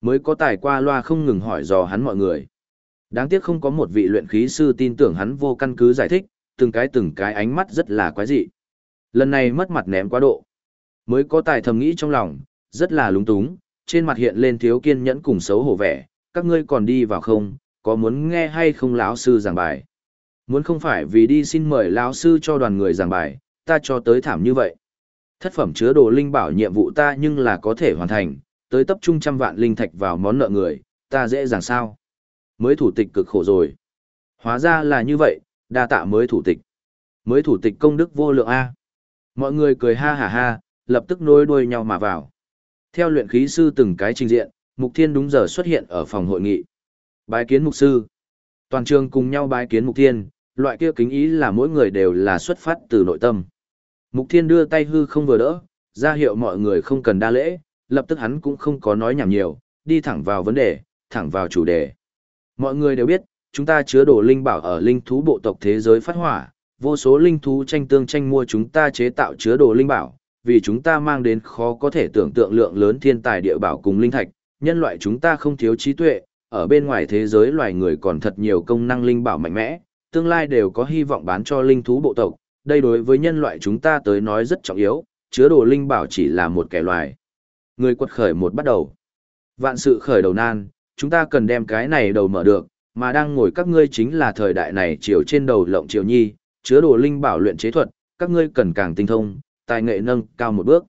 A: Mới có tài qua loa không ngừng hỏi dò hắn mọi người. Đáng tiếc không có một vị luyện khí sư tin tưởng hắn vô căn cứ giải thích, từng cái từng cái ánh mắt rất là quái dị. Lần này mất mặt ném quá độ. Mới có tài thầm nghĩ trong lòng, rất là lúng túng, trên mặt hiện lên thiếu kiên nhẫn cùng xấu hổ vẻ, các ngươi còn đi vào không, có muốn nghe hay không lão sư giảng bài. Muốn không phải vì đi xin mời lão sư cho đoàn người giảng bài, ta cho tới thảm như vậy. Thất phẩm chứa đồ linh bảo nhiệm vụ ta nhưng là có thể hoàn thành, tới tập trung trăm vạn linh thạch vào món nợ người, ta dễ dàng sao. Mới thủ tịch cực khổ rồi. Hóa ra là như vậy, đa tạ mới thủ tịch. Mới thủ tịch công đức vô lượng A. Mọi người cười ha ha ha, lập tức nối đuôi nhau mà vào. Theo luyện khí sư từng cái trình diện, Mục Thiên đúng giờ xuất hiện ở phòng hội nghị. Bái kiến mục sư. Toàn trường cùng nhau bái kiến Mục Thiên, loại kia kính ý là mỗi người đều là xuất phát từ nội tâm. Mục Thiên đưa tay hư không vừa đỡ, ra hiệu mọi người không cần đa lễ, lập tức hắn cũng không có nói nhảm nhiều, đi thẳng vào vấn đề, thẳng vào chủ đề. Mọi người đều biết, chúng ta chứa đồ linh bảo ở linh thú bộ tộc thế giới phát hỏa, vô số linh thú tranh tương tranh mua chúng ta chế tạo chứa đồ linh bảo, vì chúng ta mang đến khó có thể tưởng tượng lượng lớn thiên tài địa bảo cùng linh thạch, nhân loại chúng ta không thiếu trí tuệ, ở bên ngoài thế giới loài người còn thật nhiều công năng linh bảo mạnh mẽ, tương lai đều có hy vọng bán cho linh thú bộ tộc, đây đối với nhân loại chúng ta tới nói rất trọng yếu, chứa đồ linh bảo chỉ là một kẻ loài. Người quật khởi một bắt đầu. Vạn sự khởi đầu nan, chúng ta cần đem cái này đầu mở được, mà đang ngồi các ngươi chính là thời đại này chiều trên đầu lộng chiều nhi, chứa đồ linh bảo luyện chế thuật, các ngươi cần càng tinh thông, tài nghệ nâng cao một bước.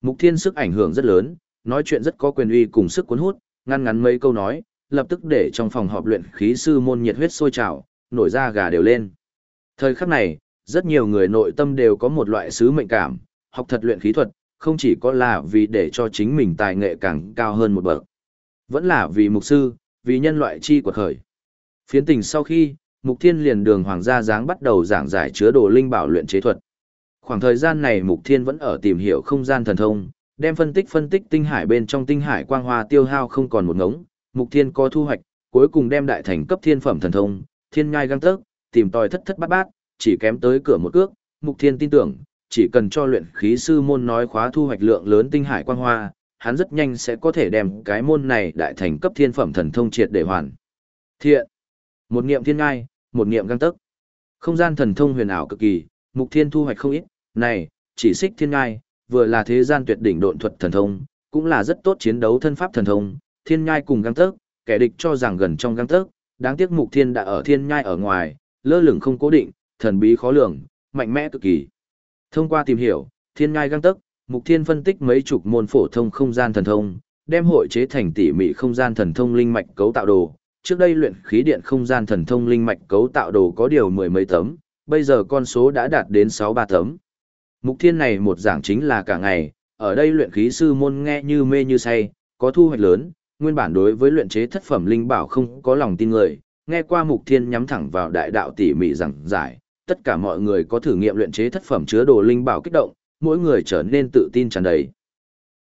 A: Mục Thiên sức ảnh hưởng rất lớn, nói chuyện rất có quyền uy cùng sức cuốn hút, ngăn ngắn mấy câu nói, lập tức để trong phòng họp luyện khí sư môn nhiệt huyết sôi trào, nổi da gà đều lên. Thời khắc này, rất nhiều người nội tâm đều có một loại sứ mệnh cảm, học thật luyện khí thuật, không chỉ có là vì để cho chính mình tài nghệ càng cao hơn một bậc, vẫn là vì mục sư, vì nhân loại chi quật khởi. Phiến tình sau khi, Mục Thiên liền đường hoàng gia dáng bắt đầu giảng giải chứa đồ linh bảo luyện chế thuật. Khoảng thời gian này Mục Thiên vẫn ở tìm hiểu không gian thần thông, đem phân tích phân tích tinh hải bên trong tinh hải quang hoa tiêu hao không còn một ngống, Mục Thiên có thu hoạch, cuối cùng đem đại thành cấp thiên phẩm thần thông, thiên nhai găng tớc, tìm tòi thất thất bát bát, chỉ kém tới cửa một cước, Mục Thiên tin tưởng, chỉ cần cho luyện khí sư môn nói khóa thu hoạch lượng lớn tinh hải quang hoa, hắn rất nhanh sẽ có thể đem cái môn này đại thành cấp thiên phẩm thần thông triệt để hoàn. Thiện. Một niệm thiên ngai, một niệm găng tấc. Không gian thần thông huyền ảo cực kỳ, Mục Thiên thu hoạch không ít, này, chỉ xích thiên ngai, vừa là thế gian tuyệt đỉnh độn thuật thần thông, cũng là rất tốt chiến đấu thân pháp thần thông, thiên nhai cùng găng tấc, kẻ địch cho rằng gần trong găng tấc, đáng tiếc Mục Thiên đã ở thiên nhai ở ngoài, lơ lửng không cố định, thần bí khó lường, mạnh mẽ cực kỳ. Thông qua tìm hiểu, thiên ngai găng tức, Mục Thiên phân tích mấy chục môn phổ thông không gian thần thông, đem hội chế thành tỉ mỉ không gian thần thông linh mạch cấu tạo đồ. Trước đây luyện khí điện không gian thần thông linh mạch cấu tạo đồ có điều mười mấy tấm, bây giờ con số đã đạt đến sáu ba tấm. Mục Thiên này một giảng chính là cả ngày, ở đây luyện khí sư môn nghe như mê như say, có thu hoạch lớn, nguyên bản đối với luyện chế thất phẩm linh bảo không có lòng tin người, nghe qua Mục Thiên nhắm thẳng vào đại đạo tỉ mỉ giảng giải, tất cả mọi người có thử nghiệm luyện chế thất phẩm chứa đồ linh bảo kích động, mỗi người trở nên tự tin tràn đầy.